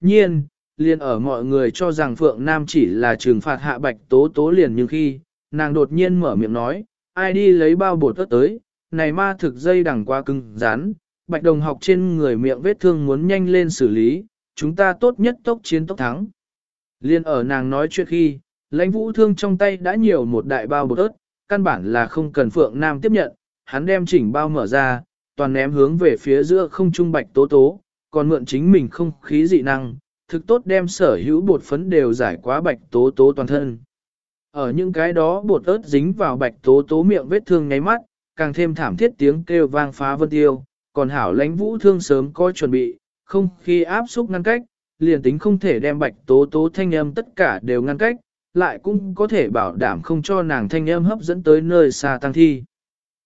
Nhiên, liền ở mọi người cho rằng Phượng Nam chỉ là trừng phạt hạ bạch tố tố liền nhưng khi, nàng đột nhiên mở miệng nói, ai đi lấy bao bột ớt tới, này ma thực dây đằng qua cưng, rán, bạch đồng học trên người miệng vết thương muốn nhanh lên xử lý, chúng ta tốt nhất tốc chiến tốc thắng. Liên ở nàng nói chuyện khi, lãnh vũ thương trong tay đã nhiều một đại bao bột ớt, căn bản là không cần Phượng Nam tiếp nhận, hắn đem chỉnh bao mở ra, toàn ném hướng về phía giữa không trung bạch tố tố, còn mượn chính mình không khí dị năng, thực tốt đem sở hữu bột phấn đều giải quá bạch tố tố toàn thân. Ở những cái đó bột ớt dính vào bạch tố tố miệng vết thương nháy mắt, càng thêm thảm thiết tiếng kêu vang phá vân tiêu, còn hảo lãnh vũ thương sớm có chuẩn bị, không khi áp xúc ngăn cách, liền tính không thể đem bạch tố tố thanh âm tất cả đều ngăn cách, lại cũng có thể bảo đảm không cho nàng thanh âm hấp dẫn tới nơi xa tăng thi.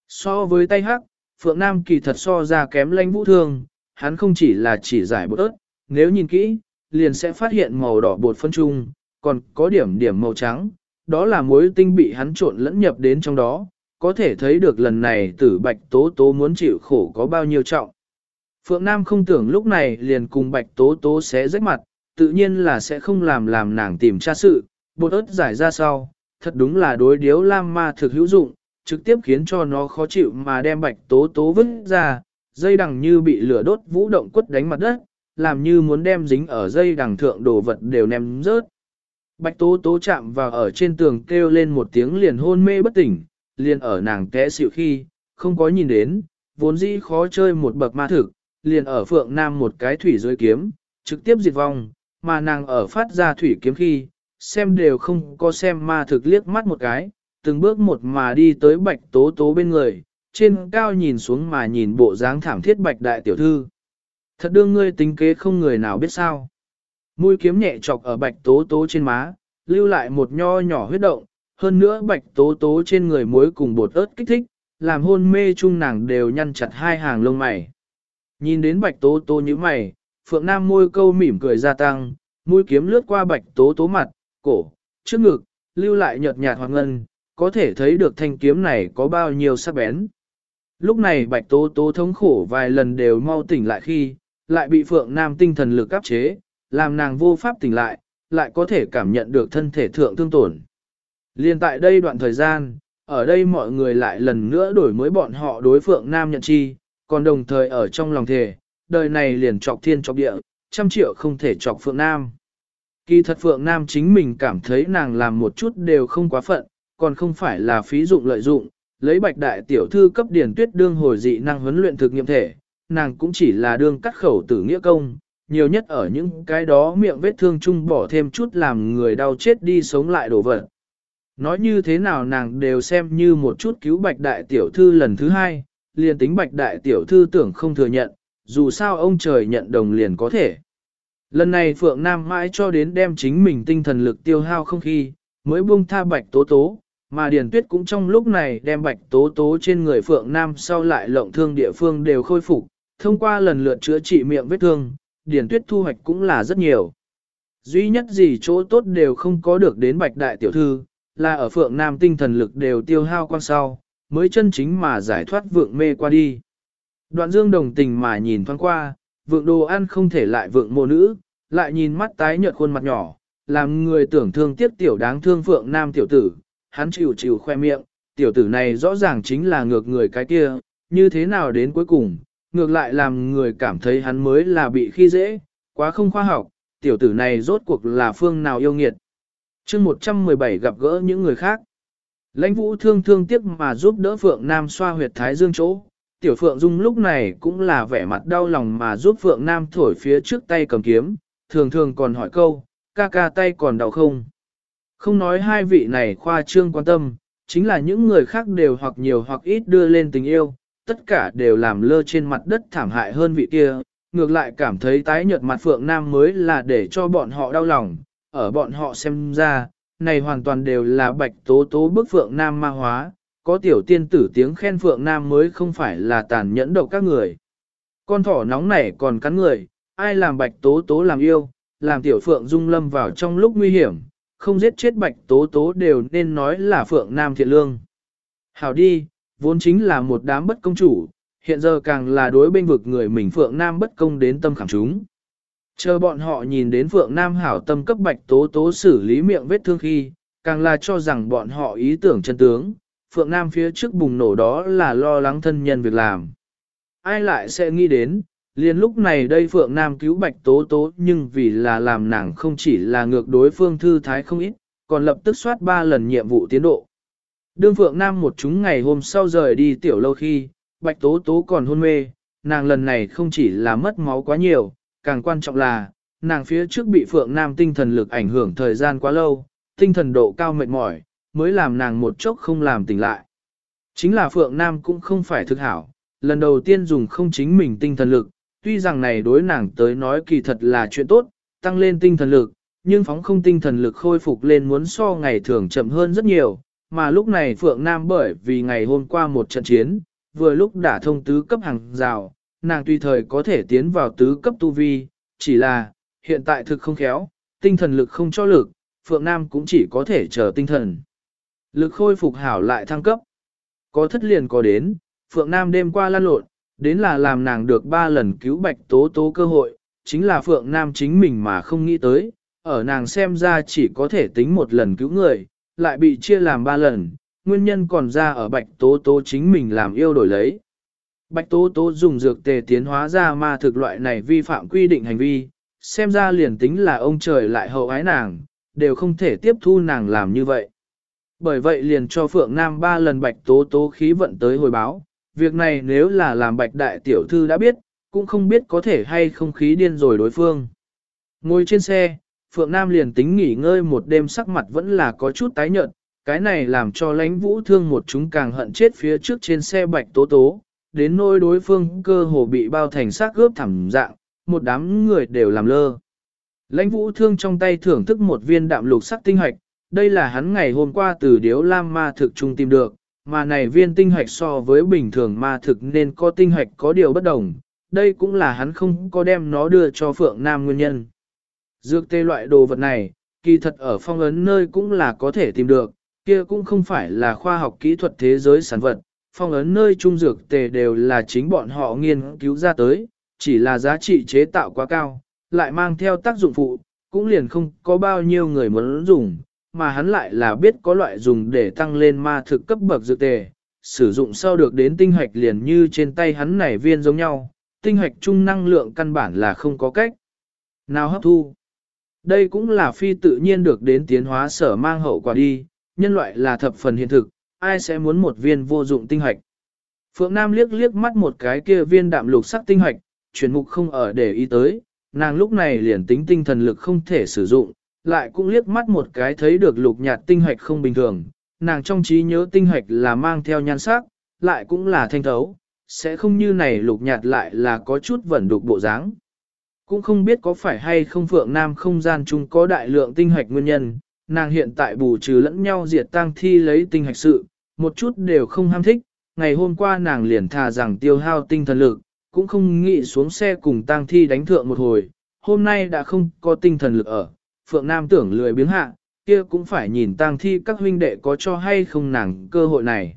So với tay hắc, Phượng Nam kỳ thật so ra kém lãnh vũ thương, hắn không chỉ là chỉ giải bột ớt, nếu nhìn kỹ, liền sẽ phát hiện màu đỏ bột phân trung, còn có điểm điểm màu trắng, đó là muối tinh bị hắn trộn lẫn nhập đến trong đó, có thể thấy được lần này tử bạch tố tố muốn chịu khổ có bao nhiêu trọng. Phượng Nam không tưởng lúc này liền cùng bạch tố tố sẽ rách mặt, tự nhiên là sẽ không làm làm nàng tìm tra sự, bột ớt giải ra sau, thật đúng là đối điếu lam ma thực hữu dụng, trực tiếp khiến cho nó khó chịu mà đem bạch tố tố vứt ra, dây đằng như bị lửa đốt vũ động quất đánh mặt đất, làm như muốn đem dính ở dây đằng thượng đồ vật đều ném rớt. Bạch tố tố chạm vào ở trên tường kêu lên một tiếng liền hôn mê bất tỉnh, liền ở nàng té xịu khi, không có nhìn đến, vốn dĩ khó chơi một bậc ma thực, liền ở phượng nam một cái thủy dưới kiếm, trực tiếp diệt vong, mà nàng ở phát ra thủy kiếm khi, xem đều không có xem ma thực liếc mắt một cái, từng bước một mà đi tới bạch tố tố bên người, trên cao nhìn xuống mà nhìn bộ dáng thảm thiết bạch đại tiểu thư. Thật đương ngươi tính kế không người nào biết sao. Mũi kiếm nhẹ chọc ở bạch tố tố trên má, lưu lại một nho nhỏ huyết động, hơn nữa bạch tố tố trên người muối cùng bột ớt kích thích, làm hôn mê chung nàng đều nhăn chặt hai hàng lông mày. Nhìn đến bạch tố tố như mày, phượng nam môi câu mỉm cười gia tăng, mũi kiếm lướt qua bạch tố tố mặt, cổ, trước ngực, lưu lại nhợt nhạt hoặc ngân, có thể thấy được thanh kiếm này có bao nhiêu sắc bén. Lúc này bạch tố tố thống khổ vài lần đều mau tỉnh lại khi, lại bị phượng nam tinh thần lực áp chế, làm nàng vô pháp tỉnh lại, lại có thể cảm nhận được thân thể thượng thương tổn. Liên tại đây đoạn thời gian, ở đây mọi người lại lần nữa đổi mới bọn họ đối phượng nam nhận chi, còn đồng thời ở trong lòng thể, đời này liền trọc thiên trọc địa, trăm triệu không thể trọc phượng nam. Kỳ thật phượng nam chính mình cảm thấy nàng làm một chút đều không quá phận, còn không phải là phí dụng lợi dụng, lấy bạch đại tiểu thư cấp điển tuyết đương hồi dị năng huấn luyện thực nghiệm thể, nàng cũng chỉ là đương cắt khẩu tử nghĩa công, nhiều nhất ở những cái đó miệng vết thương chung bỏ thêm chút làm người đau chết đi sống lại đổ vật. Nói như thế nào nàng đều xem như một chút cứu bạch đại tiểu thư lần thứ hai, liền tính bạch đại tiểu thư tưởng không thừa nhận, dù sao ông trời nhận đồng liền có thể. Lần này Phượng Nam mãi cho đến đem chính mình tinh thần lực tiêu hao không khi, mới buông tha bạch tố tố, mà Điền Tuyết cũng trong lúc này đem bạch tố tố trên người Phượng Nam sau lại lộng thương địa phương đều khôi phục, thông qua lần lượt chữa trị miệng vết thương, Điền Tuyết thu hoạch cũng là rất nhiều. Duy nhất gì chỗ tốt đều không có được đến bạch đại tiểu thư, là ở Phượng Nam tinh thần lực đều tiêu hao quan sau, mới chân chính mà giải thoát vượng mê qua đi. Đoạn dương đồng tình mà nhìn thoáng qua, vượng đồ ăn không thể lại vượng mô nữ, lại nhìn mắt tái nhợt khuôn mặt nhỏ, làm người tưởng thương tiếc tiểu đáng thương Phượng Nam tiểu tử, hắn chịu chịu khoe miệng, tiểu tử này rõ ràng chính là ngược người cái kia, như thế nào đến cuối cùng, ngược lại làm người cảm thấy hắn mới là bị khi dễ, quá không khoa học, tiểu tử này rốt cuộc là phương nào yêu nghiệt. chương 117 gặp gỡ những người khác. Lãnh vũ thương thương tiếc mà giúp đỡ Phượng Nam xoa huyệt thái dương chỗ. Tiểu Phượng Dung lúc này cũng là vẻ mặt đau lòng mà giúp Phượng Nam thổi phía trước tay cầm kiếm, thường thường còn hỏi câu, ca ca tay còn đau không? Không nói hai vị này khoa trương quan tâm, chính là những người khác đều hoặc nhiều hoặc ít đưa lên tình yêu, tất cả đều làm lơ trên mặt đất thảm hại hơn vị kia, ngược lại cảm thấy tái nhợt mặt Phượng Nam mới là để cho bọn họ đau lòng, ở bọn họ xem ra, này hoàn toàn đều là bạch tố tố bức Phượng Nam ma hóa, có tiểu tiên tử tiếng khen Phượng Nam mới không phải là tàn nhẫn độc các người. Con thỏ nóng nảy còn cắn người, ai làm bạch tố tố làm yêu, làm tiểu Phượng Dung lâm vào trong lúc nguy hiểm, không giết chết bạch tố tố đều nên nói là Phượng Nam thiện lương. Hảo đi, vốn chính là một đám bất công chủ, hiện giờ càng là đối bên vực người mình Phượng Nam bất công đến tâm khảm chúng. Chờ bọn họ nhìn đến Phượng Nam hảo tâm cấp bạch tố tố xử lý miệng vết thương khi, càng là cho rằng bọn họ ý tưởng chân tướng, Phượng Nam phía trước bùng nổ đó là lo lắng thân nhân việc làm. Ai lại sẽ nghĩ đến, liền lúc này đây Phượng Nam cứu bạch tố tố nhưng vì là làm nàng không chỉ là ngược đối phương thư thái không ít, còn lập tức soát ba lần nhiệm vụ tiến độ. Đương Phượng Nam một chúng ngày hôm sau rời đi tiểu lâu khi, bạch tố tố còn hôn mê, nàng lần này không chỉ là mất máu quá nhiều, càng quan trọng là, nàng phía trước bị Phượng Nam tinh thần lực ảnh hưởng thời gian quá lâu, tinh thần độ cao mệt mỏi, mới làm nàng một chốc không làm tỉnh lại. Chính là Phượng Nam cũng không phải thực hảo, lần đầu tiên dùng không chính mình tinh thần lực, tuy rằng này đối nàng tới nói kỳ thật là chuyện tốt, tăng lên tinh thần lực, nhưng phóng không tinh thần lực khôi phục lên muốn so ngày thường chậm hơn rất nhiều, mà lúc này Phượng Nam bởi vì ngày hôm qua một trận chiến, vừa lúc đã thông tứ cấp hàng rào, nàng tùy thời có thể tiến vào tứ cấp tu vi, chỉ là, hiện tại thực không khéo, tinh thần lực không cho lực, Phượng Nam cũng chỉ có thể chờ tinh thần. Lực khôi phục hảo lại thăng cấp. Có thất liền có đến, Phượng Nam đêm qua lan lộn, đến là làm nàng được ba lần cứu bạch tố tố cơ hội, chính là Phượng Nam chính mình mà không nghĩ tới, ở nàng xem ra chỉ có thể tính một lần cứu người, lại bị chia làm ba lần, nguyên nhân còn ra ở bạch tố tố chính mình làm yêu đổi lấy. Bạch tố tố dùng dược tề tiến hóa ra ma thực loại này vi phạm quy định hành vi, xem ra liền tính là ông trời lại hậu ái nàng, đều không thể tiếp thu nàng làm như vậy. Bởi vậy liền cho Phượng Nam ba lần bạch tố tố khí vận tới hồi báo, việc này nếu là làm bạch đại tiểu thư đã biết, cũng không biết có thể hay không khí điên rồi đối phương. Ngồi trên xe, Phượng Nam liền tính nghỉ ngơi một đêm sắc mặt vẫn là có chút tái nhợt, cái này làm cho lãnh vũ thương một chúng càng hận chết phía trước trên xe bạch tố tố, đến nôi đối phương cơ hồ bị bao thành xác gớp thẳm dạng, một đám người đều làm lơ. Lãnh vũ thương trong tay thưởng thức một viên đạm lục sắc tinh hoạch, đây là hắn ngày hôm qua từ điếu lam ma thực trung tìm được, mà này viên tinh hoạch so với bình thường ma thực nên có tinh hoạch có điều bất đồng, đây cũng là hắn không có đem nó đưa cho Phượng Nam nguyên nhân. Dược tê loại đồ vật này, kỳ thật ở phong ấn nơi cũng là có thể tìm được, kia cũng không phải là khoa học kỹ thuật thế giới sản vật, phong ấn nơi trung dược tề đều là chính bọn họ nghiên cứu ra tới, chỉ là giá trị chế tạo quá cao, lại mang theo tác dụng phụ, cũng liền không có bao nhiêu người muốn dùng, mà hắn lại là biết có loại dùng để tăng lên ma thực cấp bậc dược tề, sử dụng sau được đến tinh hoạch liền như trên tay hắn này viên giống nhau, tinh hoạch chung năng lượng căn bản là không có cách nào hấp thu. Đây cũng là phi tự nhiên được đến tiến hóa sở mang hậu quả đi, nhân loại là thập phần hiện thực, ai sẽ muốn một viên vô dụng tinh hoạch. Phượng Nam liếc liếc mắt một cái kia viên đạm lục sắc tinh hoạch, chuyển mục không ở để ý tới, nàng lúc này liền tính tinh thần lực không thể sử dụng, lại cũng liếc mắt một cái thấy được lục nhạt tinh hoạch không bình thường, nàng trong trí nhớ tinh hoạch là mang theo nhan sắc, lại cũng là thanh thấu, sẽ không như này lục nhạt lại là có chút vẩn đục bộ dáng. Cũng không biết có phải hay không Phượng Nam không gian chung có đại lượng tinh hoạch nguyên nhân, nàng hiện tại bù trừ lẫn nhau diệt tang thi lấy tinh hoạch sự, một chút đều không ham thích, ngày hôm qua nàng liền thà rằng tiêu hao tinh thần lực, cũng không nghĩ xuống xe cùng tang thi đánh thượng một hồi, hôm nay đã không có tinh thần lực ở, Phượng Nam tưởng lười biếng hạ, kia cũng phải nhìn tang thi các huynh đệ có cho hay không nàng cơ hội này.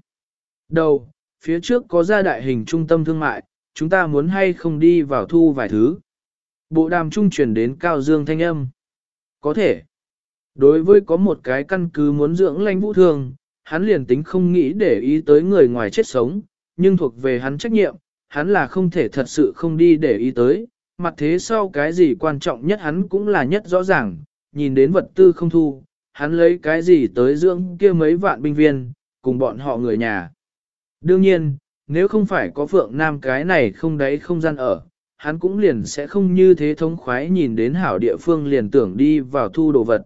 Đầu, phía trước có gia đại hình trung tâm thương mại, chúng ta muốn hay không đi vào thu vài thứ. Bộ đàm trung truyền đến Cao Dương thanh âm. Có thể. Đối với có một cái căn cứ muốn dưỡng lãnh vũ thương, hắn liền tính không nghĩ để ý tới người ngoài chết sống, nhưng thuộc về hắn trách nhiệm, hắn là không thể thật sự không đi để ý tới, mặt thế sau cái gì quan trọng nhất hắn cũng là nhất rõ ràng, nhìn đến vật tư không thu, hắn lấy cái gì tới dưỡng kia mấy vạn binh viên, cùng bọn họ người nhà. Đương nhiên, nếu không phải có Phượng Nam cái này không đấy không gian ở, hắn cũng liền sẽ không như thế thống khoái nhìn đến hảo địa phương liền tưởng đi vào thu đồ vật.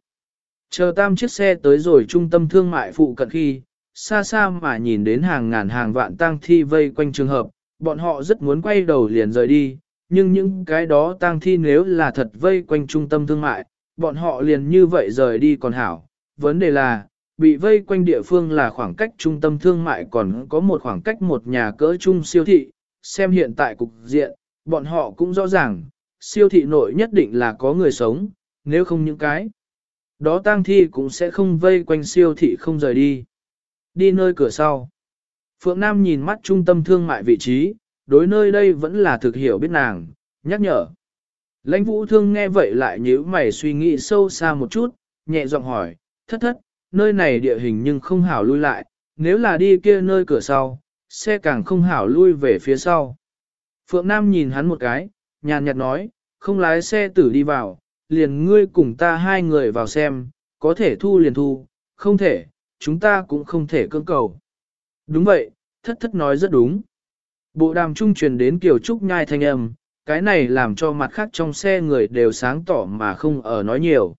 Chờ tam chiếc xe tới rồi trung tâm thương mại phụ cận khi, xa xa mà nhìn đến hàng ngàn hàng vạn tang thi vây quanh trường hợp, bọn họ rất muốn quay đầu liền rời đi, nhưng những cái đó tang thi nếu là thật vây quanh trung tâm thương mại, bọn họ liền như vậy rời đi còn hảo. Vấn đề là, bị vây quanh địa phương là khoảng cách trung tâm thương mại còn có một khoảng cách một nhà cỡ trung siêu thị, xem hiện tại cục diện, bọn họ cũng rõ ràng, siêu thị nội nhất định là có người sống, nếu không những cái. Đó tang thi cũng sẽ không vây quanh siêu thị không rời đi. Đi nơi cửa sau. Phượng Nam nhìn mắt trung tâm thương mại vị trí, đối nơi đây vẫn là thực hiểu biết nàng, nhắc nhở. Lãnh vũ thương nghe vậy lại nhíu mày suy nghĩ sâu xa một chút, nhẹ giọng hỏi, thất thất, nơi này địa hình nhưng không hảo lui lại, nếu là đi kia nơi cửa sau, xe càng không hảo lui về phía sau. Phượng Nam nhìn hắn một cái, nhàn nhạt nói, không lái xe tử đi vào, liền ngươi cùng ta hai người vào xem, có thể thu liền thu, không thể, chúng ta cũng không thể cưỡng cầu. Đúng vậy, thất thất nói rất đúng. Bộ đàm trung truyền đến Kiều Trúc nhai thanh âm, cái này làm cho mặt khác trong xe người đều sáng tỏ mà không ở nói nhiều.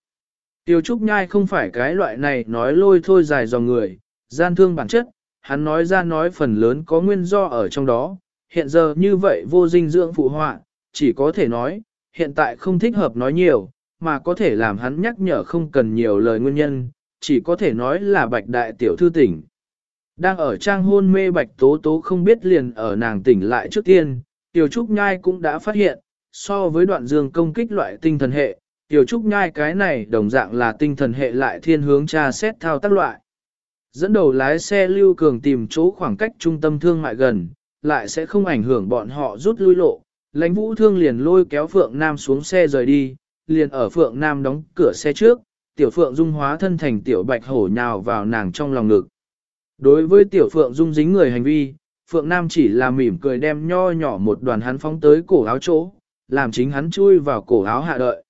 Tiêu Trúc Nhai không phải cái loại này nói lôi thôi dài dòng người, gian thương bản chất, hắn nói ra nói phần lớn có nguyên do ở trong đó, hiện giờ như vậy vô dinh dưỡng phụ họa, chỉ có thể nói, hiện tại không thích hợp nói nhiều, mà có thể làm hắn nhắc nhở không cần nhiều lời nguyên nhân, chỉ có thể nói là bạch đại tiểu thư tỉnh. Đang ở trang hôn mê bạch tố tố không biết liền ở nàng tỉnh lại trước tiên, tiểu trúc nhai cũng đã phát hiện, so với đoạn dương công kích loại tinh thần hệ, tiểu trúc nhai cái này đồng dạng là tinh thần hệ lại thiên hướng tra xét thao tác loại. Dẫn đầu lái xe lưu cường tìm chỗ khoảng cách trung tâm thương mại gần, lại sẽ không ảnh hưởng bọn họ rút lui lộ. Lãnh vũ thương liền lôi kéo Phượng Nam xuống xe rời đi, liền ở Phượng Nam đóng cửa xe trước, tiểu Phượng Dung hóa thân thành tiểu bạch hổ nhào vào nàng trong lòng ngực. Đối với tiểu Phượng Dung dính người hành vi, Phượng Nam chỉ là mỉm cười đem nho nhỏ một đoàn hắn phóng tới cổ áo chỗ, làm chính hắn chui vào cổ áo hạ đợi.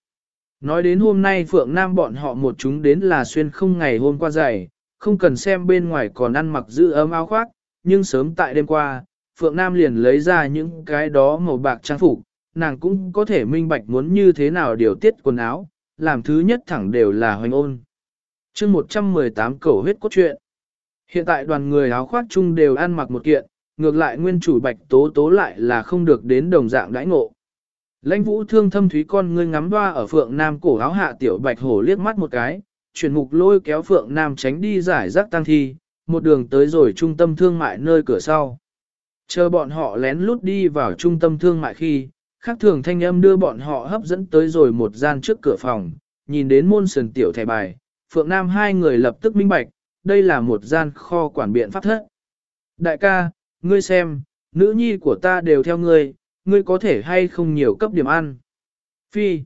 Nói đến hôm nay Phượng Nam bọn họ một chúng đến là xuyên không ngày hôm qua dày, không cần xem bên ngoài còn ăn mặc giữ ấm áo khoác, nhưng sớm tại đêm qua, Phượng Nam liền lấy ra những cái đó màu bạc trang phục, nàng cũng có thể minh bạch muốn như thế nào điều tiết quần áo, làm thứ nhất thẳng đều là hoành ôn. chương 118 cầu huyết cốt truyện. Hiện tại đoàn người áo khoác chung đều ăn mặc một kiện, ngược lại nguyên chủ bạch tố tố lại là không được đến đồng dạng đãi ngộ. Lãnh vũ thương thâm thúy con ngươi ngắm hoa ở phượng nam cổ áo hạ tiểu bạch hổ liếc mắt một cái, chuyển mục lôi kéo phượng nam tránh đi giải rác tăng thi, một đường tới rồi trung tâm thương mại nơi cửa sau. Chờ bọn họ lén lút đi vào trung tâm thương mại khi, khác thường thanh âm đưa bọn họ hấp dẫn tới rồi một gian trước cửa phòng, nhìn đến môn sườn tiểu thẻ bài, Phượng Nam hai người lập tức minh bạch, đây là một gian kho quản biện pháp thất. Đại ca, ngươi xem, nữ nhi của ta đều theo ngươi, ngươi có thể hay không nhiều cấp điểm ăn. Phi,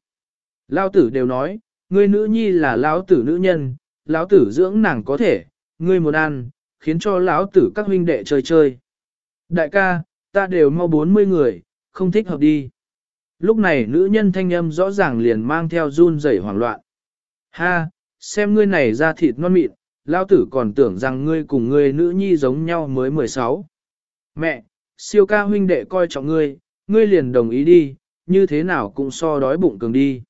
lao tử đều nói, ngươi nữ nhi là lão tử nữ nhân, lão tử dưỡng nàng có thể, ngươi muốn ăn, khiến cho lão tử các huynh đệ chơi chơi. Đại ca, ta đều mau 40 người, không thích hợp đi. Lúc này nữ nhân thanh âm rõ ràng liền mang theo run rẩy hoảng loạn. Ha, xem ngươi này ra thịt ngon mịn, Lão tử còn tưởng rằng ngươi cùng ngươi nữ nhi giống nhau mới 16. Mẹ, siêu ca huynh đệ coi trọng ngươi, ngươi liền đồng ý đi, như thế nào cũng so đói bụng cường đi.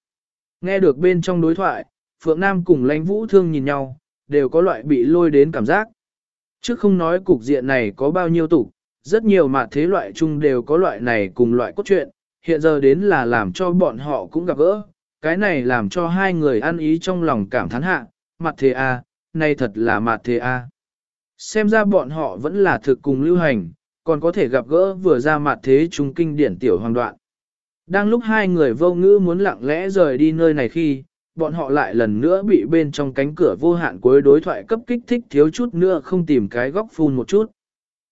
Nghe được bên trong đối thoại, Phượng Nam cùng lãnh vũ thương nhìn nhau, đều có loại bị lôi đến cảm giác. Trước không nói cục diện này có bao nhiêu tục, rất nhiều mặt thế loại chung đều có loại này cùng loại cốt truyện, hiện giờ đến là làm cho bọn họ cũng gặp gỡ, cái này làm cho hai người ăn ý trong lòng cảm thán hạ, mặt thế a, này thật là mặt thế a. Xem ra bọn họ vẫn là thực cùng lưu hành, còn có thể gặp gỡ vừa ra mặt thế trung kinh điển tiểu hoàng đoạn. Đang lúc hai người vô ngữ muốn lặng lẽ rời đi nơi này khi, bọn họ lại lần nữa bị bên trong cánh cửa vô hạn cuối đối thoại cấp kích thích thiếu chút nữa không tìm cái góc phun một chút.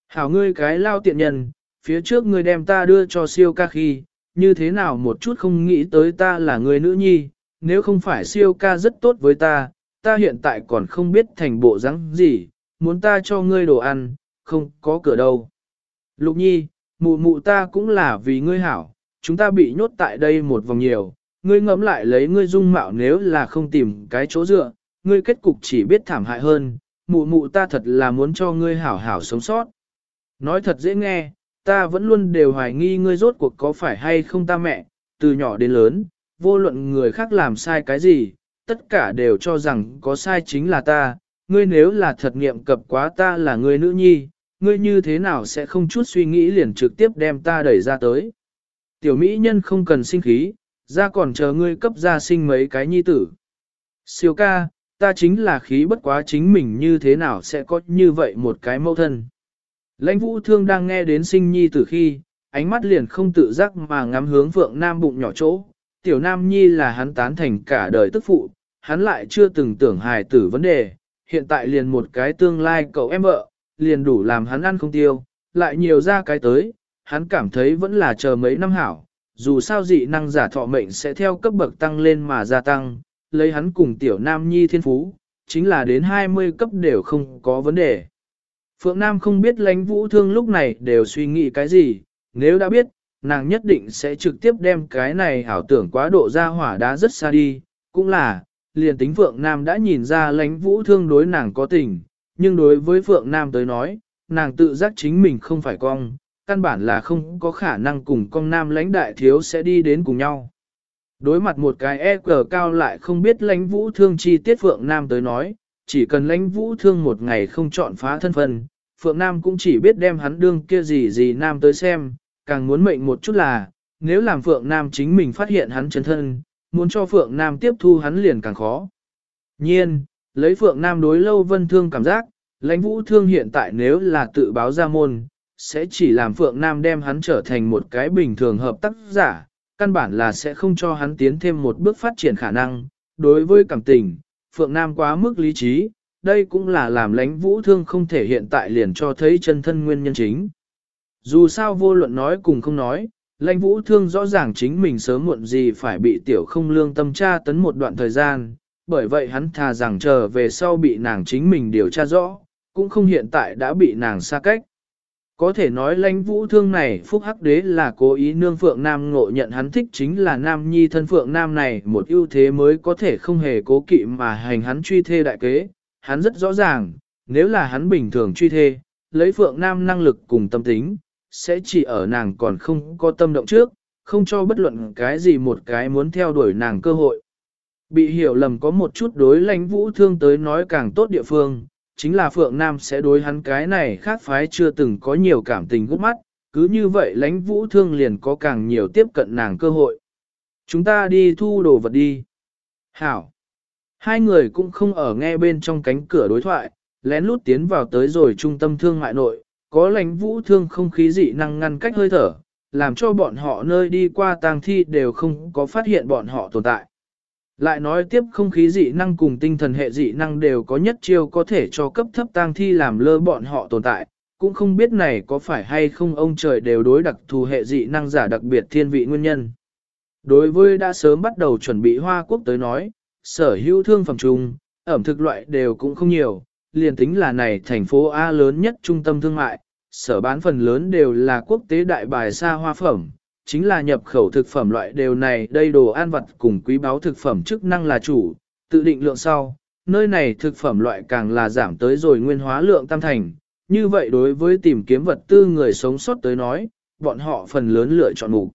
Hảo ngươi cái lao tiện nhân, phía trước ngươi đem ta đưa cho siêu ca khi, như thế nào một chút không nghĩ tới ta là người nữ nhi, nếu không phải siêu ca rất tốt với ta, ta hiện tại còn không biết thành bộ rắn gì, muốn ta cho ngươi đồ ăn, không có cửa đâu. Lục nhi, mụ mụ ta cũng là vì ngươi hảo, chúng ta bị nhốt tại đây một vòng nhiều, ngươi ngẫm lại lấy ngươi dung mạo nếu là không tìm cái chỗ dựa, ngươi kết cục chỉ biết thảm hại hơn, mụ mụ ta thật là muốn cho ngươi hảo hảo sống sót. Nói thật dễ nghe, ta vẫn luôn đều hoài nghi ngươi rốt cuộc có phải hay không ta mẹ, từ nhỏ đến lớn, vô luận người khác làm sai cái gì, tất cả đều cho rằng có sai chính là ta, ngươi nếu là thật nghiệm cập quá ta là ngươi nữ nhi, ngươi như thế nào sẽ không chút suy nghĩ liền trực tiếp đem ta đẩy ra tới. Tiểu mỹ nhân không cần sinh khí, ra còn chờ ngươi cấp ra sinh mấy cái nhi tử. Siêu ca, ta chính là khí bất quá chính mình như thế nào sẽ có như vậy một cái mâu thân. Lãnh vũ thương đang nghe đến sinh nhi tử khi, ánh mắt liền không tự giác mà ngắm hướng phượng nam bụng nhỏ chỗ. Tiểu nam nhi là hắn tán thành cả đời tức phụ, hắn lại chưa từng tưởng hài tử vấn đề, hiện tại liền một cái tương lai cậu em vợ, liền đủ làm hắn ăn không tiêu, lại nhiều ra cái tới, hắn cảm thấy vẫn là chờ mấy năm hảo, dù sao dị năng giả thọ mệnh sẽ theo cấp bậc tăng lên mà gia tăng, lấy hắn cùng tiểu nam nhi thiên phú, chính là đến 20 cấp đều không có vấn đề. Phượng Nam không biết lãnh vũ thương lúc này đều suy nghĩ cái gì, nếu đã biết, nàng nhất định sẽ trực tiếp đem cái này ảo tưởng quá độ ra hỏa đá rất xa đi, cũng là, liền tính Phượng Nam đã nhìn ra lãnh vũ thương đối nàng có tình, nhưng đối với Phượng Nam tới nói, nàng tự giác chính mình không phải cong, căn bản là không có khả năng cùng con nam lãnh đại thiếu sẽ đi đến cùng nhau. Đối mặt một cái e cờ cao lại không biết lãnh vũ thương chi tiết Phượng Nam tới nói, chỉ cần lãnh vũ thương một ngày không chọn phá thân phần, Phượng Nam cũng chỉ biết đem hắn đương kia gì gì Nam tới xem, càng muốn mệnh một chút là, nếu làm Phượng Nam chính mình phát hiện hắn chân thân, muốn cho Phượng Nam tiếp thu hắn liền càng khó. Nhiên, lấy Phượng Nam đối lâu vân thương cảm giác, lãnh vũ thương hiện tại nếu là tự báo ra môn, sẽ chỉ làm Phượng Nam đem hắn trở thành một cái bình thường hợp tác giả, căn bản là sẽ không cho hắn tiến thêm một bước phát triển khả năng. Đối với cảm tình, Phượng Nam quá mức lý trí, đây cũng là làm lãnh vũ thương không thể hiện tại liền cho thấy chân thân nguyên nhân chính. Dù sao vô luận nói cùng không nói, lãnh vũ thương rõ ràng chính mình sớm muộn gì phải bị tiểu không lương tâm tra tấn một đoạn thời gian, bởi vậy hắn thà rằng chờ về sau bị nàng chính mình điều tra rõ, cũng không hiện tại đã bị nàng xa cách. Có thể nói lãnh vũ thương này phúc hắc đế là cố ý nương phượng nam ngộ nhận hắn thích chính là nam nhi thân phượng nam này một ưu thế mới có thể không hề cố kỵ mà hành hắn truy thê đại kế. Hắn rất rõ ràng, nếu là hắn bình thường truy thê, lấy phượng nam năng lực cùng tâm tính, sẽ chỉ ở nàng còn không có tâm động trước, không cho bất luận cái gì một cái muốn theo đuổi nàng cơ hội. Bị hiểu lầm có một chút đối lãnh vũ thương tới nói càng tốt địa phương, chính là Phượng Nam sẽ đối hắn cái này khác phái chưa từng có nhiều cảm tình gút mắt, cứ như vậy lãnh vũ thương liền có càng nhiều tiếp cận nàng cơ hội. Chúng ta đi thu đồ vật đi. Hảo. Hai người cũng không ở nghe bên trong cánh cửa đối thoại, lén lút tiến vào tới rồi trung tâm thương mại nội, có lãnh vũ thương không khí dị năng ngăn cách hơi thở, làm cho bọn họ nơi đi qua tang thi đều không có phát hiện bọn họ tồn tại. Lại nói tiếp không khí dị năng cùng tinh thần hệ dị năng đều có nhất chiêu có thể cho cấp thấp tang thi làm lơ bọn họ tồn tại, cũng không biết này có phải hay không ông trời đều đối đặc thù hệ dị năng giả đặc biệt thiên vị nguyên nhân. Đối với đã sớm bắt đầu chuẩn bị Hoa Quốc tới nói, sở hữu thương phẩm chung, ẩm thực loại đều cũng không nhiều, liền tính là này thành phố A lớn nhất trung tâm thương mại, sở bán phần lớn đều là quốc tế đại bài xa hoa phẩm, chính là nhập khẩu thực phẩm loại đều này đây đồ ăn vật cùng quý báo thực phẩm chức năng là chủ, tự định lượng sau, nơi này thực phẩm loại càng là giảm tới rồi nguyên hóa lượng tam thành, như vậy đối với tìm kiếm vật tư người sống sót tới nói, bọn họ phần lớn lựa chọn mục.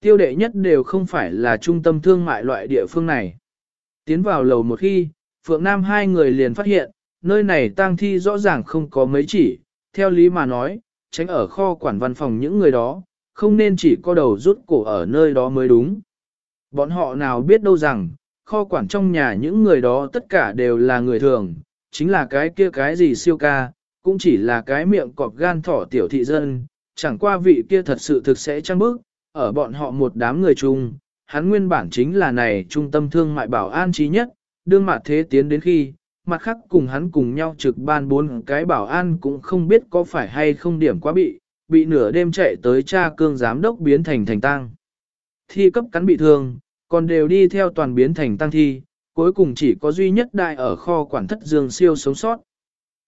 Tiêu đệ nhất đều không phải là trung tâm thương mại loại địa phương này. Tiến vào lầu một khi, Phượng Nam hai người liền phát hiện, nơi này tang thi rõ ràng không có mấy chỉ, theo lý mà nói, tránh ở kho quản văn phòng những người đó, không nên chỉ có đầu rút cổ ở nơi đó mới đúng. Bọn họ nào biết đâu rằng, kho quản trong nhà những người đó tất cả đều là người thường, chính là cái kia cái gì siêu ca, cũng chỉ là cái miệng cọp gan thỏ tiểu thị dân, chẳng qua vị kia thật sự thực sẽ trăng bức, ở bọn họ một đám người chung, hắn nguyên bản chính là này trung tâm thương mại bảo an trí nhất, đương mặt thế tiến đến khi, mặt khác cùng hắn cùng nhau trực ban bốn cái bảo an cũng không biết có phải hay không điểm quá bị, bị nửa đêm chạy tới cha cương giám đốc biến thành thành tăng. Thi cấp cắn bị thương, còn đều đi theo toàn biến thành tăng thi, cuối cùng chỉ có duy nhất đại ở kho quản thất dương siêu sống sót.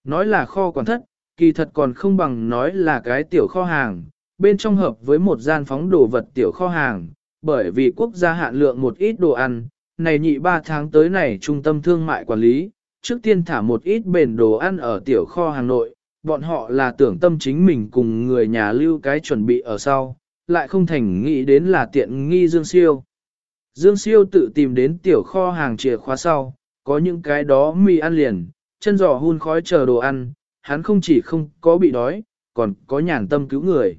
Nói là kho quản thất, kỳ thật còn không bằng nói là cái tiểu kho hàng, bên trong hợp với một gian phóng đồ vật tiểu kho hàng, bởi vì quốc gia hạn lượng một ít đồ ăn, này nhị ba tháng tới này trung tâm thương mại quản lý, trước tiên thả một ít bền đồ ăn ở tiểu kho hàng nội, bọn họ là tưởng tâm chính mình cùng người nhà lưu cái chuẩn bị ở sau, lại không thành nghĩ đến là tiện nghi Dương Siêu. Dương Siêu tự tìm đến tiểu kho hàng chìa khóa sau, có những cái đó mì ăn liền, chân giò hun khói chờ đồ ăn, hắn không chỉ không có bị đói, còn có nhàn tâm cứu người.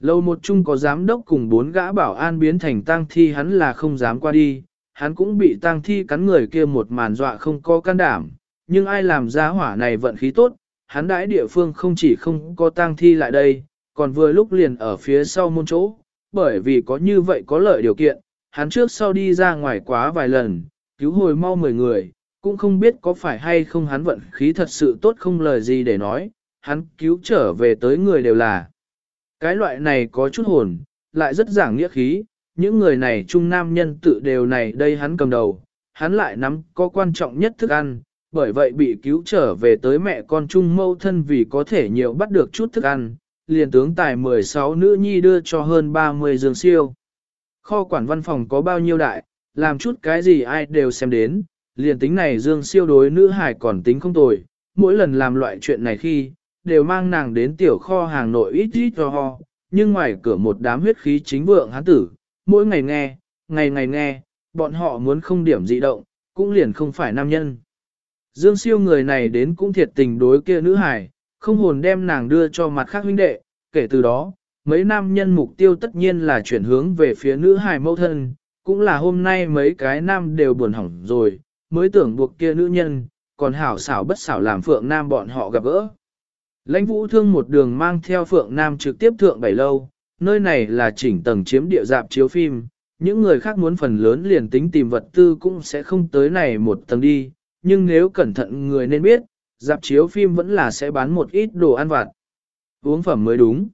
Lâu một chung có giám đốc cùng bốn gã bảo an biến thành tang thi hắn là không dám qua đi, hắn cũng bị tang thi cắn người kia một màn dọa không có can đảm, nhưng ai làm ra hỏa này vận khí tốt, hắn đãi địa phương không chỉ không có tang thi lại đây, còn vừa lúc liền ở phía sau môn chỗ, bởi vì có như vậy có lợi điều kiện, hắn trước sau đi ra ngoài quá vài lần, cứu hồi mau 10 người, cũng không biết có phải hay không hắn vận khí thật sự tốt không lời gì để nói, hắn cứu trở về tới người đều là. Cái loại này có chút hồn, lại rất giảng nghĩa khí, những người này trung nam nhân tự đều này đây hắn cầm đầu, hắn lại nắm có quan trọng nhất thức ăn, bởi vậy bị cứu trở về tới mẹ con chung mâu thân vì có thể nhiều bắt được chút thức ăn, liền tướng tài 16 nữ nhi đưa cho hơn 30 dương siêu. Kho quản văn phòng có bao nhiêu đại, làm chút cái gì ai đều xem đến, liền tính này dương siêu đối nữ hải còn tính không tồi, mỗi lần làm loại chuyện này khi, đều mang nàng đến tiểu kho hàng nội ít ít cho ho, nhưng ngoài cửa một đám huyết khí chính vượng hán tử, mỗi ngày nghe, ngày ngày nghe, bọn họ muốn không điểm dị động, cũng liền không phải nam nhân. Dương siêu người này đến cũng thiệt tình đối kia nữ hải, không hồn đem nàng đưa cho mặt khác huynh đệ, kể từ đó, mấy nam nhân mục tiêu tất nhiên là chuyển hướng về phía nữ hải mẫu thân, cũng là hôm nay mấy cái nam đều buồn hỏng rồi, mới tưởng buộc kia nữ nhân, còn hảo xảo bất xảo làm Phượng Nam bọn họ gặp gỡ. Lãnh vũ thương một đường mang theo Phượng Nam trực tiếp thượng bảy lâu, nơi này là chỉnh tầng chiếm địa dạp chiếu phim, những người khác muốn phần lớn liền tính tìm vật tư cũng sẽ không tới này một tầng đi, nhưng nếu cẩn thận người nên biết, dạp chiếu phim vẫn là sẽ bán một ít đồ ăn vặt. Uống phẩm mới đúng.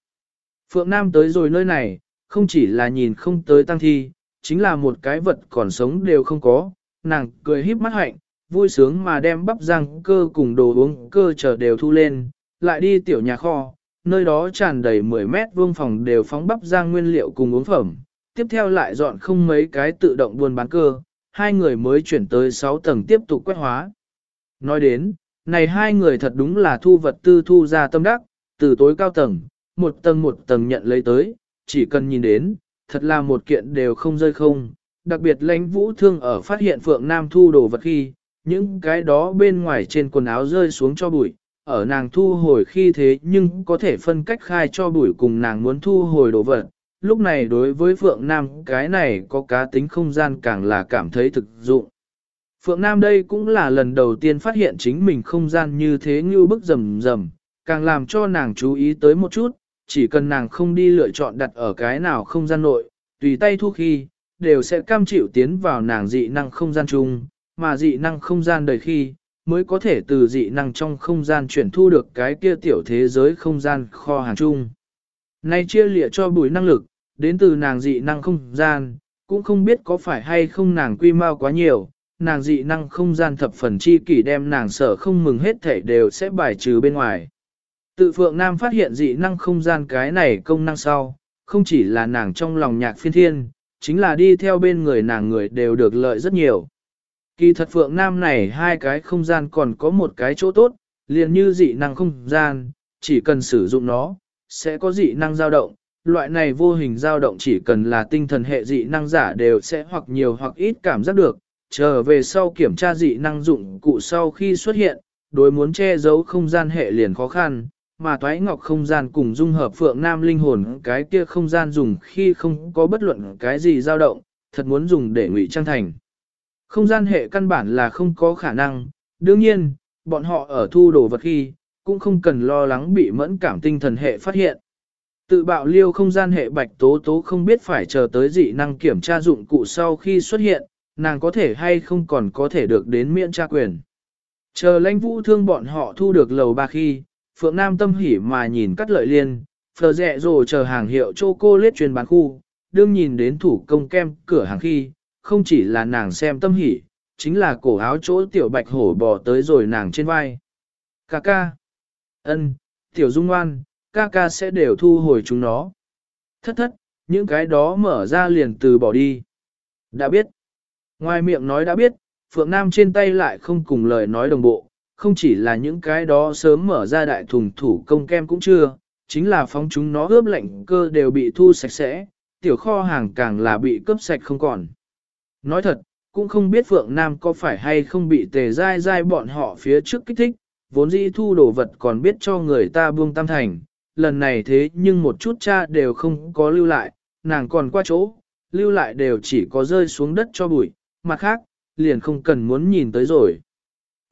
Phượng Nam tới rồi nơi này, không chỉ là nhìn không tới tăng thi, chính là một cái vật còn sống đều không có, nàng cười híp mắt hạnh, vui sướng mà đem bắp răng cơ cùng đồ uống cơ chờ đều thu lên, lại đi tiểu nhà kho, nơi đó tràn đầy 10 mét vuông phòng đều phóng bắp rang nguyên liệu cùng uống phẩm, tiếp theo lại dọn không mấy cái tự động buôn bán cơ, hai người mới chuyển tới 6 tầng tiếp tục quét hóa. Nói đến, này hai người thật đúng là thu vật tư thu ra tâm đắc, từ tối cao tầng, một tầng một tầng nhận lấy tới, chỉ cần nhìn đến, thật là một kiện đều không rơi không. Đặc biệt lãnh vũ thương ở phát hiện Phượng Nam thu đồ vật khi, những cái đó bên ngoài trên quần áo rơi xuống cho bụi, ở nàng thu hồi khi thế nhưng có thể phân cách khai cho bụi cùng nàng muốn thu hồi đồ vật. Lúc này đối với Phượng Nam cái này có cá tính không gian càng là cảm thấy thực dụng. Phượng Nam đây cũng là lần đầu tiên phát hiện chính mình không gian như thế như bức rầm rầm, càng làm cho nàng chú ý tới một chút, chỉ cần nàng không đi lựa chọn đặt ở cái nào không gian nội, tùy tay thu khi, đều sẽ cam chịu tiến vào nàng dị năng không gian chung, mà dị năng không gian đời khi, mới có thể từ dị năng trong không gian chuyển thu được cái kia tiểu thế giới không gian kho hàng chung. Nay chia lịa cho bùi năng lực, đến từ nàng dị năng không gian, cũng không biết có phải hay không nàng quy mau quá nhiều, nàng dị năng không gian thập phần chi kỷ đem nàng sở không mừng hết thể đều sẽ bài trừ bên ngoài. Tự Phượng Nam phát hiện dị năng không gian cái này công năng sau, không chỉ là nàng trong lòng nhạc phiên thiên, chính là đi theo bên người nàng người đều được lợi rất nhiều. Kỳ thật Phượng Nam này hai cái không gian còn có một cái chỗ tốt, liền như dị năng không gian, chỉ cần sử dụng nó, sẽ có dị năng dao động. Loại này vô hình dao động chỉ cần là tinh thần hệ dị năng giả đều sẽ hoặc nhiều hoặc ít cảm giác được, chờ về sau kiểm tra dị năng dụng cụ sau khi xuất hiện, đối muốn che giấu không gian hệ liền khó khăn, mà toái ngọc không gian cùng dung hợp phượng nam linh hồn cái kia không gian dùng khi không có bất luận cái gì dao động, thật muốn dùng để ngụy trang thành. Không gian hệ căn bản là không có khả năng, đương nhiên, bọn họ ở thu đồ vật khi, cũng không cần lo lắng bị mẫn cảm tinh thần hệ phát hiện. Tự bạo liêu không gian hệ bạch tố tố không biết phải chờ tới dị năng kiểm tra dụng cụ sau khi xuất hiện, nàng có thể hay không còn có thể được đến miễn tra quyền. Chờ lãnh vũ thương bọn họ thu được lầu ba khi, Phượng Nam tâm hỉ mà nhìn cắt lợi liên, phờ rẹ rồi chờ hàng hiệu châu cô lết truyền bán khu, đương nhìn đến thủ công kem cửa hàng khi, không chỉ là nàng xem tâm hỉ, chính là cổ áo chỗ tiểu bạch hổ bò tới rồi nàng trên vai. Ca ca. ân, tiểu dung ngoan, ca ca sẽ đều thu hồi chúng nó. Thất thất, những cái đó mở ra liền từ bỏ đi. Đã biết. Ngoài miệng nói đã biết, Phượng Nam trên tay lại không cùng lời nói đồng bộ, không chỉ là những cái đó sớm mở ra đại thùng thủ công kem cũng chưa, chính là phóng chúng nó ướp lạnh cơ đều bị thu sạch sẽ, tiểu kho hàng càng là bị cướp sạch không còn. Nói thật, cũng không biết Phượng Nam có phải hay không bị tề dai dai bọn họ phía trước kích thích, vốn dĩ thu đồ vật còn biết cho người ta buông tam thành, lần này thế nhưng một chút cha đều không có lưu lại, nàng còn qua chỗ, lưu lại đều chỉ có rơi xuống đất cho bụi, mặt khác, liền không cần muốn nhìn tới rồi.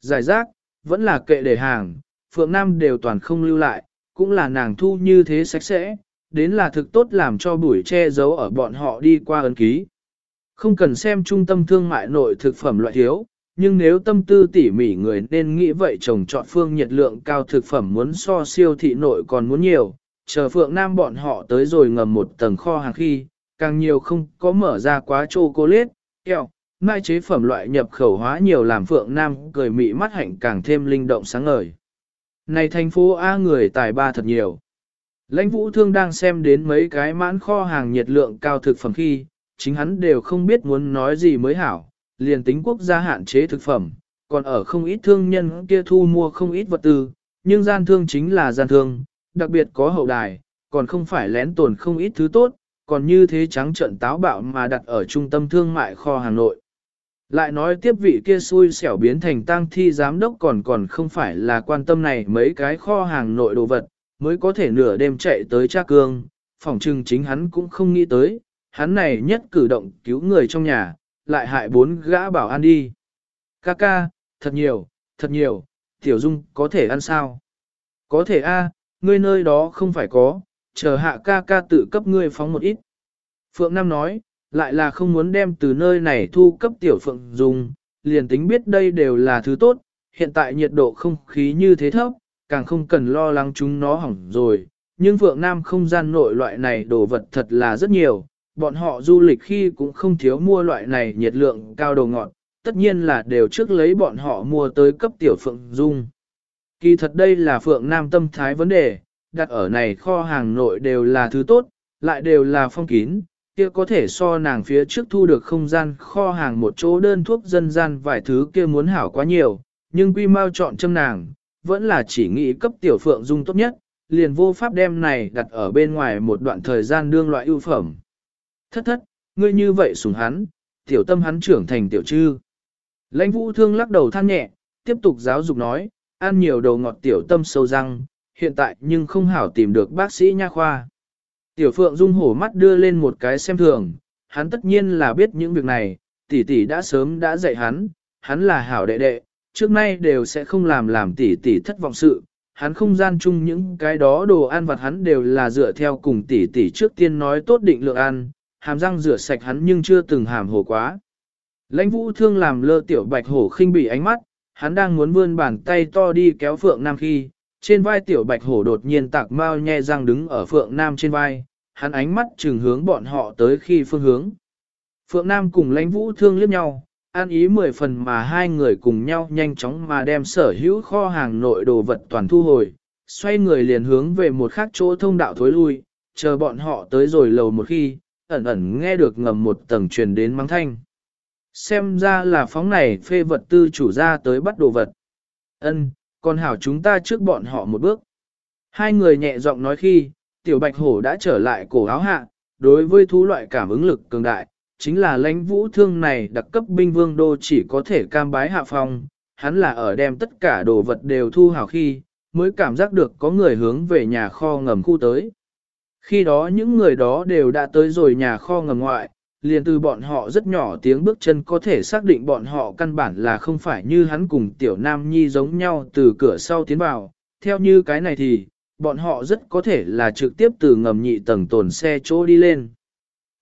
Giải rác, vẫn là kệ để hàng, Phượng Nam đều toàn không lưu lại, cũng là nàng thu như thế sạch sẽ, đến là thực tốt làm cho bụi che giấu ở bọn họ đi qua ấn ký. Không cần xem trung tâm thương mại nội thực phẩm loại thiếu, nhưng nếu tâm tư tỉ mỉ người nên nghĩ vậy trồng trọt phương nhiệt lượng cao thực phẩm muốn so siêu thị nội còn muốn nhiều, chờ Phượng Nam bọn họ tới rồi ngầm một tầng kho hàng khi, càng nhiều không có mở ra quá chocolate, kẹo, mai chế phẩm loại nhập khẩu hóa nhiều làm Phượng Nam cười mị mắt hạnh càng thêm linh động sáng ngời. Này thành phố A người tài ba thật nhiều. Lãnh vũ thương đang xem đến mấy cái mãn kho hàng nhiệt lượng cao thực phẩm khi, chính hắn đều không biết muốn nói gì mới hảo, liền tính quốc gia hạn chế thực phẩm, còn ở không ít thương nhân kia thu mua không ít vật tư, nhưng gian thương chính là gian thương, đặc biệt có hậu đài, còn không phải lén tồn không ít thứ tốt, còn như thế trắng trận táo bạo mà đặt ở trung tâm thương mại kho Hà Nội. Lại nói tiếp vị kia xui xẻo biến thành tang thi giám đốc còn còn không phải là quan tâm này mấy cái kho hàng nội đồ vật, mới có thể nửa đêm chạy tới cha cương, phòng trừng chính hắn cũng không nghĩ tới, hắn này nhất cử động cứu người trong nhà, lại hại bốn gã bảo an đi. Ca ca, thật nhiều, thật nhiều, tiểu dung có thể ăn sao? Có thể a, ngươi nơi đó không phải có, chờ hạ ca ca tự cấp ngươi phóng một ít. Phượng Nam nói, lại là không muốn đem từ nơi này thu cấp tiểu Phượng dùng, liền tính biết đây đều là thứ tốt, hiện tại nhiệt độ không khí như thế thấp, càng không cần lo lắng chúng nó hỏng rồi. Nhưng Phượng Nam không gian nội loại này đồ vật thật là rất nhiều, bọn họ du lịch khi cũng không thiếu mua loại này nhiệt lượng cao đồ ngọt, tất nhiên là đều trước lấy bọn họ mua tới cấp tiểu Phượng Dung. Kỳ thật đây là Phượng Nam tâm thái vấn đề, đặt ở này kho hàng nội đều là thứ tốt, lại đều là phong kín, kia có thể so nàng phía trước thu được không gian kho hàng một chỗ đơn thuốc dân gian vài thứ kia muốn hảo quá nhiều, nhưng quy mau chọn châm nàng, vẫn là chỉ nghĩ cấp tiểu phượng dung tốt nhất, liền vô pháp đem này đặt ở bên ngoài một đoạn thời gian đương loại ưu phẩm. Thất thất, ngươi như vậy sủng hắn, tiểu tâm hắn trưởng thành tiểu trư. Lãnh vũ thương lắc đầu than nhẹ, tiếp tục giáo dục nói, ăn nhiều đầu ngọt tiểu tâm sâu răng, hiện tại nhưng không hảo tìm được bác sĩ nha khoa. Tiểu Phượng Dung hổ mắt đưa lên một cái xem thường, hắn tất nhiên là biết những việc này, tỷ tỷ đã sớm đã dạy hắn, hắn là hảo đệ đệ, trước nay đều sẽ không làm làm tỷ tỷ thất vọng sự, hắn không gian chung những cái đó đồ ăn vặt hắn đều là dựa theo cùng tỷ tỷ trước tiên nói tốt định lượng ăn, hàm răng rửa sạch hắn nhưng chưa từng hàm hồ quá. Lãnh vũ thương làm lơ tiểu bạch hổ khinh bỉ ánh mắt, hắn đang muốn vươn bàn tay to đi kéo Phượng Nam khi, trên vai tiểu bạch hổ đột nhiên tạc mau nhe răng đứng ở Phượng Nam trên vai, hắn ánh mắt trừng hướng bọn họ tới khi phương hướng. Phượng Nam cùng lãnh vũ thương liếc nhau, an ý mười phần mà hai người cùng nhau nhanh chóng mà đem sở hữu kho hàng nội đồ vật toàn thu hồi, xoay người liền hướng về một khác chỗ thông đạo thối lui, chờ bọn họ tới rồi lầu một khi, ẩn ẩn nghe được ngầm một tầng truyền đến mắng thanh. Xem ra là phóng này phê vật tư chủ ra tới bắt đồ vật. Ân, còn hảo chúng ta trước bọn họ một bước. Hai người nhẹ giọng nói khi, tiểu bạch hổ đã trở lại cổ áo hạ, đối với thú loại cảm ứng lực cường đại, chính là lãnh vũ thương này đặc cấp binh vương đô chỉ có thể cam bái hạ phong, hắn là ở đem tất cả đồ vật đều thu hảo khi, mới cảm giác được có người hướng về nhà kho ngầm khu tới. Khi đó những người đó đều đã tới rồi nhà kho ngầm ngoại, liền từ bọn họ rất nhỏ tiếng bước chân có thể xác định bọn họ căn bản là không phải như hắn cùng tiểu nam nhi giống nhau từ cửa sau tiến vào, theo như cái này thì, bọn họ rất có thể là trực tiếp từ ngầm nhị tầng tồn xe chỗ đi lên.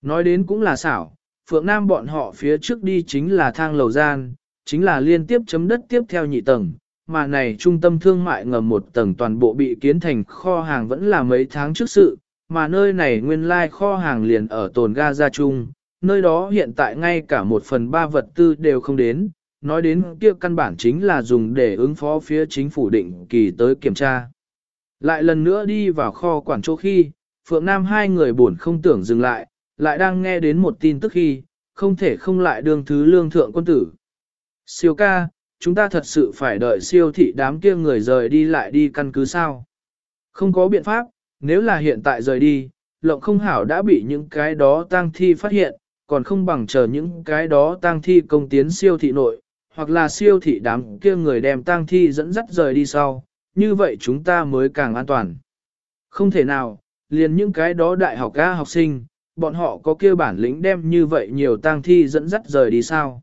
Nói đến cũng là xảo, Phượng Nam bọn họ phía trước đi chính là thang lầu gian, chính là liên tiếp chấm đất tiếp theo nhị tầng, mà này trung tâm thương mại ngầm một tầng toàn bộ bị kiến thành kho hàng vẫn là mấy tháng trước sự, mà nơi này nguyên lai kho hàng liền ở tồn ga ra chung, nơi đó hiện tại ngay cả một phần ba vật tư đều không đến, nói đến kia căn bản chính là dùng để ứng phó phía chính phủ định kỳ tới kiểm tra. Lại lần nữa đi vào kho quản chỗ khi, Phượng Nam hai người buồn không tưởng dừng lại, lại đang nghe đến một tin tức khi, không thể không lại đương thứ lương thượng quân tử. Siêu ca, chúng ta thật sự phải đợi siêu thị đám kia người rời đi lại đi căn cứ sao? Không có biện pháp, nếu là hiện tại rời đi, lộng không hảo đã bị những cái đó tang thi phát hiện, còn không bằng chờ những cái đó tang thi công tiến siêu thị nội, hoặc là siêu thị đám kia người đem tang thi dẫn dắt rời đi sau, như vậy chúng ta mới càng an toàn. Không thể nào, liền những cái đó đại học ca học sinh, bọn họ có kia bản lĩnh đem như vậy nhiều tang thi dẫn dắt rời đi sao.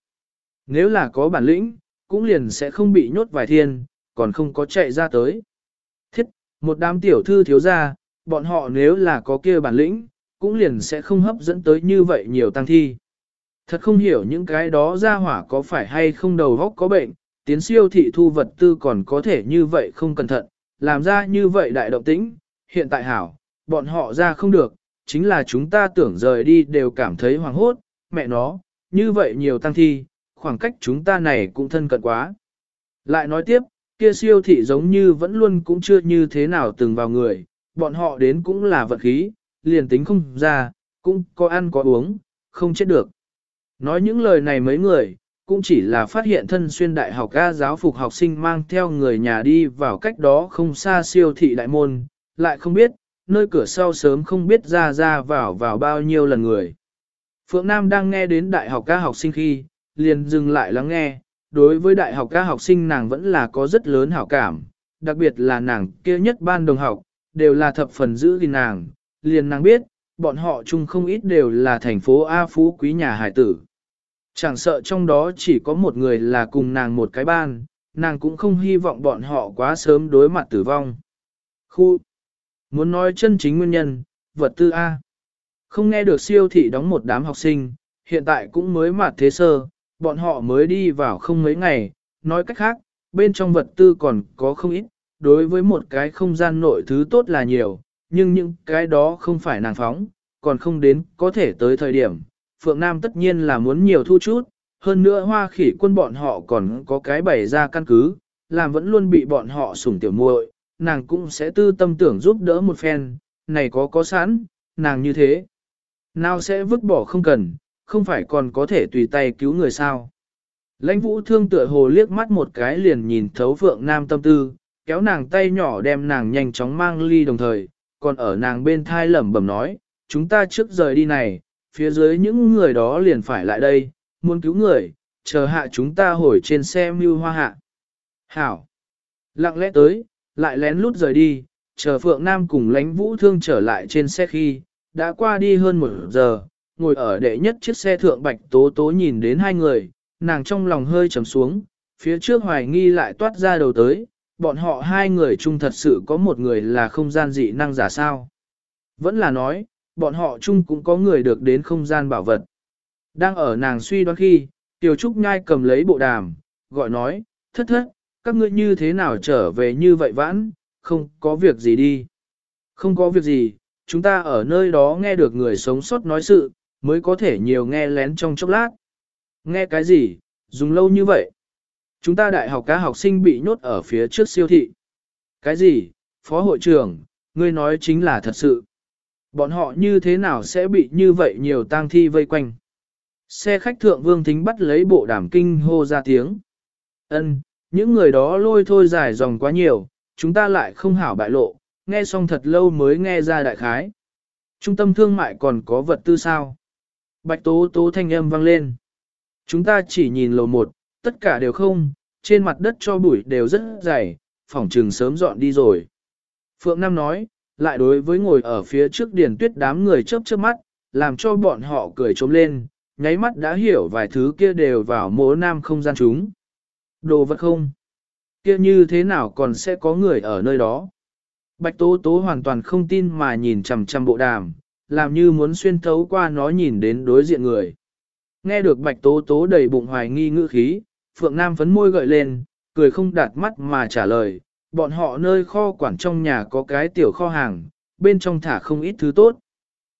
Nếu là có bản lĩnh, cũng liền sẽ không bị nhốt vài thiên, còn không có chạy ra tới. Thiết, một đám tiểu thư thiếu ra, bọn họ nếu là có kia bản lĩnh, cũng liền sẽ không hấp dẫn tới như vậy nhiều tăng thi. Thật không hiểu những cái đó ra hỏa có phải hay không đầu góc có bệnh, tiến siêu thị thu vật tư còn có thể như vậy không cẩn thận, làm ra như vậy đại động tĩnh, hiện tại hảo, bọn họ ra không được, chính là chúng ta tưởng rời đi đều cảm thấy hoàng hốt, mẹ nó, như vậy nhiều tăng thi, khoảng cách chúng ta này cũng thân cận quá. Lại nói tiếp, kia siêu thị giống như vẫn luôn cũng chưa như thế nào từng vào người, bọn họ đến cũng là vật khí, liền tính không ra, cũng có ăn có uống, không chết được. Nói những lời này mấy người, cũng chỉ là phát hiện thân xuyên đại học ca giáo phục học sinh mang theo người nhà đi vào cách đó không xa siêu thị đại môn, lại không biết, nơi cửa sau sớm không biết ra ra vào vào bao nhiêu lần người. Phượng Nam đang nghe đến đại học ca học sinh khi, liền dừng lại lắng nghe, đối với đại học ca học sinh nàng vẫn là có rất lớn hảo cảm, đặc biệt là nàng kia nhất ban đồng học, đều là thập phần giữ gìn nàng, liền nàng biết, bọn họ chung không ít đều là thành phố A Phú quý nhà hải tử. Chẳng sợ trong đó chỉ có một người là cùng nàng một cái ban, nàng cũng không hy vọng bọn họ quá sớm đối mặt tử vong. Khu Muốn nói chân chính nguyên nhân, vật tư A. Không nghe được siêu thị đóng một đám học sinh, hiện tại cũng mới mặt thế sơ, bọn họ mới đi vào không mấy ngày, nói cách khác, bên trong vật tư còn có không ít, đối với một cái không gian nội thứ tốt là nhiều, nhưng những cái đó không phải nàng phóng, còn không đến có thể tới thời điểm, Phượng Nam tất nhiên là muốn nhiều thu chút, hơn nữa hoa khỉ quân bọn họ còn có cái bày ra căn cứ, làm vẫn luôn bị bọn họ sủng tiểu muội, nàng cũng sẽ tư tâm tưởng giúp đỡ một phen, này có có sẵn, nàng như thế. Nào sẽ vứt bỏ không cần, không phải còn có thể tùy tay cứu người sao. Lãnh vũ thương tựa hồ liếc mắt một cái liền nhìn thấu Phượng Nam tâm tư, kéo nàng tay nhỏ đem nàng nhanh chóng mang ly đồng thời, còn ở nàng bên thai lẩm bẩm nói, chúng ta trước rời đi này, phía dưới những người đó liền phải lại đây, muốn cứu người, chờ hạ chúng ta hồi trên xe mưu hoa hạ. Hảo! Lặng lẽ tới, lại lén lút rời đi, chờ Phượng Nam cùng lánh vũ thương trở lại trên xe khi, đã qua đi hơn một giờ, ngồi ở đệ nhất chiếc xe thượng bạch tố tố nhìn đến hai người, nàng trong lòng hơi trầm xuống, phía trước hoài nghi lại toát ra đầu tới, bọn họ hai người chung thật sự có một người là không gian dị năng giả sao. Vẫn là nói, bọn họ chung cũng có người được đến không gian bảo vật. Đang ở nàng suy đoán khi, Tiểu Trúc Nhai cầm lấy bộ đàm, gọi nói, thất thất, các ngươi như thế nào trở về như vậy vãn, không có việc gì đi. Không có việc gì, chúng ta ở nơi đó nghe được người sống sót nói sự, mới có thể nhiều nghe lén trong chốc lát. Nghe cái gì, dùng lâu như vậy? Chúng ta đại học cá học sinh bị nhốt ở phía trước siêu thị. Cái gì, phó hội trưởng, ngươi nói chính là thật sự. Bọn họ như thế nào sẽ bị như vậy nhiều tang thi vây quanh? Xe khách thượng vương thính bắt lấy bộ đàm kinh hô ra tiếng. Ân, những người đó lôi thôi dài dòng quá nhiều, chúng ta lại không hảo bại lộ, nghe xong thật lâu mới nghe ra đại khái. Trung tâm thương mại còn có vật tư sao? Bạch tố tố thanh âm vang lên. Chúng ta chỉ nhìn lầu một, tất cả đều không, trên mặt đất cho bụi đều rất dày, phòng trừng sớm dọn đi rồi. Phượng Nam nói, lại đối với ngồi ở phía trước điền tuyết đám người chớp chớp mắt, làm cho bọn họ cười trống lên, nháy mắt đã hiểu vài thứ kia đều vào mố nam không gian chúng. Đồ vật không? Kia như thế nào còn sẽ có người ở nơi đó? Bạch Tố Tố hoàn toàn không tin mà nhìn chằm chằm bộ đàm, làm như muốn xuyên thấu qua nó nhìn đến đối diện người. Nghe được Bạch Tố Tố đầy bụng hoài nghi ngữ khí, Phượng Nam phấn môi gợi lên, cười không đạt mắt mà trả lời, bọn họ nơi kho quản trong nhà có cái tiểu kho hàng, bên trong thả không ít thứ tốt.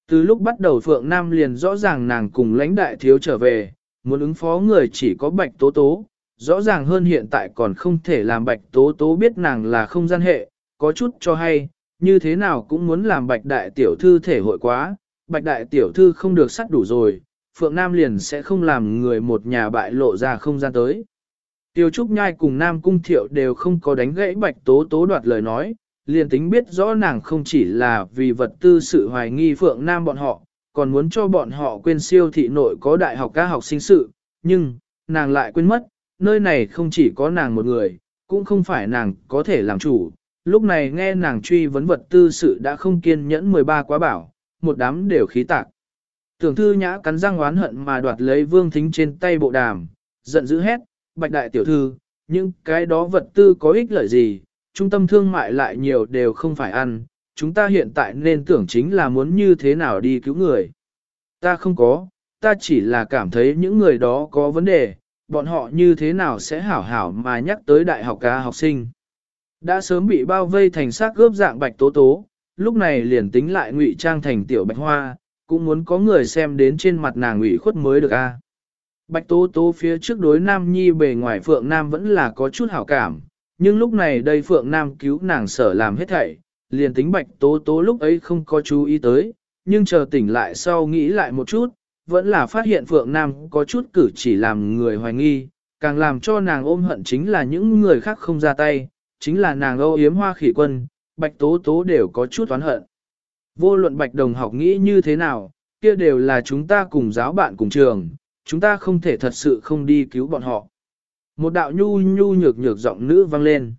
Từ lúc bắt đầu Phượng Nam liền rõ ràng nàng cùng lãnh đại thiếu trở về, muốn ứng phó người chỉ có Bạch Tố Tố, rõ ràng hơn hiện tại còn không thể làm Bạch Tố Tố biết nàng là không gian hệ, có chút cho hay, như thế nào cũng muốn làm Bạch Đại Tiểu Thư thể hội quá, Bạch Đại Tiểu Thư không được sắt đủ rồi, Phượng Nam liền sẽ không làm người một nhà bại lộ ra không gian tới. Tiêu Trúc Nhai cùng Nam Cung Thiệu đều không có đánh gãy Bạch Tố Tố đoạt lời nói, liền tính biết rõ nàng không chỉ là vì vật tư sự hoài nghi Phượng Nam bọn họ, còn muốn cho bọn họ quên siêu thị nội có đại học ca học sinh sự, nhưng, nàng lại quên mất, nơi này không chỉ có nàng một người, cũng không phải nàng có thể làm chủ. Lúc này nghe nàng truy vấn vật tư sự đã không kiên nhẫn 13 quá bảo, một đám đều khí tạc. Tưởng thư nhã cắn răng oán hận mà đoạt lấy vương thính trên tay bộ đàm, giận dữ hét, bạch đại tiểu thư, nhưng cái đó vật tư có ích lợi gì, trung tâm thương mại lại nhiều đều không phải ăn, chúng ta hiện tại nên tưởng chính là muốn như thế nào đi cứu người. Ta không có, ta chỉ là cảm thấy những người đó có vấn đề, bọn họ như thế nào sẽ hảo hảo mà nhắc tới đại học ca học sinh. Đã sớm bị bao vây thành xác gớp dạng bạch tố tố, lúc này liền tính lại ngụy trang thành tiểu bạch hoa, cũng muốn có người xem đến trên mặt nàng ủy khuất mới được a. Bạch Tố Tố phía trước đối Nam Nhi bề ngoài Phượng Nam vẫn là có chút hảo cảm, nhưng lúc này đây Phượng Nam cứu nàng sở làm hết thảy, liền tính Bạch Tố Tố lúc ấy không có chú ý tới, nhưng chờ tỉnh lại sau nghĩ lại một chút, vẫn là phát hiện Phượng Nam có chút cử chỉ làm người hoài nghi, càng làm cho nàng ôm hận chính là những người khác không ra tay, chính là nàng âu yếm hoa khỉ quân, Bạch Tố Tố đều có chút oán hận. Vô luận Bạch Đồng học nghĩ như thế nào, kia đều là chúng ta cùng giáo bạn cùng trường, chúng ta không thể thật sự không đi cứu bọn họ. Một đạo nhu nhu nhược nhược giọng nữ vang lên.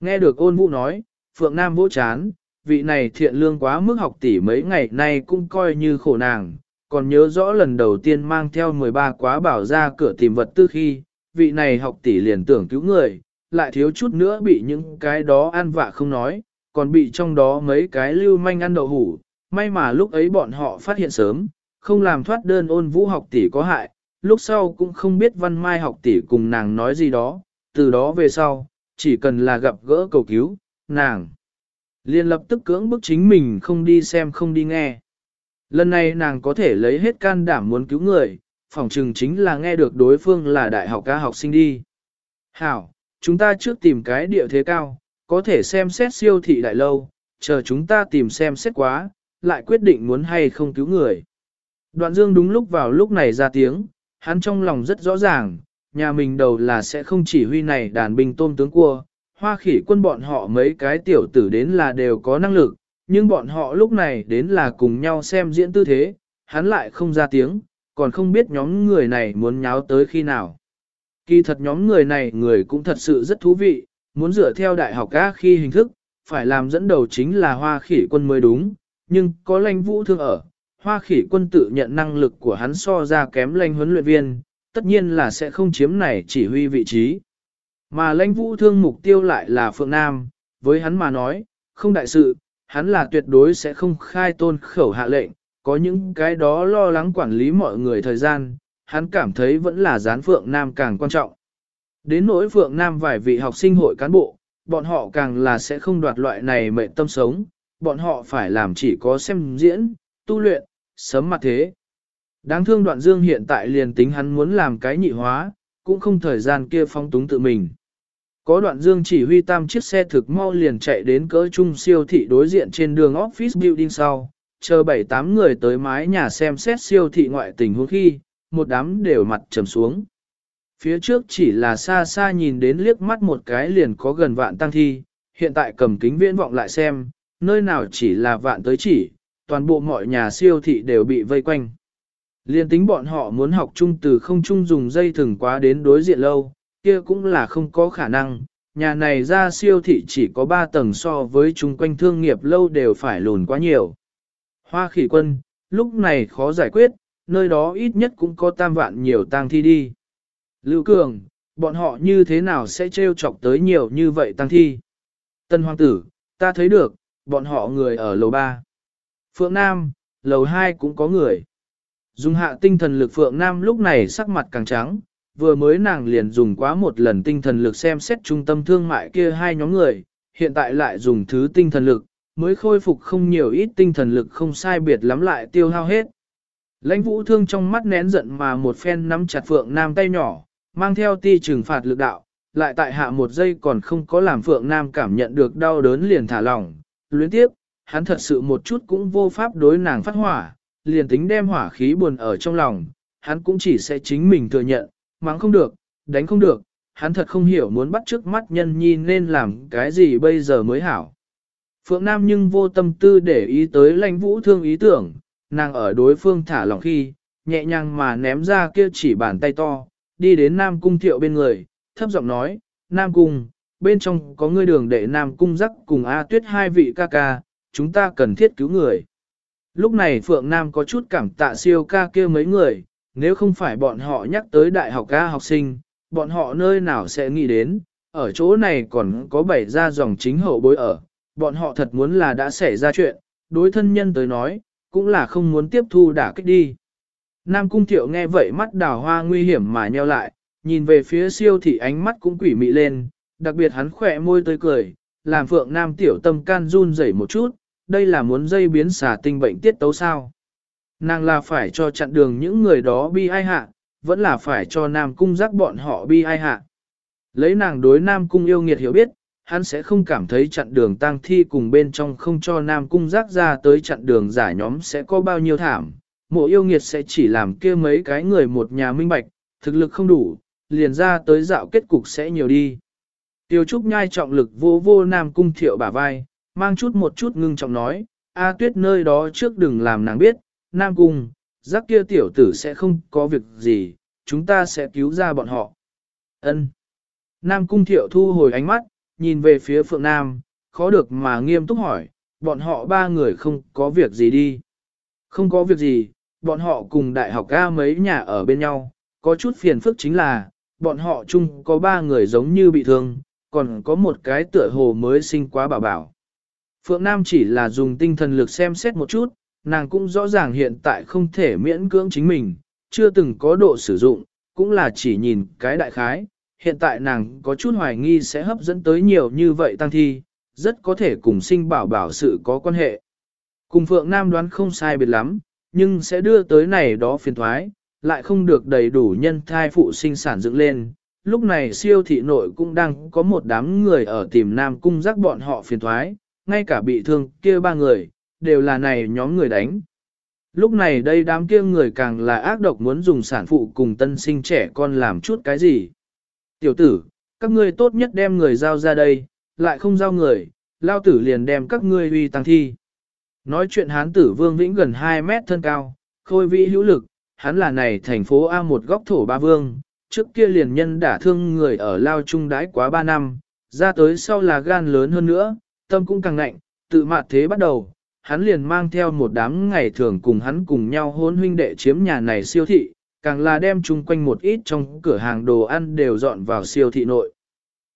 Nghe được ôn vũ nói, Phượng Nam vỗ chán, vị này thiện lương quá mức học tỷ mấy ngày nay cũng coi như khổ nàng, còn nhớ rõ lần đầu tiên mang theo 13 quá bảo ra cửa tìm vật tư khi, vị này học tỷ liền tưởng cứu người, lại thiếu chút nữa bị những cái đó an vạ không nói, còn bị trong đó mấy cái lưu manh ăn đậu hủ, may mà lúc ấy bọn họ phát hiện sớm, không làm thoát đơn ôn vũ học tỷ có hại, lúc sau cũng không biết văn mai học tỷ cùng nàng nói gì đó, từ đó về sau, chỉ cần là gặp gỡ cầu cứu, nàng liền lập tức cưỡng bức chính mình không đi xem không đi nghe. Lần này nàng có thể lấy hết can đảm muốn cứu người, phỏng chừng chính là nghe được đối phương là đại học ca học sinh đi. Hảo, chúng ta trước tìm cái địa thế cao, có thể xem xét siêu thị đại lâu, chờ chúng ta tìm xem xét quá, lại quyết định muốn hay không cứu người. Đoạn dương đúng lúc vào lúc này ra tiếng, hắn trong lòng rất rõ ràng, nhà mình đầu là sẽ không chỉ huy này đàn binh tôm tướng cua, hoa khỉ quân bọn họ mấy cái tiểu tử đến là đều có năng lực, nhưng bọn họ lúc này đến là cùng nhau xem diễn tư thế, hắn lại không ra tiếng, còn không biết nhóm người này muốn nháo tới khi nào. Kỳ thật nhóm người này người cũng thật sự rất thú vị, muốn dựa theo đại học các khi hình thức, phải làm dẫn đầu chính là hoa khỉ quân mới đúng, nhưng có lãnh vũ thương ở, hoa khỉ quân tự nhận năng lực của hắn so ra kém lãnh huấn luyện viên, tất nhiên là sẽ không chiếm này chỉ huy vị trí. Mà lãnh vũ thương mục tiêu lại là Phượng Nam, với hắn mà nói, không đại sự, hắn là tuyệt đối sẽ không khai tôn khẩu hạ lệnh, có những cái đó lo lắng quản lý mọi người thời gian, hắn cảm thấy vẫn là gián Phượng Nam càng quan trọng. Đến nỗi Phượng Nam vài vị học sinh hội cán bộ, bọn họ càng là sẽ không đoạt loại này mệnh tâm sống, bọn họ phải làm chỉ có xem diễn, tu luyện, sớm mặt thế. Đáng thương đoạn dương hiện tại liền tính hắn muốn làm cái nhị hóa, cũng không thời gian kia phong túng tự mình. Có đoạn dương chỉ huy tam chiếc xe thực mau liền chạy đến cỡ trung siêu thị đối diện trên đường office building sau, chờ bảy tám người tới mái nhà xem xét siêu thị ngoại tình huống khi, một đám đều mặt trầm xuống. Phía trước chỉ là xa xa nhìn đến liếc mắt một cái liền có gần vạn tăng thi, hiện tại cầm kính viễn vọng lại xem, nơi nào chỉ là vạn tới chỉ, toàn bộ mọi nhà siêu thị đều bị vây quanh. Liên tính bọn họ muốn học chung từ không chung dùng dây thừng quá đến đối diện lâu, kia cũng là không có khả năng. Nhà này ra siêu thị chỉ có 3 tầng so với chung quanh thương nghiệp lâu đều phải lùn quá nhiều. Hoa khỉ quân, lúc này khó giải quyết, nơi đó ít nhất cũng có tam vạn nhiều tang thi đi. Lưu Cường, bọn họ như thế nào sẽ trêu chọc tới nhiều như vậy tăng thi? Tân Hoàng tử, ta thấy được, bọn họ người ở lầu 3. Phượng Nam, lầu 2 cũng có người. Dùng hạ tinh thần lực Phượng Nam lúc này sắc mặt càng trắng, vừa mới nàng liền dùng quá một lần tinh thần lực xem xét trung tâm thương mại kia hai nhóm người, hiện tại lại dùng thứ tinh thần lực, mới khôi phục không nhiều ít tinh thần lực không sai biệt lắm lại tiêu hao hết. Lãnh vũ thương trong mắt nén giận mà một phen nắm chặt Phượng Nam tay nhỏ, mang theo ti trừng phạt lực đạo, lại tại hạ một giây còn không có làm Phượng Nam cảm nhận được đau đớn liền thả lỏng. Luyến tiếp, hắn thật sự một chút cũng vô pháp đối nàng phát hỏa, liền tính đem hỏa khí buồn ở trong lòng, hắn cũng chỉ sẽ chính mình thừa nhận, mắng không được, đánh không được, hắn thật không hiểu muốn bắt trước mắt nhân nhi nên làm cái gì bây giờ mới hảo. Phượng Nam nhưng vô tâm tư để ý tới lãnh vũ thương ý tưởng, nàng ở đối phương thả lỏng khi, nhẹ nhàng mà ném ra kia chỉ bàn tay to, đi đến Nam Cung Thiệu bên người, thấp giọng nói, Nam Cung, bên trong có ngươi đường để Nam Cung rắc cùng A Tuyết hai vị ca ca, chúng ta cần thiết cứu người. Lúc này Phượng Nam có chút cảm tạ siêu ca kia mấy người, nếu không phải bọn họ nhắc tới đại học ca học sinh, bọn họ nơi nào sẽ nghĩ đến, ở chỗ này còn có bảy ra dòng chính hậu bối ở, bọn họ thật muốn là đã xảy ra chuyện, đối thân nhân tới nói, cũng là không muốn tiếp thu đả kích đi. Nam Cung Thiệu nghe vậy mắt đào hoa nguy hiểm mà nheo lại, nhìn về phía siêu thị ánh mắt cũng quỷ mị lên, đặc biệt hắn khỏe môi tươi cười, làm Phượng Nam Tiểu tâm can run rẩy một chút, đây là muốn dây biến xả tinh bệnh tiết tấu sao. Nàng là phải cho chặn đường những người đó bi ai hạ, vẫn là phải cho Nam Cung giác bọn họ bi ai hạ. Lấy nàng đối Nam Cung yêu nghiệt hiểu biết, hắn sẽ không cảm thấy chặn đường tang thi cùng bên trong không cho Nam Cung giác ra tới chặn đường giả nhóm sẽ có bao nhiêu thảm. Mộ yêu nghiệt sẽ chỉ làm kia mấy cái người một nhà minh bạch, thực lực không đủ, liền ra tới dạo kết cục sẽ nhiều đi. Tiêu Trúc nhai trọng lực vô vô Nam Cung thiệu bả vai, mang chút một chút ngưng trọng nói, A tuyết nơi đó trước đừng làm nàng biết, Nam Cung, giác kia tiểu tử sẽ không có việc gì, chúng ta sẽ cứu ra bọn họ. Ân. Nam Cung thiệu thu hồi ánh mắt, nhìn về phía Phượng Nam, khó được mà nghiêm túc hỏi, bọn họ ba người không có việc gì đi. Không có việc gì, bọn họ cùng đại học ca mấy nhà ở bên nhau, có chút phiền phức chính là, bọn họ chung có ba người giống như bị thương, còn có một cái tựa hồ mới sinh quá bảo bảo. Phượng Nam chỉ là dùng tinh thần lực xem xét một chút, nàng cũng rõ ràng hiện tại không thể miễn cưỡng chính mình, chưa từng có độ sử dụng, cũng là chỉ nhìn cái đại khái. Hiện tại nàng có chút hoài nghi sẽ hấp dẫn tới nhiều như vậy tăng thi, rất có thể cùng sinh bảo bảo sự có quan hệ. Cùng Phượng Nam đoán không sai biệt lắm, nhưng sẽ đưa tới này đó phiền thoái, lại không được đầy đủ nhân thai phụ sinh sản dựng lên. Lúc này siêu thị nội cũng đang có một đám người ở tìm Nam Cung giác bọn họ phiền thoái, ngay cả bị thương kia ba người, đều là này nhóm người đánh. Lúc này đây đám kia người càng là ác độc muốn dùng sản phụ cùng tân sinh trẻ con làm chút cái gì. Tiểu tử, các ngươi tốt nhất đem người giao ra đây, lại không giao người, lao tử liền đem các ngươi uy tăng thi. Nói chuyện hán tử vương vĩnh gần 2 mét thân cao, khôi vĩ hữu lực, hắn là này thành phố A một góc thổ ba vương, trước kia liền nhân đả thương người ở lao trung đái quá 3 năm, ra tới sau là gan lớn hơn nữa, tâm cũng càng nạnh tự mạt thế bắt đầu, hắn liền mang theo một đám ngày thường cùng hắn cùng nhau hôn huynh đệ chiếm nhà này siêu thị, càng là đem chung quanh một ít trong cửa hàng đồ ăn đều dọn vào siêu thị nội.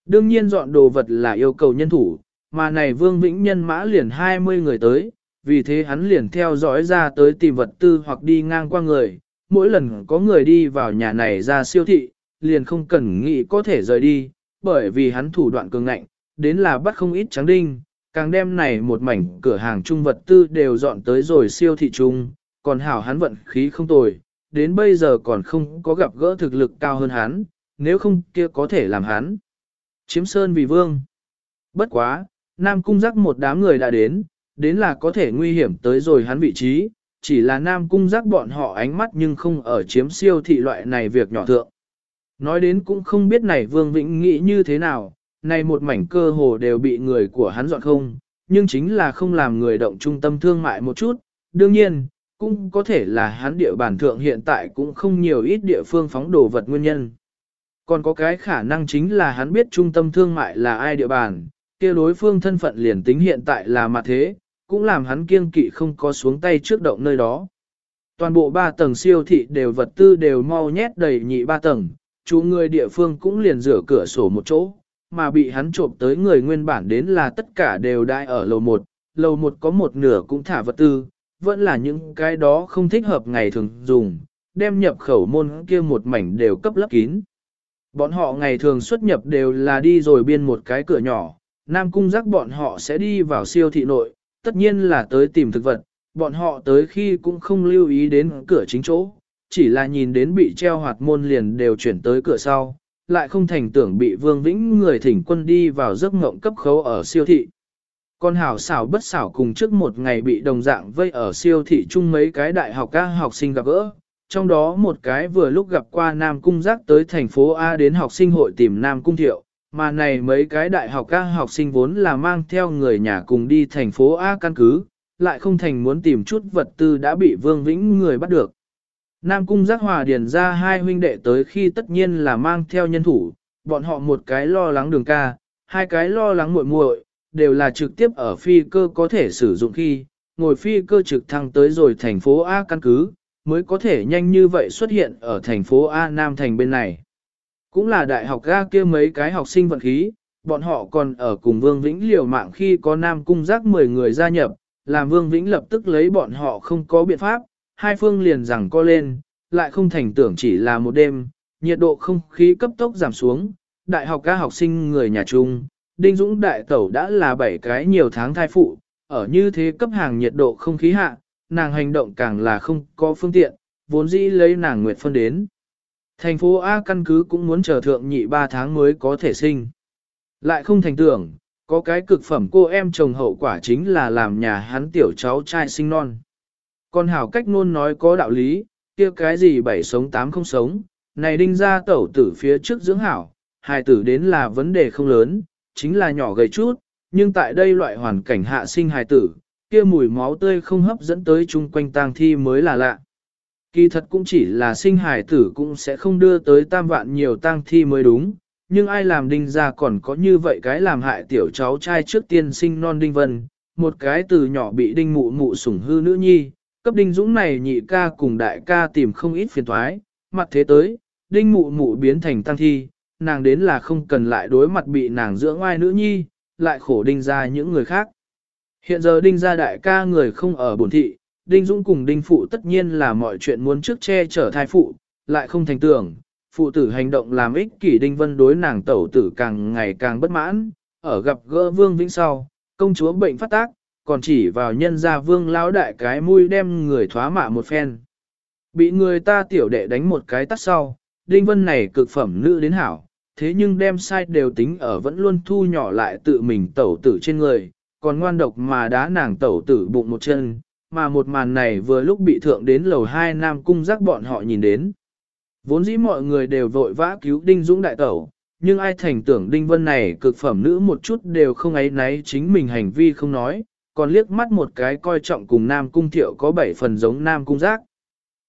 Đương nhiên dọn đồ vật là yêu cầu nhân thủ, mà này Vương Vĩnh Nhân mã liền 20 người tới, vì thế hắn liền theo dõi ra tới tìm vật tư hoặc đi ngang qua người, mỗi lần có người đi vào nhà này ra siêu thị, liền không cần nghĩ có thể rời đi, bởi vì hắn thủ đoạn cường ngạnh, đến là bắt không ít trắng đinh, càng đem này một mảnh cửa hàng trung vật tư đều dọn tới rồi siêu thị trung, còn hảo hắn vận khí không tồi, đến bây giờ còn không có gặp gỡ thực lực cao hơn hắn, nếu không kia có thể làm hắn. Chiếm sơn vì vương. Bất quá, Nam Cung giác một đám người đã đến, đến là có thể nguy hiểm tới rồi hắn vị trí, chỉ là Nam Cung giác bọn họ ánh mắt nhưng không ở chiếm siêu thị loại này việc nhỏ thượng. Nói đến cũng không biết này Vương Vĩnh nghĩ như thế nào, này một mảnh cơ hồ đều bị người của hắn dọn không, nhưng chính là không làm người động trung tâm thương mại một chút, đương nhiên, cũng có thể là hắn địa bàn thượng hiện tại cũng không nhiều ít địa phương phóng đồ vật nguyên nhân. Còn có cái khả năng chính là hắn biết trung tâm thương mại là ai địa bàn, kia đối phương thân phận liền tính hiện tại là mặt thế, cũng làm hắn kiêng kỵ không có xuống tay trước động nơi đó. Toàn bộ ba tầng siêu thị đều vật tư đều mau nhét đầy nhị ba tầng, chú người địa phương cũng liền rửa cửa sổ một chỗ, mà bị hắn trộm tới người nguyên bản đến là tất cả đều đại ở lầu một. lầu một có một nửa cũng thả vật tư, vẫn là những cái đó không thích hợp ngày thường dùng, đem nhập khẩu môn kia một mảnh đều cấp lấp kín. Bọn họ ngày thường xuất nhập đều là đi rồi biên một cái cửa nhỏ, Nam Cung giác bọn họ sẽ đi vào siêu thị nội, tất nhiên là tới tìm thực vật, bọn họ tới khi cũng không lưu ý đến cửa chính chỗ, chỉ là nhìn đến bị treo hoạt môn liền đều chuyển tới cửa sau, lại không thành tưởng bị Vương Vĩnh người thỉnh quân đi vào giấc ngộng cấp khấu ở siêu thị. Con hảo xảo bất xảo cùng trước một ngày bị đồng dạng vây ở siêu thị chung mấy cái đại học các học sinh gặp gỡ, trong đó một cái vừa lúc gặp qua Nam Cung Giác tới thành phố A đến học sinh hội tìm Nam Cung Thiệu, mà này mấy cái đại học các học sinh vốn là mang theo người nhà cùng đi thành phố A căn cứ, lại không thành muốn tìm chút vật tư đã bị Vương Vĩnh người bắt được. Nam Cung Giác Hòa điền ra hai huynh đệ tới khi tất nhiên là mang theo nhân thủ, bọn họ một cái lo lắng đường ca, hai cái lo lắng muội muội, đều là trực tiếp ở phi cơ có thể sử dụng khi, ngồi phi cơ trực thăng tới rồi thành phố A căn cứ, mới có thể nhanh như vậy xuất hiện ở thành phố A Nam thành bên này. Cũng là đại học ga kia mấy cái học sinh vận khí, bọn họ còn ở cùng Vương Vĩnh liều mạng khi có Nam Cung Giác 10 người gia nhập, làm Vương Vĩnh lập tức lấy bọn họ không có biện pháp, hai phương liền rằng co lên, lại không thành tưởng chỉ là một đêm, nhiệt độ không khí cấp tốc giảm xuống, đại học ca học sinh người nhà trung, Đinh Dũng đại tẩu đã là bảy cái nhiều tháng thai phụ, ở như thế cấp hàng nhiệt độ không khí hạ, nàng hành động càng là không có phương tiện, vốn dĩ lấy nàng nguyệt phân đến. Thành phố A căn cứ cũng muốn chờ thượng nhị 3 tháng mới có thể sinh. Lại không thành tưởng, có cái cực phẩm cô em chồng hậu quả chính là làm nhà hắn tiểu cháu trai sinh non. Còn hảo cách luôn nói có đạo lý, kia cái gì bảy sống tám không sống, này đinh ra tẩu tử phía trước dưỡng hảo, hài tử đến là vấn đề không lớn, chính là nhỏ gầy chút, nhưng tại đây loại hoàn cảnh hạ sinh hài tử, kia mùi máu tươi không hấp dẫn tới chung quanh tang thi mới là lạ. Kỳ thật cũng chỉ là sinh hài tử cũng sẽ không đưa tới tam vạn nhiều tang thi mới đúng, nhưng ai làm đinh ra còn có như vậy cái làm hại tiểu cháu trai trước tiên sinh non đinh vân, một cái từ nhỏ bị đinh mụ mụ sủng hư nữ nhi, cấp đinh dũng này nhị ca cùng đại ca tìm không ít phiền thoái, mặt thế tới, đinh mụ mụ biến thành tăng thi, nàng đến là không cần lại đối mặt bị nàng dưỡng ngoài nữ nhi, lại khổ đinh ra những người khác. Hiện giờ đinh gia đại ca người không ở bổn thị, đinh dũng cùng đinh phụ tất nhiên là mọi chuyện muốn trước che chở thai phụ, lại không thành tưởng, phụ tử hành động làm ích kỷ đinh vân đối nàng tẩu tử càng ngày càng bất mãn, ở gặp gỡ vương vĩnh sau, công chúa bệnh phát tác, còn chỉ vào nhân gia vương lão đại cái mũi đem người thoá mạ một phen. Bị người ta tiểu đệ đánh một cái tắt sau, đinh vân này cực phẩm nữ đến hảo, thế nhưng đem sai đều tính ở vẫn luôn thu nhỏ lại tự mình tẩu tử trên người, còn ngoan độc mà đá nàng tẩu tử bụng một chân, mà một màn này vừa lúc bị thượng đến lầu hai nam cung giác bọn họ nhìn đến. Vốn dĩ mọi người đều vội vã cứu Đinh Dũng đại tẩu, nhưng ai thành tưởng Đinh Vân này cực phẩm nữ một chút đều không ấy náy chính mình hành vi không nói, còn liếc mắt một cái coi trọng cùng Nam Cung Thiệu có bảy phần giống Nam Cung Giác.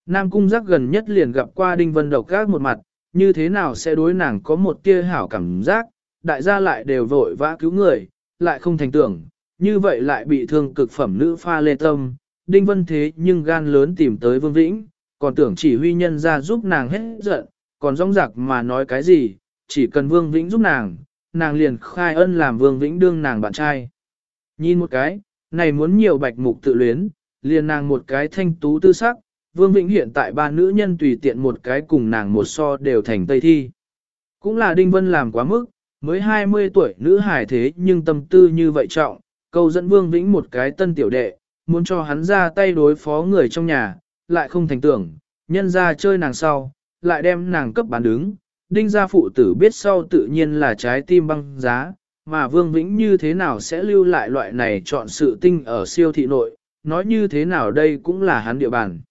Nam Cung Giác gần nhất liền gặp qua Đinh Vân độc gác một mặt, như thế nào sẽ đối nàng có một tia hảo cảm giác, đại gia lại đều vội vã cứu người, lại không thành tưởng, như vậy lại bị thương cực phẩm nữ pha lê tâm, Đinh Vân thế nhưng gan lớn tìm tới Vương Vĩnh, còn tưởng chỉ huy nhân ra giúp nàng hết giận, còn rong rạc mà nói cái gì, chỉ cần Vương Vĩnh giúp nàng, nàng liền khai ân làm Vương Vĩnh đương nàng bạn trai. Nhìn một cái, này muốn nhiều bạch mục tự luyến, liền nàng một cái thanh tú tư sắc, Vương Vĩnh hiện tại ba nữ nhân tùy tiện một cái cùng nàng một so đều thành tây thi. Cũng là Đinh Vân làm quá mức, mới 20 tuổi nữ hài thế nhưng tâm tư như vậy trọng, câu dẫn Vương Vĩnh một cái tân tiểu đệ, muốn cho hắn ra tay đối phó người trong nhà, lại không thành tưởng, nhân ra chơi nàng sau, lại đem nàng cấp bán đứng, đinh gia phụ tử biết sau tự nhiên là trái tim băng giá, mà Vương Vĩnh như thế nào sẽ lưu lại loại này chọn sự tinh ở siêu thị nội, nói như thế nào đây cũng là hắn địa bàn.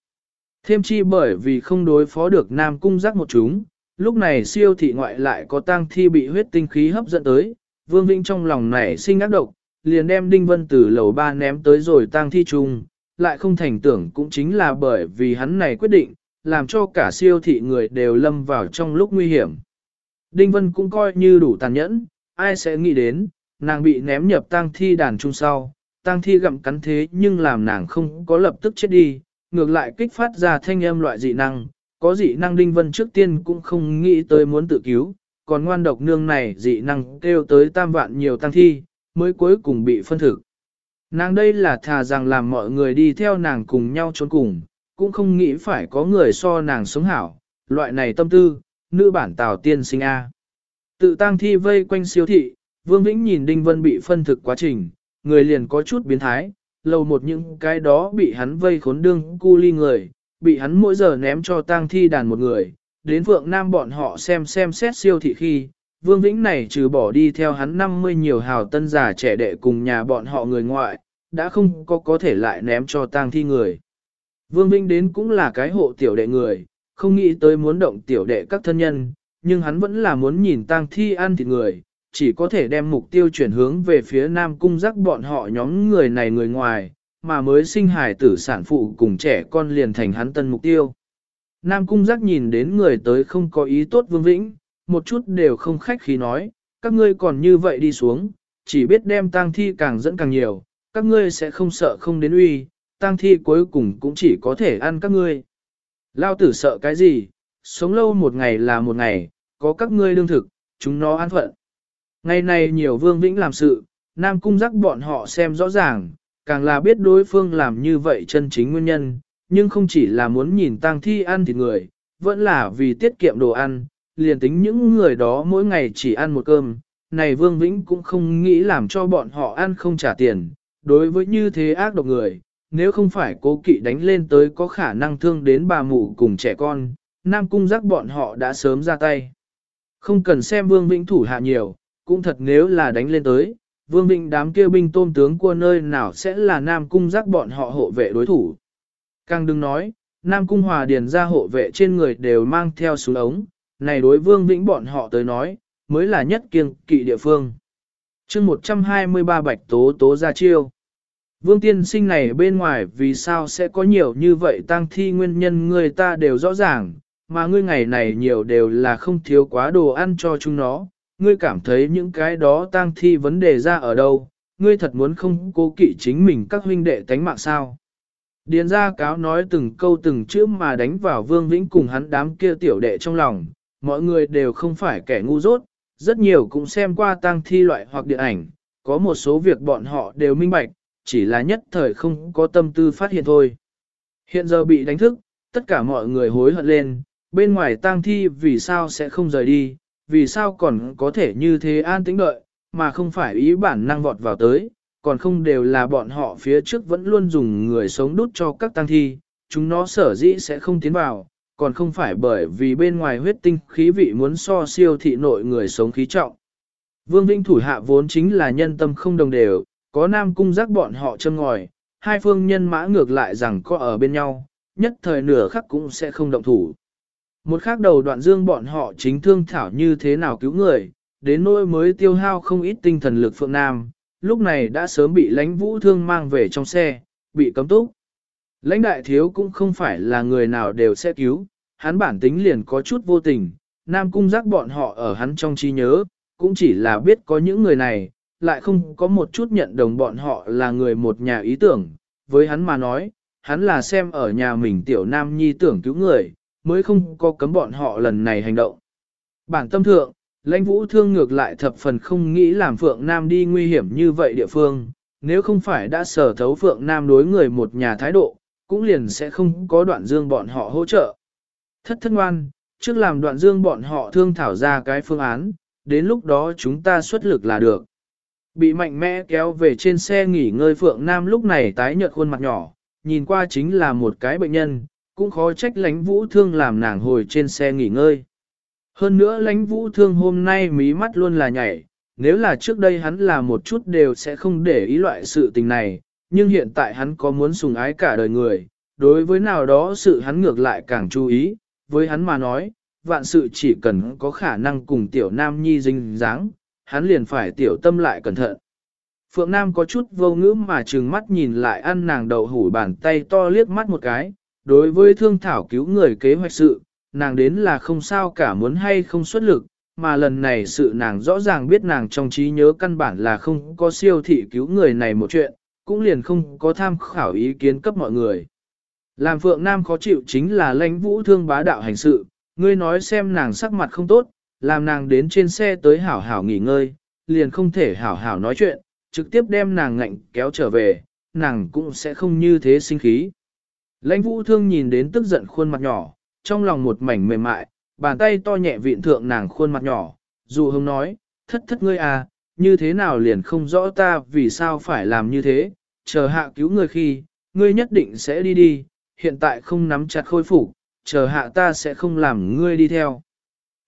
Thêm chi bởi vì không đối phó được Nam Cung giác một chúng, lúc này siêu thị ngoại lại có tang thi bị huyết tinh khí hấp dẫn tới, Vương Vĩnh trong lòng này sinh ác độc, liền đem Đinh Vân từ lầu ba ném tới rồi tang thi chung, lại không thành tưởng cũng chính là bởi vì hắn này quyết định, làm cho cả siêu thị người đều lâm vào trong lúc nguy hiểm. Đinh Vân cũng coi như đủ tàn nhẫn, ai sẽ nghĩ đến, nàng bị ném nhập tang thi đàn chung sau, tang thi gặm cắn thế nhưng làm nàng không có lập tức chết đi, ngược lại kích phát ra thanh âm loại dị năng, có dị năng Đinh Vân trước tiên cũng không nghĩ tới muốn tự cứu, còn ngoan độc nương này dị năng kêu tới tam vạn nhiều tang thi, mới cuối cùng bị phân thực. Nàng đây là thà rằng làm mọi người đi theo nàng cùng nhau trốn cùng, cũng không nghĩ phải có người so nàng sống hảo, loại này tâm tư, nữ bản tào tiên sinh A. Tự tang thi vây quanh siêu thị, Vương Vĩnh nhìn Đinh Vân bị phân thực quá trình, người liền có chút biến thái, lâu một những cái đó bị hắn vây khốn đương cu ly người, bị hắn mỗi giờ ném cho tang thi đàn một người, đến vượng nam bọn họ xem xem xét siêu thị khi, Vương Vĩnh này trừ bỏ đi theo hắn 50 nhiều hào tân giả trẻ đệ cùng nhà bọn họ người ngoại, đã không có có thể lại ném cho tang thi người. Vương Vĩnh đến cũng là cái hộ tiểu đệ người, không nghĩ tới muốn động tiểu đệ các thân nhân, nhưng hắn vẫn là muốn nhìn tang thi ăn thịt người, chỉ có thể đem mục tiêu chuyển hướng về phía Nam Cung giác bọn họ nhóm người này người ngoài, mà mới sinh hài tử sản phụ cùng trẻ con liền thành hắn tân mục tiêu. Nam Cung giác nhìn đến người tới không có ý tốt Vương Vĩnh, một chút đều không khách khí nói, các ngươi còn như vậy đi xuống, chỉ biết đem tang thi càng dẫn càng nhiều, các ngươi sẽ không sợ không đến uy, tang thi cuối cùng cũng chỉ có thể ăn các ngươi. Lao tử sợ cái gì, sống lâu một ngày là một ngày, có các ngươi lương thực, chúng nó an phận. Ngày này nhiều vương vĩnh làm sự, Nam Cung giác bọn họ xem rõ ràng, càng là biết đối phương làm như vậy chân chính nguyên nhân, nhưng không chỉ là muốn nhìn tang thi ăn thịt người, vẫn là vì tiết kiệm đồ ăn, liền tính những người đó mỗi ngày chỉ ăn một cơm, này Vương Vĩnh cũng không nghĩ làm cho bọn họ ăn không trả tiền, đối với như thế ác độc người, nếu không phải cố kỵ đánh lên tới có khả năng thương đến bà mụ cùng trẻ con, Nam Cung giác bọn họ đã sớm ra tay. Không cần xem Vương Vĩnh thủ hạ nhiều, cũng thật nếu là đánh lên tới, Vương Vĩnh đám kia binh tôm tướng của nơi nào sẽ là Nam Cung giác bọn họ hộ vệ đối thủ. Càng đừng nói, Nam Cung Hòa Điền ra hộ vệ trên người đều mang theo súng ống, này đối Vương Vĩnh bọn họ tới nói, mới là nhất kiêng kỵ địa phương. chương 123 Bạch Tố Tố ra chiêu. Vương tiên sinh này bên ngoài vì sao sẽ có nhiều như vậy tăng thi nguyên nhân người ta đều rõ ràng, mà ngươi ngày này nhiều đều là không thiếu quá đồ ăn cho chúng nó. Ngươi cảm thấy những cái đó tăng thi vấn đề ra ở đâu, ngươi thật muốn không cố kỵ chính mình các huynh đệ tánh mạng sao. Điền ra cáo nói từng câu từng chữ mà đánh vào Vương Vĩnh cùng hắn đám kia tiểu đệ trong lòng, mọi người đều không phải kẻ ngu dốt, rất nhiều cũng xem qua tang thi loại hoặc điện ảnh, có một số việc bọn họ đều minh bạch, chỉ là nhất thời không có tâm tư phát hiện thôi. Hiện giờ bị đánh thức, tất cả mọi người hối hận lên, bên ngoài tang thi vì sao sẽ không rời đi, vì sao còn có thể như thế an tĩnh đợi, mà không phải ý bản năng vọt vào tới, còn không đều là bọn họ phía trước vẫn luôn dùng người sống đút cho các tang thi, chúng nó sở dĩ sẽ không tiến vào, còn không phải bởi vì bên ngoài huyết tinh khí vị muốn so siêu thị nội người sống khí trọng. Vương Vinh thủ hạ vốn chính là nhân tâm không đồng đều, có nam cung giác bọn họ châm ngòi, hai phương nhân mã ngược lại rằng có ở bên nhau, nhất thời nửa khắc cũng sẽ không động thủ. Một khác đầu đoạn dương bọn họ chính thương thảo như thế nào cứu người, đến nỗi mới tiêu hao không ít tinh thần lực phượng nam, lúc này đã sớm bị lãnh vũ thương mang về trong xe, bị cấm túc. Lãnh đại thiếu cũng không phải là người nào đều sẽ cứu, hắn bản tính liền có chút vô tình, Nam Cung giác bọn họ ở hắn trong trí nhớ, cũng chỉ là biết có những người này, lại không có một chút nhận đồng bọn họ là người một nhà ý tưởng, với hắn mà nói, hắn là xem ở nhà mình tiểu nam nhi tưởng cứu người, mới không có cấm bọn họ lần này hành động. Bản tâm thượng, lãnh vũ thương ngược lại thập phần không nghĩ làm Phượng Nam đi nguy hiểm như vậy địa phương, nếu không phải đã sở thấu Phượng Nam đối người một nhà thái độ, cũng liền sẽ không có đoạn dương bọn họ hỗ trợ. Thất thất ngoan, trước làm đoạn dương bọn họ thương thảo ra cái phương án, đến lúc đó chúng ta xuất lực là được. Bị mạnh mẽ kéo về trên xe nghỉ ngơi Phượng Nam lúc này tái nhợt khuôn mặt nhỏ, nhìn qua chính là một cái bệnh nhân, cũng khó trách lánh vũ thương làm nàng hồi trên xe nghỉ ngơi. Hơn nữa lánh vũ thương hôm nay mí mắt luôn là nhảy, nếu là trước đây hắn là một chút đều sẽ không để ý loại sự tình này, nhưng hiện tại hắn có muốn sùng ái cả đời người, đối với nào đó sự hắn ngược lại càng chú ý, với hắn mà nói, vạn sự chỉ cần có khả năng cùng tiểu nam nhi dinh dáng, hắn liền phải tiểu tâm lại cẩn thận. Phượng Nam có chút vô ngữ mà trừng mắt nhìn lại ăn nàng đậu hủ bàn tay to liếc mắt một cái, đối với thương thảo cứu người kế hoạch sự, nàng đến là không sao cả muốn hay không xuất lực, mà lần này sự nàng rõ ràng biết nàng trong trí nhớ căn bản là không có siêu thị cứu người này một chuyện, cũng liền không có tham khảo ý kiến cấp mọi người. Làm Phượng Nam khó chịu chính là lãnh vũ thương bá đạo hành sự, ngươi nói xem nàng sắc mặt không tốt, làm nàng đến trên xe tới hảo hảo nghỉ ngơi, liền không thể hảo hảo nói chuyện, trực tiếp đem nàng ngạnh kéo trở về, nàng cũng sẽ không như thế sinh khí. Lãnh vũ thương nhìn đến tức giận khuôn mặt nhỏ, trong lòng một mảnh mềm mại, bàn tay to nhẹ vịn thượng nàng khuôn mặt nhỏ, dù hông nói, thất thất ngươi à, như thế nào liền không rõ ta vì sao phải làm như thế, chờ hạ cứu người khi, ngươi nhất định sẽ đi đi, hiện tại không nắm chặt khôi phục, chờ hạ ta sẽ không làm ngươi đi theo.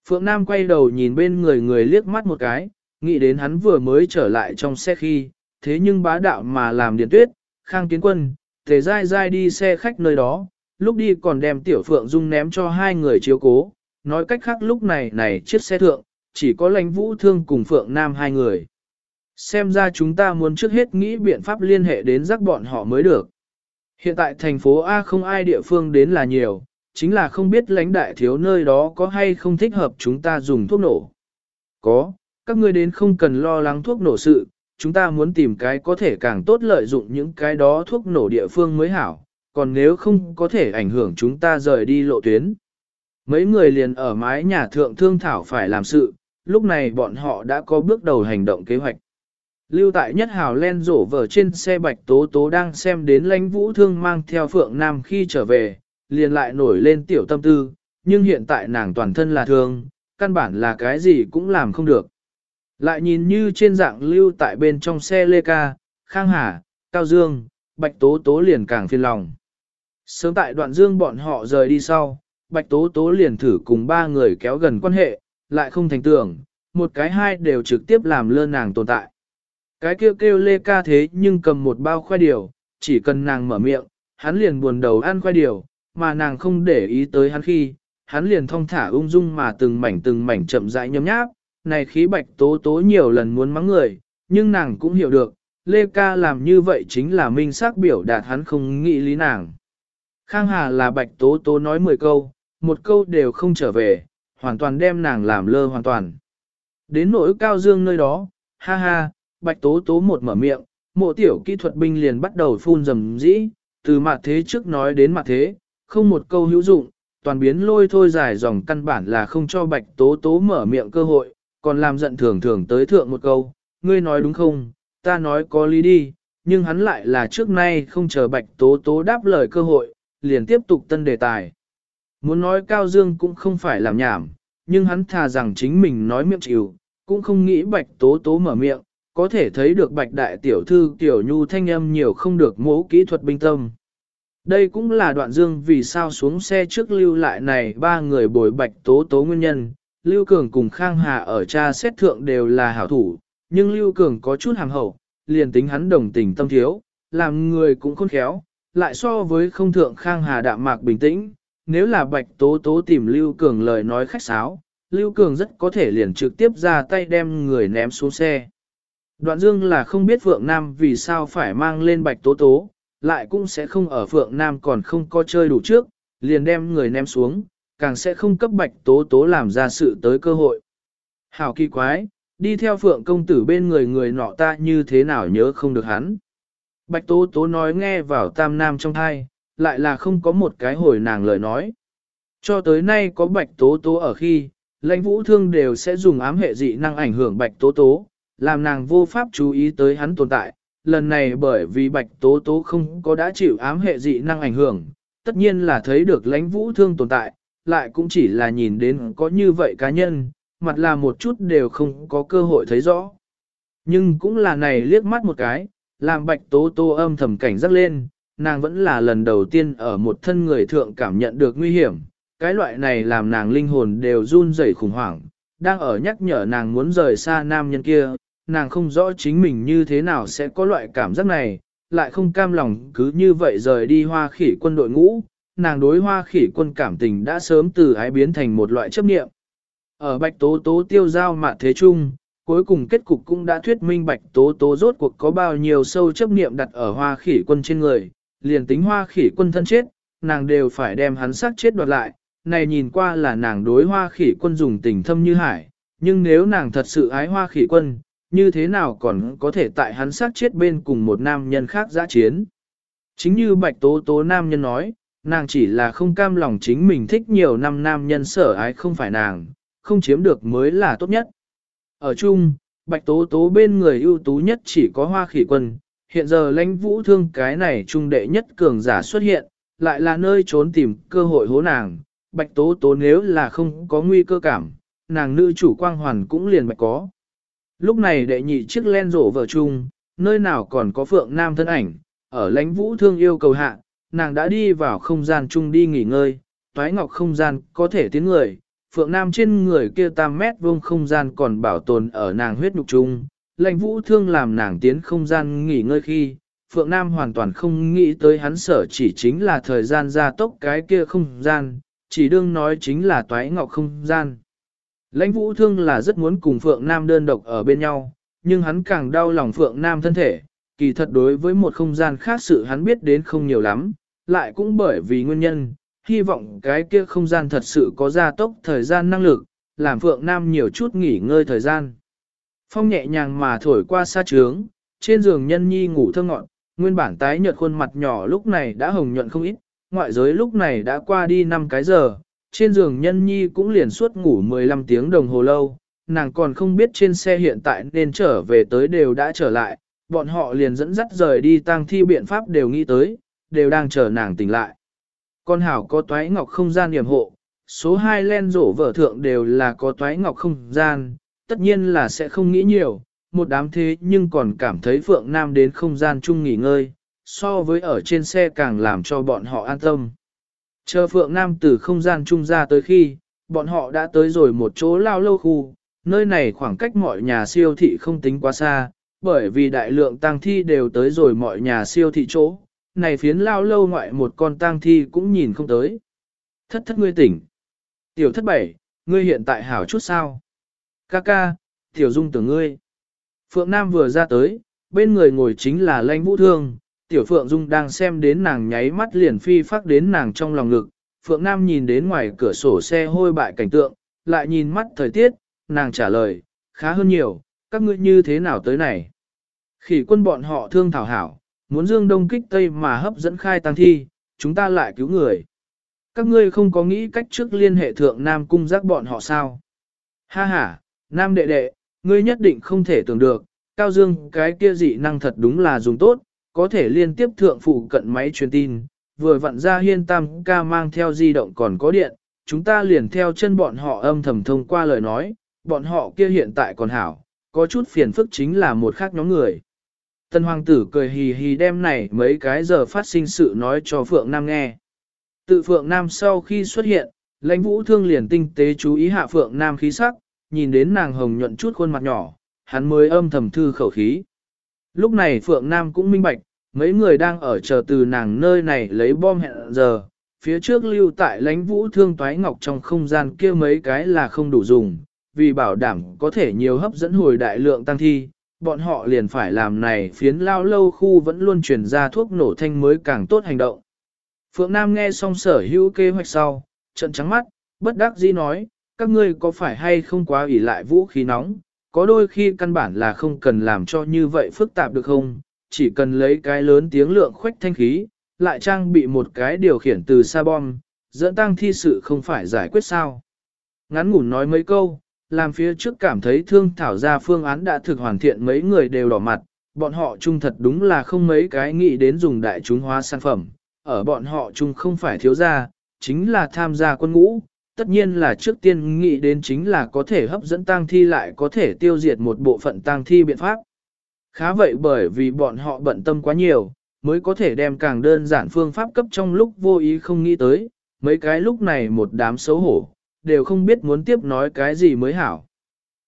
Phượng Nam quay đầu nhìn bên người người liếc mắt một cái, nghĩ đến hắn vừa mới trở lại trong xe khi, thế nhưng bá đạo mà làm điện tuyết, khang kiến quân, tề dai dai đi xe khách nơi đó, lúc đi còn đem tiểu Phượng Dung ném cho hai người chiếu cố, nói cách khác lúc này này chiếc xe thượng, chỉ có lãnh vũ thương cùng Phượng Nam hai người. Xem ra chúng ta muốn trước hết nghĩ biện pháp liên hệ đến rắc bọn họ mới được. Hiện tại thành phố A không ai địa phương đến là nhiều, chính là không biết lãnh đại thiếu nơi đó có hay không thích hợp chúng ta dùng thuốc nổ. Có, các ngươi đến không cần lo lắng thuốc nổ sự, chúng ta muốn tìm cái có thể càng tốt lợi dụng những cái đó thuốc nổ địa phương mới hảo, còn nếu không có thể ảnh hưởng chúng ta rời đi lộ tuyến. Mấy người liền ở mái nhà thượng thương thảo phải làm sự, lúc này bọn họ đã có bước đầu hành động kế hoạch. Lưu tại nhất hào len rổ vở trên xe bạch tố tố đang xem đến lãnh vũ thương mang theo phượng nam khi trở về, liền lại nổi lên tiểu tâm tư, nhưng hiện tại nàng toàn thân là thương, căn bản là cái gì cũng làm không được. Lại nhìn như trên dạng lưu tại bên trong xe lê ca, khang hà, Cao Dương, Bạch Tố Tố liền càng phiền lòng. Sớm tại đoạn dương bọn họ rời đi sau, Bạch Tố Tố liền thử cùng ba người kéo gần quan hệ, lại không thành tưởng, một cái hai đều trực tiếp làm lơ nàng tồn tại. Cái kêu kêu lê ca thế nhưng cầm một bao khoai điều, chỉ cần nàng mở miệng, hắn liền buồn đầu ăn khoai điều, mà nàng không để ý tới hắn khi, hắn liền thong thả ung dung mà từng mảnh từng mảnh chậm rãi nhấm nháp, này khí bạch tố tố nhiều lần muốn mắng người, nhưng nàng cũng hiểu được, Lê Ca làm như vậy chính là minh xác biểu đạt hắn không nghĩ lý nàng. Khang Hà là bạch tố tố nói 10 câu, một câu đều không trở về, hoàn toàn đem nàng làm lơ hoàn toàn. Đến nỗi cao dương nơi đó, ha ha, bạch tố tố một mở miệng, mộ tiểu kỹ thuật binh liền bắt đầu phun rầm rĩ, từ mặt thế trước nói đến mặt thế, không một câu hữu dụng, toàn biến lôi thôi dài dòng căn bản là không cho bạch tố tố mở miệng cơ hội, còn làm giận thường thường tới thượng một câu, ngươi nói đúng không, ta nói có lý đi, nhưng hắn lại là trước nay không chờ bạch tố tố đáp lời cơ hội, liền tiếp tục tân đề tài. Muốn nói Cao Dương cũng không phải làm nhảm, nhưng hắn thà rằng chính mình nói miệng chịu, cũng không nghĩ bạch tố tố mở miệng, có thể thấy được bạch đại tiểu thư tiểu nhu thanh âm nhiều không được mẫu kỹ thuật binh tâm. Đây cũng là đoạn dương vì sao xuống xe trước lưu lại này ba người bồi bạch tố tố nguyên nhân. Lưu Cường cùng Khang Hà ở cha xét thượng đều là hảo thủ, nhưng Lưu Cường có chút hàm hậu, liền tính hắn đồng tình tâm thiếu, làm người cũng khôn khéo, lại so với không thượng Khang Hà đạm mạc bình tĩnh. Nếu là bạch tố tố tìm Lưu Cường lời nói khách sáo, Lưu Cường rất có thể liền trực tiếp ra tay đem người ném xuống xe. Đoạn dương là không biết Phượng Nam vì sao phải mang lên bạch tố tố, lại cũng sẽ không ở Phượng Nam còn không có chơi đủ trước, liền đem người ném xuống, càng sẽ không cấp bạch tố tố làm ra sự tới cơ hội. Hảo kỳ quái, đi theo Phượng công tử bên người người nọ ta như thế nào nhớ không được hắn. Bạch tố tố nói nghe vào tam nam trong thai, lại là không có một cái hồi nàng lời nói. Cho tới nay có bạch tố tố ở khi, lãnh vũ thương đều sẽ dùng ám hệ dị năng ảnh hưởng bạch tố tố, làm nàng vô pháp chú ý tới hắn tồn tại, lần này bởi vì bạch tố tố không có đã chịu ám hệ dị năng ảnh hưởng, tất nhiên là thấy được lãnh vũ thương tồn tại, lại cũng chỉ là nhìn đến có như vậy cá nhân, mặt là một chút đều không có cơ hội thấy rõ. Nhưng cũng là này liếc mắt một cái, làm bạch tố tố âm thầm cảnh giác lên, nàng vẫn là lần đầu tiên ở một thân người thượng cảm nhận được nguy hiểm, cái loại này làm nàng linh hồn đều run rẩy khủng hoảng, đang ở nhắc nhở nàng muốn rời xa nam nhân kia, nàng không rõ chính mình như thế nào sẽ có loại cảm giác này, lại không cam lòng cứ như vậy rời đi hoa khỉ quân đội ngũ, nàng đối hoa khỉ quân cảm tình đã sớm từ ái biến thành một loại chấp niệm. Ở bạch tố tố tiêu giao mạ thế chung, cuối cùng kết cục cũng đã thuyết minh bạch tố tố rốt cuộc có bao nhiêu sâu chấp niệm đặt ở hoa khỉ quân trên người, liền tính hoa khỉ quân thân chết, nàng đều phải đem hắn xác chết đoạt lại, này nhìn qua là nàng đối hoa khỉ quân dùng tình thâm như hải, nhưng nếu nàng thật sự ái hoa khỉ quân, như thế nào còn có thể tại hắn sát chết bên cùng một nam nhân khác giã chiến. Chính như bạch tố tố nam nhân nói, nàng chỉ là không cam lòng chính mình thích nhiều năm nam nhân sở ái không phải nàng, không chiếm được mới là tốt nhất. Ở chung, bạch tố tố bên người ưu tú nhất chỉ có hoa khỉ quân, hiện giờ lãnh vũ thương cái này trung đệ nhất cường giả xuất hiện, lại là nơi trốn tìm cơ hội hố nàng. Bạch tố tố nếu là không có nguy cơ cảm, nàng nữ chủ quang hoàn cũng liền bạch có. Lúc này đệ nhị chiếc len rổ vợ chung, nơi nào còn có phượng nam thân ảnh, ở lãnh vũ thương yêu cầu hạ, nàng đã đi vào không gian chung đi nghỉ ngơi, toái ngọc không gian có thể tiến người, phượng nam trên người kia tam mét vuông không gian còn bảo tồn ở nàng huyết nhục chung, lãnh vũ thương làm nàng tiến không gian nghỉ ngơi khi, phượng nam hoàn toàn không nghĩ tới hắn sở chỉ chính là thời gian gia tốc cái kia không gian, chỉ đương nói chính là toái ngọc không gian. Lãnh vũ thương là rất muốn cùng Phượng Nam đơn độc ở bên nhau, nhưng hắn càng đau lòng Phượng Nam thân thể, kỳ thật đối với một không gian khác sự hắn biết đến không nhiều lắm, lại cũng bởi vì nguyên nhân, hy vọng cái kia không gian thật sự có gia tốc thời gian năng lực, làm Phượng Nam nhiều chút nghỉ ngơi thời gian. Phong nhẹ nhàng mà thổi qua xa trướng, trên giường nhân nhi ngủ thơ ngọn, nguyên bản tái nhợt khuôn mặt nhỏ lúc này đã hồng nhuận không ít, ngoại giới lúc này đã qua đi 5 cái giờ, trên giường nhân nhi cũng liền suốt ngủ 15 tiếng đồng hồ lâu, nàng còn không biết trên xe hiện tại nên trở về tới đều đã trở lại, bọn họ liền dẫn dắt rời đi tang thi biện pháp đều nghĩ tới, đều đang chờ nàng tỉnh lại. Con hảo có toái ngọc không gian điểm hộ, số 2 len rổ vở thượng đều là có toái ngọc không gian, tất nhiên là sẽ không nghĩ nhiều, một đám thế nhưng còn cảm thấy Phượng Nam đến không gian chung nghỉ ngơi, so với ở trên xe càng làm cho bọn họ an tâm. Chờ Phượng Nam từ không gian chung ra tới khi, bọn họ đã tới rồi một chỗ lao lâu khu, nơi này khoảng cách mọi nhà siêu thị không tính quá xa, bởi vì đại lượng tang thi đều tới rồi mọi nhà siêu thị chỗ, này phiến lao lâu ngoại một con tang thi cũng nhìn không tới. Thất thất ngươi tỉnh. Tiểu thất bảy, ngươi hiện tại hảo chút sao? Ca ca, tiểu dung tưởng ngươi. Phượng Nam vừa ra tới, bên người ngồi chính là lãnh vũ thương, tiểu Phượng Dung đang xem đến nàng nháy mắt liền phi phát đến nàng trong lòng ngực. Phượng Nam nhìn đến ngoài cửa sổ xe hôi bại cảnh tượng, lại nhìn mắt thời tiết, nàng trả lời, khá hơn nhiều, các ngươi như thế nào tới này? Khỉ quân bọn họ thương thảo hảo, muốn dương đông kích tây mà hấp dẫn khai tăng thi, chúng ta lại cứu người. Các ngươi không có nghĩ cách trước liên hệ thượng Nam cung giác bọn họ sao? Ha ha, Nam đệ đệ, ngươi nhất định không thể tưởng được, Cao Dương cái kia dị năng thật đúng là dùng tốt, có thể liên tiếp thượng phụ cận máy truyền tin, vừa vặn ra hiên tam ca mang theo di động còn có điện, chúng ta liền theo chân bọn họ âm thầm thông qua lời nói, bọn họ kia hiện tại còn hảo, có chút phiền phức chính là một khác nhóm người. Tân hoàng tử cười hì hì đem này mấy cái giờ phát sinh sự nói cho Phượng Nam nghe. Tự Phượng Nam sau khi xuất hiện, lãnh vũ thương liền tinh tế chú ý hạ Phượng Nam khí sắc, nhìn đến nàng hồng nhuận chút khuôn mặt nhỏ, hắn mới âm thầm thư khẩu khí. Lúc này Phượng Nam cũng minh bạch, mấy người đang ở chờ từ nàng nơi này lấy bom hẹn giờ, phía trước lưu tại lãnh vũ thương toái ngọc trong không gian kia mấy cái là không đủ dùng, vì bảo đảm có thể nhiều hấp dẫn hồi đại lượng tăng thi, bọn họ liền phải làm này phiến lao lâu khu vẫn luôn truyền ra thuốc nổ thanh mới càng tốt hành động. Phượng Nam nghe xong sở hữu kế hoạch sau, trận trắng mắt, bất đắc dĩ nói, các ngươi có phải hay không quá ủy lại vũ khí nóng, có đôi khi căn bản là không cần làm cho như vậy phức tạp được không, chỉ cần lấy cái lớn tiếng lượng khuếch thanh khí, lại trang bị một cái điều khiển từ xa bom, dẫn tăng thi sự không phải giải quyết sao. Ngắn ngủn nói mấy câu, làm phía trước cảm thấy thương thảo ra phương án đã thực hoàn thiện mấy người đều đỏ mặt, bọn họ chung thật đúng là không mấy cái nghĩ đến dùng đại chúng hóa sản phẩm, ở bọn họ chung không phải thiếu gia, chính là tham gia quân ngũ, tất nhiên là trước tiên nghĩ đến chính là có thể hấp dẫn tang thi lại có thể tiêu diệt một bộ phận tang thi biện pháp. Khá vậy bởi vì bọn họ bận tâm quá nhiều, mới có thể đem càng đơn giản phương pháp cấp trong lúc vô ý không nghĩ tới, mấy cái lúc này một đám xấu hổ, đều không biết muốn tiếp nói cái gì mới hảo.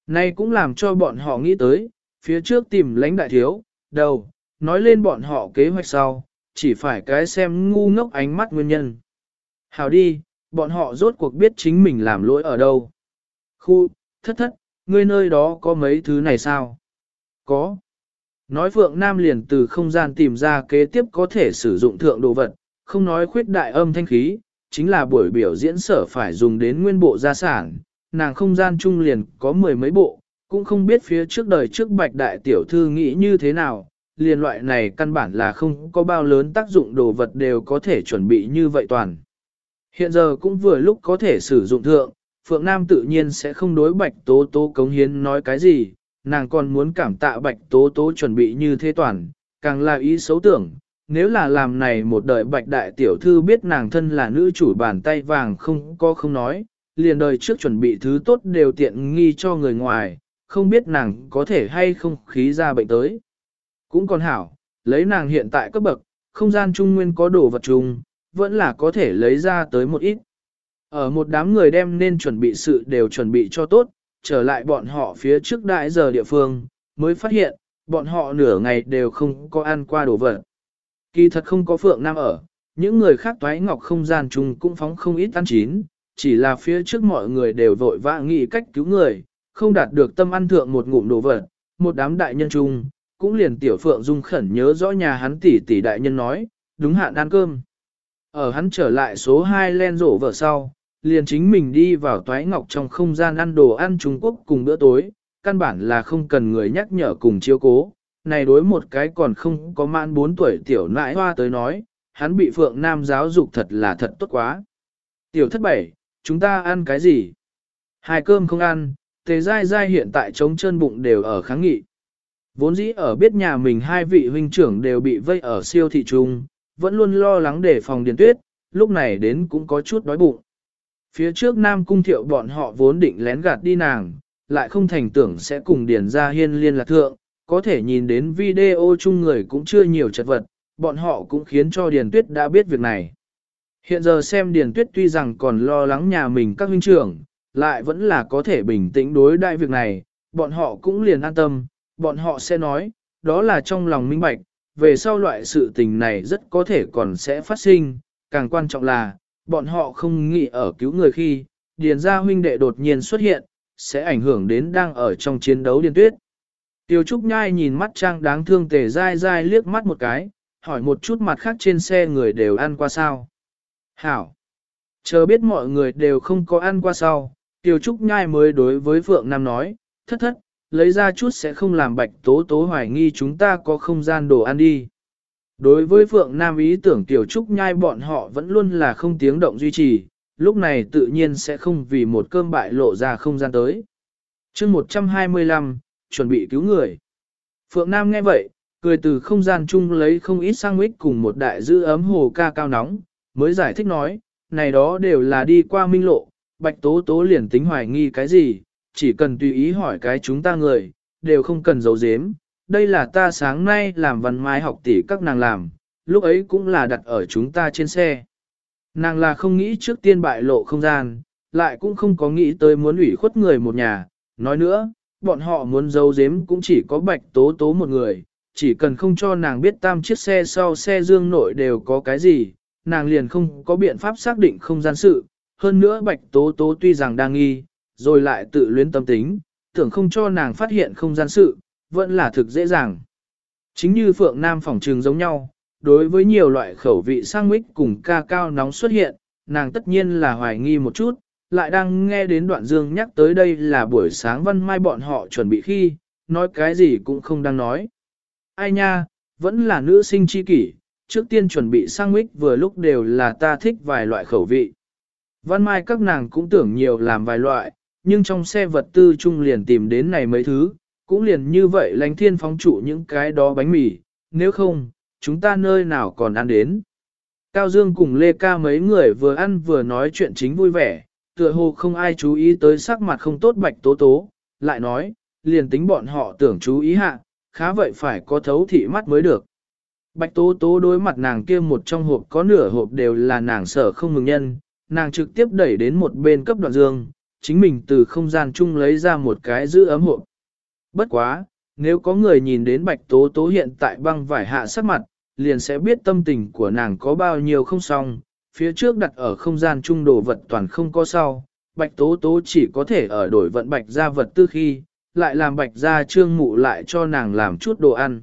nay cũng làm cho bọn họ nghĩ tới, phía trước tìm lãnh đại thiếu, đầu, nói lên bọn họ kế hoạch sau, chỉ phải cái xem ngu ngốc ánh mắt nguyên nhân. Hảo đi, bọn họ rốt cuộc biết chính mình làm lỗi ở đâu. Khu, thất thất, ngươi nơi đó có mấy thứ này sao? Có. Nói Phượng Nam liền từ không gian tìm ra kế tiếp có thể sử dụng thượng đồ vật, không nói khuyết đại âm thanh khí, chính là buổi biểu diễn sở phải dùng đến nguyên bộ gia sản, nàng không gian trung liền có mười mấy bộ, cũng không biết phía trước đời trước bạch đại tiểu thư nghĩ như thế nào, liền loại này căn bản là không có bao lớn tác dụng đồ vật đều có thể chuẩn bị như vậy toàn. Hiện giờ cũng vừa lúc có thể sử dụng thượng, Phượng Nam tự nhiên sẽ không đối bạch tố tố cống hiến nói cái gì, nàng còn muốn cảm tạ bạch tố tố chuẩn bị như thế toàn, càng là ý xấu tưởng, nếu là làm này một đời bạch đại tiểu thư biết nàng thân là nữ chủ bàn tay vàng không có không nói, liền đời trước chuẩn bị thứ tốt đều tiện nghi cho người ngoài, không biết nàng có thể hay không khí ra bệnh tới. Cũng còn hảo, lấy nàng hiện tại cấp bậc, không gian trung nguyên có đồ vật chung, vẫn là có thể lấy ra tới một ít. Ở một đám người đem nên chuẩn bị sự đều chuẩn bị cho tốt, trở lại bọn họ phía trước đại giờ địa phương, mới phát hiện, bọn họ nửa ngày đều không có ăn qua đồ vật. Kỳ thật không có Phượng Nam ở, những người khác toái ngọc không gian chung cũng phóng không ít ăn chín, chỉ là phía trước mọi người đều vội vã nghĩ cách cứu người, không đạt được tâm ăn thượng một ngụm đồ vật, một đám đại nhân chung, cũng liền tiểu Phượng Dung khẩn nhớ rõ nhà hắn tỷ tỷ đại nhân nói, đúng hạn ăn cơm. Ở hắn trở lại số 2 len rổ vợ sau, liền chính mình đi vào toái ngọc trong không gian ăn đồ ăn Trung Quốc cùng bữa tối, căn bản là không cần người nhắc nhở cùng chiếu cố. Này đối một cái còn không có mãn 4 tuổi tiểu nãi hoa tới nói, hắn bị Phượng Nam giáo dục thật là thật tốt quá. Tiểu thất bảy, chúng ta ăn cái gì? Hai cơm không ăn, tề dai dai hiện tại trống chân bụng đều ở kháng nghị. Vốn dĩ ở biết nhà mình hai vị huynh trưởng đều bị vây ở siêu thị trung, vẫn luôn lo lắng để phòng điền tuyết, lúc này đến cũng có chút đói bụng. Phía trước Nam Cung Thiệu bọn họ vốn định lén gạt đi nàng, lại không thành tưởng sẽ cùng Điền Gia Hiên liên lạc thượng, có thể nhìn đến video chung người cũng chưa nhiều chật vật, bọn họ cũng khiến cho Điền Tuyết đã biết việc này. Hiện giờ xem Điền Tuyết tuy rằng còn lo lắng nhà mình các huynh trưởng, lại vẫn là có thể bình tĩnh đối đại việc này, bọn họ cũng liền an tâm, bọn họ sẽ nói, đó là trong lòng minh bạch, về sau loại sự tình này rất có thể còn sẽ phát sinh, càng quan trọng là, bọn họ không nghĩ ở cứu người khi, Điền gia huynh đệ đột nhiên xuất hiện, sẽ ảnh hưởng đến đang ở trong chiến đấu Điền Tuyết. Tiêu Trúc Nhai nhìn mắt Trang đáng thương tề dai dai liếc mắt một cái, hỏi một chút mặt khác trên xe người đều ăn qua sao. Hảo! Chờ biết mọi người đều không có ăn qua sao, Tiêu Trúc Nhai mới đối với Phượng Nam nói, thất thất, lấy ra chút sẽ không làm bạch tố tố hoài nghi chúng ta có không gian đồ ăn đi. Đối với Phượng Nam ý tưởng Tiểu Trúc Nhai bọn họ vẫn luôn là không tiếng động duy trì, lúc này tự nhiên sẽ không vì một cơm bại lộ ra không gian tới. chương 125, chuẩn bị cứu người. Phượng Nam nghe vậy, cười từ không gian chung lấy không ít sang mít cùng một đại giữ ấm hồ ca cao nóng, mới giải thích nói, này đó đều là đi qua minh lộ, bạch tố tố liền tính hoài nghi cái gì, chỉ cần tùy ý hỏi cái chúng ta người, đều không cần giấu giếm. Đây là ta sáng nay làm văn mai học tỷ các nàng làm, lúc ấy cũng là đặt ở chúng ta trên xe. Nàng là không nghĩ trước tiên bại lộ không gian, lại cũng không có nghĩ tới muốn ủy khuất người một nhà. Nói nữa, bọn họ muốn giấu giếm cũng chỉ có bạch tố tố một người, chỉ cần không cho nàng biết tam chiếc xe sau xe dương nội đều có cái gì, nàng liền không có biện pháp xác định không gian sự. Hơn nữa bạch tố tố tuy rằng đang nghi, rồi lại tự luyến tâm tính, tưởng không cho nàng phát hiện không gian sự, vẫn là thực dễ dàng. Chính như Phượng Nam phỏng trường giống nhau, đối với nhiều loại khẩu vị sang mít cùng ca cao nóng xuất hiện, nàng tất nhiên là hoài nghi một chút, lại đang nghe đến đoạn dương nhắc tới đây là buổi sáng văn mai bọn họ chuẩn bị khi, nói cái gì cũng không đang nói. Ai nha, vẫn là nữ sinh chi kỷ, trước tiên chuẩn bị sang mít vừa lúc đều là ta thích vài loại khẩu vị. Văn mai các nàng cũng tưởng nhiều làm vài loại, nhưng trong xe vật tư chung liền tìm đến này mấy thứ, cũng liền như vậy lánh thiên phóng trụ những cái đó bánh mì, nếu không, chúng ta nơi nào còn ăn đến. Cao Dương cùng Lê Ca mấy người vừa ăn vừa nói chuyện chính vui vẻ, tựa hồ không ai chú ý tới sắc mặt không tốt bạch tố tố, lại nói, liền tính bọn họ tưởng chú ý hạ, khá vậy phải có thấu thị mắt mới được. Bạch tố tố đối mặt nàng kia một trong hộp có nửa hộp đều là nàng sở không mừng nhân, nàng trực tiếp đẩy đến một bên cấp đoạn dương, chính mình từ không gian chung lấy ra một cái giữ ấm hộp. Bất quá, nếu có người nhìn đến bạch tố tố hiện tại băng vải hạ sắc mặt, liền sẽ biết tâm tình của nàng có bao nhiêu không xong, phía trước đặt ở không gian chung đồ vật toàn không có sau, bạch tố tố chỉ có thể ở đổi vận bạch ra vật tư khi, lại làm bạch ra trương mụ lại cho nàng làm chút đồ ăn.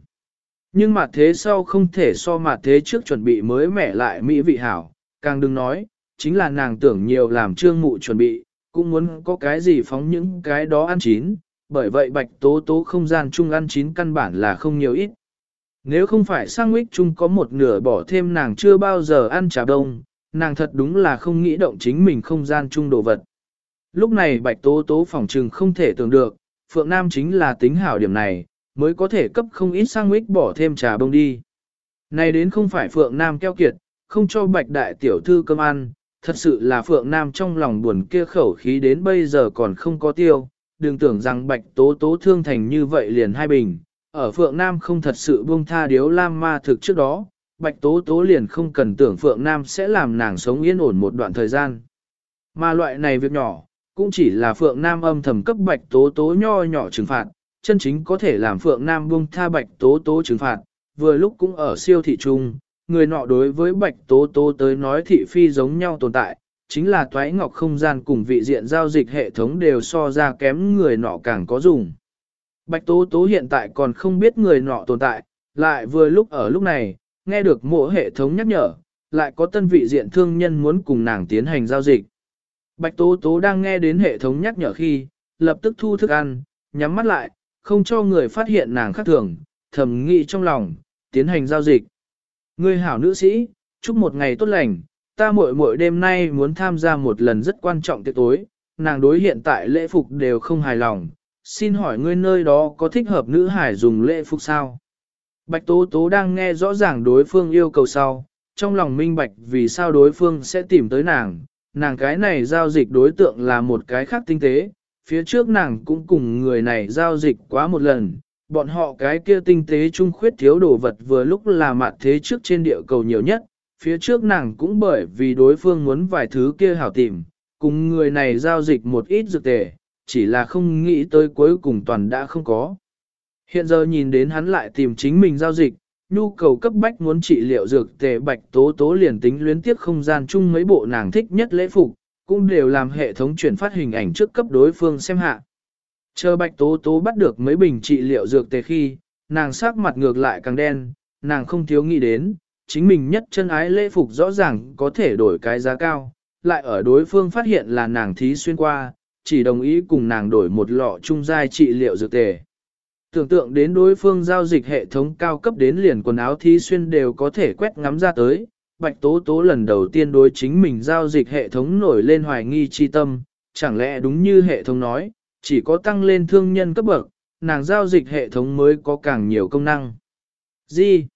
Nhưng mà thế sau không thể so mà thế trước chuẩn bị mới mẻ lại mỹ vị hảo, càng đừng nói, chính là nàng tưởng nhiều làm trương mụ chuẩn bị, cũng muốn có cái gì phóng những cái đó ăn chín, bởi vậy bạch tố tố không gian chung ăn chín căn bản là không nhiều ít. Nếu không phải sang mít chung có một nửa bỏ thêm nàng chưa bao giờ ăn trà đông, nàng thật đúng là không nghĩ động chính mình không gian chung đồ vật. Lúc này bạch tố tố phòng trừng không thể tưởng được, Phượng Nam chính là tính hảo điểm này, mới có thể cấp không ít sang mít bỏ thêm trà bông đi. Này đến không phải Phượng Nam keo kiệt, không cho bạch đại tiểu thư cơm ăn, thật sự là Phượng Nam trong lòng buồn kia khẩu khí đến bây giờ còn không có tiêu, đừng tưởng rằng bạch tố tố thương thành như vậy liền hai bình, ở Phượng Nam không thật sự buông tha điếu lam ma thực trước đó, bạch tố tố liền không cần tưởng Phượng Nam sẽ làm nàng sống yên ổn một đoạn thời gian. Mà loại này việc nhỏ, cũng chỉ là Phượng Nam âm thầm cấp bạch tố tố nho nhỏ trừng phạt, chân chính có thể làm Phượng Nam buông tha bạch tố tố trừng phạt, vừa lúc cũng ở siêu thị trung, người nọ đối với bạch tố tố tới nói thị phi giống nhau tồn tại, chính là toái ngọc không gian cùng vị diện giao dịch hệ thống đều so ra kém người nọ càng có dùng. Bạch tố tố hiện tại còn không biết người nọ tồn tại, lại vừa lúc ở lúc này, nghe được mộ hệ thống nhắc nhở, lại có tân vị diện thương nhân muốn cùng nàng tiến hành giao dịch. Bạch tố tố đang nghe đến hệ thống nhắc nhở khi, lập tức thu thức ăn, nhắm mắt lại, không cho người phát hiện nàng khác thường, thầm nghĩ trong lòng, tiến hành giao dịch. Ngươi hảo nữ sĩ, chúc một ngày tốt lành, ta muội muội đêm nay muốn tham gia một lần rất quan trọng tiệc tối, nàng đối hiện tại lễ phục đều không hài lòng, xin hỏi ngươi nơi đó có thích hợp nữ hải dùng lễ phục sao? Bạch Tố Tố đang nghe rõ ràng đối phương yêu cầu sau, trong lòng minh bạch vì sao đối phương sẽ tìm tới nàng, nàng cái này giao dịch đối tượng là một cái khác tinh tế, phía trước nàng cũng cùng người này giao dịch quá một lần, bọn họ cái kia tinh tế trung khuyết thiếu đồ vật vừa lúc là mặt thế trước trên địa cầu nhiều nhất, phía trước nàng cũng bởi vì đối phương muốn vài thứ kia hảo tìm, cùng người này giao dịch một ít dược tề, chỉ là không nghĩ tới cuối cùng toàn đã không có. Hiện giờ nhìn đến hắn lại tìm chính mình giao dịch, nhu cầu cấp bách muốn trị liệu dược tề bạch tố tố liền tính luyến tiếp không gian chung mấy bộ nàng thích nhất lễ phục, cũng đều làm hệ thống chuyển phát hình ảnh trước cấp đối phương xem hạ. Chờ bạch tố tố bắt được mấy bình trị liệu dược tề khi, nàng sắc mặt ngược lại càng đen, nàng không thiếu nghĩ đến, chính mình nhất chân ái lễ phục rõ ràng có thể đổi cái giá cao, lại ở đối phương phát hiện là nàng thí xuyên qua, chỉ đồng ý cùng nàng đổi một lọ trung giai trị liệu dược tề. Tưởng tượng đến đối phương giao dịch hệ thống cao cấp đến liền quần áo thí xuyên đều có thể quét ngắm ra tới, Bạch Tố Tố lần đầu tiên đối chính mình giao dịch hệ thống nổi lên hoài nghi chi tâm, chẳng lẽ đúng như hệ thống nói, chỉ có tăng lên thương nhân cấp bậc, nàng giao dịch hệ thống mới có càng nhiều công năng. Gì?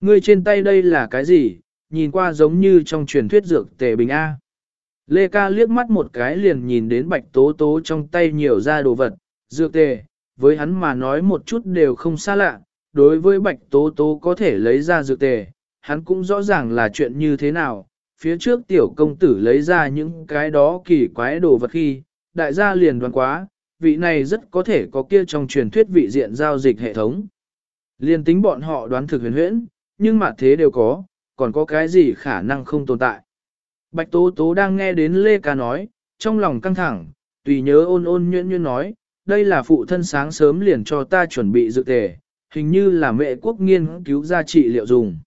Ngươi trên tay đây là cái gì? Nhìn qua giống như trong truyền thuyết dược tề bình A. Lê Ca liếc mắt một cái liền nhìn đến bạch tố tố trong tay nhiều ra đồ vật, dược tề, với hắn mà nói một chút đều không xa lạ, đối với bạch tố tố có thể lấy ra dược tề, hắn cũng rõ ràng là chuyện như thế nào, phía trước tiểu công tử lấy ra những cái đó kỳ quái đồ vật khi, đại gia liền đoán quá, vị này rất có thể có kia trong truyền thuyết vị diện giao dịch hệ thống. Liên tính bọn họ đoán thực huyền huyễn, nhưng mà thế đều có, còn có cái gì khả năng không tồn tại. Bạch Tố Tố đang nghe đến Lê Ca nói, trong lòng căng thẳng, tùy nhớ ôn ôn nhuyễn nhuyễn nói, đây là phụ thân sáng sớm liền cho ta chuẩn bị dự tề, hình như là mẹ quốc nghiên cứu ra trị liệu dùng.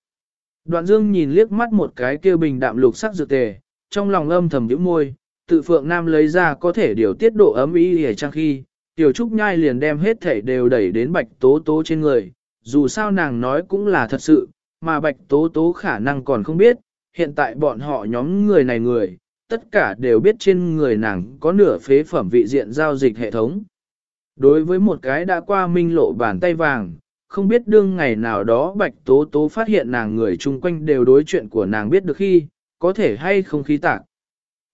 Đoạn dương nhìn liếc mắt một cái kia bình đạm lục sắc dự tề, trong lòng âm thầm nhíu môi, tự phượng nam lấy ra có thể điều tiết độ ấm ý hề trang khi, tiểu trúc nhai liền đem hết thể đều đẩy đến bạch tố tố trên người, dù sao nàng nói cũng là thật sự, mà bạch tố tố khả năng còn không biết, hiện tại bọn họ nhóm người này người, tất cả đều biết trên người nàng có nửa phế phẩm vị diện giao dịch hệ thống. Đối với một cái đã qua minh lộ bàn tay vàng, không biết đương ngày nào đó bạch tố tố phát hiện nàng người chung quanh đều đối chuyện của nàng biết được khi, có thể hay không khí tạc.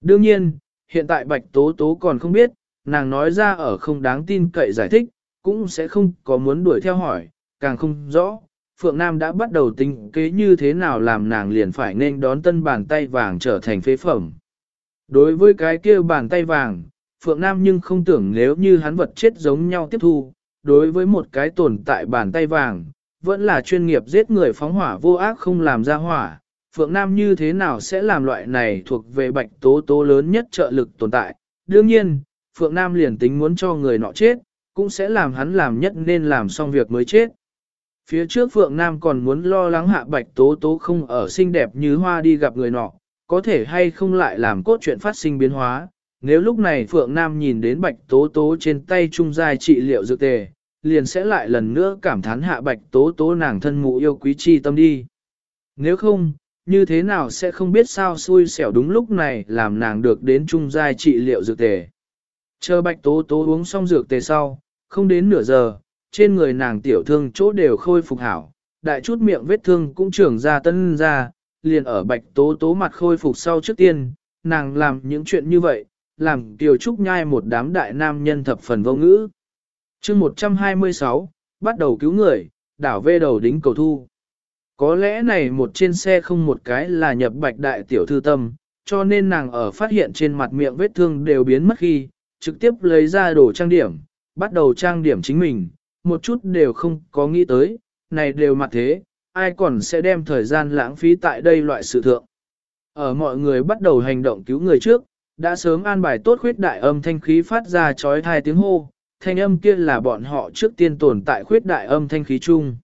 Đương nhiên, hiện tại bạch tố tố còn không biết, nàng nói ra ở không đáng tin cậy giải thích, cũng sẽ không có muốn đuổi theo hỏi, càng không rõ. Phượng Nam đã bắt đầu tính kế như thế nào làm nàng liền phải nên đón tân bàn tay vàng trở thành phế phẩm. Đối với cái kia bàn tay vàng, Phượng Nam nhưng không tưởng nếu như hắn vật chết giống nhau tiếp thu, đối với một cái tồn tại bàn tay vàng, vẫn là chuyên nghiệp giết người phóng hỏa vô ác không làm ra hỏa. Phượng Nam như thế nào sẽ làm loại này thuộc về bạch tố tố lớn nhất trợ lực tồn tại. Đương nhiên, Phượng Nam liền tính muốn cho người nọ chết, cũng sẽ làm hắn làm nhất nên làm xong việc mới chết. Phía trước Phượng Nam còn muốn lo lắng hạ bạch tố tố không ở xinh đẹp như hoa đi gặp người nọ, có thể hay không lại làm cốt chuyện phát sinh biến hóa, nếu lúc này Phượng Nam nhìn đến bạch tố tố trên tay trung giai trị liệu dược tề, liền sẽ lại lần nữa cảm thán hạ bạch tố tố nàng thân mụ yêu quý chi tâm đi. Nếu không, như thế nào sẽ không biết sao xui xẻo đúng lúc này làm nàng được đến trung giai trị liệu dược tề. Chờ bạch tố tố uống xong dược tề sau, không đến nửa giờ, trên người nàng tiểu thương chỗ đều khôi phục hảo, đại chút miệng vết thương cũng trưởng ra tân ra, liền ở bạch tố tố mặt khôi phục sau trước tiên, nàng làm những chuyện như vậy, làm tiểu Trúc nhai một đám đại nam nhân thập phần vô ngữ. chương 126, bắt đầu cứu người, đảo vê đầu đính cầu thu. Có lẽ này một trên xe không một cái là nhập bạch đại tiểu thư tâm, cho nên nàng ở phát hiện trên mặt miệng vết thương đều biến mất khi, trực tiếp lấy ra đồ trang điểm, bắt đầu trang điểm chính mình, một chút đều không có nghĩ tới, này đều mặt thế, ai còn sẽ đem thời gian lãng phí tại đây loại sự thượng. Ở mọi người bắt đầu hành động cứu người trước, đã sớm an bài tốt khuyết đại âm thanh khí phát ra chói thai tiếng hô, thanh âm kia là bọn họ trước tiên tồn tại khuyết đại âm thanh khí chung.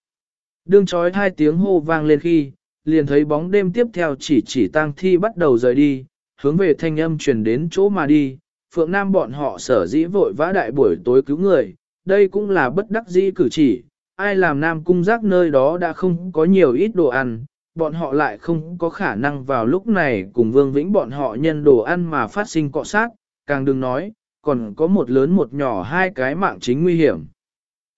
Đương chói hai tiếng hô vang lên khi, liền thấy bóng đêm tiếp theo chỉ chỉ tang thi bắt đầu rời đi, hướng về thanh âm truyền đến chỗ mà đi, phượng nam bọn họ sở dĩ vội vã đại buổi tối cứu người, đây cũng là bất đắc dĩ cử chỉ, ai làm nam cung giác nơi đó đã không có nhiều ít đồ ăn, bọn họ lại không có khả năng vào lúc này cùng Vương Vĩnh bọn họ nhân đồ ăn mà phát sinh cọ sát, càng đừng nói, còn có một lớn một nhỏ hai cái mạng chính nguy hiểm.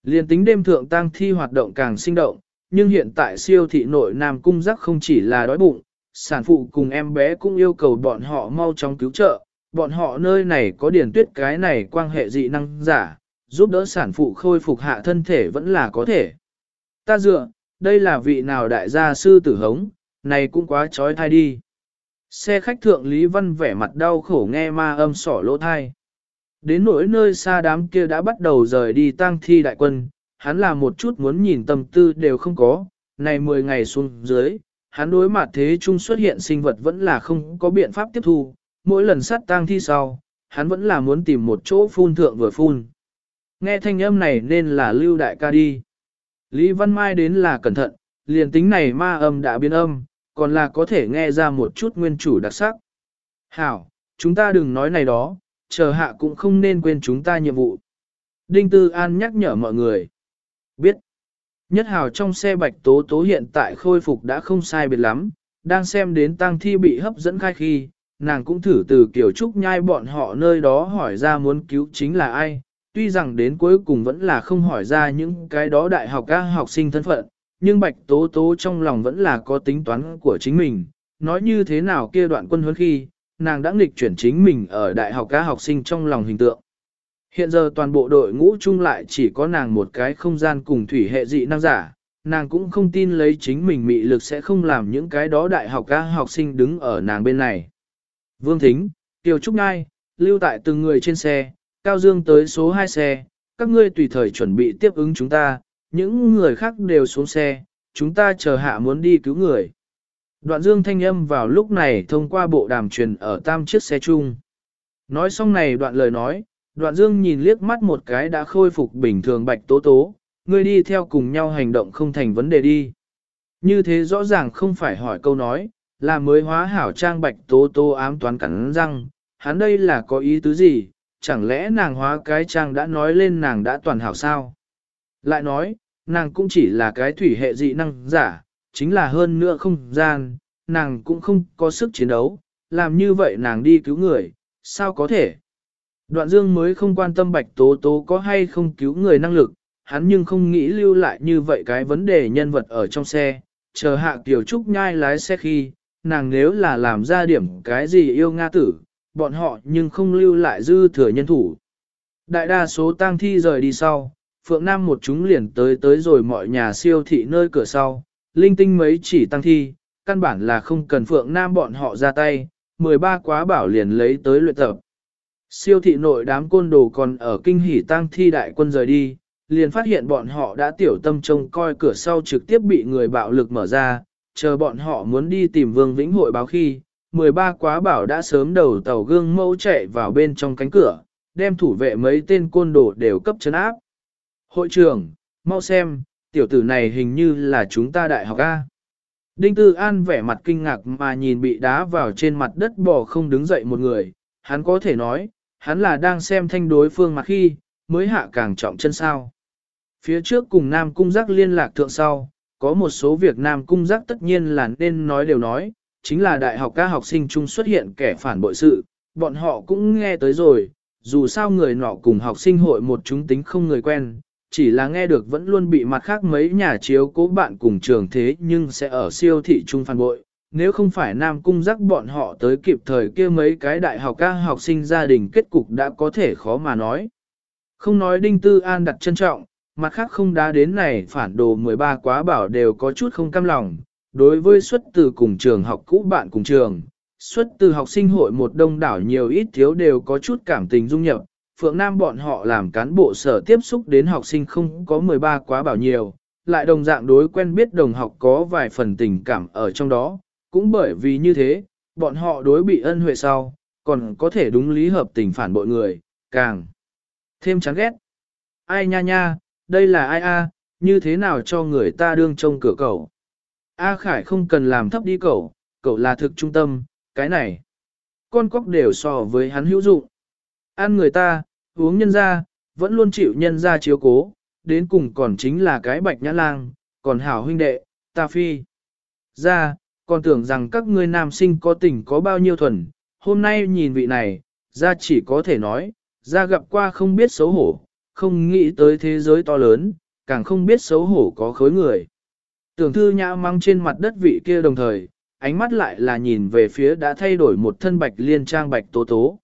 Liên tính đêm thượng tăng thi hoạt động càng sinh động, nhưng hiện tại siêu thị nội Nam Cung giác không chỉ là đói bụng, sản phụ cùng em bé cũng yêu cầu bọn họ mau chóng cứu trợ, bọn họ nơi này có điển tuyết cái này quan hệ dị năng giả, giúp đỡ sản phụ khôi phục hạ thân thể vẫn là có thể. Ta dựa, đây là vị nào đại gia sư tử hống, này cũng quá trói thai đi. Xe khách thượng Lý Văn vẻ mặt đau khổ nghe ma âm sỏ lỗ thai. Đến nỗi nơi xa đám kia đã bắt đầu rời đi tang thi đại quân, hắn là một chút muốn nhìn tâm tư đều không có, này 10 ngày xuống dưới, hắn đối mặt thế trung xuất hiện sinh vật vẫn là không có biện pháp tiếp thu, mỗi lần sát tang thi sau, hắn vẫn là muốn tìm một chỗ phun thượng vừa phun. Nghe thanh âm này nên là lưu đại ca đi. Lý Văn Mai đến là cẩn thận, liền tính này ma âm đã biến âm, còn là có thể nghe ra một chút nguyên chủ đặc sắc. Hảo, chúng ta đừng nói này đó, chờ hạ cũng không nên quên chúng ta nhiệm vụ. Đinh Tư An nhắc nhở mọi người. Biết. Nhất hào trong xe bạch tố tố hiện tại khôi phục đã không sai biệt lắm, đang xem đến tang thi bị hấp dẫn khai khi, nàng cũng thử từ kiểu trúc nhai bọn họ nơi đó hỏi ra muốn cứu chính là ai, tuy rằng đến cuối cùng vẫn là không hỏi ra những cái đó đại học các học sinh thân phận, nhưng bạch tố tố trong lòng vẫn là có tính toán của chính mình, nói như thế nào kia đoạn quân huấn khi, nàng đã nghịch chuyển chính mình ở đại học các học sinh trong lòng hình tượng. Hiện giờ toàn bộ đội ngũ chung lại chỉ có nàng một cái không gian cùng thủy hệ dị năng giả, nàng cũng không tin lấy chính mình mị lực sẽ không làm những cái đó đại học các học sinh đứng ở nàng bên này. Vương Thính, Tiêu Trúc Ngai, lưu tại từng người trên xe, Cao Dương tới số 2 xe, các ngươi tùy thời chuẩn bị tiếp ứng chúng ta, những người khác đều xuống xe, chúng ta chờ hạ muốn đi cứu người. Đoạn dương thanh âm vào lúc này thông qua bộ đàm truyền ở tam chiếc xe chung. Nói xong này đoạn lời nói, đoạn dương nhìn liếc mắt một cái đã khôi phục bình thường bạch tố tố, ngươi đi theo cùng nhau hành động không thành vấn đề đi. Như thế rõ ràng không phải hỏi câu nói, là mới hóa hảo trang bạch tố tố ám toán cắn răng, hắn đây là có ý tứ gì, chẳng lẽ nàng hóa cái trang đã nói lên nàng đã toàn hảo sao? Lại nói, nàng cũng chỉ là cái thủy hệ dị năng giả, chính là hơn nữa không gian, nàng cũng không có sức chiến đấu, làm như vậy nàng đi cứu người, sao có thể? Đoạn dương mới không quan tâm bạch tố tố có hay không cứu người năng lực, hắn nhưng không nghĩ lưu lại như vậy cái vấn đề nhân vật ở trong xe, chờ hạ tiểu trúc nhai lái xe khi, nàng nếu là làm ra điểm cái gì yêu Nga tử, bọn họ nhưng không lưu lại dư thừa nhân thủ. Đại đa số tang thi rời đi sau, Phượng Nam một chúng liền tới tới rồi mọi nhà siêu thị nơi cửa sau, linh tinh mấy chỉ tăng thi, căn bản là không cần Phượng Nam bọn họ ra tay, 13 quá bảo liền lấy tới luyện tập. Siêu thị nội đám côn đồ còn ở kinh hỉ tăng thi đại quân rời đi, liền phát hiện bọn họ đã tiểu tâm trông coi cửa sau trực tiếp bị người bạo lực mở ra, chờ bọn họ muốn đi tìm Vương Vĩnh hội báo khi, 13 quá bảo đã sớm đầu tàu gương mẫu chạy vào bên trong cánh cửa, đem thủ vệ mấy tên côn đồ đều cấp chấn áp. Hội trưởng, mau xem, tiểu tử này hình như là chúng ta đại học A. Đinh Tư An vẻ mặt kinh ngạc mà nhìn bị đá vào trên mặt đất bò không đứng dậy một người, hắn có thể nói, hắn là đang xem thanh đối phương mặt khi, mới hạ càng trọng chân sao. Phía trước cùng Nam Cung Giác liên lạc thượng sau, có một số việc Nam Cung Giác tất nhiên là nên nói đều nói, chính là đại học các học sinh chung xuất hiện kẻ phản bội sự, bọn họ cũng nghe tới rồi, dù sao người nọ cùng học sinh hội một chúng tính không người quen, chỉ là nghe được vẫn luôn bị mặt khác mấy nhà chiếu cố bạn cùng trường thế nhưng sẽ ở siêu thị trung phản bội. Nếu không phải Nam Cung giác bọn họ tới kịp thời kia mấy cái đại học các học sinh gia đình kết cục đã có thể khó mà nói. Không nói Đinh Tư An đặt trân trọng, mặt khác không đá đến này phản đồ 13 quá bảo đều có chút không cam lòng. Đối với xuất từ cùng trường học cũ bạn cùng trường, xuất từ học sinh hội một đông đảo nhiều ít thiếu đều có chút cảm tình dung nhập, Phượng Nam bọn họ làm cán bộ sở tiếp xúc đến học sinh không có 13 quá bảo nhiều, lại đồng dạng đối quen biết đồng học có vài phần tình cảm ở trong đó, cũng bởi vì như thế, bọn họ đối bị ân huệ sau, còn có thể đúng lý hợp tình phản bội người, càng thêm chán ghét. Ai nha nha, đây là ai a, như thế nào cho người ta đương trông cửa cầu. A Khải không cần làm thấp đi cậu, cậu là thực trung tâm, cái này. Con cóc đều so với hắn hữu dụng. Ăn người ta, uống nhân ra, vẫn luôn chịu nhân ra chiếu cố, đến cùng còn chính là cái bạch nhã lang, còn hảo huynh đệ, ta phi. Ra, còn tưởng rằng các ngươi nam sinh có tình có bao nhiêu thuần, hôm nay nhìn vị này, ra chỉ có thể nói, ra gặp qua không biết xấu hổ, không nghĩ tới thế giới to lớn, càng không biết xấu hổ có khối người. Tưởng thư nhã mang trên mặt đất vị kia đồng thời, ánh mắt lại là nhìn về phía đã thay đổi một thân bạch liên trang bạch tố tố.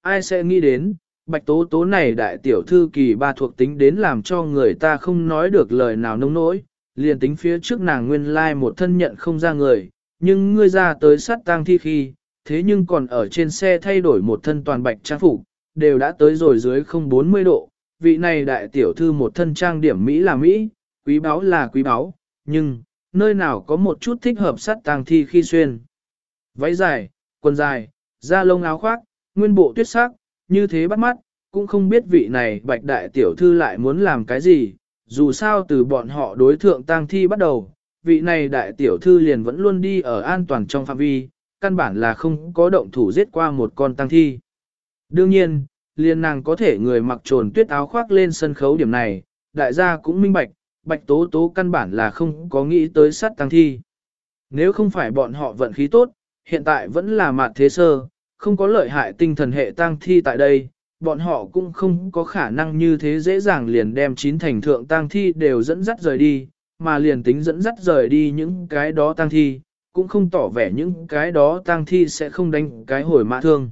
ai sẽ nghĩ đến, bạch tố tố này đại tiểu thư kỳ ba thuộc tính đến làm cho người ta không nói được lời nào nông nỗi, liền tính phía trước nàng nguyên lai một thân nhận không ra người, nhưng ngươi ra tới sát tang thi khi, thế nhưng còn ở trên xe thay đổi một thân toàn bạch trang phục, đều đã tới rồi dưới không 40 độ, vị này đại tiểu thư một thân trang điểm Mỹ là Mỹ, quý báu là quý báu, nhưng, nơi nào có một chút thích hợp sát tang thi khi xuyên. Váy dài, quần dài, da lông áo khoác, nguyên bộ tuyết sắc, như thế bắt mắt, cũng không biết vị này bạch đại tiểu thư lại muốn làm cái gì, dù sao từ bọn họ đối thượng tang thi bắt đầu, vị này đại tiểu thư liền vẫn luôn đi ở an toàn trong phạm vi, căn bản là không có động thủ giết qua một con tang thi. Đương nhiên, liền nàng có thể người mặc trồn tuyết áo khoác lên sân khấu điểm này, đại gia cũng minh bạch, bạch tố tố căn bản là không có nghĩ tới sát tăng thi. Nếu không phải bọn họ vận khí tốt, hiện tại vẫn là mạt thế sơ, không có lợi hại tinh thần hệ tăng thi tại đây, bọn họ cũng không có khả năng như thế dễ dàng liền đem chín thành thượng tang thi đều dẫn dắt rời đi, mà liền tính dẫn dắt rời đi những cái đó tăng thi, cũng không tỏ vẻ những cái đó tăng thi sẽ không đánh cái hồi mã thương.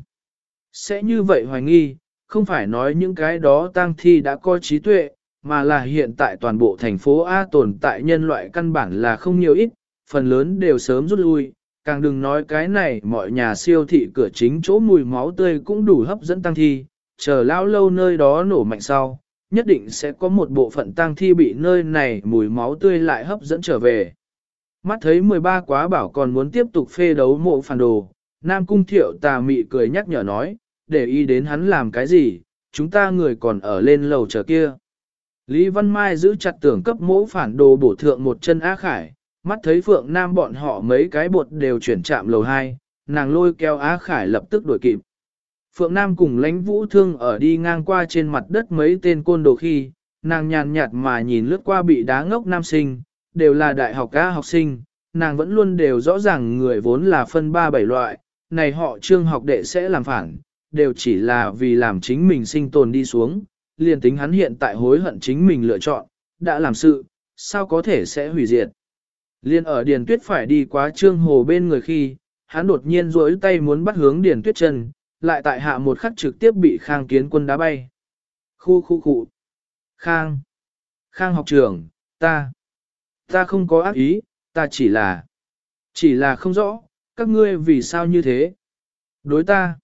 Sẽ như vậy hoài nghi, không phải nói những cái đó tăng thi đã có trí tuệ, mà là hiện tại toàn bộ thành phố A tồn tại nhân loại căn bản là không nhiều ít, phần lớn đều sớm rút lui, càng đừng nói cái này mọi nhà siêu thị cửa chính chỗ mùi máu tươi cũng đủ hấp dẫn tăng thi, chờ lao lâu nơi đó nổ mạnh sau, nhất định sẽ có một bộ phận tang thi bị nơi này mùi máu tươi lại hấp dẫn trở về. Mắt thấy 13 quá bảo còn muốn tiếp tục phê đấu mộ phản đồ, Nam Cung Thiệu tà mị cười nhắc nhở nói, để ý đến hắn làm cái gì, chúng ta người còn ở lên lầu chờ kia. Lý Văn Mai giữ chặt tưởng cấp mỗ phản đồ bổ thượng một chân á khải, mắt thấy Phượng Nam bọn họ mấy cái bột đều chuyển chạm lầu 2, nàng lôi kéo á khải lập tức đuổi kịp. Phượng Nam cùng lãnh vũ thương ở đi ngang qua trên mặt đất mấy tên côn đồ khi, nàng nhàn nhạt mà nhìn lướt qua bị đá ngốc nam sinh, đều là đại học ca học sinh, nàng vẫn luôn đều rõ ràng người vốn là phân ba bảy loại, này họ trương học đệ sẽ làm phản, đều chỉ là vì làm chính mình sinh tồn đi xuống, liền tính hắn hiện tại hối hận chính mình lựa chọn, đã làm sự, sao có thể sẽ hủy diệt. Liên ở Điền Tuyết phải đi qua trương hồ bên người khi, hắn đột nhiên rỗi tay muốn bắt hướng Điền Tuyết chân, lại tại hạ một khắc trực tiếp bị Khang kiến quân đá bay. Khu khu khu. Khang. Khang học trưởng, ta. Ta không có ác ý, ta chỉ là. Chỉ là không rõ, các ngươi vì sao như thế. Đối ta.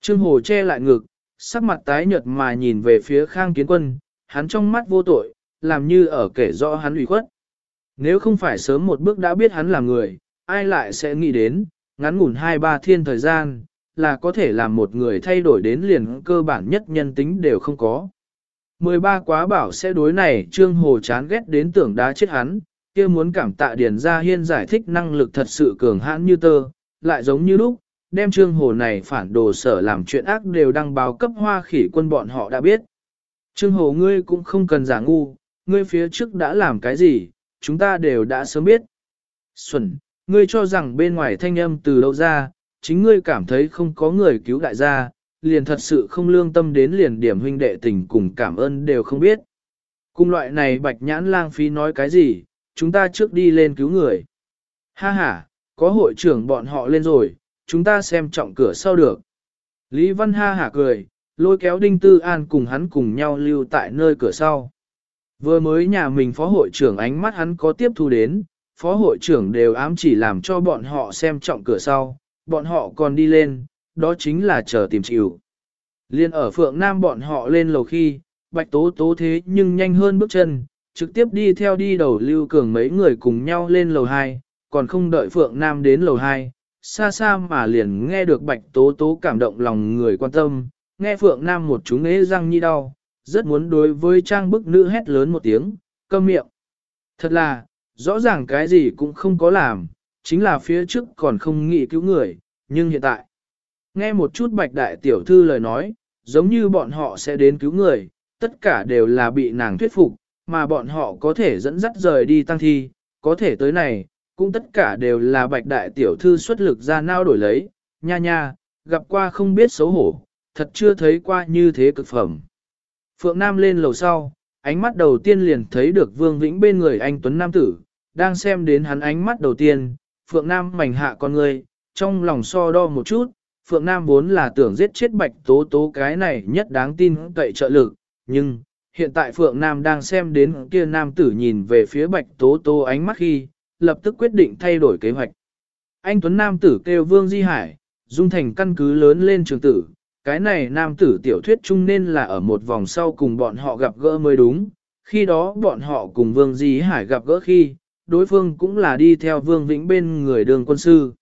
Trương Hồ che lại ngực, sắc mặt tái nhợt mà nhìn về phía Khang Kiến Quân, hắn trong mắt vô tội, làm như ở kể rõ hắn ủy khuất. Nếu không phải sớm một bước đã biết hắn là người, ai lại sẽ nghĩ đến, ngắn ngủn hai ba thiên thời gian, là có thể làm một người thay đổi đến liền cơ bản nhất nhân tính đều không có. 13 quá bảo sẽ đối này Trương Hồ chán ghét đến tưởng đá chết hắn, kia muốn cảm tạ Điền Gia Hiên giải thích năng lực thật sự cường hãn như tơ, lại giống như lúc, đem Trương Hồ này phản đồ sở làm chuyện ác đều đăng báo cấp hoa khỉ quân bọn họ đã biết. Trương Hồ ngươi cũng không cần giả ngu, ngươi phía trước đã làm cái gì, chúng ta đều đã sớm biết. Xuân, ngươi cho rằng bên ngoài thanh âm từ đâu ra, chính ngươi cảm thấy không có người cứu đại gia, liền thật sự không lương tâm đến liền điểm huynh đệ tình cùng cảm ơn đều không biết. Cùng loại này bạch nhãn lang phí nói cái gì, chúng ta trước đi lên cứu người. Ha ha, có hội trưởng bọn họ lên rồi, chúng ta xem trọng cửa sau được. Lý Văn ha hả cười, lôi kéo Đinh Tư An cùng hắn cùng nhau lưu tại nơi cửa sau. Vừa mới nhà mình phó hội trưởng ánh mắt hắn có tiếp thu đến, phó hội trưởng đều ám chỉ làm cho bọn họ xem trọng cửa sau, bọn họ còn đi lên, đó chính là chờ tìm chịu. Liên ở Phượng Nam bọn họ lên lầu khi, Bạch Tố Tố thế nhưng nhanh hơn bước chân, trực tiếp đi theo đi đầu Lưu Cường mấy người cùng nhau lên lầu 2, còn không đợi Phượng Nam đến lầu 2, xa xa mà liền nghe được Bạch Tố Tố cảm động lòng người quan tâm, nghe Phượng Nam một chú ế răng nhi đau, rất muốn đối với trang bức nữ hét lớn một tiếng, câm miệng. Thật là, rõ ràng cái gì cũng không có làm, chính là phía trước còn không nghĩ cứu người, nhưng hiện tại, nghe một chút bạch đại tiểu thư lời nói, giống như bọn họ sẽ đến cứu người, tất cả đều là bị nàng thuyết phục, mà bọn họ có thể dẫn dắt rời đi tăng thi, có thể tới này, cũng tất cả đều là bạch đại tiểu thư xuất lực ra nao đổi lấy, nha nha, gặp qua không biết xấu hổ, thật chưa thấy qua như thế cực phẩm. Phượng Nam lên lầu sau, ánh mắt đầu tiên liền thấy được Vương Vĩnh bên người anh Tuấn Nam Tử, đang xem đến hắn ánh mắt đầu tiên, Phượng Nam mảnh hạ con người, trong lòng so đo một chút, Phượng Nam vốn là tưởng giết chết Bạch Tố Tố cái này nhất đáng tin cậy trợ lực, nhưng, hiện tại Phượng Nam đang xem đến kia nam tử nhìn về phía Bạch Tố Tố ánh mắt khi, lập tức quyết định thay đổi kế hoạch. Anh Tuấn Nam tử kêu Vương Di Hải, dung thành căn cứ lớn lên trường tử, cái này nam tử tiểu thuyết chung nên là ở một vòng sau cùng bọn họ gặp gỡ mới đúng, khi đó bọn họ cùng Vương Di Hải gặp gỡ khi, đối phương cũng là đi theo Vương Vĩnh bên người đường quân sư.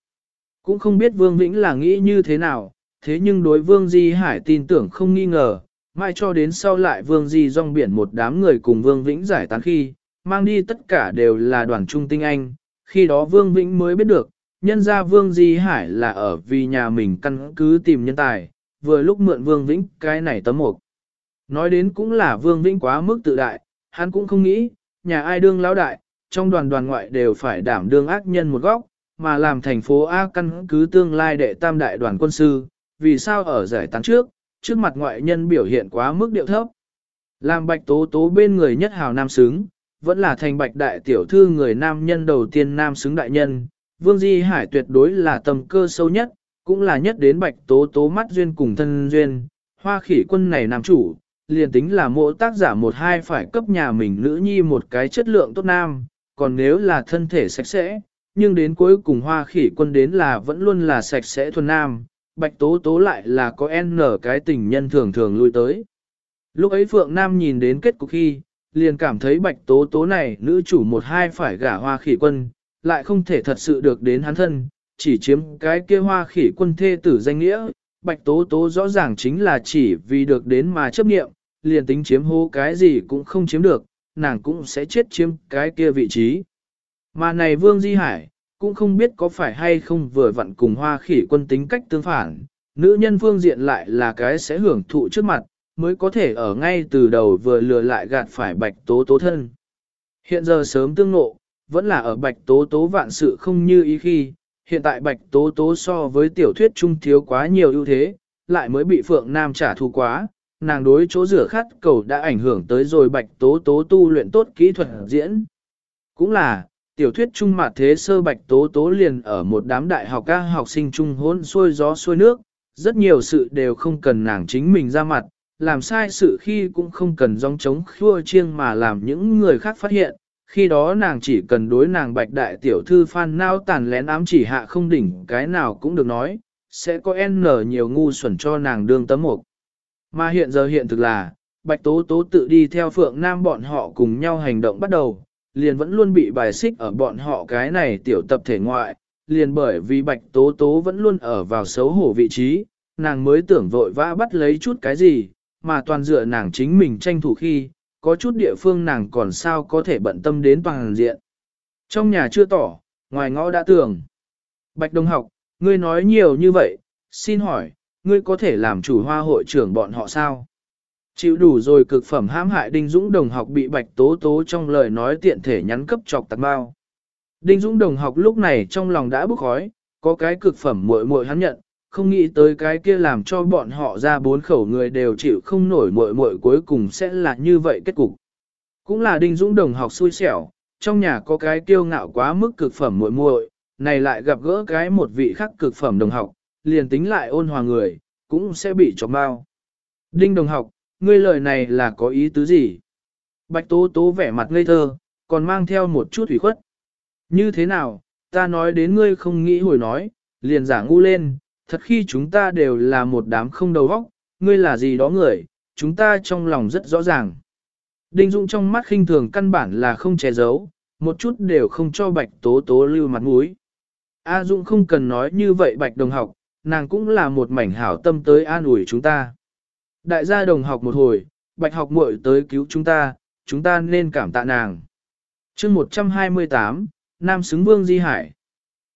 Cũng không biết Vương Vĩnh là nghĩ như thế nào, thế nhưng đối Vương Di Hải tin tưởng không nghi ngờ, mai cho đến sau lại Vương Di rong biển một đám người cùng Vương Vĩnh giải tán khi, mang đi tất cả đều là đoàn trung tinh anh, khi đó Vương Vĩnh mới biết được, nhân ra Vương Di Hải là ở vì nhà mình căn cứ tìm nhân tài, vừa lúc mượn Vương Vĩnh cái này tấm mục. Nói đến cũng là Vương Vĩnh quá mức tự đại, hắn cũng không nghĩ, nhà ai đương lão đại, trong đoàn đoàn ngoại đều phải đảm đương ác nhân một góc, mà làm thành phố A căn cứ tương lai đệ tam đại đoàn quân sư, vì sao ở giải tán trước, trước mặt ngoại nhân biểu hiện quá mức điệu thấp. Làm bạch tố tố bên người nhất hào nam xứng, vẫn là thành bạch đại tiểu thư người nam nhân đầu tiên nam xứng đại nhân, Vương Di Hải tuyệt đối là tầm cơ sâu nhất, cũng là nhất đến bạch tố tố mắt duyên cùng thân duyên, hoa khỉ quân này nam chủ, liền tính là mỗi tác giả một hai phải cấp nhà mình nữ nhi một cái chất lượng tốt nam, còn nếu là thân thể sạch sẽ, nhưng đến cuối cùng hoa khỉ quân đến là vẫn luôn là sạch sẽ thuần nam, bạch tố tố lại là có n cái tình nhân thường thường lui tới. Lúc ấy Phượng Nam nhìn đến kết cục khi, liền cảm thấy bạch tố tố này nữ chủ một hai phải gả hoa khỉ quân, lại không thể thật sự được đến hắn thân, chỉ chiếm cái kia hoa khỉ quân thê tử danh nghĩa, bạch tố tố rõ ràng chính là chỉ vì được đến mà chấp nghiệm, liền tính chiếm hô cái gì cũng không chiếm được, nàng cũng sẽ chết chiếm cái kia vị trí. Mà này Vương Di Hải, cũng không biết có phải hay không vừa vặn cùng hoa khỉ quân tính cách tương phản, nữ nhân phương diện lại là cái sẽ hưởng thụ trước mặt, mới có thể ở ngay từ đầu vừa lừa lại gạt phải bạch tố tố thân. Hiện giờ sớm tương nộ, vẫn là ở bạch tố tố vạn sự không như ý khi, hiện tại bạch tố tố so với tiểu thuyết trung thiếu quá nhiều ưu thế, lại mới bị Phượng Nam trả thù quá, nàng đối chỗ rửa khát cầu đã ảnh hưởng tới rồi bạch tố tố tu luyện tốt kỹ thuật diễn. Cũng là, tiểu thuyết trung mặt thế sơ bạch tố tố liền ở một đám đại học ca học sinh trung hôn xuôi gió xuôi nước, rất nhiều sự đều không cần nàng chính mình ra mặt, làm sai sự khi cũng không cần dòng chống khua chiêng mà làm những người khác phát hiện, khi đó nàng chỉ cần đối nàng bạch đại tiểu thư phan nao tàn lén ám chỉ hạ không đỉnh cái nào cũng được nói, sẽ có n nhiều ngu xuẩn cho nàng đương tấm mục. Mà hiện giờ hiện thực là, bạch tố tố tự đi theo phượng nam bọn họ cùng nhau hành động bắt đầu, liền vẫn luôn bị bài xích ở bọn họ cái này tiểu tập thể ngoại, liền bởi vì bạch tố tố vẫn luôn ở vào xấu hổ vị trí, nàng mới tưởng vội vã bắt lấy chút cái gì, mà toàn dựa nàng chính mình tranh thủ khi, có chút địa phương nàng còn sao có thể bận tâm đến toàn diện. Trong nhà chưa tỏ, ngoài ngõ đã tưởng. Bạch Đông học, ngươi nói nhiều như vậy, xin hỏi, ngươi có thể làm chủ hoa hội trưởng bọn họ sao? Chịu đủ rồi cực phẩm hãm hại Đinh Dũng đồng học bị bạch tố tố trong lời nói tiện thể nhắn cấp chọc tạc bao. Đinh Dũng đồng học lúc này trong lòng đã bức khói, có cái cực phẩm muội muội hắn nhận, không nghĩ tới cái kia làm cho bọn họ ra bốn khẩu người đều chịu không nổi muội muội cuối cùng sẽ là như vậy kết cục. Cũng là Đinh Dũng đồng học xui xẻo, trong nhà có cái kiêu ngạo quá mức cực phẩm muội muội, này lại gặp gỡ cái một vị khác cực phẩm đồng học, liền tính lại ôn hòa người, cũng sẽ bị chọc bao. Đinh đồng học, ngươi lời này là có ý tứ gì? Bạch Tố Tố vẻ mặt ngây thơ, còn mang theo một chút ủy khuất. Như thế nào, ta nói đến ngươi không nghĩ hồi nói, liền giả ngu lên, thật khi chúng ta đều là một đám không đầu óc, ngươi là gì đó người, chúng ta trong lòng rất rõ ràng. Đinh Dung trong mắt khinh thường căn bản là không che giấu, một chút đều không cho Bạch Tố Tố lưu mặt mũi. A Dung không cần nói như vậy Bạch đồng học, nàng cũng là một mảnh hảo tâm tới an ủi chúng ta. Đại gia đồng học một hồi, Bạch học muội tới cứu chúng ta, chúng ta nên cảm tạ nàng. chương 128, Nam xứng Vương Di Hải.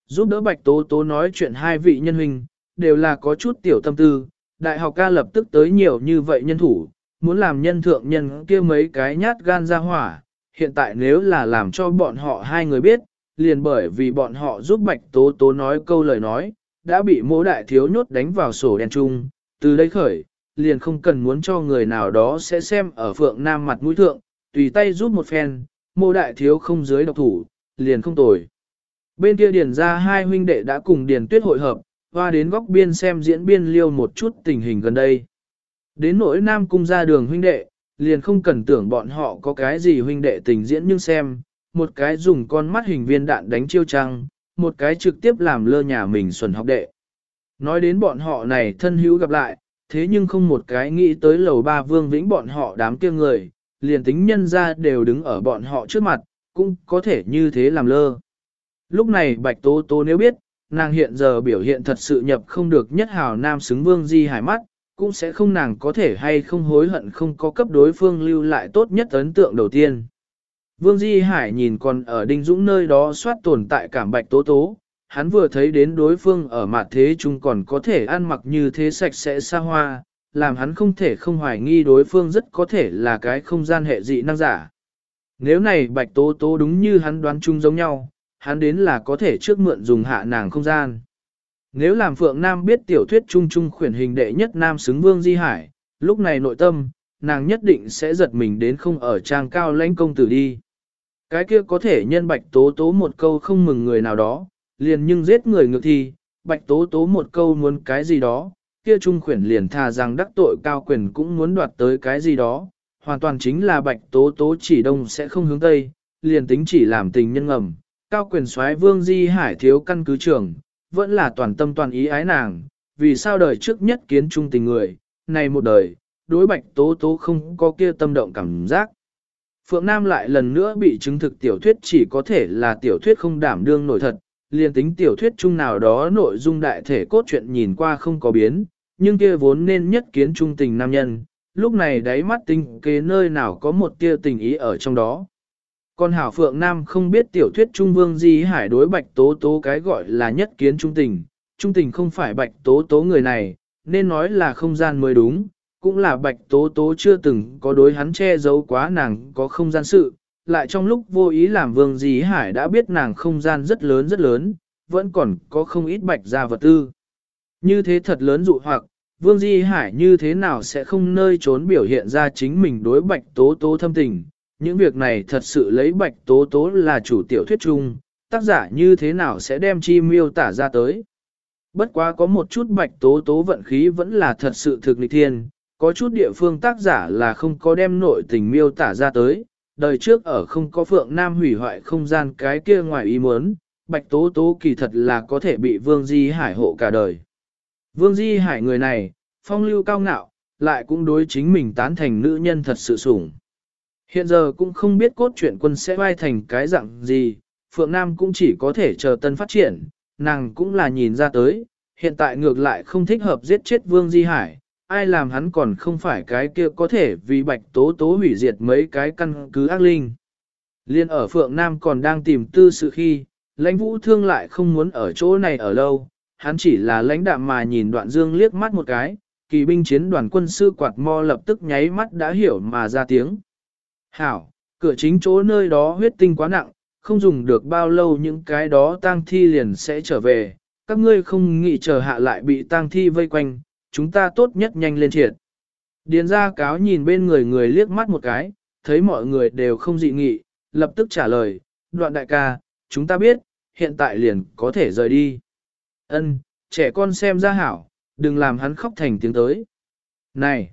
Giúp đỡ Bạch Tố Tố nói chuyện hai vị nhân huynh, đều là có chút tiểu tâm tư, đại học ca lập tức tới nhiều như vậy nhân thủ, muốn làm nhân thượng nhân kia mấy cái nhát gan ra hỏa, hiện tại nếu là làm cho bọn họ hai người biết, liền bởi vì bọn họ giúp Bạch Tố Tố nói câu lời nói, đã bị mỗ đại thiếu nhốt đánh vào sổ đen chung, từ đây khởi, liền không cần muốn cho người nào đó sẽ xem ở phượng nam mặt mũi thượng, tùy tay rút một phen, mỗ đại thiếu không dưới độc thủ, liền không tồi. Bên kia điền ra hai huynh đệ đã cùng điền tuyết hội hợp, hoa đến góc biên xem diễn biên liêu một chút tình hình gần đây. Đến nỗi Nam Cung ra đường huynh đệ, liền không cần tưởng bọn họ có cái gì huynh đệ tình diễn nhưng xem, một cái dùng con mắt hình viên đạn đánh chiêu trăng, một cái trực tiếp làm lơ nhà mình xuẩn học đệ. Nói đến bọn họ này thân hữu gặp lại, thế nhưng không một cái nghĩ tới lầu ba vương vĩnh bọn họ đám kia người, liền tính nhân ra đều đứng ở bọn họ trước mặt, cũng có thể như thế làm lơ. Lúc này Bạch Tố Tố nếu biết, nàng hiện giờ biểu hiện thật sự nhập không được nhất hào nam xứng vương di hải mắt, cũng sẽ không nàng có thể hay không hối hận không có cấp đối phương lưu lại tốt nhất ấn tượng đầu tiên. Vương Di Hải nhìn còn ở Đinh Dũng nơi đó soát tồn tại cảm bạch tố tố, hắn vừa thấy đến đối phương ở mặt thế chung còn có thể ăn mặc như thế sạch sẽ xa hoa, làm hắn không thể không hoài nghi đối phương rất có thể là cái không gian hệ dị năng giả. Nếu này bạch tố tố đúng như hắn đoán chung giống nhau, hắn đến là có thể trước mượn dùng hạ nàng không gian. Nếu làm Phượng Nam biết tiểu thuyết Chung Chung khuyển hình đệ nhất Nam xứng Vương Di Hải, lúc này nội tâm, nàng nhất định sẽ giật mình đến không ở trang cao lãnh công tử đi. Cái kia có thể nhân bạch tố tố một câu không mừng người nào đó, liền nhưng giết người ngược thì, bạch tố tố một câu muốn cái gì đó, kia trung khuyển liền thà rằng đắc tội cao quyền cũng muốn đoạt tới cái gì đó, hoàn toàn chính là bạch tố tố chỉ đông sẽ không hướng tây, liền tính chỉ làm tình nhân ngầm, cao quyền soái vương di hải thiếu căn cứ trưởng, vẫn là toàn tâm toàn ý ái nàng, vì sao đời trước nhất kiến trung tình người, này một đời, đối bạch tố tố không có kia tâm động cảm giác. Phượng Nam lại lần nữa bị chứng thực tiểu thuyết chỉ có thể là tiểu thuyết không đảm đương nổi thật, liền tính tiểu thuyết chung nào đó nội dung đại thể cốt truyện nhìn qua không có biến, nhưng kia vốn nên nhất kiến trung tình nam nhân, lúc này đáy mắt tinh kế nơi nào có một tia tình ý ở trong đó. Còn Hảo Phượng Nam không biết tiểu thuyết Trung Vương Di Hải đối Bạch Tố Tố cái gọi là nhất kiến trung tình, trung tình không phải Bạch Tố Tố người này, nên nói là không gian mới đúng, cũng là Bạch Tố Tố chưa từng có đối hắn che giấu quá nàng có không gian sự, lại trong lúc vô ý làm Vương Di Hải đã biết nàng không gian rất lớn rất lớn, vẫn còn có không ít Bạch gia vật tư. Như thế thật lớn dụ hoặc, Vương Di Hải như thế nào sẽ không nơi trốn biểu hiện ra chính mình đối Bạch Tố Tố thâm tình, những việc này thật sự lấy bạch tố tố là chủ tiểu thuyết chung, tác giả như thế nào sẽ đem chi miêu tả ra tới. Bất quá có một chút bạch tố tố vận khí vẫn là thật sự thực lịch thiên, có chút địa phương tác giả là không có đem nội tình miêu tả ra tới, đời trước ở không có phượng nam hủy hoại không gian cái kia ngoài ý muốn, bạch tố tố kỳ thật là có thể bị vương di hải hộ cả đời. Vương di hải người này, phong lưu cao ngạo, lại cũng đối chính mình tán thành nữ nhân thật sự sủng. Hiện giờ cũng không biết cốt truyện quân sẽ vai thành cái dạng gì, Phượng Nam cũng chỉ có thể chờ tân phát triển, nàng cũng là nhìn ra tới, hiện tại ngược lại không thích hợp giết chết Vương Di Hải, ai làm hắn còn không phải cái kia có thể vì bạch tố tố hủy diệt mấy cái căn cứ ác linh. Liên ở Phượng Nam còn đang tìm tư sự khi, lãnh vũ thương lại không muốn ở chỗ này ở lâu, hắn chỉ là lãnh đạm mà nhìn đoạn dương liếc mắt một cái, kỳ binh chiến đoàn quân sư quạt mo lập tức nháy mắt đã hiểu mà ra tiếng. Hảo, cửa chính chỗ nơi đó huyết tinh quá nặng, không dùng được bao lâu những cái đó tang thi liền sẽ trở về, các ngươi không nghĩ chờ hạ lại bị tang thi vây quanh, chúng ta tốt nhất nhanh lên triệt. Điền ra cáo nhìn bên người người liếc mắt một cái, thấy mọi người đều không dị nghị, lập tức trả lời, đoạn đại ca, chúng ta biết, hiện tại liền có thể rời đi. Ân, trẻ con xem ra hảo, đừng làm hắn khóc thành tiếng tới. Này!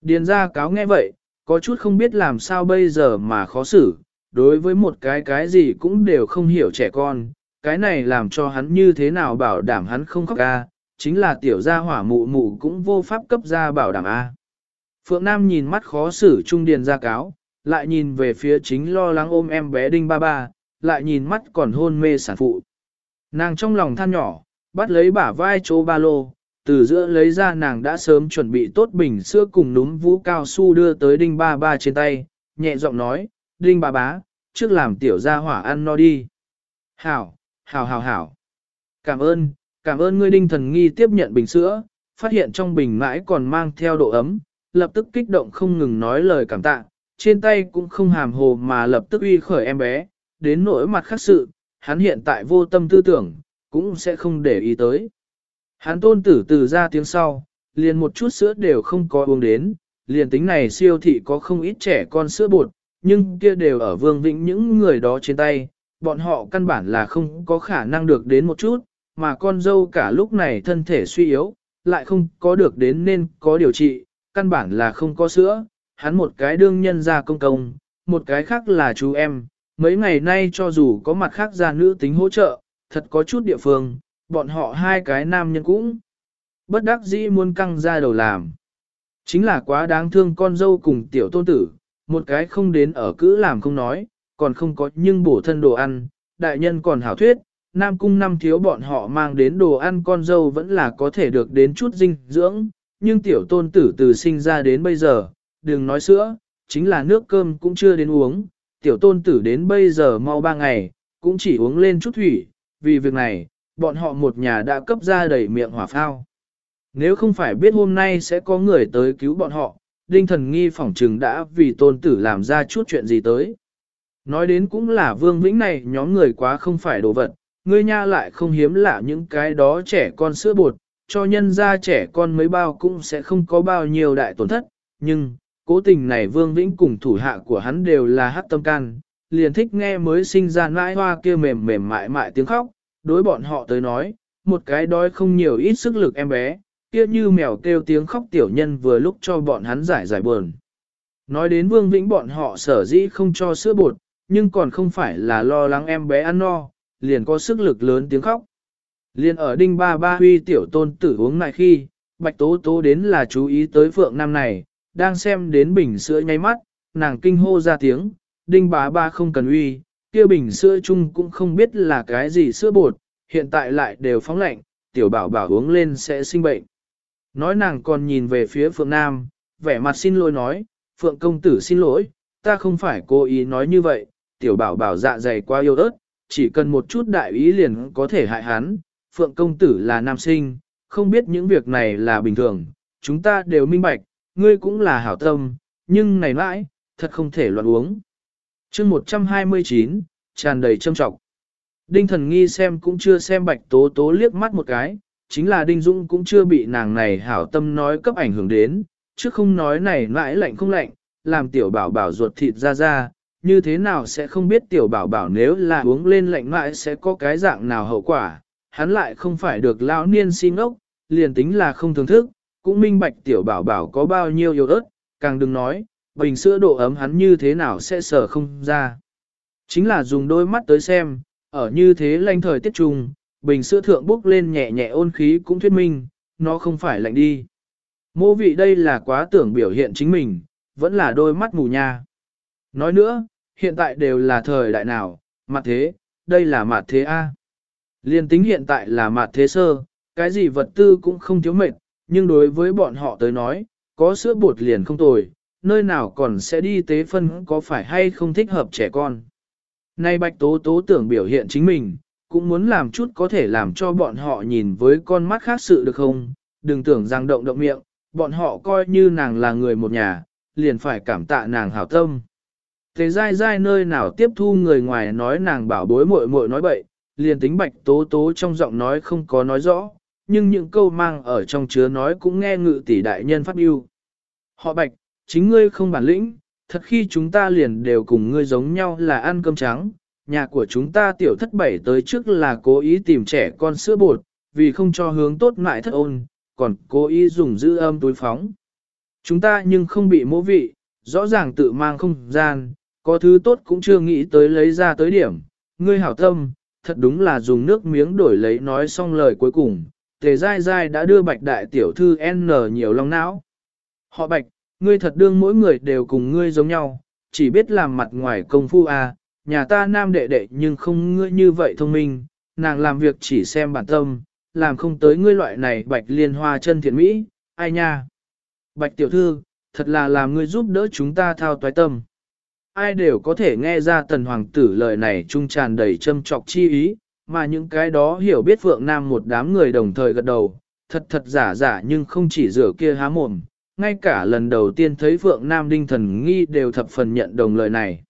Điền ra cáo nghe vậy, có chút không biết làm sao bây giờ mà khó xử, đối với một cái cái gì cũng đều không hiểu trẻ con, cái này làm cho hắn như thế nào bảo đảm hắn không khóc ca, chính là tiểu gia hỏa mụ mụ cũng vô pháp cấp ra bảo đảm A. Phượng Nam nhìn mắt khó xử trung điền ra cáo, lại nhìn về phía chính lo lắng ôm em bé đinh ba ba, lại nhìn mắt còn hôn mê sản phụ. Nàng trong lòng than nhỏ, bắt lấy bả vai chỗ ba lô, từ giữa lấy ra nàng đã sớm chuẩn bị tốt bình sữa cùng núm vũ cao su đưa tới đinh ba ba trên tay, nhẹ giọng nói, đinh ba bá, trước làm tiểu gia hỏa ăn no đi. Hảo, hảo hảo hảo. Cảm ơn, cảm ơn ngươi đinh thần nghi tiếp nhận bình sữa, phát hiện trong bình mãi còn mang theo độ ấm, lập tức kích động không ngừng nói lời cảm tạ, trên tay cũng không hàm hồ mà lập tức uy khởi em bé, đến nỗi mặt khác sự, hắn hiện tại vô tâm tư tưởng, cũng sẽ không để ý tới. Hắn tôn tử từ ra tiếng sau, liền một chút sữa đều không có uống đến, liền tính này siêu thị có không ít trẻ con sữa bột, nhưng kia đều ở vương vĩnh những người đó trên tay, bọn họ căn bản là không có khả năng được đến một chút, mà con dâu cả lúc này thân thể suy yếu, lại không có được đến nên có điều trị, căn bản là không có sữa, hắn một cái đương nhân ra công công, một cái khác là chú em, mấy ngày nay cho dù có mặt khác gia nữ tính hỗ trợ, thật có chút địa phương, bọn họ hai cái nam nhân cũng bất đắc dĩ muốn căng ra đầu làm. Chính là quá đáng thương con dâu cùng tiểu tôn tử, một cái không đến ở cữ làm không nói, còn không có nhưng bổ thân đồ ăn, đại nhân còn hảo thuyết, Nam Cung năm thiếu bọn họ mang đến đồ ăn con dâu vẫn là có thể được đến chút dinh dưỡng, nhưng tiểu tôn tử từ sinh ra đến bây giờ, đừng nói sữa, chính là nước cơm cũng chưa đến uống, tiểu tôn tử đến bây giờ mau ba ngày, cũng chỉ uống lên chút thủy, vì việc này, bọn họ một nhà đã cấp ra đầy miệng hỏa phao. Nếu không phải biết hôm nay sẽ có người tới cứu bọn họ, đinh thần nghi phỏng trừng đã vì tôn tử làm ra chút chuyện gì tới. Nói đến cũng là vương vĩnh này nhóm người quá không phải đồ vật, ngươi nha lại không hiếm lạ những cái đó trẻ con sữa bột, cho nhân ra trẻ con mấy bao cũng sẽ không có bao nhiêu đại tổn thất, nhưng, cố tình này vương vĩnh cùng thủ hạ của hắn đều là hát tâm can, liền thích nghe mới sinh ra nãi hoa kia mềm mềm mại mại tiếng khóc, đối bọn họ tới nói, một cái đói không nhiều ít sức lực em bé, kia như mèo kêu tiếng khóc tiểu nhân vừa lúc cho bọn hắn giải giải buồn. Nói đến vương vĩnh bọn họ sở dĩ không cho sữa bột, nhưng còn không phải là lo lắng em bé ăn no, liền có sức lực lớn tiếng khóc. Liền ở đinh ba ba huy tiểu tôn tử uống lại khi, bạch tố tố đến là chú ý tới phượng nam này, đang xem đến bình sữa nháy mắt, nàng kinh hô ra tiếng, đinh bá ba không cần uy, kia bình sữa chung cũng không biết là cái gì sữa bột, hiện tại lại đều phóng lạnh, tiểu bảo bảo uống lên sẽ sinh bệnh. Nói nàng còn nhìn về phía Phượng Nam, vẻ mặt xin lỗi nói, Phượng công tử xin lỗi, ta không phải cố ý nói như vậy, tiểu bảo bảo dạ dày quá yêu ớt, chỉ cần một chút đại ý liền có thể hại hắn, Phượng công tử là nam sinh, không biết những việc này là bình thường, chúng ta đều minh bạch, ngươi cũng là hảo tâm, nhưng này mãi, thật không thể loạn uống. chương 129, tràn đầy trâm trọng. Đinh thần nghi xem cũng chưa xem bạch tố tố liếc mắt một cái, chính là Đinh Dũng cũng chưa bị nàng này hảo tâm nói cấp ảnh hưởng đến, chứ không nói này mãi lạnh không lạnh, làm tiểu bảo bảo ruột thịt ra ra, như thế nào sẽ không biết tiểu bảo bảo nếu là uống lên lạnh mãi sẽ có cái dạng nào hậu quả, hắn lại không phải được lão niên si ngốc, liền tính là không thưởng thức, cũng minh bạch tiểu bảo bảo có bao nhiêu yếu ớt, càng đừng nói, bình sữa độ ấm hắn như thế nào sẽ sở không ra. Chính là dùng đôi mắt tới xem, ở như thế lanh thời tiết trùng, bình sữa thượng bốc lên nhẹ nhẹ ôn khí cũng thuyết minh, nó không phải lạnh đi. Mô vị đây là quá tưởng biểu hiện chính mình, vẫn là đôi mắt mù nha. Nói nữa, hiện tại đều là thời đại nào, mặt thế, đây là mặt thế A. Liên tính hiện tại là mặt thế sơ, cái gì vật tư cũng không thiếu mệt, nhưng đối với bọn họ tới nói, có sữa bột liền không tồi, nơi nào còn sẽ đi tế phân có phải hay không thích hợp trẻ con. Nay Bạch Tố Tố tưởng biểu hiện chính mình, cũng muốn làm chút có thể làm cho bọn họ nhìn với con mắt khác sự được không, đừng tưởng rằng động động miệng, bọn họ coi như nàng là người một nhà, liền phải cảm tạ nàng hảo tâm. Thế dai dai nơi nào tiếp thu người ngoài nói nàng bảo bối muội muội nói bậy, liền tính bạch tố tố trong giọng nói không có nói rõ, nhưng những câu mang ở trong chứa nói cũng nghe ngự tỷ đại nhân phát biểu Họ bạch, chính ngươi không bản lĩnh, thật khi chúng ta liền đều cùng ngươi giống nhau là ăn cơm trắng, nhà của chúng ta tiểu thất bảy tới trước là cố ý tìm trẻ con sữa bột, vì không cho hướng tốt mại thất ôn, còn cố ý dùng giữ âm túi phóng. Chúng ta nhưng không bị mỗ vị, rõ ràng tự mang không gian, có thứ tốt cũng chưa nghĩ tới lấy ra tới điểm. Ngươi hảo tâm, thật đúng là dùng nước miếng đổi lấy nói xong lời cuối cùng, tề dai dai đã đưa bạch đại tiểu thư N nhiều lòng não. Họ bạch, ngươi thật đương mỗi người đều cùng ngươi giống nhau, chỉ biết làm mặt ngoài công phu à, nhà ta nam đệ đệ nhưng không ngươi như vậy thông minh, nàng làm việc chỉ xem bản tâm, làm không tới ngươi loại này bạch liên hoa chân thiện mỹ, ai nha. Bạch tiểu thư, thật là làm ngươi giúp đỡ chúng ta thao toái tâm. Ai đều có thể nghe ra tần hoàng tử lời này trung tràn đầy châm trọc chi ý, mà những cái đó hiểu biết Phượng Nam một đám người đồng thời gật đầu, thật thật giả giả nhưng không chỉ rửa kia há mồm, ngay cả lần đầu tiên thấy Phượng Nam đinh thần nghi đều thập phần nhận đồng lời này.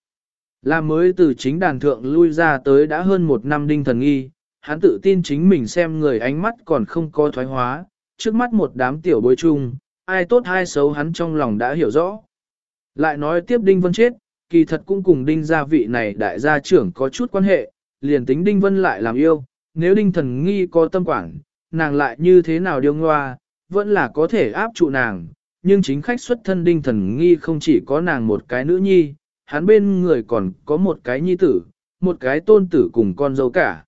Là mới từ chính đàn thượng lui ra tới đã hơn một năm đinh thần nghi, hắn tự tin chính mình xem người ánh mắt còn không có thoái hóa, trước mắt một đám tiểu bối chung, ai tốt ai xấu hắn trong lòng đã hiểu rõ. Lại nói tiếp đinh vân chết, kỳ thật cũng cùng đinh gia vị này đại gia trưởng có chút quan hệ, liền tính đinh vân lại làm yêu, nếu đinh thần nghi có tâm quản, nàng lại như thế nào điêu ngoa, vẫn là có thể áp trụ nàng, nhưng chính khách xuất thân đinh thần nghi không chỉ có nàng một cái nữ nhi, hắn bên người còn có một cái nhi tử, một cái tôn tử cùng con dâu cả.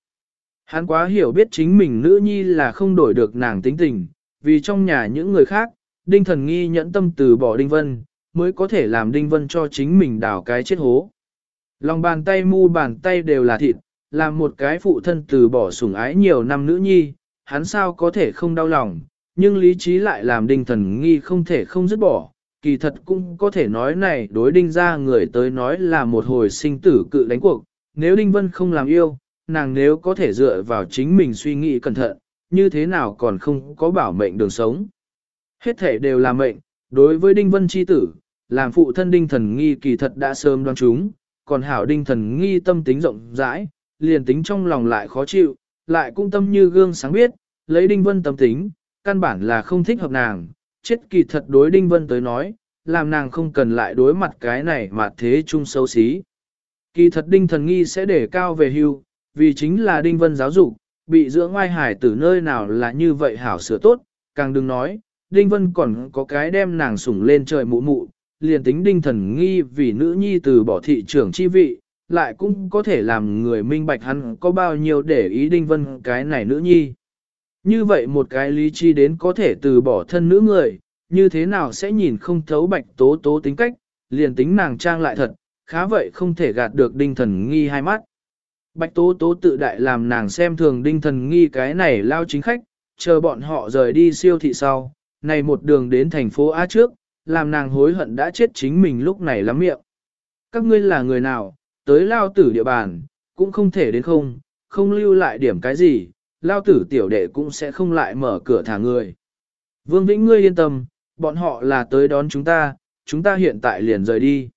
Hắn quá hiểu biết chính mình nữ nhi là không đổi được nàng tính tình, vì trong nhà những người khác, đinh thần nghi nhẫn tâm từ bỏ đinh vân, mới có thể làm đinh vân cho chính mình đào cái chết hố. Lòng bàn tay mu bàn tay đều là thịt, làm một cái phụ thân từ bỏ sủng ái nhiều năm nữ nhi, hắn sao có thể không đau lòng, nhưng lý trí lại làm đinh thần nghi không thể không dứt bỏ. Kỳ thật cũng có thể nói này đối đinh ra người tới nói là một hồi sinh tử cự đánh cuộc, nếu đinh vân không làm yêu, nàng nếu có thể dựa vào chính mình suy nghĩ cẩn thận, như thế nào còn không có bảo mệnh đường sống. Hết thể đều là mệnh, đối với đinh vân chi tử, làm phụ thân đinh thần nghi kỳ thật đã sớm đoán chúng, còn hảo đinh thần nghi tâm tính rộng rãi, liền tính trong lòng lại khó chịu, lại cũng tâm như gương sáng biết, lấy đinh vân tâm tính, căn bản là không thích hợp nàng, chết kỳ thật đối đinh vân tới nói, làm nàng không cần lại đối mặt cái này mà thế chung xấu xí. Kỳ thật đinh thần nghi sẽ để cao về hưu, vì chính là đinh vân giáo dục, bị dưỡng ngoài hải từ nơi nào là như vậy hảo sửa tốt, càng đừng nói, đinh vân còn có cái đem nàng sủng lên trời mụ mụ, liền tính đinh thần nghi vì nữ nhi từ bỏ thị trưởng chi vị, lại cũng có thể làm người minh bạch hắn có bao nhiêu để ý đinh vân cái này nữ nhi. Như vậy một cái lý chi đến có thể từ bỏ thân nữ người, như thế nào sẽ nhìn không thấu bạch tố tố tính cách, liền tính nàng trang lại thật, khá vậy không thể gạt được đinh thần nghi hai mắt. Bạch tố tố tự đại làm nàng xem thường đinh thần nghi cái này lao chính khách, chờ bọn họ rời đi siêu thị sau, này một đường đến thành phố Á trước, làm nàng hối hận đã chết chính mình lúc này lắm miệng. Các ngươi là người nào, tới lao tử địa bàn, cũng không thể đến không, không lưu lại điểm cái gì, lao tử tiểu đệ cũng sẽ không lại mở cửa thả người. Vương Vĩnh ngươi yên tâm, bọn họ là tới đón chúng ta, chúng ta hiện tại liền rời đi.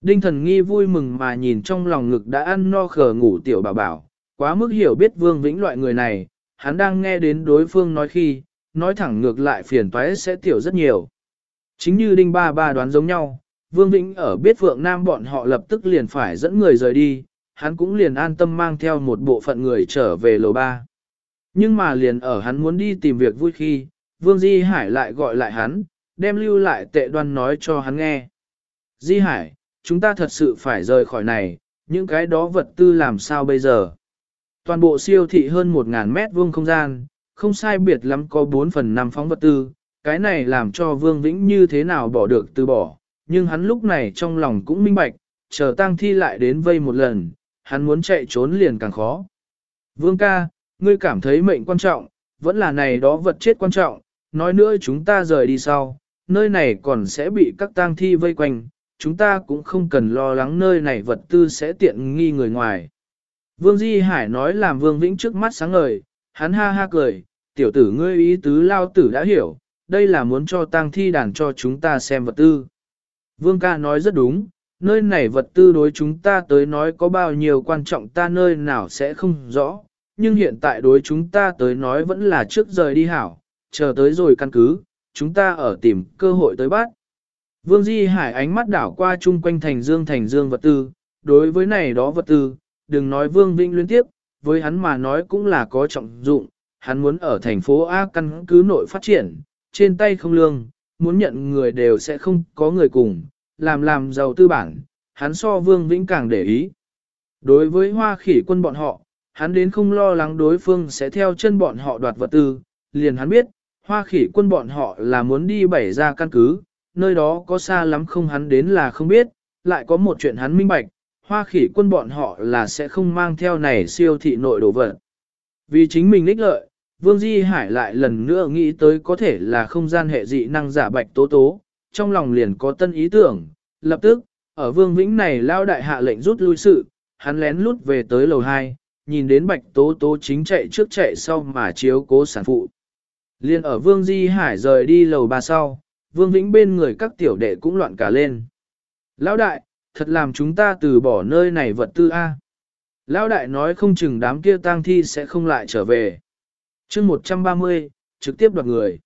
Đinh thần nghi vui mừng mà nhìn trong lòng ngực đã ăn no khờ ngủ tiểu bảo bảo, quá mức hiểu biết Vương Vĩnh loại người này, hắn đang nghe đến đối phương nói khi, nói thẳng ngược lại phiền toái sẽ tiểu rất nhiều. Chính như Đinh Ba Ba đoán giống nhau, Vương Vĩnh ở biết Phượng Nam bọn họ lập tức liền phải dẫn người rời đi, hắn cũng liền an tâm mang theo một bộ phận người trở về lầu ba. Nhưng mà liền ở hắn muốn đi tìm việc vui khi, Vương Di Hải lại gọi lại hắn, đem lưu lại tệ đoan nói cho hắn nghe. Di Hải, chúng ta thật sự phải rời khỏi này, những cái đó vật tư làm sao bây giờ? Toàn bộ siêu thị hơn 1.000 mét vuông không gian, không sai biệt lắm có 4 phần 5 phóng vật tư, cái này làm cho Vương Vĩnh như thế nào bỏ được từ bỏ, nhưng hắn lúc này trong lòng cũng minh bạch, chờ tang thi lại đến vây một lần, hắn muốn chạy trốn liền càng khó. Vương ca, ngươi cảm thấy mệnh quan trọng, vẫn là này đó vật chết quan trọng, nói nữa chúng ta rời đi sau, nơi này còn sẽ bị các tang thi vây quanh, chúng ta cũng không cần lo lắng nơi này vật tư sẽ tiện nghi người ngoài. Vương Di Hải nói làm Vương Vĩnh trước mắt sáng ngời, hắn ha ha cười, tiểu tử ngươi ý tứ lao tử đã hiểu, đây là muốn cho tang thi đàn cho chúng ta xem vật tư. Vương ca nói rất đúng, nơi này vật tư đối chúng ta tới nói có bao nhiêu quan trọng ta nơi nào sẽ không rõ, nhưng hiện tại đối chúng ta tới nói vẫn là trước rời đi hảo, chờ tới rồi căn cứ, chúng ta ở tìm cơ hội tới bắt. Vương Di Hải ánh mắt đảo qua chung quanh thành dương thành dương vật tư, đối với này đó vật tư, đừng nói Vương Vinh liên tiếp, với hắn mà nói cũng là có trọng dụng, hắn muốn ở thành phố A căn cứ nội phát triển, trên tay không lương, muốn nhận người đều sẽ không có người cùng, làm làm giàu tư bản, hắn so Vương Vĩnh càng để ý. Đối với hoa khỉ quân bọn họ, hắn đến không lo lắng đối phương sẽ theo chân bọn họ đoạt vật tư, liền hắn biết, hoa khỉ quân bọn họ là muốn đi bảy ra căn cứ, nơi đó có xa lắm không hắn đến là không biết, lại có một chuyện hắn minh bạch, hoa khỉ quân bọn họ là sẽ không mang theo này siêu thị nội đồ vật. Vì chính mình lích lợi, Vương Di Hải lại lần nữa nghĩ tới có thể là không gian hệ dị năng giả bạch tố tố, trong lòng liền có tân ý tưởng, lập tức, ở Vương Vĩnh này lao đại hạ lệnh rút lui sự, hắn lén lút về tới lầu 2, nhìn đến bạch tố tố chính chạy trước chạy sau mà chiếu cố sản phụ. Liên ở Vương Di Hải rời đi lầu 3 sau, Vương Vĩnh bên người các tiểu đệ cũng loạn cả lên. Lão đại, thật làm chúng ta từ bỏ nơi này vật tư A. Lão đại nói không chừng đám kia tang thi sẽ không lại trở về chương 130, trực tiếp đoạt người.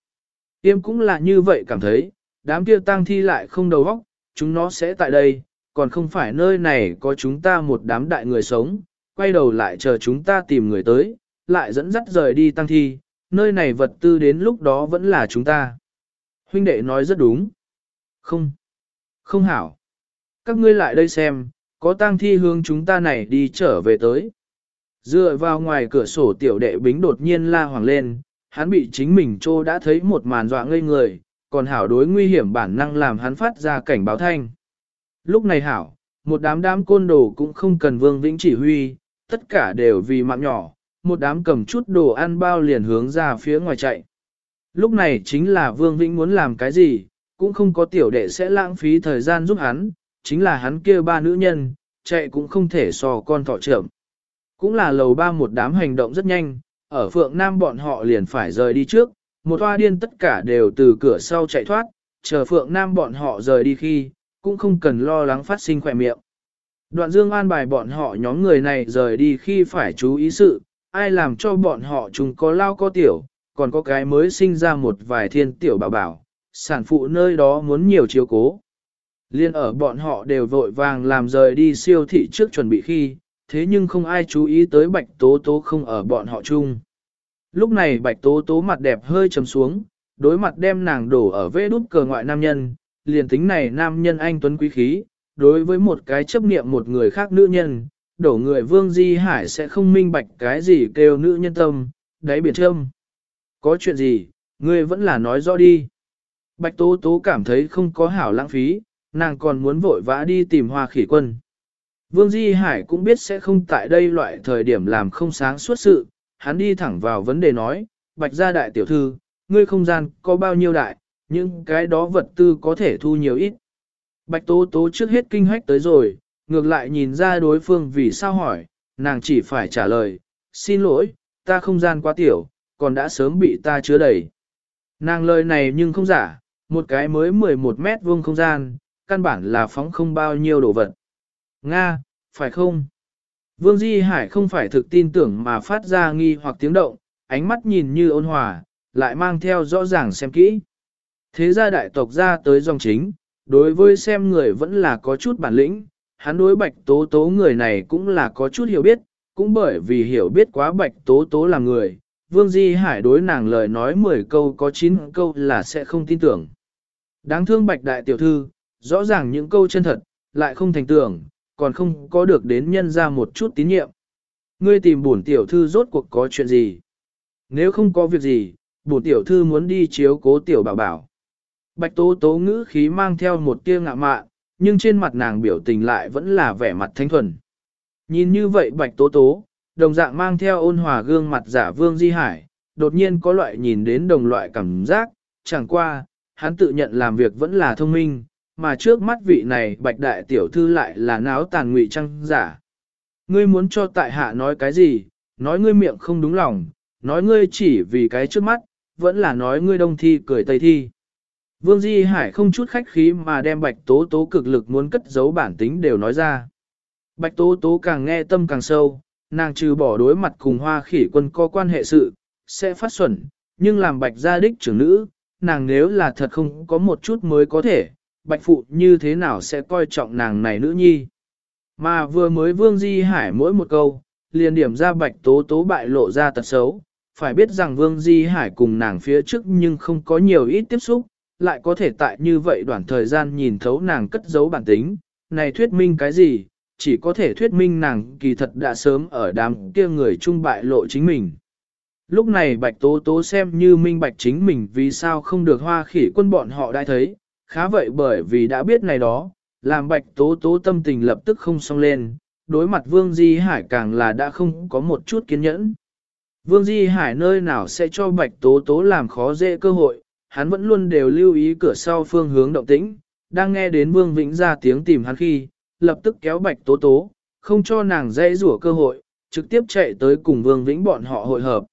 Tiêm cũng là như vậy cảm thấy, đám kia tang thi lại không đầu óc, chúng nó sẽ tại đây, còn không phải nơi này có chúng ta một đám đại người sống, quay đầu lại chờ chúng ta tìm người tới, lại dẫn dắt rời đi tang thi, nơi này vật tư đến lúc đó vẫn là chúng ta. Huynh đệ nói rất đúng. Không. Không hảo. Các ngươi lại đây xem, có tang thi hướng chúng ta này đi trở về tới. Dựa vào ngoài cửa sổ tiểu đệ bính đột nhiên la hoàng lên, hắn bị chính mình trô đã thấy một màn dọa ngây người, còn hảo đối nguy hiểm bản năng làm hắn phát ra cảnh báo thanh. Lúc này hảo, một đám đám côn đồ cũng không cần vương vĩnh chỉ huy, tất cả đều vì mạng nhỏ, một đám cầm chút đồ ăn bao liền hướng ra phía ngoài chạy. Lúc này chính là vương vĩnh muốn làm cái gì, cũng không có tiểu đệ sẽ lãng phí thời gian giúp hắn, chính là hắn kia ba nữ nhân, chạy cũng không thể so con thọ trưởng. Cũng là lầu ba một đám hành động rất nhanh, ở phượng nam bọn họ liền phải rời đi trước, một hoa điên tất cả đều từ cửa sau chạy thoát, chờ phượng nam bọn họ rời đi khi, cũng không cần lo lắng phát sinh khỏe miệng. Đoạn dương an bài bọn họ nhóm người này rời đi khi phải chú ý sự, ai làm cho bọn họ chúng có lao có tiểu, còn có cái mới sinh ra một vài thiên tiểu bảo bảo, sản phụ nơi đó muốn nhiều chiếu cố. Liên ở bọn họ đều vội vàng làm rời đi siêu thị trước chuẩn bị khi, thế nhưng không ai chú ý tới bạch tố tố không ở bọn họ chung. Lúc này bạch tố tố mặt đẹp hơi trầm xuống, đối mặt đem nàng đổ ở vế đút cờ ngoại nam nhân, liền tính này nam nhân anh tuấn quý khí, đối với một cái chấp niệm một người khác nữ nhân, đổ người vương di hải sẽ không minh bạch cái gì kêu nữ nhân tâm, đáy biển trâm. Có chuyện gì, ngươi vẫn là nói rõ đi. Bạch tố tố cảm thấy không có hảo lãng phí, nàng còn muốn vội vã đi tìm hoa khỉ quân. Vương Di Hải cũng biết sẽ không tại đây loại thời điểm làm không sáng suốt sự, hắn đi thẳng vào vấn đề nói, bạch gia đại tiểu thư, ngươi không gian có bao nhiêu đại, những cái đó vật tư có thể thu nhiều ít. Bạch tố tố trước hết kinh hách tới rồi, ngược lại nhìn ra đối phương vì sao hỏi, nàng chỉ phải trả lời, xin lỗi, ta không gian quá tiểu, còn đã sớm bị ta chứa đầy. Nàng lời này nhưng không giả, một cái mới 11 mét vuông không gian, căn bản là phóng không bao nhiêu đồ vật. Nga, phải không? Vương Di Hải không phải thực tin tưởng mà phát ra nghi hoặc tiếng động, ánh mắt nhìn như ôn hòa, lại mang theo rõ ràng xem kỹ. Thế gia đại tộc ra tới dòng chính, đối với xem người vẫn là có chút bản lĩnh, hắn đối bạch tố tố người này cũng là có chút hiểu biết, cũng bởi vì hiểu biết quá bạch tố tố là người, Vương Di Hải đối nàng lời nói 10 câu có 9 câu là sẽ không tin tưởng. Đáng thương bạch đại tiểu thư, rõ ràng những câu chân thật, lại không thành tưởng, còn không có được đến nhân ra một chút tín nhiệm. Ngươi tìm bổn tiểu thư rốt cuộc có chuyện gì? Nếu không có việc gì, bổn tiểu thư muốn đi chiếu cố tiểu bảo bảo. Bạch tố tố ngữ khí mang theo một tia ngạ mạ, nhưng trên mặt nàng biểu tình lại vẫn là vẻ mặt thanh thuần. Nhìn như vậy bạch tố tố, đồng dạng mang theo ôn hòa gương mặt giả vương di hải, đột nhiên có loại nhìn đến đồng loại cảm giác, chẳng qua, hắn tự nhận làm việc vẫn là thông minh, mà trước mắt vị này bạch đại tiểu thư lại là náo tàn ngụy trăng giả. Ngươi muốn cho tại hạ nói cái gì, nói ngươi miệng không đúng lòng, nói ngươi chỉ vì cái trước mắt, vẫn là nói ngươi đông thi cười tây thi. Vương Di Hải không chút khách khí mà đem bạch tố tố cực lực muốn cất giấu bản tính đều nói ra. Bạch tố tố càng nghe tâm càng sâu, nàng trừ bỏ đối mặt cùng hoa khỉ quân có quan hệ sự, sẽ phát xuẩn, nhưng làm bạch gia đích trưởng nữ, nàng nếu là thật không có một chút mới có thể, bạch phụ như thế nào sẽ coi trọng nàng này nữ nhi. Mà vừa mới vương di hải mỗi một câu, liền điểm ra bạch tố tố bại lộ ra tật xấu, phải biết rằng vương di hải cùng nàng phía trước nhưng không có nhiều ít tiếp xúc, lại có thể tại như vậy đoạn thời gian nhìn thấu nàng cất giấu bản tính, này thuyết minh cái gì, chỉ có thể thuyết minh nàng kỳ thật đã sớm ở đám kia người trung bại lộ chính mình. Lúc này bạch tố tố xem như minh bạch chính mình vì sao không được hoa khỉ quân bọn họ đã thấy, khá vậy bởi vì đã biết này đó, làm bạch tố tố tâm tình lập tức không xong lên, đối mặt Vương Di Hải càng là đã không có một chút kiên nhẫn. Vương Di Hải nơi nào sẽ cho bạch tố tố làm khó dễ cơ hội, hắn vẫn luôn đều lưu ý cửa sau phương hướng động tĩnh, đang nghe đến Vương Vĩnh ra tiếng tìm hắn khi, lập tức kéo bạch tố tố, không cho nàng dễ rủa cơ hội, trực tiếp chạy tới cùng Vương Vĩnh bọn họ hội hợp.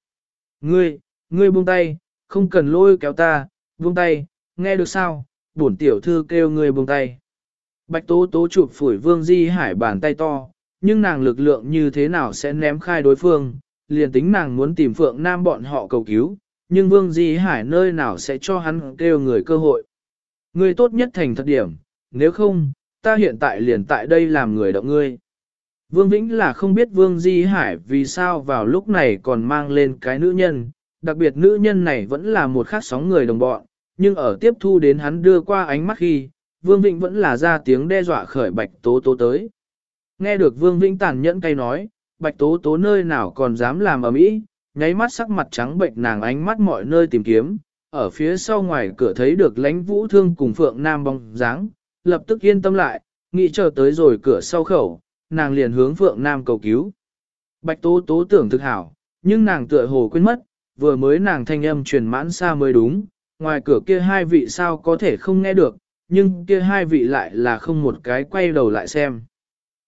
Ngươi, ngươi buông tay, không cần lôi kéo ta, buông tay, nghe được sao, bổn tiểu thư kêu ngươi buông tay. Bạch tố tố chụp phủi Vương Di Hải bàn tay to, nhưng nàng lực lượng như thế nào sẽ ném khai đối phương, liền tính nàng muốn tìm Phượng Nam bọn họ cầu cứu, nhưng Vương Di Hải nơi nào sẽ cho hắn kêu người cơ hội. Ngươi tốt nhất thành thật điểm, nếu không, ta hiện tại liền tại đây làm người động ngươi. Vương Vĩnh là không biết Vương Di Hải vì sao vào lúc này còn mang lên cái nữ nhân, đặc biệt nữ nhân này vẫn là một khác sóng người đồng bọn, nhưng ở tiếp thu đến hắn đưa qua ánh mắt khi, Vương Vĩnh vẫn là ra tiếng đe dọa khởi Bạch Tố Tố tới. Nghe được Vương Vĩnh tàn nhẫn cay nói, Bạch Tố Tố nơi nào còn dám làm ở mỹ, nháy mắt sắc mặt trắng bệnh nàng ánh mắt mọi nơi tìm kiếm, ở phía sau ngoài cửa thấy được lãnh vũ thương cùng Phượng Nam bóng dáng, lập tức yên tâm lại, nghĩ chờ tới rồi cửa sau khẩu, nàng liền hướng Phượng Nam cầu cứu. Bạch Tố Tố tưởng thực hảo, nhưng nàng tựa hồ quên mất, vừa mới nàng thanh âm truyền mãn xa mới đúng, ngoài cửa kia hai vị sao có thể không nghe được, nhưng kia hai vị lại là không một cái quay đầu lại xem.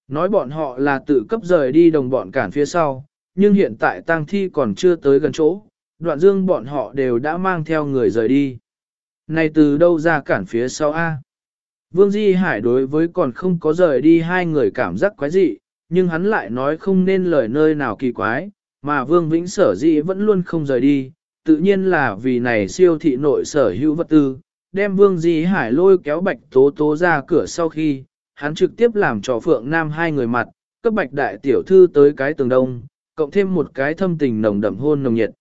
Nói bọn họ là tự cấp rời đi đồng bọn cản phía sau, nhưng hiện tại tang thi còn chưa tới gần chỗ, đoạn dương bọn họ đều đã mang theo người rời đi. Này từ đâu ra cản phía sau A? Vương Di Hải đối với còn không có rời đi hai người cảm giác quái dị, nhưng hắn lại nói không nên lời nơi nào kỳ quái, mà Vương Vĩnh sở dĩ vẫn luôn không rời đi, tự nhiên là vì này siêu thị nội sở hữu vật tư, đem Vương Di Hải lôi kéo Bạch Tố Tố ra cửa sau khi, hắn trực tiếp làm cho Phượng Nam hai người mặt, cấp Bạch Đại Tiểu Thư tới cái tường đông, cộng thêm một cái thâm tình nồng đậm hôn nồng nhiệt.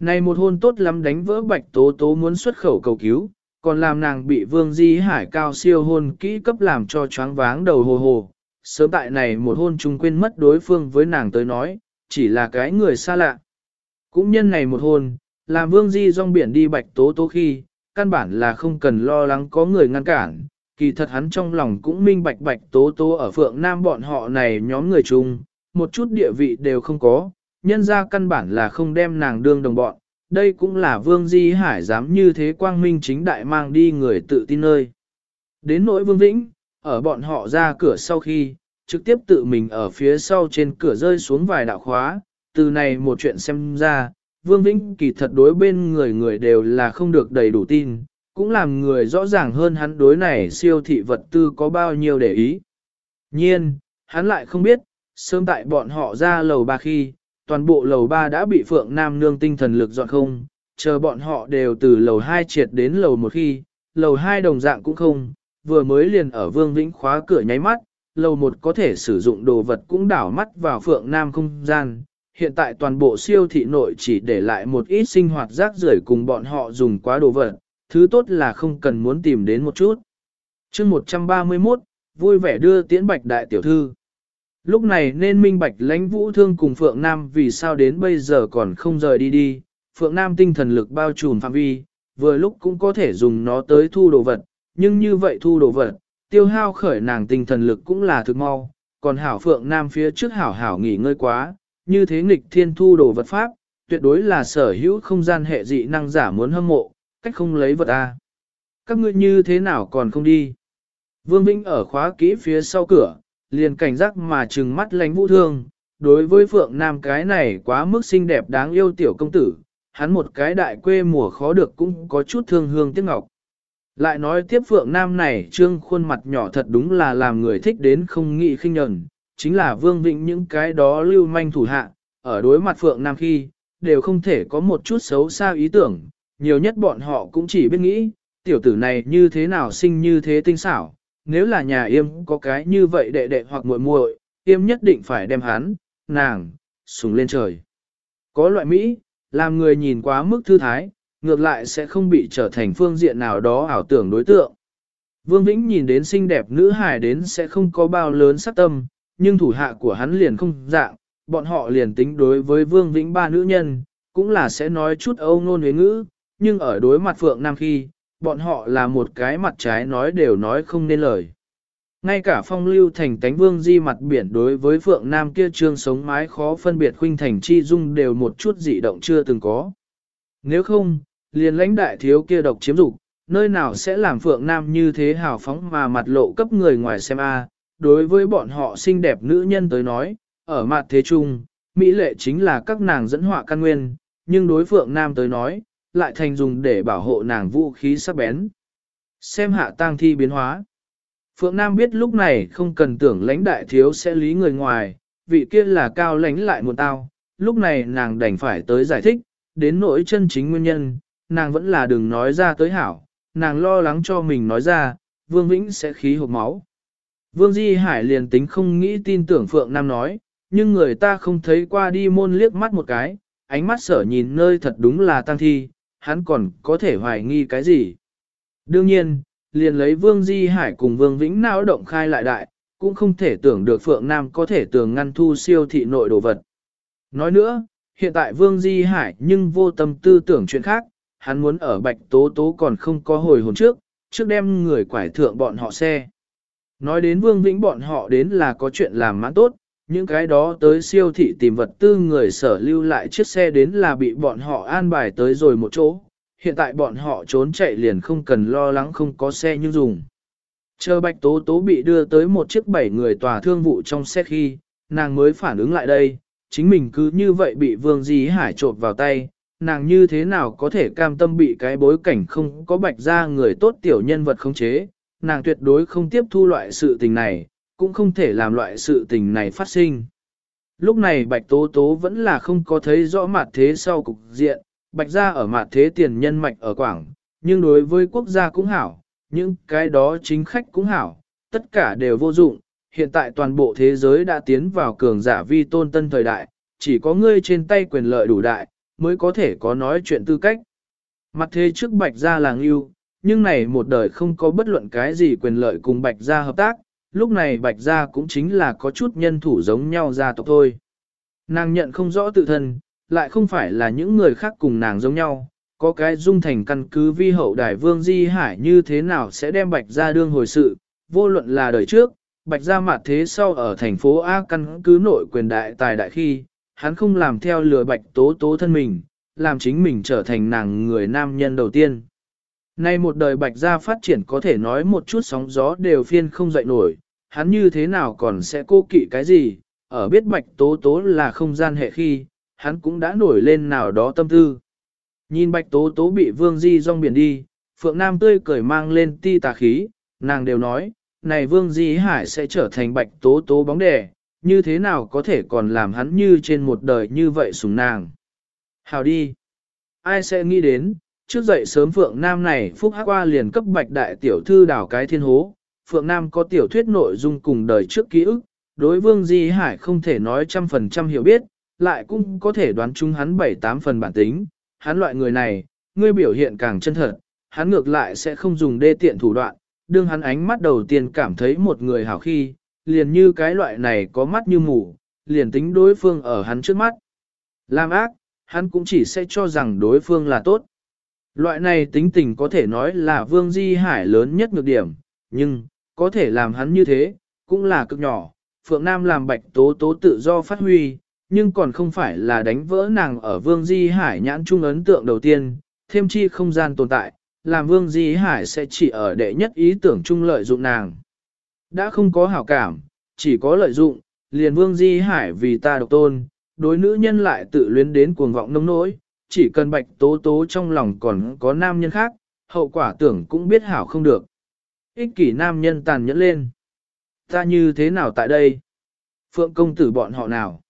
Này một hôn tốt lắm đánh vỡ Bạch Tố Tố muốn xuất khẩu cầu cứu, còn làm nàng bị Vương Di Hải cao siêu hôn kỹ cấp làm cho choáng váng đầu hồ hồ. Sớm tại này một hôn chung quên mất đối phương với nàng tới nói, chỉ là cái người xa lạ. Cũng nhân này một hôn, làm Vương Di rong biển đi Bạch Tố Tố khi, căn bản là không cần lo lắng có người ngăn cản, kỳ thật hắn trong lòng cũng minh bạch bạch tố tố ở phượng nam bọn họ này nhóm người chung, một chút địa vị đều không có, nhân ra căn bản là không đem nàng đương đồng bọn, đây cũng là vương di hải dám như thế quang minh chính đại mang đi người tự tin nơi. Đến nỗi vương vĩnh, ở bọn họ ra cửa sau khi, trực tiếp tự mình ở phía sau trên cửa rơi xuống vài đạo khóa, từ này một chuyện xem ra, Vương Vĩnh kỳ thật đối bên người người đều là không được đầy đủ tin, cũng làm người rõ ràng hơn hắn đối này siêu thị vật tư có bao nhiêu để ý. Nhiên, hắn lại không biết, sớm tại bọn họ ra lầu ba khi, toàn bộ lầu ba đã bị Phượng Nam nương tinh thần lực dọn không, chờ bọn họ đều từ lầu hai triệt đến lầu một khi, lầu hai đồng dạng cũng không, vừa mới liền ở Vương Vĩnh khóa cửa nháy mắt, lầu một có thể sử dụng đồ vật cũng đảo mắt vào Phượng Nam không gian, hiện tại toàn bộ siêu thị nội chỉ để lại một ít sinh hoạt rác rưởi cùng bọn họ dùng quá đồ vật, thứ tốt là không cần muốn tìm đến một chút. chương 131, vui vẻ đưa tiễn bạch đại tiểu thư. Lúc này nên minh bạch lãnh vũ thương cùng Phượng Nam vì sao đến bây giờ còn không rời đi đi, Phượng Nam tinh thần lực bao trùm phạm vi, vừa lúc cũng có thể dùng nó tới thu đồ vật, nhưng như vậy thu đồ vật, tiêu hao khởi nàng tinh thần lực cũng là thực mau, còn hảo Phượng Nam phía trước hảo hảo nghỉ ngơi quá, như thế nghịch thiên thu đồ vật pháp, tuyệt đối là sở hữu không gian hệ dị năng giả muốn hâm mộ, cách không lấy vật A. Các ngươi như thế nào còn không đi? Vương Vĩnh ở khóa kỹ phía sau cửa, liền cảnh giác mà trừng mắt lánh vũ thương. Đối với Phượng Nam cái này quá mức xinh đẹp đáng yêu tiểu công tử, hắn một cái đại quê mùa khó được cũng có chút thương hương tiếc ngọc. Lại nói tiếp Phượng Nam này trương khuôn mặt nhỏ thật đúng là làm người thích đến không nghĩ khinh nhẫn, chính là Vương Vĩnh những cái đó lưu manh thủ hạ, ở đối mặt Phượng Nam khi, đều không thể có một chút xấu xa ý tưởng, nhiều nhất bọn họ cũng chỉ biết nghĩ, tiểu tử này như thế nào sinh như thế tinh xảo, nếu là nhà yêm có cái như vậy đệ đệ hoặc muội muội, yêm nhất định phải đem hắn, nàng, sùng lên trời. Có loại Mỹ, làm người nhìn quá mức thư thái, ngược lại sẽ không bị trở thành phương diện nào đó ảo tưởng đối tượng. Vương Vĩnh nhìn đến xinh đẹp nữ hài đến sẽ không có bao lớn sắc tâm, nhưng thủ hạ của hắn liền không dạng, bọn họ liền tính đối với Vương Vĩnh ba nữ nhân, cũng là sẽ nói chút âu ngôn huế ngữ, nhưng ở đối mặt Phượng Nam khi, bọn họ là một cái mặt trái nói đều nói không nên lời. Ngay cả phong lưu thành tánh vương di mặt biển đối với Phượng Nam kia trương sống mái khó phân biệt khuynh thành chi dung đều một chút dị động chưa từng có. Nếu không, liền lãnh đại thiếu kia độc chiếm dục nơi nào sẽ làm Phượng Nam như thế hào phóng mà mặt lộ cấp người ngoài xem a đối với bọn họ xinh đẹp nữ nhân tới nói, ở mặt thế chung Mỹ lệ chính là các nàng dẫn họa căn nguyên, nhưng đối Phượng Nam tới nói, lại thành dùng để bảo hộ nàng vũ khí sắc bén. Xem hạ tang thi biến hóa. Phượng Nam biết lúc này không cần tưởng lãnh đại thiếu sẽ lý người ngoài, vị kia là cao lãnh lại một tao, lúc này nàng đành phải tới giải thích, đến nỗi chân chính nguyên nhân, nàng vẫn là đừng nói ra tới hảo, nàng lo lắng cho mình nói ra, Vương Vĩnh sẽ khí hộp máu. Vương Di Hải liền tính không nghĩ tin tưởng Phượng Nam nói, nhưng người ta không thấy qua đi môn liếc mắt một cái, ánh mắt sở nhìn nơi thật đúng là tăng thi, hắn còn có thể hoài nghi cái gì. Đương nhiên, liền lấy Vương Di Hải cùng Vương Vĩnh não động khai lại đại, cũng không thể tưởng được Phượng Nam có thể tưởng ngăn thu siêu thị nội đồ vật. Nói nữa, hiện tại Vương Di Hải nhưng vô tâm tư tưởng chuyện khác, hắn muốn ở Bạch Tố Tố còn không có hồi hồn trước, trước đem người quải thượng bọn họ xe. Nói đến Vương Vĩnh bọn họ đến là có chuyện làm mãn tốt, những cái đó tới siêu thị tìm vật tư người sở lưu lại chiếc xe đến là bị bọn họ an bài tới rồi một chỗ. Hiện tại bọn họ trốn chạy liền không cần lo lắng không có xe như dùng. Chờ Bạch Tố Tố bị đưa tới một chiếc bảy người tòa thương vụ trong xe khi, nàng mới phản ứng lại đây, chính mình cứ như vậy bị Vương Di Hải trộn vào tay, nàng như thế nào có thể cam tâm bị cái bối cảnh không có bạch ra người tốt tiểu nhân vật khống chế, nàng tuyệt đối không tiếp thu loại sự tình này, cũng không thể làm loại sự tình này phát sinh. Lúc này bạch tố tố vẫn là không có thấy rõ mặt thế sau cục diện, bạch gia ở mặt thế tiền nhân mạch ở Quảng, nhưng đối với quốc gia cũng hảo, những cái đó chính khách cũng hảo, tất cả đều vô dụng, hiện tại toàn bộ thế giới đã tiến vào cường giả vi tôn tân thời đại, chỉ có ngươi trên tay quyền lợi đủ đại, mới có thể có nói chuyện tư cách. Mặt thế trước bạch gia làng yêu, nhưng này một đời không có bất luận cái gì quyền lợi cùng bạch gia hợp tác, lúc này bạch gia cũng chính là có chút nhân thủ giống nhau gia tộc thôi. Nàng nhận không rõ tự thân, lại không phải là những người khác cùng nàng giống nhau, có cái dung thành căn cứ vi hậu đại vương Di Hải như thế nào sẽ đem bạch gia đương hồi sự, vô luận là đời trước, bạch gia mặt thế sau ở thành phố A căn cứ nội quyền đại tài đại khi, hắn không làm theo lừa bạch tố tố thân mình, làm chính mình trở thành nàng người nam nhân đầu tiên. Nay một đời bạch gia phát triển có thể nói một chút sóng gió đều phiên không dậy nổi, hắn như thế nào còn sẽ cô kỵ cái gì, ở biết bạch tố tố là không gian hệ khi, hắn cũng đã nổi lên nào đó tâm tư. Nhìn bạch tố tố bị vương di rong biển đi, phượng nam tươi cười mang lên ti tà khí, nàng đều nói, này vương di hải sẽ trở thành bạch tố tố bóng đẻ, như thế nào có thể còn làm hắn như trên một đời như vậy sùng nàng. Hào đi! Ai sẽ nghĩ đến, trước dậy sớm Phượng Nam này phúc hắc qua liền cấp bạch đại tiểu thư đảo cái thiên hố, Phượng Nam có tiểu thuyết nội dung cùng đời trước ký ức, đối vương Di Hải không thể nói trăm phần trăm hiểu biết, lại cũng có thể đoán chung hắn bảy tám phần bản tính, hắn loại người này, ngươi biểu hiện càng chân thật, hắn ngược lại sẽ không dùng đê tiện thủ đoạn, đương hắn ánh mắt đầu tiên cảm thấy một người hảo khi, liền như cái loại này có mắt như mù, liền tính đối phương ở hắn trước mắt. Làm ác, hắn cũng chỉ sẽ cho rằng đối phương là tốt. Loại này tính tình có thể nói là Vương Di Hải lớn nhất nhược điểm, nhưng, có thể làm hắn như thế, cũng là cực nhỏ. Phượng Nam làm bạch tố tố tự do phát huy, nhưng còn không phải là đánh vỡ nàng ở Vương Di Hải nhãn trung ấn tượng đầu tiên, thêm chi không gian tồn tại, làm Vương Di Hải sẽ chỉ ở đệ nhất ý tưởng chung lợi dụng nàng. Đã không có hảo cảm, chỉ có lợi dụng, liền vương di hải vì ta độc tôn, đối nữ nhân lại tự luyến đến cuồng vọng nông nỗi, chỉ cần bạch tố tố trong lòng còn có nam nhân khác, hậu quả tưởng cũng biết hảo không được. Ích kỷ nam nhân tàn nhẫn lên. Ta như thế nào tại đây? Phượng công tử bọn họ nào?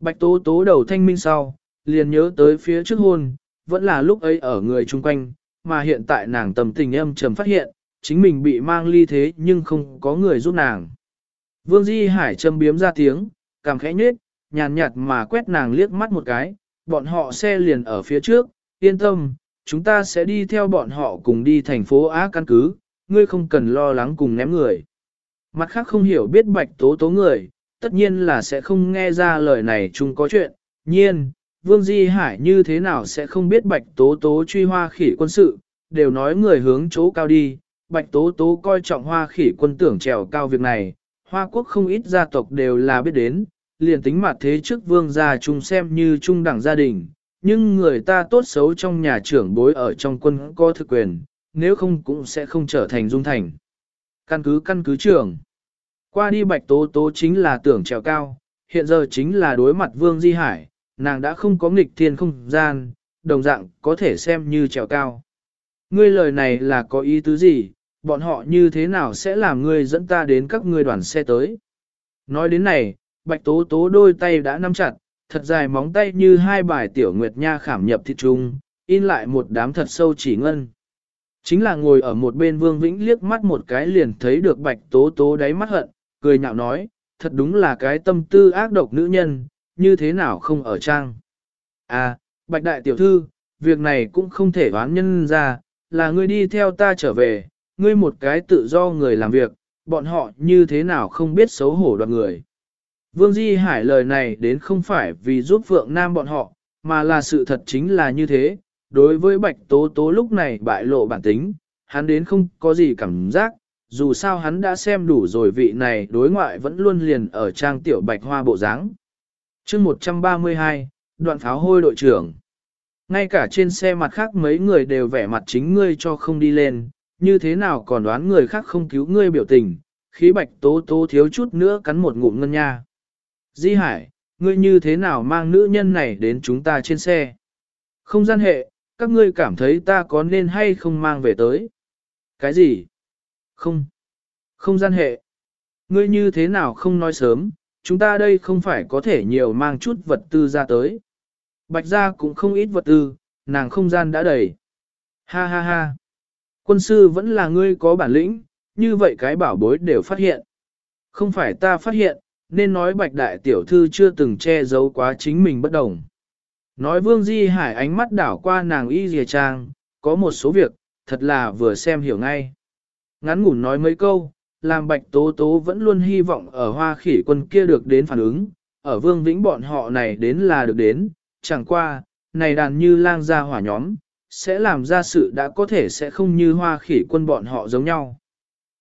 Bạch tố tố đầu thanh minh sau, liền nhớ tới phía trước hôn, vẫn là lúc ấy ở người chung quanh, mà hiện tại nàng tầm tình âm trầm phát hiện, chính mình bị mang ly thế nhưng không có người giúp nàng. Vương Di Hải châm biếm ra tiếng, cảm khẽ nhếch nhàn nhạt mà quét nàng liếc mắt một cái, bọn họ xe liền ở phía trước, yên tâm, chúng ta sẽ đi theo bọn họ cùng đi thành phố Á căn cứ, ngươi không cần lo lắng cùng ném người. Mặt khác không hiểu biết bạch tố tố người, tất nhiên là sẽ không nghe ra lời này chung có chuyện, nhiên, Vương Di Hải như thế nào sẽ không biết bạch tố tố truy hoa khỉ quân sự, đều nói người hướng chỗ cao đi, Bạch Tố Tố coi trọng hoa khỉ quân tưởng trèo cao việc này, hoa quốc không ít gia tộc đều là biết đến, liền tính mặt thế trước vương gia chung xem như trung đẳng gia đình, nhưng người ta tốt xấu trong nhà trưởng bối ở trong quân có thực quyền, nếu không cũng sẽ không trở thành dung thành. Căn cứ căn cứ trưởng. Qua đi Bạch Tố Tố chính là tưởng trèo cao, hiện giờ chính là đối mặt Vương Di Hải, nàng đã không có nghịch thiên không gian, đồng dạng có thể xem như trèo cao. Ngươi lời này là có ý tứ gì, bọn họ như thế nào sẽ làm ngươi dẫn ta đến các ngươi đoàn xe tới. Nói đến này, bạch tố tố đôi tay đã nắm chặt, thật dài móng tay như hai bài tiểu nguyệt nha khảm nhập thịt trung, in lại một đám thật sâu chỉ ngân. Chính là ngồi ở một bên Vương Vĩnh liếc mắt một cái liền thấy được bạch tố tố đáy mắt hận, cười nhạo nói, thật đúng là cái tâm tư ác độc nữ nhân, như thế nào không ở trang. À, bạch đại tiểu thư, việc này cũng không thể đoán nhân ra, là ngươi đi theo ta trở về, ngươi một cái tự do người làm việc, bọn họ như thế nào không biết xấu hổ đoạt người. Vương Di Hải lời này đến không phải vì giúp Phượng Nam bọn họ, mà là sự thật chính là như thế. Đối với Bạch Tố Tố lúc này bại lộ bản tính, hắn đến không có gì cảm giác, dù sao hắn đã xem đủ rồi vị này đối ngoại vẫn luôn liền ở trang tiểu Bạch Hoa bộ dáng. chương 132, đoạn pháo hôi đội trưởng. Ngay cả trên xe mặt khác mấy người đều vẻ mặt chính ngươi cho không đi lên, như thế nào còn đoán người khác không cứu ngươi biểu tình, khí Bạch Tố Tố thiếu chút nữa cắn một ngụm ngân nha. Di Hải, ngươi như thế nào mang nữ nhân này đến chúng ta trên xe? Không gian hệ, các ngươi cảm thấy ta có nên hay không mang về tới? Cái gì? Không. Không gian hệ. Ngươi như thế nào không nói sớm, chúng ta đây không phải có thể nhiều mang chút vật tư ra tới. Bạch gia cũng không ít vật tư, nàng không gian đã đầy. Ha ha ha. Quân sư vẫn là ngươi có bản lĩnh, như vậy cái bảo bối đều phát hiện. Không phải ta phát hiện, nên nói bạch đại tiểu thư chưa từng che giấu quá chính mình bất đồng. Nói vương di hải ánh mắt đảo qua nàng y dìa trang, có một số việc, thật là vừa xem hiểu ngay. Ngắn ngủn nói mấy câu, làm bạch tố tố vẫn luôn hy vọng ở hoa khỉ quân kia được đến phản ứng, ở vương vĩnh bọn họ này đến là được đến, chẳng qua, này đàn như lang ra hỏa nhóm, sẽ làm ra sự đã có thể sẽ không như hoa khỉ quân bọn họ giống nhau.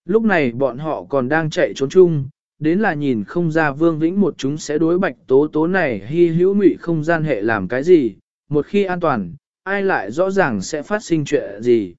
Lúc này bọn họ còn đang chạy trốn chung, đến là nhìn không ra vương vĩnh một chúng sẽ đối bạch tố tố này hy hữu ngụy không gian hệ làm cái gì, một khi an toàn, ai lại rõ ràng sẽ phát sinh chuyện gì.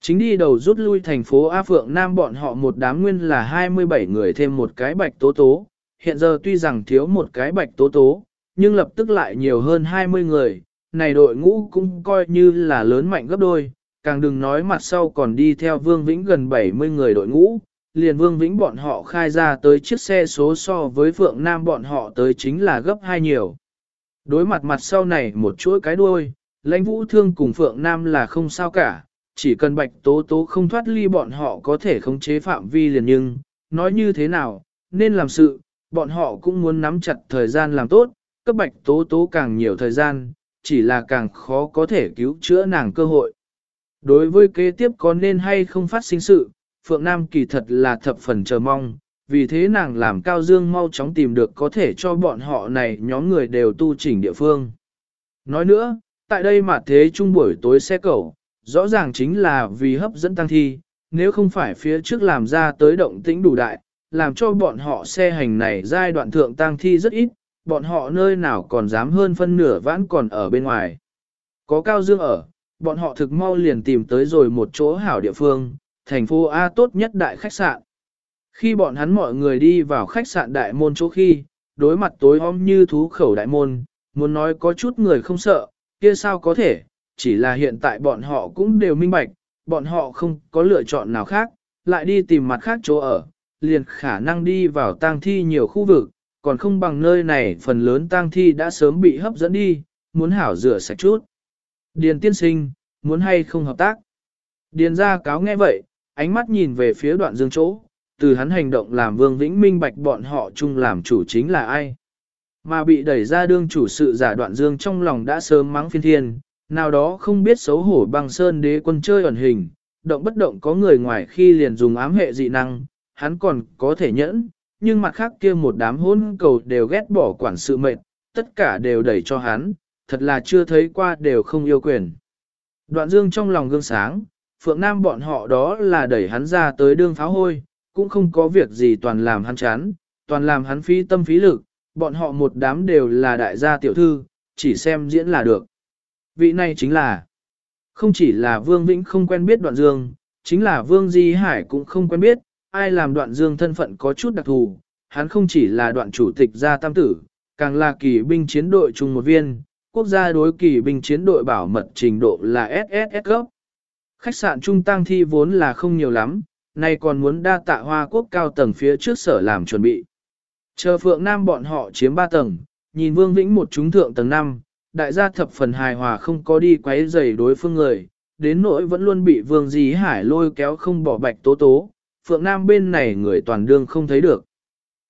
Chính đi đầu rút lui thành phố A Phượng Nam bọn họ một đám nguyên là 27 người thêm một cái bạch tố tố, hiện giờ tuy rằng thiếu một cái bạch tố tố, nhưng lập tức lại nhiều hơn 20 người, này đội ngũ cũng coi như là lớn mạnh gấp đôi, càng đừng nói mặt sau còn đi theo Vương Vĩnh gần 70 người đội ngũ, liền Vương Vĩnh bọn họ khai ra tới chiếc xe số so với Phượng Nam bọn họ tới chính là gấp hai nhiều. Đối mặt mặt sau này một chuỗi cái đuôi, lãnh vũ thương cùng Phượng Nam là không sao cả, chỉ cần bạch tố tố không thoát ly bọn họ có thể khống chế phạm vi liền nhưng, nói như thế nào, nên làm sự, bọn họ cũng muốn nắm chặt thời gian làm tốt, cấp bạch tố tố càng nhiều thời gian, chỉ là càng khó có thể cứu chữa nàng cơ hội. Đối với kế tiếp có nên hay không phát sinh sự, Phượng Nam kỳ thật là thập phần chờ mong, vì thế nàng làm Cao Dương mau chóng tìm được có thể cho bọn họ này nhóm người đều tu chỉnh địa phương. Nói nữa, tại đây mà thế trung buổi tối xe cẩu, rõ ràng chính là vì hấp dẫn tăng thi, nếu không phải phía trước làm ra tới động tĩnh đủ đại, làm cho bọn họ xe hành này giai đoạn thượng tăng thi rất ít, bọn họ nơi nào còn dám hơn phân nửa vãn còn ở bên ngoài. Có Cao Dương ở, bọn họ thực mau liền tìm tới rồi một chỗ hảo địa phương, thành phố A tốt nhất đại khách sạn. Khi bọn hắn mọi người đi vào khách sạn đại môn chỗ khi, đối mặt tối om như thú khẩu đại môn, muốn nói có chút người không sợ, kia sao có thể, chỉ là hiện tại bọn họ cũng đều minh bạch, bọn họ không có lựa chọn nào khác, lại đi tìm mặt khác chỗ ở, liền khả năng đi vào tang thi nhiều khu vực, còn không bằng nơi này phần lớn tang thi đã sớm bị hấp dẫn đi, muốn hảo rửa sạch chút. Điền tiên sinh, muốn hay không hợp tác? Điền ra cáo nghe vậy, ánh mắt nhìn về phía đoạn dương chỗ, từ hắn hành động làm Vương Vĩnh minh bạch bọn họ chung làm chủ chính là ai. Mà bị đẩy ra đương chủ sự giả đoạn dương trong lòng đã sớm mắng phiên thiên, nào đó không biết xấu hổ băng sơn đế quân chơi ẩn hình, động bất động có người ngoài khi liền dùng ám hệ dị năng, hắn còn có thể nhẫn, nhưng mặt khác kia một đám hôn cầu đều ghét bỏ quản sự mệnh, tất cả đều đẩy cho hắn, thật là chưa thấy qua đều không yêu quyền. Đoạn dương trong lòng gương sáng, Phượng Nam bọn họ đó là đẩy hắn ra tới đương pháo hôi, cũng không có việc gì toàn làm hắn chán, toàn làm hắn phí tâm phí lực, bọn họ một đám đều là đại gia tiểu thư, chỉ xem diễn là được. Vị này chính là, không chỉ là Vương Vĩnh không quen biết đoạn dương, chính là Vương Di Hải cũng không quen biết, ai làm đoạn dương thân phận có chút đặc thù, hắn không chỉ là đoạn chủ tịch gia tam tử, càng là kỳ binh chiến đội chung một viên, quốc gia đối kỳ binh chiến đội bảo mật trình độ là SSS cấp, Khách sạn trung tăng thi vốn là không nhiều lắm, nay còn muốn đa tạ hoa quốc cao tầng phía trước sở làm chuẩn bị. Chờ Phượng Nam bọn họ chiếm 3 tầng, nhìn Vương Vĩnh một chúng thượng tầng 5, đại gia thập phần hài hòa không có đi quấy rầy đối phương người, đến nỗi vẫn luôn bị Vương Di Hải lôi kéo không bỏ bạch tố tố, Phượng Nam bên này người toàn đương không thấy được.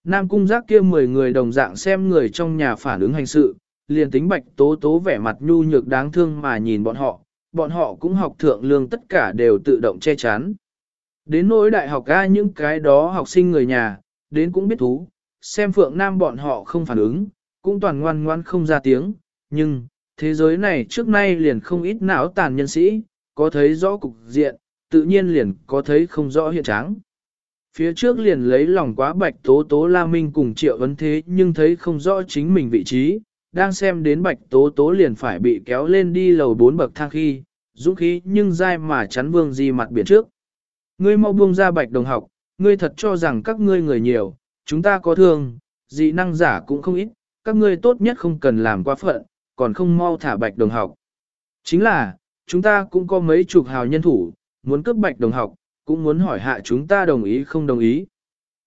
Nam cung giác kia 10 người đồng dạng xem người trong nhà phản ứng hành sự, liền tính bạch tố tố vẻ mặt nhu nhược đáng thương mà nhìn bọn họ, bọn họ cũng học thượng lương tất cả đều tự động che chắn. Đến nỗi đại học A những cái đó học sinh người nhà, đến cũng biết thú, xem Phượng Nam bọn họ không phản ứng, cũng toàn ngoan ngoan không ra tiếng, nhưng, thế giới này trước nay liền không ít não tàn nhân sĩ, có thấy rõ cục diện, tự nhiên liền có thấy không rõ hiện trạng Phía trước liền lấy lòng quá bạch tố tố la minh cùng triệu vấn thế nhưng thấy không rõ chính mình vị trí, đang xem đến bạch tố tố liền phải bị kéo lên đi lầu bốn bậc thang khi, dũng khí nhưng dai mà chắn vương di mặt biển trước. Ngươi mau buông ra bạch đồng học, ngươi thật cho rằng các ngươi người nhiều, chúng ta có thương, dị năng giả cũng không ít, các ngươi tốt nhất không cần làm quá phận, còn không mau thả bạch đồng học. Chính là, chúng ta cũng có mấy chục hào nhân thủ, muốn cướp bạch đồng học, cũng muốn hỏi hạ chúng ta đồng ý không đồng ý.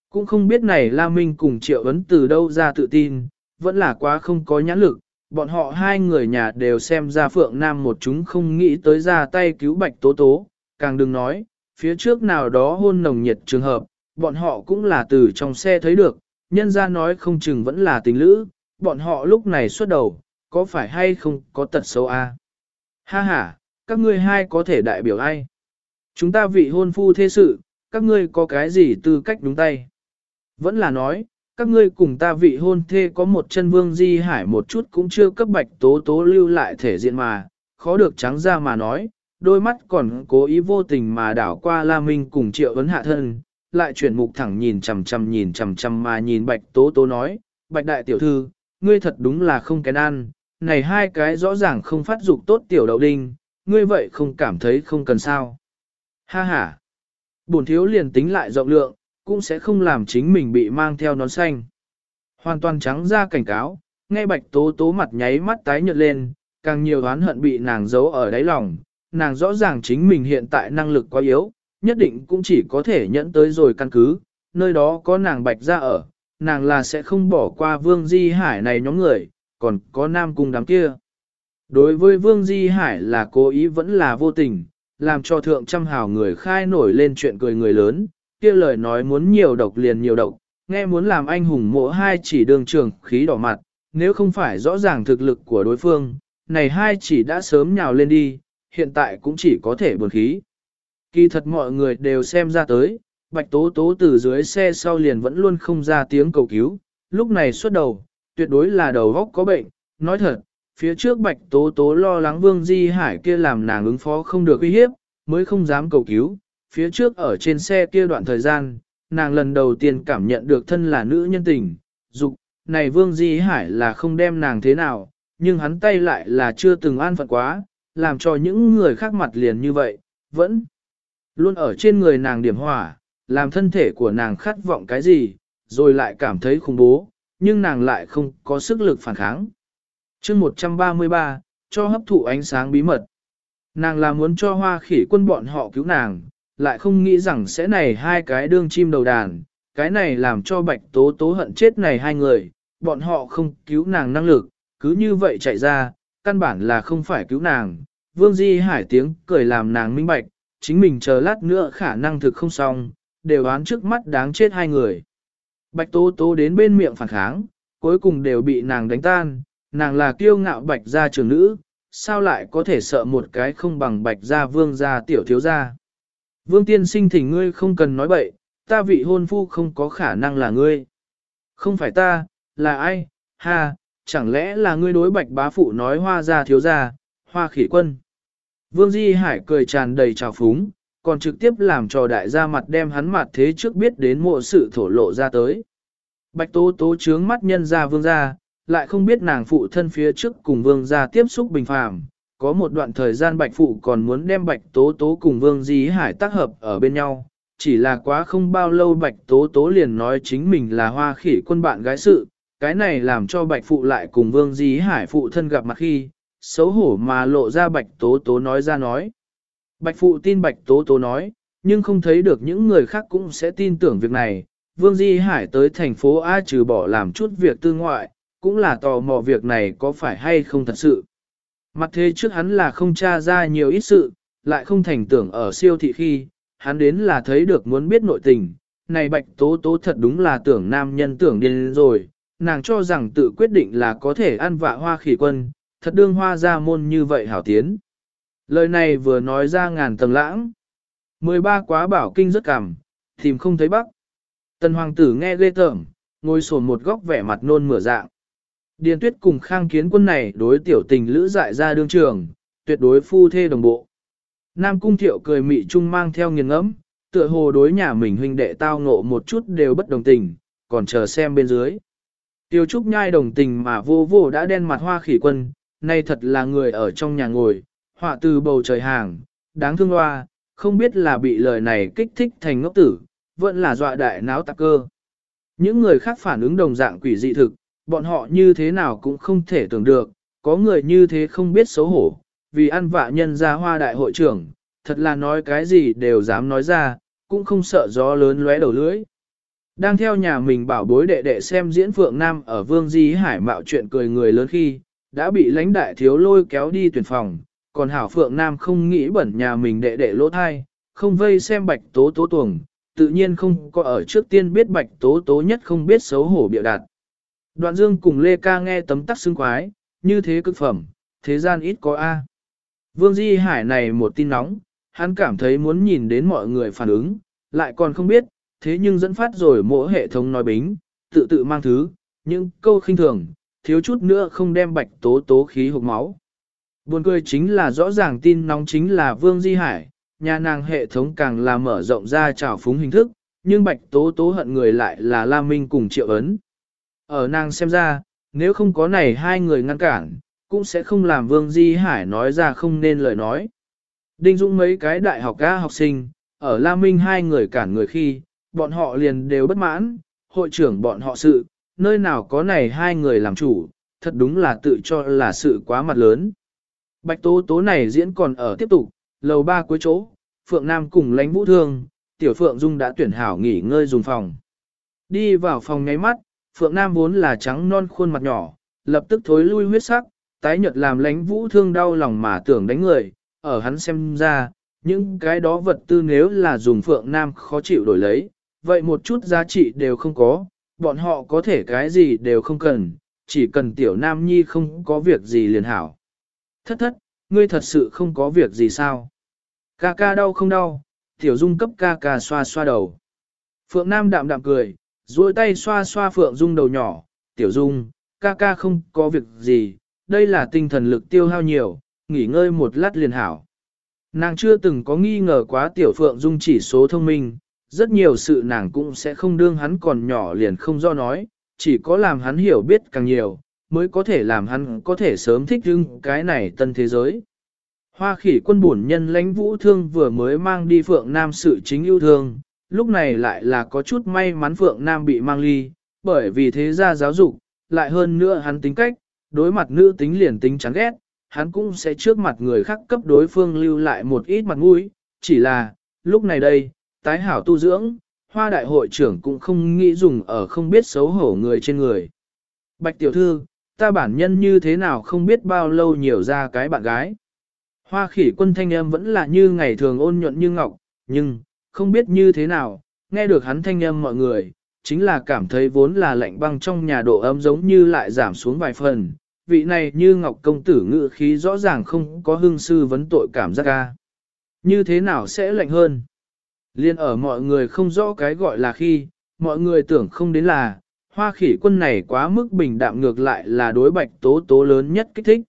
Cũng không biết này La Minh cùng Triệu Ấn từ đâu ra tự tin, vẫn là quá không có nhãn lực, bọn họ hai người nhà đều xem ra Phượng Nam một chúng không nghĩ tới ra tay cứu Bạch Tố Tố, càng đừng nói, phía trước nào đó hôn nồng nhiệt trường hợp, bọn họ cũng là từ trong xe thấy được, nhân ra nói không chừng vẫn là tình lữ, bọn họ lúc này xuất đầu, có phải hay không có tật xấu a? À? Ha ha, các ngươi hai có thể đại biểu ai? Chúng ta vị hôn phu thế sự, các ngươi có cái gì tư cách đúng tay? Vẫn là nói, các ngươi cùng ta vị hôn thê có một chân vương di hải một chút cũng chưa cấp bạch tố tố lưu lại thể diện mà, khó được trắng ra mà nói, đôi mắt còn cố ý vô tình mà đảo qua La Minh cùng triệu ấn hạ thân, lại chuyển mục thẳng nhìn chằm chằm nhìn chằm chằm mà nhìn bạch tố tố nói, bạch đại tiểu thư, ngươi thật đúng là không kén ăn, này hai cái rõ ràng không phát dục tốt tiểu đậu đinh, ngươi vậy không cảm thấy không cần sao. Ha ha, bổn thiếu liền tính lại rộng lượng, cũng sẽ không làm chính mình bị mang theo nón xanh. Hoàn toàn trắng ra cảnh cáo, nghe bạch tố tố mặt nháy mắt tái nhợt lên, càng nhiều oán hận bị nàng giấu ở đáy lòng, nàng rõ ràng chính mình hiện tại năng lực quá yếu, nhất định cũng chỉ có thể nhẫn tới rồi căn cứ, nơi đó có nàng bạch ra ở, nàng là sẽ không bỏ qua vương di hải này nhóm người, còn có nam cung đám kia. Đối với vương di hải là cố ý vẫn là vô tình, làm cho thượng trăm hào người khai nổi lên chuyện cười người lớn, kia lời nói muốn nhiều độc liền nhiều độc, nghe muốn làm anh hùng mộ hai chỉ đường trường khí đỏ mặt, nếu không phải rõ ràng thực lực của đối phương, này hai chỉ đã sớm nhào lên đi, hiện tại cũng chỉ có thể buồn khí. Kỳ thật mọi người đều xem ra tới, bạch tố tố từ dưới xe sau liền vẫn luôn không ra tiếng cầu cứu, lúc này xuất đầu, tuyệt đối là đầu góc có bệnh, nói thật, phía trước bạch tố tố lo lắng vương di hải kia làm nàng ứng phó không được uy hiếp, mới không dám cầu cứu, phía trước ở trên xe kia đoạn thời gian, nàng lần đầu tiên cảm nhận được thân là nữ nhân tình, dục này vương di hải là không đem nàng thế nào, nhưng hắn tay lại là chưa từng an phận quá, làm cho những người khác mặt liền như vậy, vẫn luôn ở trên người nàng điểm hỏa, làm thân thể của nàng khát vọng cái gì, rồi lại cảm thấy khủng bố, nhưng nàng lại không có sức lực phản kháng. chương 133, cho hấp thụ ánh sáng bí mật. Nàng là muốn cho hoa khỉ quân bọn họ cứu nàng, lại không nghĩ rằng sẽ này hai cái đương chim đầu đàn, cái này làm cho bạch tố tố hận chết này hai người, bọn họ không cứu nàng năng lực, cứ như vậy chạy ra, căn bản là không phải cứu nàng. Vương Di Hải tiếng cười làm nàng minh bạch, chính mình chờ lát nữa khả năng thực không xong, đều đoán trước mắt đáng chết hai người. Bạch Tố Tố đến bên miệng phản kháng, cuối cùng đều bị nàng đánh tan, nàng là kiêu ngạo bạch gia trưởng nữ, sao lại có thể sợ một cái không bằng bạch gia vương gia tiểu thiếu gia. Vương tiên sinh thỉnh ngươi không cần nói bậy, ta vị hôn phu không có khả năng là ngươi. Không phải ta, là ai, ha, chẳng lẽ là ngươi đối bạch bá phụ nói hoa ra thiếu gia, hoa khỉ quân. Vương Di Hải cười tràn đầy trào phúng, còn trực tiếp làm cho đại gia mặt đem hắn mặt thế trước biết đến mộ sự thổ lộ ra tới. Bạch tố tố trướng mắt nhân ra vương gia, lại không biết nàng phụ thân phía trước cùng vương gia tiếp xúc bình phàm. Có một đoạn thời gian bạch phụ còn muốn đem bạch tố tố cùng vương di hải tác hợp ở bên nhau, chỉ là quá không bao lâu bạch tố tố liền nói chính mình là hoa khỉ quân bạn gái sự, cái này làm cho bạch phụ lại cùng vương di hải phụ thân gặp mặt khi, xấu hổ mà lộ ra bạch tố tố nói ra nói. Bạch phụ tin bạch tố tố nói, nhưng không thấy được những người khác cũng sẽ tin tưởng việc này. Vương Di Hải tới thành phố A trừ bỏ làm chút việc tư ngoại, cũng là tò mò việc này có phải hay không thật sự. Mặt thế trước hắn là không tra ra nhiều ít sự, lại không thành tưởng ở siêu thị khi, hắn đến là thấy được muốn biết nội tình, này bạch tố tố thật đúng là tưởng nam nhân tưởng điên rồi, nàng cho rằng tự quyết định là có thể ăn vạ hoa khỉ quân, thật đương hoa ra môn như vậy hảo tiến. Lời này vừa nói ra ngàn tầng lãng. 13 quá bảo kinh rất cảm, tìm không thấy bắc. Tần hoàng tử nghe ghê tởm, ngồi sồn một góc vẻ mặt nôn mửa dạng. Điền tuyết cùng khang kiến quân này đối tiểu tình lữ dại ra đương trường, tuyệt đối phu thê đồng bộ. Nam cung thiệu cười mị trung mang theo nghiền ngẫm, tựa hồ đối nhà mình huynh đệ tao ngộ một chút đều bất đồng tình, còn chờ xem bên dưới. Tiêu trúc nhai đồng tình mà vô vô đã đen mặt hoa khỉ quân, nay thật là người ở trong nhà ngồi, họa từ bầu trời hàng, đáng thương hoa, không biết là bị lời này kích thích thành ngốc tử, vẫn là dọa đại náo tạc cơ. Những người khác phản ứng đồng dạng quỷ dị thực, bọn họ như thế nào cũng không thể tưởng được, có người như thế không biết xấu hổ, vì ăn vạ nhân ra hoa đại hội trưởng, thật là nói cái gì đều dám nói ra, cũng không sợ gió lớn lóe đầu lưỡi. Đang theo nhà mình bảo bối đệ đệ xem diễn Phượng Nam ở Vương Di Hải mạo chuyện cười người lớn khi, đã bị lãnh đại thiếu lôi kéo đi tuyển phòng, còn Hảo Phượng Nam không nghĩ bẩn nhà mình đệ đệ lỗ thai, không vây xem bạch tố tố tuồng, tự nhiên không có ở trước tiên biết bạch tố tố nhất không biết xấu hổ biểu đạt. Đoạn dương cùng Lê Ca nghe tấm tắc xương quái, như thế cực phẩm, thế gian ít có A. Vương Di Hải này một tin nóng, hắn cảm thấy muốn nhìn đến mọi người phản ứng, lại còn không biết, thế nhưng dẫn phát rồi mỗi hệ thống nói bính, tự tự mang thứ, những câu khinh thường, thiếu chút nữa không đem bạch tố tố khí hộp máu. Buồn cười chính là rõ ràng tin nóng chính là Vương Di Hải, nhà nàng hệ thống càng là mở rộng ra trào phúng hình thức, nhưng bạch tố tố hận người lại là La Minh cùng Triệu Ấn. Ở nàng xem ra, nếu không có này hai người ngăn cản, cũng sẽ không làm Vương Di Hải nói ra không nên lời nói. Đinh Dũng mấy cái đại học ca học sinh, ở La Minh hai người cản người khi, bọn họ liền đều bất mãn, hội trưởng bọn họ sự, nơi nào có này hai người làm chủ, thật đúng là tự cho là sự quá mặt lớn. Bạch tố tố này diễn còn ở tiếp tục, lầu ba cuối chỗ, Phượng Nam cùng lánh vũ thương, tiểu Phượng Dung đã tuyển hảo nghỉ ngơi dùng phòng. Đi vào phòng ngáy mắt, Phượng Nam vốn là trắng non khuôn mặt nhỏ, lập tức thối lui huyết sắc, tái nhợt làm lánh vũ thương đau lòng mà tưởng đánh người, ở hắn xem ra, những cái đó vật tư nếu là dùng Phượng Nam khó chịu đổi lấy, vậy một chút giá trị đều không có, bọn họ có thể cái gì đều không cần, chỉ cần tiểu Nam Nhi không có việc gì liền hảo. Thất thất, ngươi thật sự không có việc gì sao? Ca ca đau không đau, tiểu dung cấp ca ca xoa xoa đầu. Phượng Nam đạm đạm cười, duỗi tay xoa xoa Phượng Dung đầu nhỏ, tiểu dung, ca ca không có việc gì, đây là tinh thần lực tiêu hao nhiều, nghỉ ngơi một lát liền hảo. Nàng chưa từng có nghi ngờ quá tiểu Phượng Dung chỉ số thông minh, rất nhiều sự nàng cũng sẽ không đương hắn còn nhỏ liền không do nói, chỉ có làm hắn hiểu biết càng nhiều, mới có thể làm hắn có thể sớm thích ứng cái này tân thế giới. Hoa khỉ quân bổn nhân lãnh vũ thương vừa mới mang đi Phượng Nam sự chính yêu thương, lúc này lại là có chút may mắn Phượng Nam bị mang ly, bởi vì thế ra giáo dục, lại hơn nữa hắn tính cách, đối mặt nữ tính liền tính chán ghét, hắn cũng sẽ trước mặt người khác cấp đối phương lưu lại một ít mặt mũi, chỉ là, lúc này đây, tái hảo tu dưỡng, hoa đại hội trưởng cũng không nghĩ dùng ở không biết xấu hổ người trên người. Bạch tiểu thư, ta bản nhân như thế nào không biết bao lâu nhiều ra cái bạn gái. Hoa khỉ quân thanh em vẫn là như ngày thường ôn nhuận như ngọc, nhưng, không biết như thế nào, nghe được hắn thanh âm mọi người, chính là cảm thấy vốn là lạnh băng trong nhà độ ấm giống như lại giảm xuống vài phần. Vị này như ngọc công tử ngự khí rõ ràng không có hưng sư vấn tội cảm giác ca. Như thế nào sẽ lạnh hơn? Liên ở mọi người không rõ cái gọi là khi, mọi người tưởng không đến là, hoa khỉ quân này quá mức bình đạm ngược lại là đối bạch tố tố lớn nhất kích thích.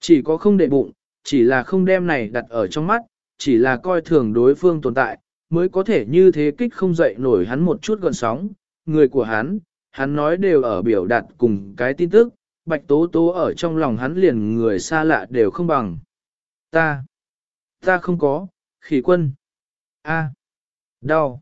Chỉ có không đệ bụng, chỉ là không đem này đặt ở trong mắt, chỉ là coi thường đối phương tồn tại, mới có thể như thế kích không dậy nổi hắn một chút gần sóng. Người của hắn, hắn nói đều ở biểu đạt cùng cái tin tức, bạch tố tố ở trong lòng hắn liền người xa lạ đều không bằng. Ta, ta không có, khỉ quân. A, đau.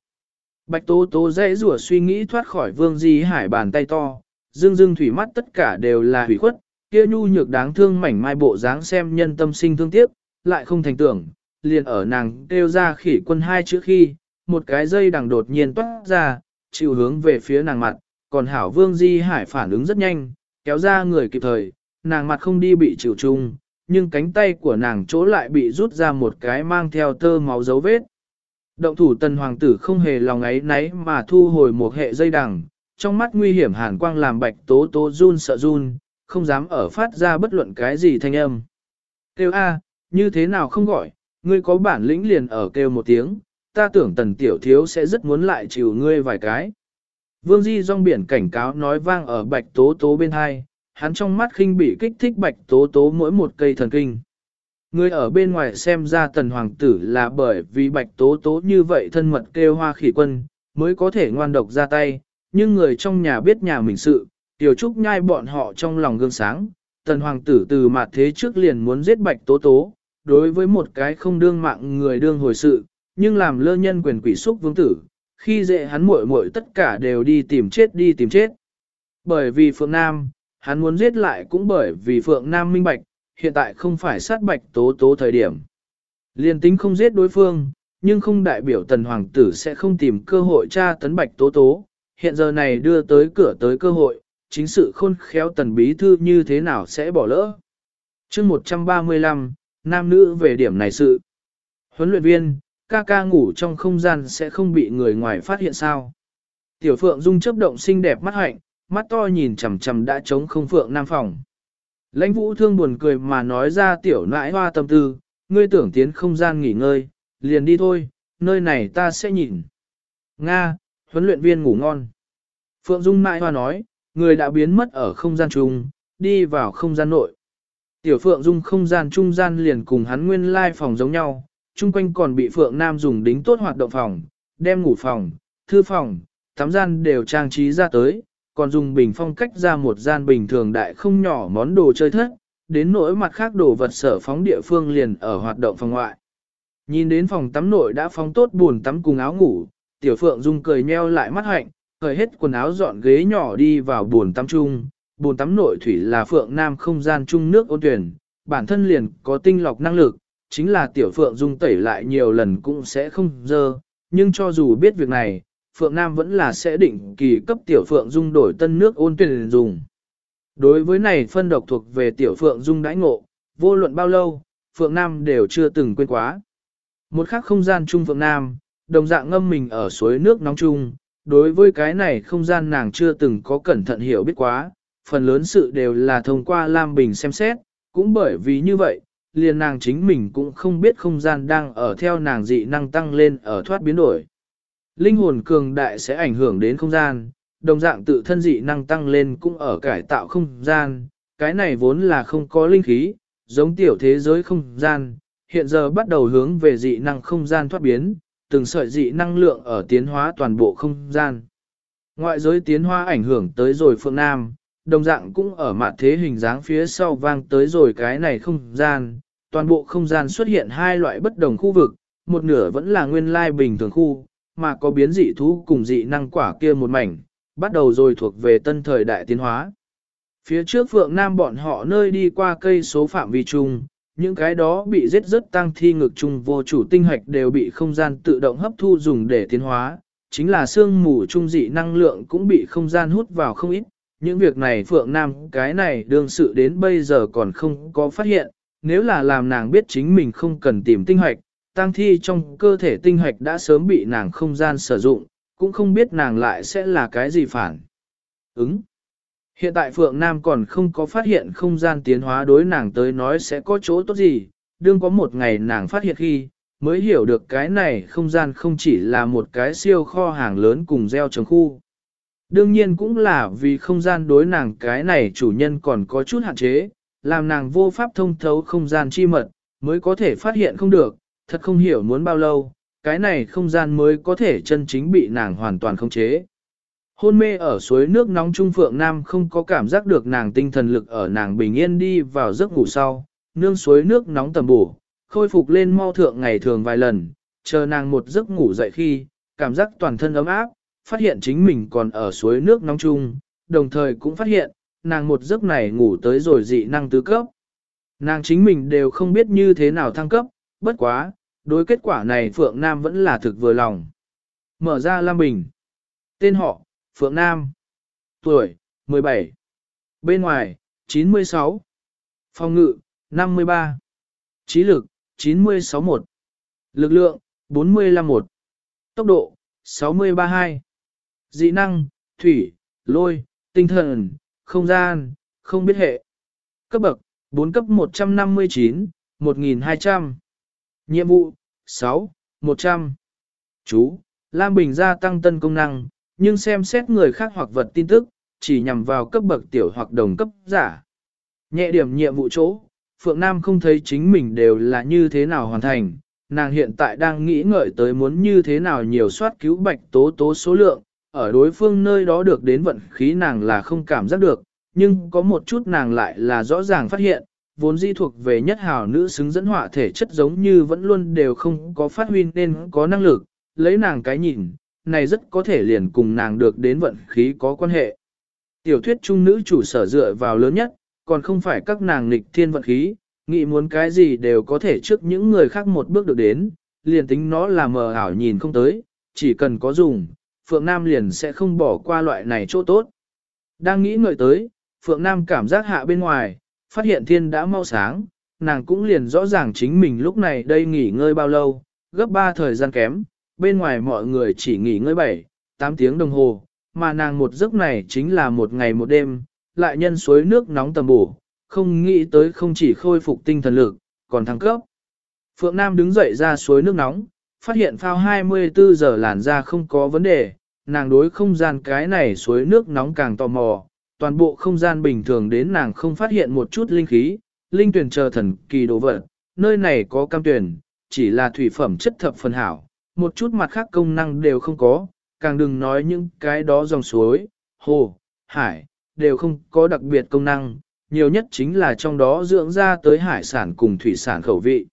Bạch tố tố dễ rủa suy nghĩ thoát khỏi vương di hải bàn tay to, dương dương thủy mắt tất cả đều là hủy khuất, kia nhu nhược đáng thương mảnh mai bộ dáng xem nhân tâm sinh thương tiếc, lại không thành tưởng, liền ở nàng kêu ra khỉ quân hai chữ khi, một cái dây đằng đột nhiên toát ra, chịu hướng về phía nàng mặt, còn hảo vương di hải phản ứng rất nhanh, kéo ra người kịp thời, nàng mặt không đi bị chịu chung, nhưng cánh tay của nàng chỗ lại bị rút ra một cái mang theo tơ máu dấu vết. Động thủ tần hoàng tử không hề lòng ấy náy mà thu hồi một hệ dây đằng, trong mắt nguy hiểm hàn quang làm bạch tố tố run sợ run, không dám ở phát ra bất luận cái gì thanh âm. Kêu a, như thế nào không gọi, ngươi có bản lĩnh liền ở kêu một tiếng, ta tưởng tần tiểu thiếu sẽ rất muốn lại chịu ngươi vài cái. Vương Di rong biển cảnh cáo nói vang ở bạch tố tố bên hai, hắn trong mắt khinh bị kích thích bạch tố tố mỗi một cây thần kinh. Người ở bên ngoài xem ra tần hoàng tử là bởi vì bạch tố tố như vậy thân mật kêu hoa khỉ quân, mới có thể ngoan độc ra tay, nhưng người trong nhà biết nhà mình sự, tiểu trúc nhai bọn họ trong lòng gương sáng, tần hoàng tử từ mặt thế trước liền muốn giết bạch tố tố, đối với một cái không đương mạng người đương hồi sự, nhưng làm lơ nhân quyền quỷ xúc vương tử, khi dễ hắn muội muội tất cả đều đi tìm chết đi tìm chết. Bởi vì Phượng Nam, hắn muốn giết lại cũng bởi vì Phượng Nam minh bạch, hiện tại không phải sát bạch tố tố thời điểm. Liên tính không giết đối phương, nhưng không đại biểu tần hoàng tử sẽ không tìm cơ hội tra tấn bạch tố tố, hiện giờ này đưa tới cửa tới cơ hội, chính sự khôn khéo tần bí thư như thế nào sẽ bỏ lỡ. chương 135, nam nữ về điểm này sự. Huấn luyện viên, ca ca ngủ trong không gian sẽ không bị người ngoài phát hiện sao. Tiểu Phượng Dung chấp động xinh đẹp mắt hạnh, mắt to nhìn chằm chằm đã trống không Phượng Nam phòng. Lãnh vũ thương buồn cười mà nói ra tiểu nãi hoa tâm tư, ngươi tưởng tiến không gian nghỉ ngơi, liền đi thôi, nơi này ta sẽ nhìn. Nga, huấn luyện viên ngủ ngon. Phượng Dung nãi hoa nói, người đã biến mất ở không gian chung, đi vào không gian nội. Tiểu Phượng Dung không gian trung gian liền cùng hắn nguyên lai phòng giống nhau, chung quanh còn bị Phượng Nam dùng đính tốt hoạt động phòng, đem ngủ phòng, thư phòng, tắm gian đều trang trí ra tới, còn dùng bình phong cách ra một gian bình thường đại không nhỏ món đồ chơi thất, đến nỗi mặt khác đồ vật sở phóng địa phương liền ở hoạt động phòng ngoại. Nhìn đến phòng tắm nội đã phóng tốt buồn tắm cùng áo ngủ, tiểu phượng dung cười nheo lại mắt hạnh, cởi hết quần áo dọn ghế nhỏ đi vào buồn tắm chung bồn tắm nội thủy là phượng nam không gian chung nước ôn tuyển, bản thân liền có tinh lọc năng lực, chính là tiểu phượng dung tẩy lại nhiều lần cũng sẽ không dơ, nhưng cho dù biết việc này, Phượng Nam vẫn là sẽ định kỳ cấp tiểu Phượng Dung đổi tân nước ôn tuyển dùng. Đối với này phân độc thuộc về tiểu Phượng Dung đãi ngộ, vô luận bao lâu, Phượng Nam đều chưa từng quên quá. Một khắc không gian chung Phượng Nam, đồng dạng ngâm mình ở suối nước nóng chung, đối với cái này không gian nàng chưa từng có cẩn thận hiểu biết quá, phần lớn sự đều là thông qua Lam Bình xem xét, cũng bởi vì như vậy, liền nàng chính mình cũng không biết không gian đang ở theo nàng dị năng tăng lên ở thoát biến đổi. Linh hồn cường đại sẽ ảnh hưởng đến không gian, đồng dạng tự thân dị năng tăng lên cũng ở cải tạo không gian, cái này vốn là không có linh khí, giống tiểu thế giới không gian, hiện giờ bắt đầu hướng về dị năng không gian thoát biến, từng sợi dị năng lượng ở tiến hóa toàn bộ không gian. Ngoại giới tiến hóa ảnh hưởng tới rồi phương Nam, đồng dạng cũng ở mặt thế hình dáng phía sau vang tới rồi cái này không gian, toàn bộ không gian xuất hiện hai loại bất đồng khu vực, một nửa vẫn là nguyên lai bình thường khu, mà có biến dị thú cùng dị năng quả kia một mảnh, bắt đầu rồi thuộc về tân thời đại tiến hóa. Phía trước Phượng Nam bọn họ nơi đi qua cây số phạm vi chung, những cái đó bị giết rất tăng thi ngực chung vô chủ tinh hạch đều bị không gian tự động hấp thu dùng để tiến hóa, chính là xương mù trung dị năng lượng cũng bị không gian hút vào không ít. Những việc này Phượng Nam cái này đương sự đến bây giờ còn không có phát hiện, nếu là làm nàng biết chính mình không cần tìm tinh hoạch, tăng thi trong cơ thể tinh hoạch đã sớm bị nàng không gian sử dụng, cũng không biết nàng lại sẽ là cái gì phản. Ứng. Hiện tại Phượng Nam còn không có phát hiện không gian tiến hóa đối nàng tới nói sẽ có chỗ tốt gì, đương có một ngày nàng phát hiện khi, mới hiểu được cái này không gian không chỉ là một cái siêu kho hàng lớn cùng gieo trồng khu. Đương nhiên cũng là vì không gian đối nàng cái này chủ nhân còn có chút hạn chế, làm nàng vô pháp thông thấu không gian chi mật, mới có thể phát hiện không được, thật không hiểu muốn bao lâu, cái này không gian mới có thể chân chính bị nàng hoàn toàn khống chế. Hôn mê ở suối nước nóng Trung Phượng Nam không có cảm giác được nàng tinh thần lực ở nàng bình yên đi vào giấc ngủ sau, nương suối nước nóng tầm bổ, khôi phục lên mau thượng ngày thường vài lần, chờ nàng một giấc ngủ dậy khi, cảm giác toàn thân ấm áp, phát hiện chính mình còn ở suối nước nóng chung, đồng thời cũng phát hiện, nàng một giấc này ngủ tới rồi dị năng tứ cấp. Nàng chính mình đều không biết như thế nào thăng cấp, bất quá, đối kết quả này Phượng Nam vẫn là thực vừa lòng. Mở ra Lam Bình. Tên họ, Phượng Nam. Tuổi, 17. Bên ngoài, 96. Phòng ngự, 53. Trí lực, 96-1. Lực lượng, 45-1. Tốc độ, 63-2. Dị năng, thủy, lôi, tinh thần, không gian, không biết hệ. Cấp bậc, 4 cấp 159, 1200. Nhiệm vụ, 6, 100. Chú, Lam Bình gia tăng tân công năng, nhưng xem xét người khác hoặc vật tin tức, chỉ nhằm vào cấp bậc tiểu hoặc đồng cấp giả. Nhẹ điểm nhiệm vụ chỗ, Phượng Nam không thấy chính mình đều là như thế nào hoàn thành, nàng hiện tại đang nghĩ ngợi tới muốn như thế nào nhiều soát cứu bạch tố tố số lượng, ở đối phương nơi đó được đến vận khí nàng là không cảm giác được, nhưng có một chút nàng lại là rõ ràng phát hiện, vốn di thuộc về nhất hào nữ xứng dẫn họa thể chất giống như vẫn luôn đều không có phát huy nên có năng lực, lấy nàng cái nhìn, này rất có thể liền cùng nàng được đến vận khí có quan hệ. Tiểu thuyết trung nữ chủ sở dựa vào lớn nhất, còn không phải các nàng nghịch thiên vận khí, nghĩ muốn cái gì đều có thể trước những người khác một bước được đến, liền tính nó là mờ ảo nhìn không tới, chỉ cần có dùng, Phượng Nam liền sẽ không bỏ qua loại này chỗ tốt. Đang nghĩ ngợi tới, Phượng Nam cảm giác hạ bên ngoài, phát hiện thiên đã mau sáng, nàng cũng liền rõ ràng chính mình lúc này đây nghỉ ngơi bao lâu, gấp 3 thời gian kém, bên ngoài mọi người chỉ nghỉ ngơi 7, 8 tiếng đồng hồ, mà nàng một giấc này chính là một ngày một đêm, lại nhân suối nước nóng tầm bổ, không nghĩ tới không chỉ khôi phục tinh thần lực, còn thăng cấp. Phượng Nam đứng dậy ra suối nước nóng, phát hiện phao 24 giờ làn da không có vấn đề, nàng đối không gian cái này suối nước nóng càng tò mò, toàn bộ không gian bình thường đến nàng không phát hiện một chút linh khí, linh tuyển chờ thần kỳ đồ vật, nơi này có cam tuyển, chỉ là thủy phẩm chất thập phần hảo, một chút mặt khác công năng đều không có, càng đừng nói những cái đó dòng suối, hồ, hải, đều không có đặc biệt công năng, nhiều nhất chính là trong đó dưỡng ra tới hải sản cùng thủy sản khẩu vị.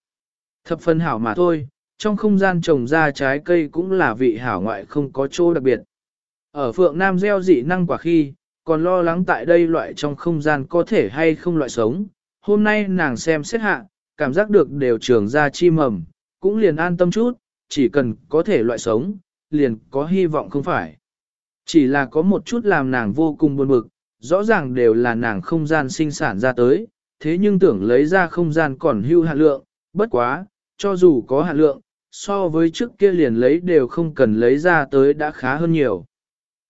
Thập phần hảo mà thôi, trong không gian trồng ra trái cây cũng là vị hảo ngoại không có chỗ đặc biệt. Ở Phượng Nam gieo dị năng quả khi, còn lo lắng tại đây loại trong không gian có thể hay không loại sống. Hôm nay nàng xem xét hạ, cảm giác được đều trường ra chi mầm, cũng liền an tâm chút, chỉ cần có thể loại sống, liền có hy vọng không phải. Chỉ là có một chút làm nàng vô cùng buồn bực, rõ ràng đều là nàng không gian sinh sản ra tới, thế nhưng tưởng lấy ra không gian còn hưu hạn lượng, bất quá, cho dù có hạn lượng, so với trước kia liền lấy đều không cần lấy ra tới đã khá hơn nhiều.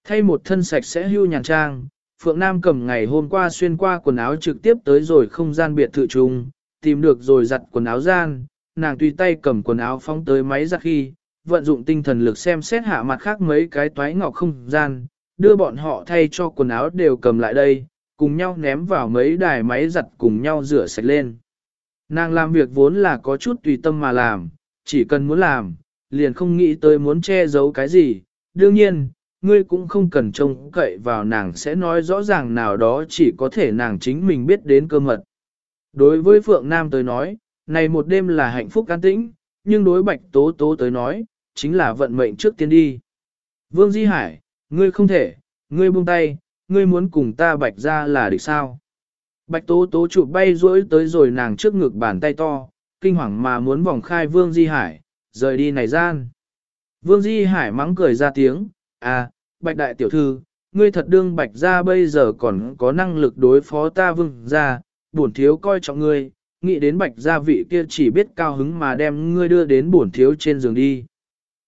Thay một thân sạch sẽ hưu nhàn trang, Phượng Nam cầm ngày hôm qua xuyên qua quần áo trực tiếp tới rồi không gian biệt thự trùng, tìm được rồi giặt quần áo gian, nàng tùy tay cầm quần áo phóng tới máy giặt khi, vận dụng tinh thần lực xem xét hạ mặt khác mấy cái toái ngọc không gian, đưa bọn họ thay cho quần áo đều cầm lại đây, cùng nhau ném vào mấy đài máy giặt cùng nhau rửa sạch lên. Nàng làm việc vốn là có chút tùy tâm mà làm, chỉ cần muốn làm, liền không nghĩ tới muốn che giấu cái gì. Đương nhiên, ngươi cũng không cần trông cậy vào nàng sẽ nói rõ ràng nào đó chỉ có thể nàng chính mình biết đến cơ mật. Đối với Phượng Nam tới nói, này một đêm là hạnh phúc an tĩnh, nhưng đối Bạch Tố Tố tới nói, chính là vận mệnh trước tiên đi. Vương Di Hải, ngươi không thể, ngươi buông tay, ngươi muốn cùng ta Bạch ra là địch sao. Bạch Tố Tố chụp bay rỗi tới rồi nàng trước ngực bàn tay to, kinh hoàng mà muốn vòng khai Vương Di Hải, rời đi này gian. Vương Di Hải mắng cười ra tiếng, à, Bạch Đại Tiểu Thư, ngươi thật đương Bạch ra bây giờ còn có năng lực đối phó ta Vương ra, bổn thiếu coi trọng ngươi, nghĩ đến Bạch gia vị kia chỉ biết cao hứng mà đem ngươi đưa đến bổn thiếu trên giường đi.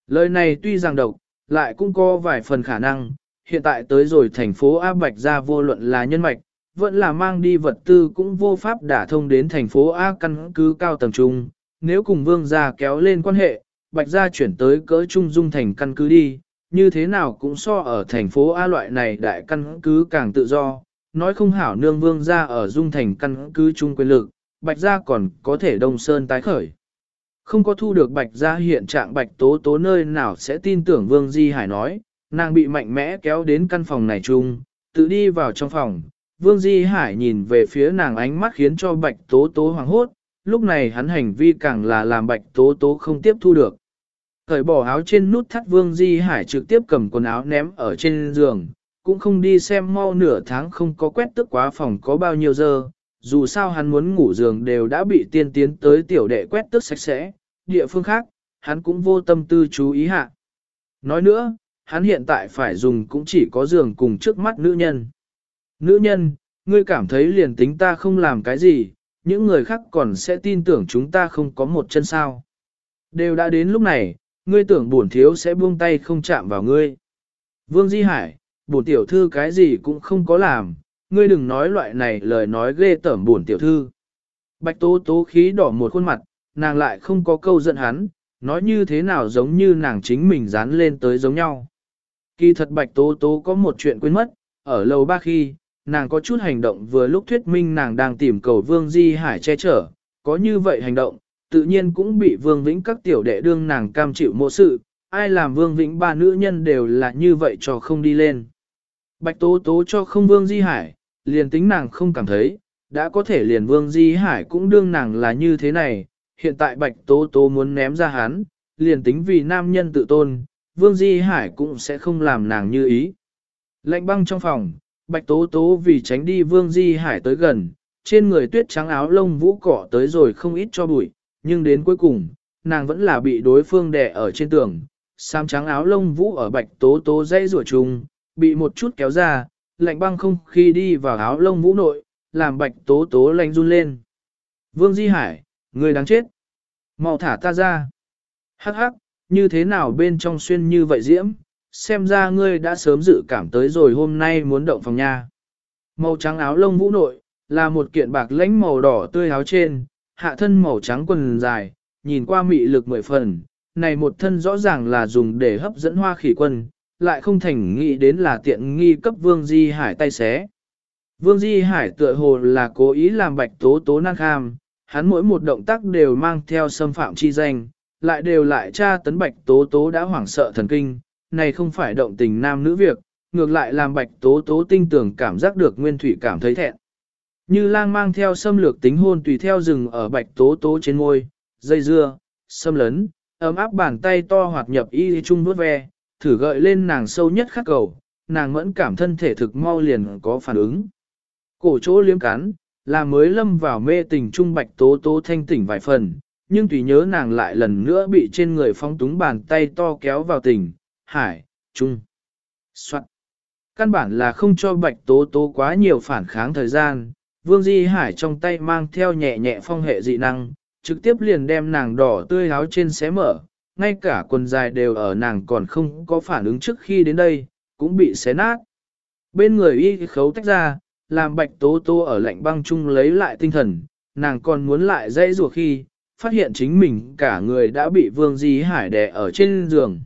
Lời này tuy rằng độc, lại cũng có vài phần khả năng, hiện tại tới rồi thành phố áp Bạch gia vô luận là nhân mạch, vẫn là mang đi vật tư cũng vô pháp đả thông đến thành phố A căn cứ cao tầng trung. Nếu cùng vương gia kéo lên quan hệ, Bạch gia chuyển tới cỡ trung dung thành căn cứ đi, như thế nào cũng so ở thành phố A loại này đại căn cứ càng tự do. Nói không hảo nương vương gia ở dung thành căn cứ trung quyền lực, Bạch gia còn có thể đông sơn tái khởi. Không có thu được Bạch gia hiện trạng Bạch tố tố nơi nào sẽ tin tưởng Vương Di Hải nói, nàng bị mạnh mẽ kéo đến căn phòng này chung, tự đi vào trong phòng. Vương Di Hải nhìn về phía nàng ánh mắt khiến cho Bạch tố tố hoảng hốt, lúc này hắn hành vi càng là làm Bạch tố tố không tiếp thu được. Thời bỏ áo trên nút thắt Vương Di Hải trực tiếp cầm quần áo ném ở trên giường, cũng không đi xem mau nửa tháng không có quét tức quá phòng có bao nhiêu giờ, dù sao hắn muốn ngủ giường đều đã bị tiên tiến tới tiểu đệ quét tước sạch sẽ, địa phương khác, hắn cũng vô tâm tư chú ý hạ. Nói nữa, hắn hiện tại phải dùng cũng chỉ có giường cùng trước mắt nữ nhân. Nữ nhân, ngươi cảm thấy liền tính ta không làm cái gì, những người khác còn sẽ tin tưởng chúng ta không có một chân sao. Đều đã đến lúc này, ngươi tưởng bổn thiếu sẽ buông tay không chạm vào ngươi. Vương Di Hải, bổn tiểu thư cái gì cũng không có làm, ngươi đừng nói loại này lời nói ghê tởm bổn tiểu thư. Bạch tố tố khí đỏ một khuôn mặt, nàng lại không có câu giận hắn, nói như thế nào giống như nàng chính mình dán lên tới giống nhau. Kỳ thật bạch tố tố có một chuyện quên mất, ở lầu ba khi, nàng có chút hành động vừa lúc thuyết minh nàng đang tìm cầu Vương Di Hải che chở, có như vậy hành động, tự nhiên cũng bị Vương Vĩnh các tiểu đệ đương nàng cam chịu mộ sự, ai làm Vương Vĩnh ba nữ nhân đều là như vậy cho không đi lên. Bạch Tố Tố cho không Vương Di Hải, liền tính nàng không cảm thấy, đã có thể liền Vương Di Hải cũng đương nàng là như thế này, hiện tại Bạch Tố Tố muốn ném ra hắn, liền tính vì nam nhân tự tôn, Vương Di Hải cũng sẽ không làm nàng như ý. Lạnh băng trong phòng, Bạch Tố Tố vì tránh đi Vương Di Hải tới gần, trên người tuyết trắng áo lông vũ cỏ tới rồi không ít cho bụi, nhưng đến cuối cùng, nàng vẫn là bị đối phương đè ở trên tường. Sam trắng áo lông vũ ở Bạch Tố Tố dây rủa trùng, bị một chút kéo ra, lạnh băng không khi đi vào áo lông vũ nội, làm Bạch Tố Tố lạnh run lên. Vương Di Hải, người đáng chết. mau thả ta ra. Hắc hắc, như thế nào bên trong xuyên như vậy diễm, xem ra ngươi đã sớm dự cảm tới rồi hôm nay muốn động phòng nha. Màu trắng áo lông vũ nội, là một kiện bạc lãnh màu đỏ tươi áo trên, hạ thân màu trắng quần dài, nhìn qua mị lực mười phần, này một thân rõ ràng là dùng để hấp dẫn hoa khỉ quân, lại không thành nghĩ đến là tiện nghi cấp Vương Di Hải tay xé. Vương Di Hải tựa hồ là cố ý làm bạch tố tố năng kham, hắn mỗi một động tác đều mang theo xâm phạm chi danh, lại đều lại tra tấn bạch tố tố đã hoảng sợ thần kinh, này không phải động tình nam nữ việc, ngược lại làm bạch tố tố tinh tưởng cảm giác được nguyên thủy cảm thấy thẹn. Như lang mang theo xâm lược tính hôn tùy theo rừng ở bạch tố tố trên môi, dây dưa, xâm lấn, ấm áp bàn tay to hoạt nhập y trung vuốt ve, thử gợi lên nàng sâu nhất khắc cầu, nàng mẫn cảm thân thể thực mau liền có phản ứng. Cổ chỗ liếm cắn, là mới lâm vào mê tình trung bạch tố tố thanh tỉnh vài phần, nhưng tùy nhớ nàng lại lần nữa bị trên người phong túng bàn tay to kéo vào tình, hải, trung. Soạn. Căn bản là không cho bạch tố tố quá nhiều phản kháng thời gian, vương di hải trong tay mang theo nhẹ nhẹ phong hệ dị năng, trực tiếp liền đem nàng đỏ tươi áo trên xé mở, ngay cả quần dài đều ở nàng còn không có phản ứng trước khi đến đây, cũng bị xé nát. Bên người y khấu tách ra, làm bạch tố tố ở lạnh băng chung lấy lại tinh thần, nàng còn muốn lại dây rùa khi, phát hiện chính mình cả người đã bị vương di hải đè ở trên giường.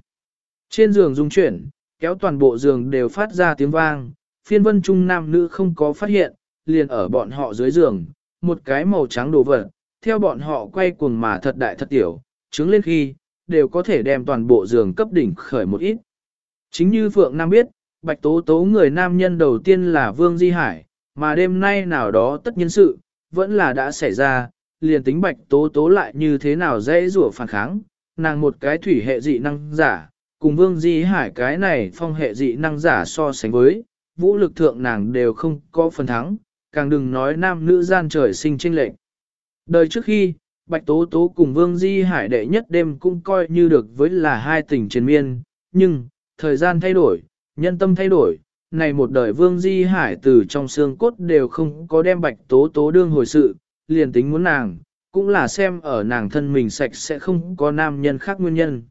Trên giường rung chuyển, kéo toàn bộ giường đều phát ra tiếng vang, phiên vân trung nam nữ không có phát hiện, liền ở bọn họ dưới giường, một cái màu trắng đồ vật, theo bọn họ quay cuồng mà thật đại thật tiểu, trứng lên khi, đều có thể đem toàn bộ giường cấp đỉnh khởi một ít. Chính như Phượng Nam biết, Bạch Tố Tố người nam nhân đầu tiên là Vương Di Hải, mà đêm nay nào đó tất nhiên sự, vẫn là đã xảy ra, liền tính Bạch Tố Tố lại như thế nào dễ rủa phản kháng, nàng một cái thủy hệ dị năng giả, cùng Vương Di Hải cái này phong hệ dị năng giả so sánh với, vũ lực thượng nàng đều không có phần thắng, càng đừng nói nam nữ gian trời sinh tranh lệch. Đời trước khi, Bạch Tố Tố cùng Vương Di Hải đệ nhất đêm cũng coi như được với là hai tình triền miên, nhưng, thời gian thay đổi, nhân tâm thay đổi, này một đời Vương Di Hải từ trong xương cốt đều không có đem Bạch Tố Tố đương hồi sự, liền tính muốn nàng, cũng là xem ở nàng thân mình sạch sẽ không có nam nhân khác nguyên nhân.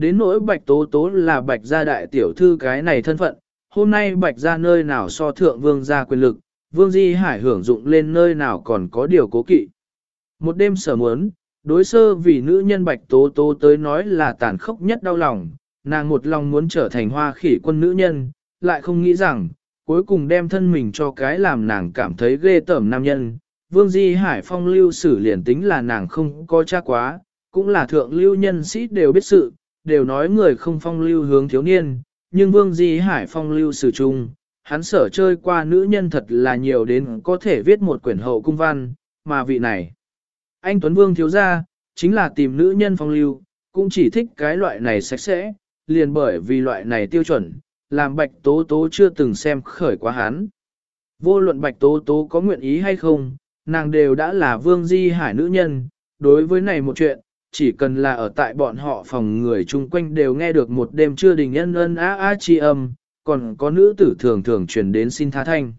Đến nỗi Bạch Tố Tố là Bạch gia đại tiểu thư cái này thân phận, hôm nay Bạch gia nơi nào so thượng Vương gia quyền lực, Vương Di Hải hưởng dụng lên nơi nào còn có điều cố kỵ. Một đêm sở muốn, đối sơ vì nữ nhân bạch tố tố tới nói là tàn khốc nhất đau lòng, nàng một lòng muốn trở thành hoa khỉ quân nữ nhân, lại không nghĩ rằng, cuối cùng đem thân mình cho cái làm nàng cảm thấy ghê tởm nam nhân. Vương Di Hải phong lưu xử liền tính là nàng không có cha quá, cũng là thượng lưu nhân sĩ đều biết sự, đều nói người không phong lưu hướng thiếu niên, nhưng Vương Di Hải phong lưu sử trung, hắn sở chơi qua nữ nhân thật là nhiều đến có thể viết một quyển hậu cung văn, mà vị này. Anh Tuấn Vương thiếu gia, chính là tìm nữ nhân phong lưu, cũng chỉ thích cái loại này sạch sẽ, liền bởi vì loại này tiêu chuẩn, làm bạch tố tố chưa từng xem khởi quá hắn. Vô luận bạch tố tố có nguyện ý hay không, nàng đều đã là vương di hải nữ nhân, đối với này một chuyện, chỉ cần là ở tại bọn họ phòng người chung quanh đều nghe được một đêm chưa đình nhân ân á á chi âm, còn có nữ tử thường thường truyền đến xin tha thanh.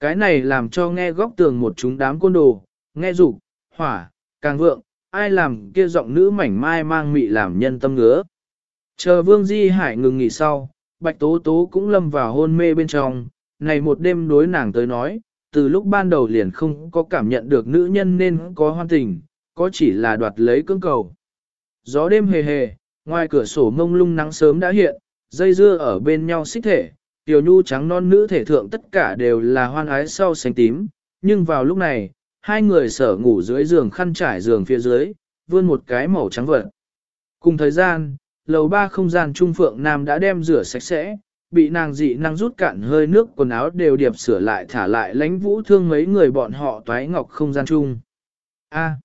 Cái này làm cho nghe góc tường một chúng đám côn đồ, nghe dục hỏa, càng vượng, ai làm kia giọng nữ mảnh mai mang mị làm nhân tâm ngứa. Chờ Vương Di Hải ngừng nghỉ sau, Bạch Tố Tố cũng lâm vào hôn mê bên trong, này một đêm đối nàng tới nói, từ lúc ban đầu liền không có cảm nhận được nữ nhân nên có hoan tình, có chỉ là đoạt lấy cưỡng cầu. Gió đêm hề hề, ngoài cửa sổ mông lung nắng sớm đã hiện, dây dưa ở bên nhau xích thể, tiểu nhu trắng non nữ thể thượng tất cả đều là hoan ái sau xanh tím, nhưng vào lúc này, hai người sở ngủ dưới giường khăn trải giường phía dưới, vươn một cái màu trắng vật. Cùng thời gian, lầu ba không gian trung phượng nam đã đem rửa sạch sẽ, bị nàng dị năng rút cạn hơi nước quần áo đều điệp sửa lại thả lại lánh vũ thương mấy người bọn họ toái ngọc không gian chung. A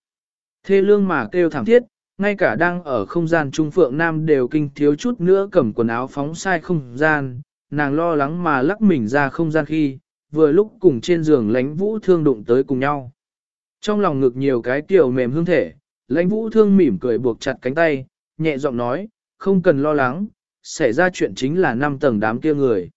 thê lương mà kêu thảm thiết, ngay cả đang ở không gian trung phượng nam đều kinh thiếu chút nữa cầm quần áo phóng sai không gian, nàng lo lắng mà lắc mình ra không gian khi, vừa lúc cùng trên giường lánh vũ thương đụng tới cùng nhau. Trong lòng ngực nhiều cái tiểu mềm hương thể, lãnh vũ thương mỉm cười buộc chặt cánh tay, nhẹ giọng nói, không cần lo lắng, xảy ra chuyện chính là năm tầng đám kia người.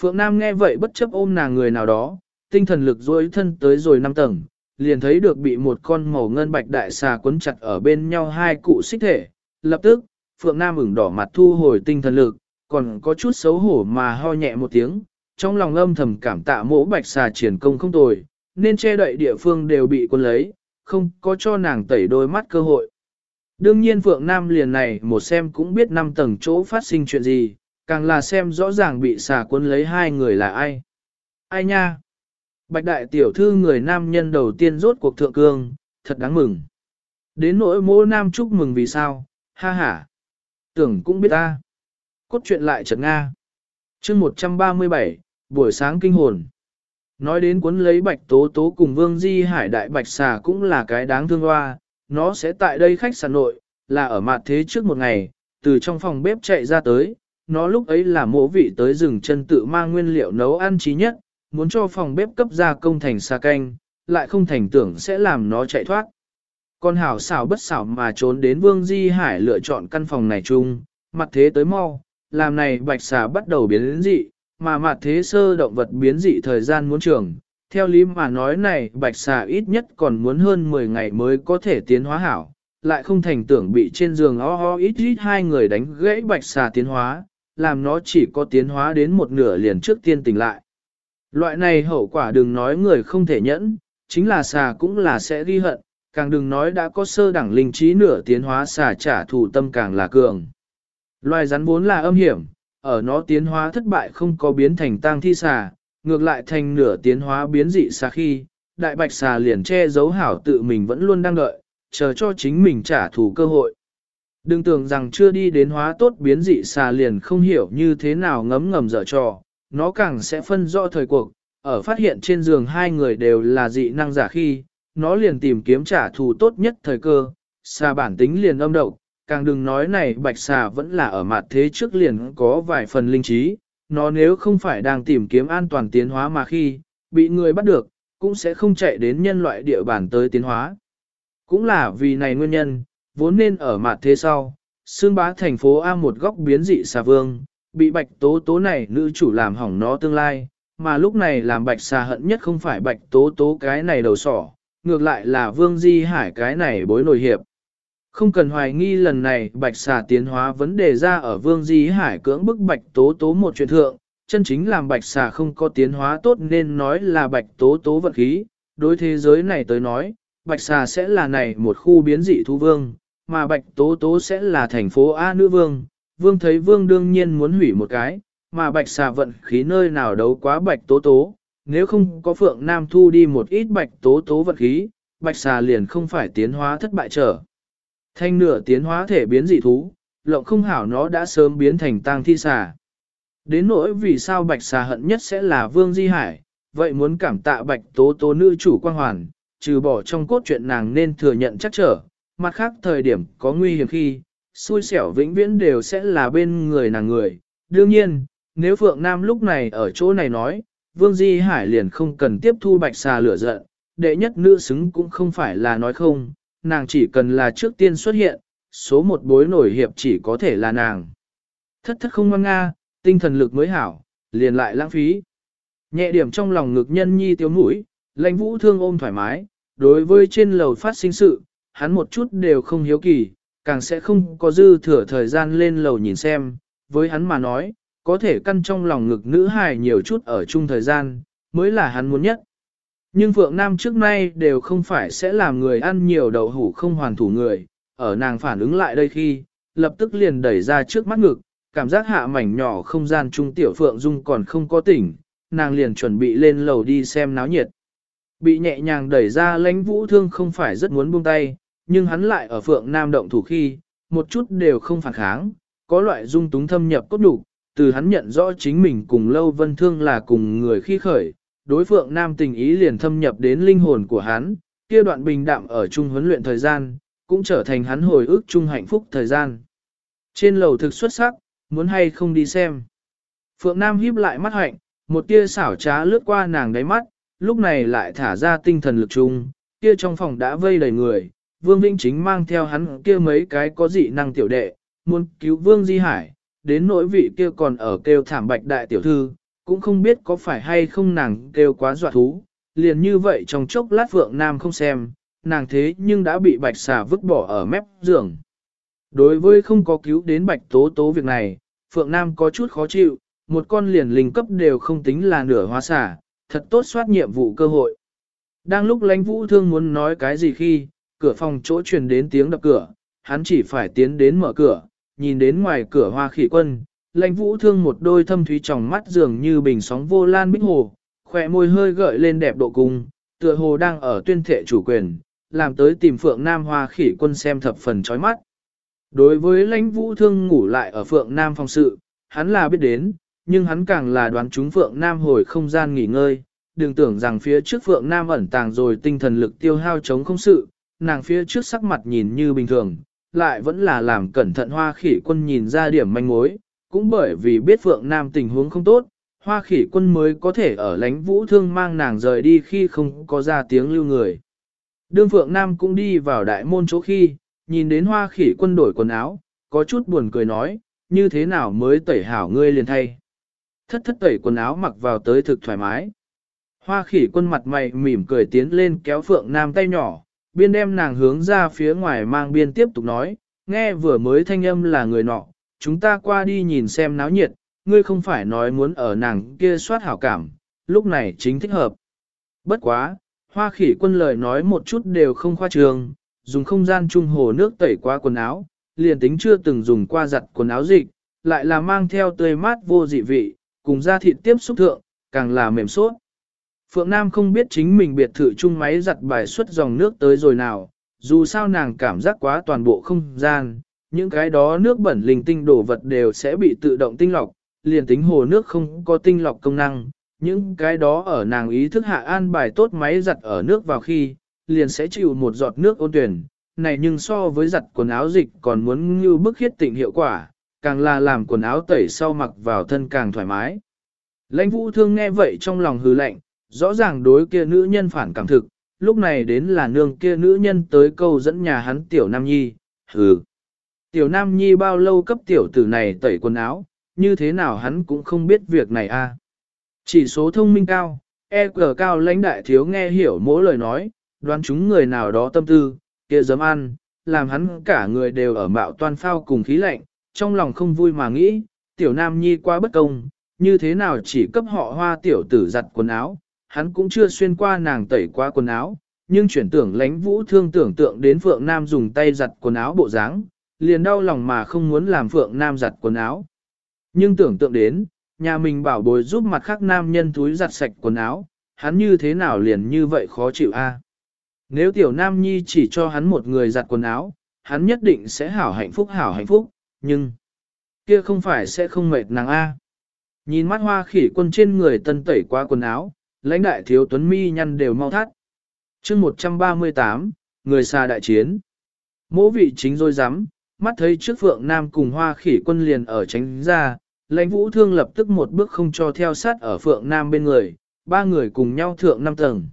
Phượng Nam nghe vậy bất chấp ôm nàng người nào đó, tinh thần lực dối thân tới rồi năm tầng, liền thấy được bị một con màu ngân bạch đại xà quấn chặt ở bên nhau hai cụ xích thể. Lập tức, Phượng Nam ửng đỏ mặt thu hồi tinh thần lực, còn có chút xấu hổ mà ho nhẹ một tiếng, trong lòng âm thầm cảm tạ mỗ bạch xà triển công không tồi, nên che đậy địa phương đều bị quân lấy, không có cho nàng tẩy đôi mắt cơ hội. Đương nhiên Phượng Nam liền này một xem cũng biết năm tầng chỗ phát sinh chuyện gì, càng là xem rõ ràng bị xà quân lấy hai người là ai. Ai nha? Bạch đại tiểu thư người nam nhân đầu tiên rốt cuộc thượng cương, thật đáng mừng. Đến nỗi mô nam chúc mừng vì sao, ha ha. Tưởng cũng biết ta. Cốt truyện lại trật Nga. chương 137, buổi sáng kinh hồn. Nói đến cuốn lấy bạch tố tố cùng vương di hải đại bạch xà cũng là cái đáng thương hoa, nó sẽ tại đây khách sạn nội, là ở mặt thế trước một ngày, từ trong phòng bếp chạy ra tới, nó lúc ấy là mỗ vị tới rừng chân tự mang nguyên liệu nấu ăn trí nhất, muốn cho phòng bếp cấp ra công thành xa canh, lại không thành tưởng sẽ làm nó chạy thoát. Con hảo xảo bất xảo mà trốn đến Vương Di Hải lựa chọn căn phòng này chung, mặt thế tới mau, làm này bạch xà bắt đầu biến dị, mà mặt thế sơ động vật biến dị thời gian muốn trường. Theo lý mà nói này bạch xà ít nhất còn muốn hơn 10 ngày mới có thể tiến hóa hảo, lại không thành tưởng bị trên giường o ho ít ít hai người đánh gãy bạch xà tiến hóa, làm nó chỉ có tiến hóa đến một nửa liền trước tiên tỉnh lại. Loại này hậu quả đừng nói người không thể nhẫn, chính là xà cũng là sẽ ghi hận, càng đừng nói đã có sơ đẳng linh trí nửa tiến hóa xà trả thù tâm càng là cường. Loài rắn vốn là âm hiểm, ở nó tiến hóa thất bại không có biến thành tang thi xà, ngược lại thành nửa tiến hóa biến dị xà khi, đại bạch xà liền che giấu hảo tự mình vẫn luôn đang đợi, chờ cho chính mình trả thù cơ hội. Đừng tưởng rằng chưa đi đến hóa tốt biến dị xà liền không hiểu như thế nào ngấm ngầm dở trò, nó càng sẽ phân rõ thời cuộc, ở phát hiện trên giường hai người đều là dị năng giả khi, nó liền tìm kiếm trả thù tốt nhất thời cơ, xà bản tính liền âm độc, càng đừng nói này bạch xà vẫn là ở mặt thế trước liền có vài phần linh trí, nó nếu không phải đang tìm kiếm an toàn tiến hóa mà khi, bị người bắt được, cũng sẽ không chạy đến nhân loại địa bàn tới tiến hóa. Cũng là vì này nguyên nhân, vốn nên ở mặt thế sau, xương bá thành phố A một góc biến dị xà vương, bị bạch tố tố này nữ chủ làm hỏng nó tương lai, mà lúc này làm bạch xà hận nhất không phải bạch tố tố cái này đầu sỏ, ngược lại là vương di hải cái này bối nổi hiệp. Không cần hoài nghi lần này bạch xà tiến hóa vấn đề ra ở vương di hải cưỡng bức bạch tố tố một chuyện thượng, chân chính làm bạch xà không có tiến hóa tốt nên nói là bạch tố tố vật khí, đối thế giới này tới nói, bạch xà sẽ là này một khu biến dị thú vương, mà bạch tố tố sẽ là thành phố A nữ vương, vương thấy vương đương nhiên muốn hủy một cái, mà bạch xà vận khí nơi nào đấu quá bạch tố tố, nếu không có phượng nam thu đi một ít bạch tố tố vận khí, bạch xà liền không phải tiến hóa thất bại trở. Thanh nửa tiến hóa thể biến dị thú, lộng không hảo nó đã sớm biến thành tang thi xà. Đến nỗi vì sao bạch xà hận nhất sẽ là vương di hải, vậy muốn cảm tạ bạch tố tố nữ chủ quan hoàn, trừ bỏ trong cốt truyện nàng nên thừa nhận chắc trở, mặt khác thời điểm có nguy hiểm khi, xui xẻo vĩnh viễn đều sẽ là bên người nàng người. Đương nhiên, nếu Phượng Nam lúc này ở chỗ này nói, Vương Di Hải liền không cần tiếp thu bạch xà lửa giận, đệ nhất nữ xứng cũng không phải là nói không, nàng chỉ cần là trước tiên xuất hiện, số một bối nổi hiệp chỉ có thể là nàng. Thất thất không ngoan nga, tinh thần lực mới hảo, liền lại lãng phí. Nhẹ điểm trong lòng ngực nhân nhi tiếu mũi, lãnh vũ thương ôm thoải mái, đối với trên lầu phát sinh sự, hắn một chút đều không hiếu kỳ, càng sẽ không có dư thừa thời gian lên lầu nhìn xem, với hắn mà nói, có thể căn trong lòng ngực nữ hài nhiều chút ở chung thời gian, mới là hắn muốn nhất. Nhưng Phượng Nam trước nay đều không phải sẽ làm người ăn nhiều đậu hủ không hoàn thủ người, ở nàng phản ứng lại đây khi, lập tức liền đẩy ra trước mắt ngực, cảm giác hạ mảnh nhỏ không gian trung tiểu Phượng Dung còn không có tỉnh, nàng liền chuẩn bị lên lầu đi xem náo nhiệt. Bị nhẹ nhàng đẩy ra lãnh vũ thương không phải rất muốn buông tay, nhưng hắn lại ở Phượng Nam động thủ khi, một chút đều không phản kháng, có loại dung túng thâm nhập cốt đủ, từ hắn nhận rõ chính mình cùng Lâu Vân Thương là cùng người khi khởi, đối Phượng Nam tình ý liền thâm nhập đến linh hồn của hắn, kia đoạn bình đạm ở chung huấn luyện thời gian, cũng trở thành hắn hồi ức chung hạnh phúc thời gian. Trên lầu thực xuất sắc, muốn hay không đi xem. Phượng Nam híp lại mắt hạnh, một tia xảo trá lướt qua nàng đáy mắt, lúc này lại thả ra tinh thần lực chung, kia trong phòng đã vây đầy người, Vương Vĩnh Chính mang theo hắn kia mấy cái có dị năng tiểu đệ, muốn cứu Vương Di Hải, đến nỗi vị kia còn ở kêu thảm bạch đại tiểu thư, cũng không biết có phải hay không nàng kêu quá dọa thú, liền như vậy trong chốc lát Phượng Nam không xem, nàng thế nhưng đã bị bạch xà vứt bỏ ở mép giường. Đối với không có cứu đến bạch tố tố việc này, Phượng Nam có chút khó chịu, một con liền linh cấp đều không tính là nửa hóa xả, thật tốt soát nhiệm vụ cơ hội. Đang lúc lãnh vũ thương muốn nói cái gì khi, cửa phòng chỗ truyền đến tiếng đập cửa, hắn chỉ phải tiến đến mở cửa, nhìn đến ngoài cửa hoa khỉ quân, lãnh vũ thương một đôi thâm thúy tròng mắt dường như bình sóng vô lan bích hồ, khỏe môi hơi gợi lên đẹp độ cung, tựa hồ đang ở tuyên thệ chủ quyền, làm tới tìm phượng nam hoa khỉ quân xem thập phần chói mắt. Đối với lãnh vũ thương ngủ lại ở phượng nam phòng sự, hắn là biết đến, nhưng hắn càng là đoán chúng phượng nam hồi không gian nghỉ ngơi, đừng tưởng rằng phía trước phượng nam ẩn tàng rồi tinh thần lực tiêu hao chống không sự, nàng phía trước sắc mặt nhìn như bình thường, lại vẫn là làm cẩn thận hoa khỉ quân nhìn ra điểm manh mối, cũng bởi vì biết Phượng Nam tình huống không tốt, hoa khỉ quân mới có thể ở lánh vũ thương mang nàng rời đi khi không có ra tiếng lưu người. Đương Phượng Nam cũng đi vào đại môn chỗ khi, nhìn đến hoa khỉ quân đổi quần áo, có chút buồn cười nói, như thế nào mới tẩy hảo ngươi liền thay. Thất thất tẩy quần áo mặc vào tới thực thoải mái. Hoa khỉ quân mặt mày mỉm cười tiến lên kéo Phượng Nam tay nhỏ, biên đem nàng hướng ra phía ngoài mang biên tiếp tục nói, nghe vừa mới thanh âm là người nọ, chúng ta qua đi nhìn xem náo nhiệt, ngươi không phải nói muốn ở nàng kia soát hảo cảm, lúc này chính thích hợp. Bất quá, hoa khỉ quân lời nói một chút đều không khoa trường, dùng không gian trung hồ nước tẩy qua quần áo, liền tính chưa từng dùng qua giặt quần áo dịch, lại là mang theo tươi mát vô dị vị, cùng da thịt tiếp xúc thượng, càng là mềm suốt. Phượng Nam không biết chính mình biệt thự chung máy giặt bài xuất dòng nước tới rồi nào, dù sao nàng cảm giác quá toàn bộ không gian, những cái đó nước bẩn linh tinh đổ vật đều sẽ bị tự động tinh lọc, liền tính hồ nước không có tinh lọc công năng, những cái đó ở nàng ý thức hạ an bài tốt máy giặt ở nước vào khi, liền sẽ chịu một giọt nước ôn tuyển, này nhưng so với giặt quần áo dịch còn muốn như bức khiết tịnh hiệu quả, càng là làm quần áo tẩy sau mặc vào thân càng thoải mái. Lãnh vũ thương nghe vậy trong lòng hư lạnh, rõ ràng đối kia nữ nhân phản cảm thực, lúc này đến là nương kia nữ nhân tới câu dẫn nhà hắn tiểu nam nhi, hừ. Tiểu nam nhi bao lâu cấp tiểu tử này tẩy quần áo, như thế nào hắn cũng không biết việc này a. Chỉ số thông minh cao, EQ cao lãnh đại thiếu nghe hiểu mỗi lời nói, đoán chúng người nào đó tâm tư, kia dám ăn, làm hắn cả người đều ở mạo toan phao cùng khí lạnh, trong lòng không vui mà nghĩ, tiểu nam nhi quá bất công, như thế nào chỉ cấp họ hoa tiểu tử giặt quần áo, hắn cũng chưa xuyên qua nàng tẩy qua quần áo, nhưng chuyển tưởng lánh vũ thương tưởng tượng đến Phượng Nam dùng tay giặt quần áo bộ dáng, liền đau lòng mà không muốn làm Phượng Nam giặt quần áo. Nhưng tưởng tượng đến, nhà mình bảo bồi giúp mặt khác nam nhân túi giặt sạch quần áo, hắn như thế nào liền như vậy khó chịu a? Nếu tiểu nam nhi chỉ cho hắn một người giặt quần áo, hắn nhất định sẽ hảo hạnh phúc hảo hạnh phúc, nhưng kia không phải sẽ không mệt nàng a. Nhìn mắt hoa khỉ quân trên người tân tẩy qua quần áo, lãnh đại thiếu tuấn mi nhăn đều mau thắt. chương 138, người xa đại chiến. Mỗ vị chính rồi dám, mắt thấy trước phượng nam cùng hoa khỉ quân liền ở tránh ra, lãnh vũ thương lập tức một bước không cho theo sát ở phượng nam bên người, ba người cùng nhau thượng năm tầng.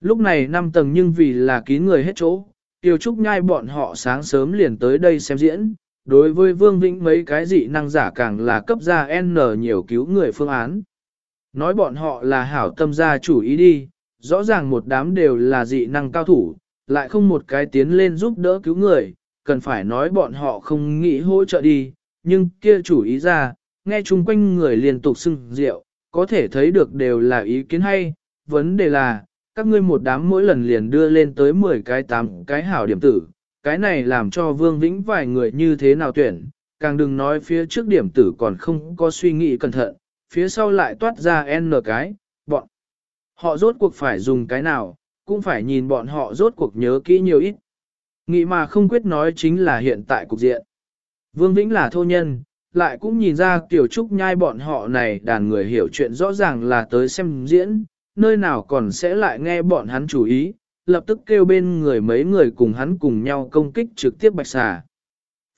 Lúc này năm tầng nhưng vì là kín người hết chỗ, tiêu trúc nhai bọn họ sáng sớm liền tới đây xem diễn, đối với Vương Vĩnh mấy cái dị năng giả càng là cấp ra N nhiều cứu người phương án. Nói bọn họ là hảo tâm gia chủ ý đi, rõ ràng một đám đều là dị năng cao thủ, lại không một cái tiến lên giúp đỡ cứu người, cần phải nói bọn họ không nghĩ hỗ trợ đi, nhưng kia chủ ý ra, nghe chung quanh người liên tục xưng rượu, có thể thấy được đều là ý kiến hay, vấn đề là, các ngươi một đám mỗi lần liền đưa lên tới 10 cái 8 cái hảo điểm tử, cái này làm cho Vương Vĩnh vài người như thế nào tuyển, càng đừng nói phía trước điểm tử còn không có suy nghĩ cẩn thận, phía sau lại toát ra N cái, bọn họ rốt cuộc phải dùng cái nào, cũng phải nhìn bọn họ rốt cuộc nhớ kỹ nhiều ít. Nghĩ mà không quyết nói chính là hiện tại cục diện. Vương Vĩnh là thô nhân, lại cũng nhìn ra tiểu trúc nhai bọn họ này đàn người hiểu chuyện rõ ràng là tới xem diễn, nơi nào còn sẽ lại nghe bọn hắn chủ ý, lập tức kêu bên người mấy người cùng hắn cùng nhau công kích trực tiếp bạch xà.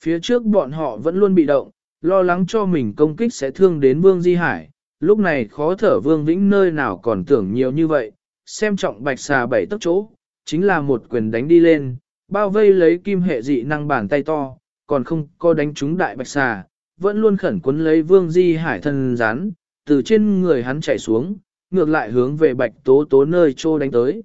Phía trước bọn họ vẫn luôn bị động, lo lắng cho mình công kích sẽ thương đến Vương Di Hải, lúc này khó thở Vương Vĩnh nơi nào còn tưởng nhiều như vậy, xem trọng bạch xà bảy tấc chỗ, chính là một quyền đánh đi lên, bao vây lấy kim hệ dị năng bàn tay to, còn không có đánh trúng đại bạch xà, vẫn luôn khẩn quấn lấy Vương Di Hải thân rán, từ trên người hắn chạy xuống, ngược lại hướng về bạch tố tố nơi trô đánh tới.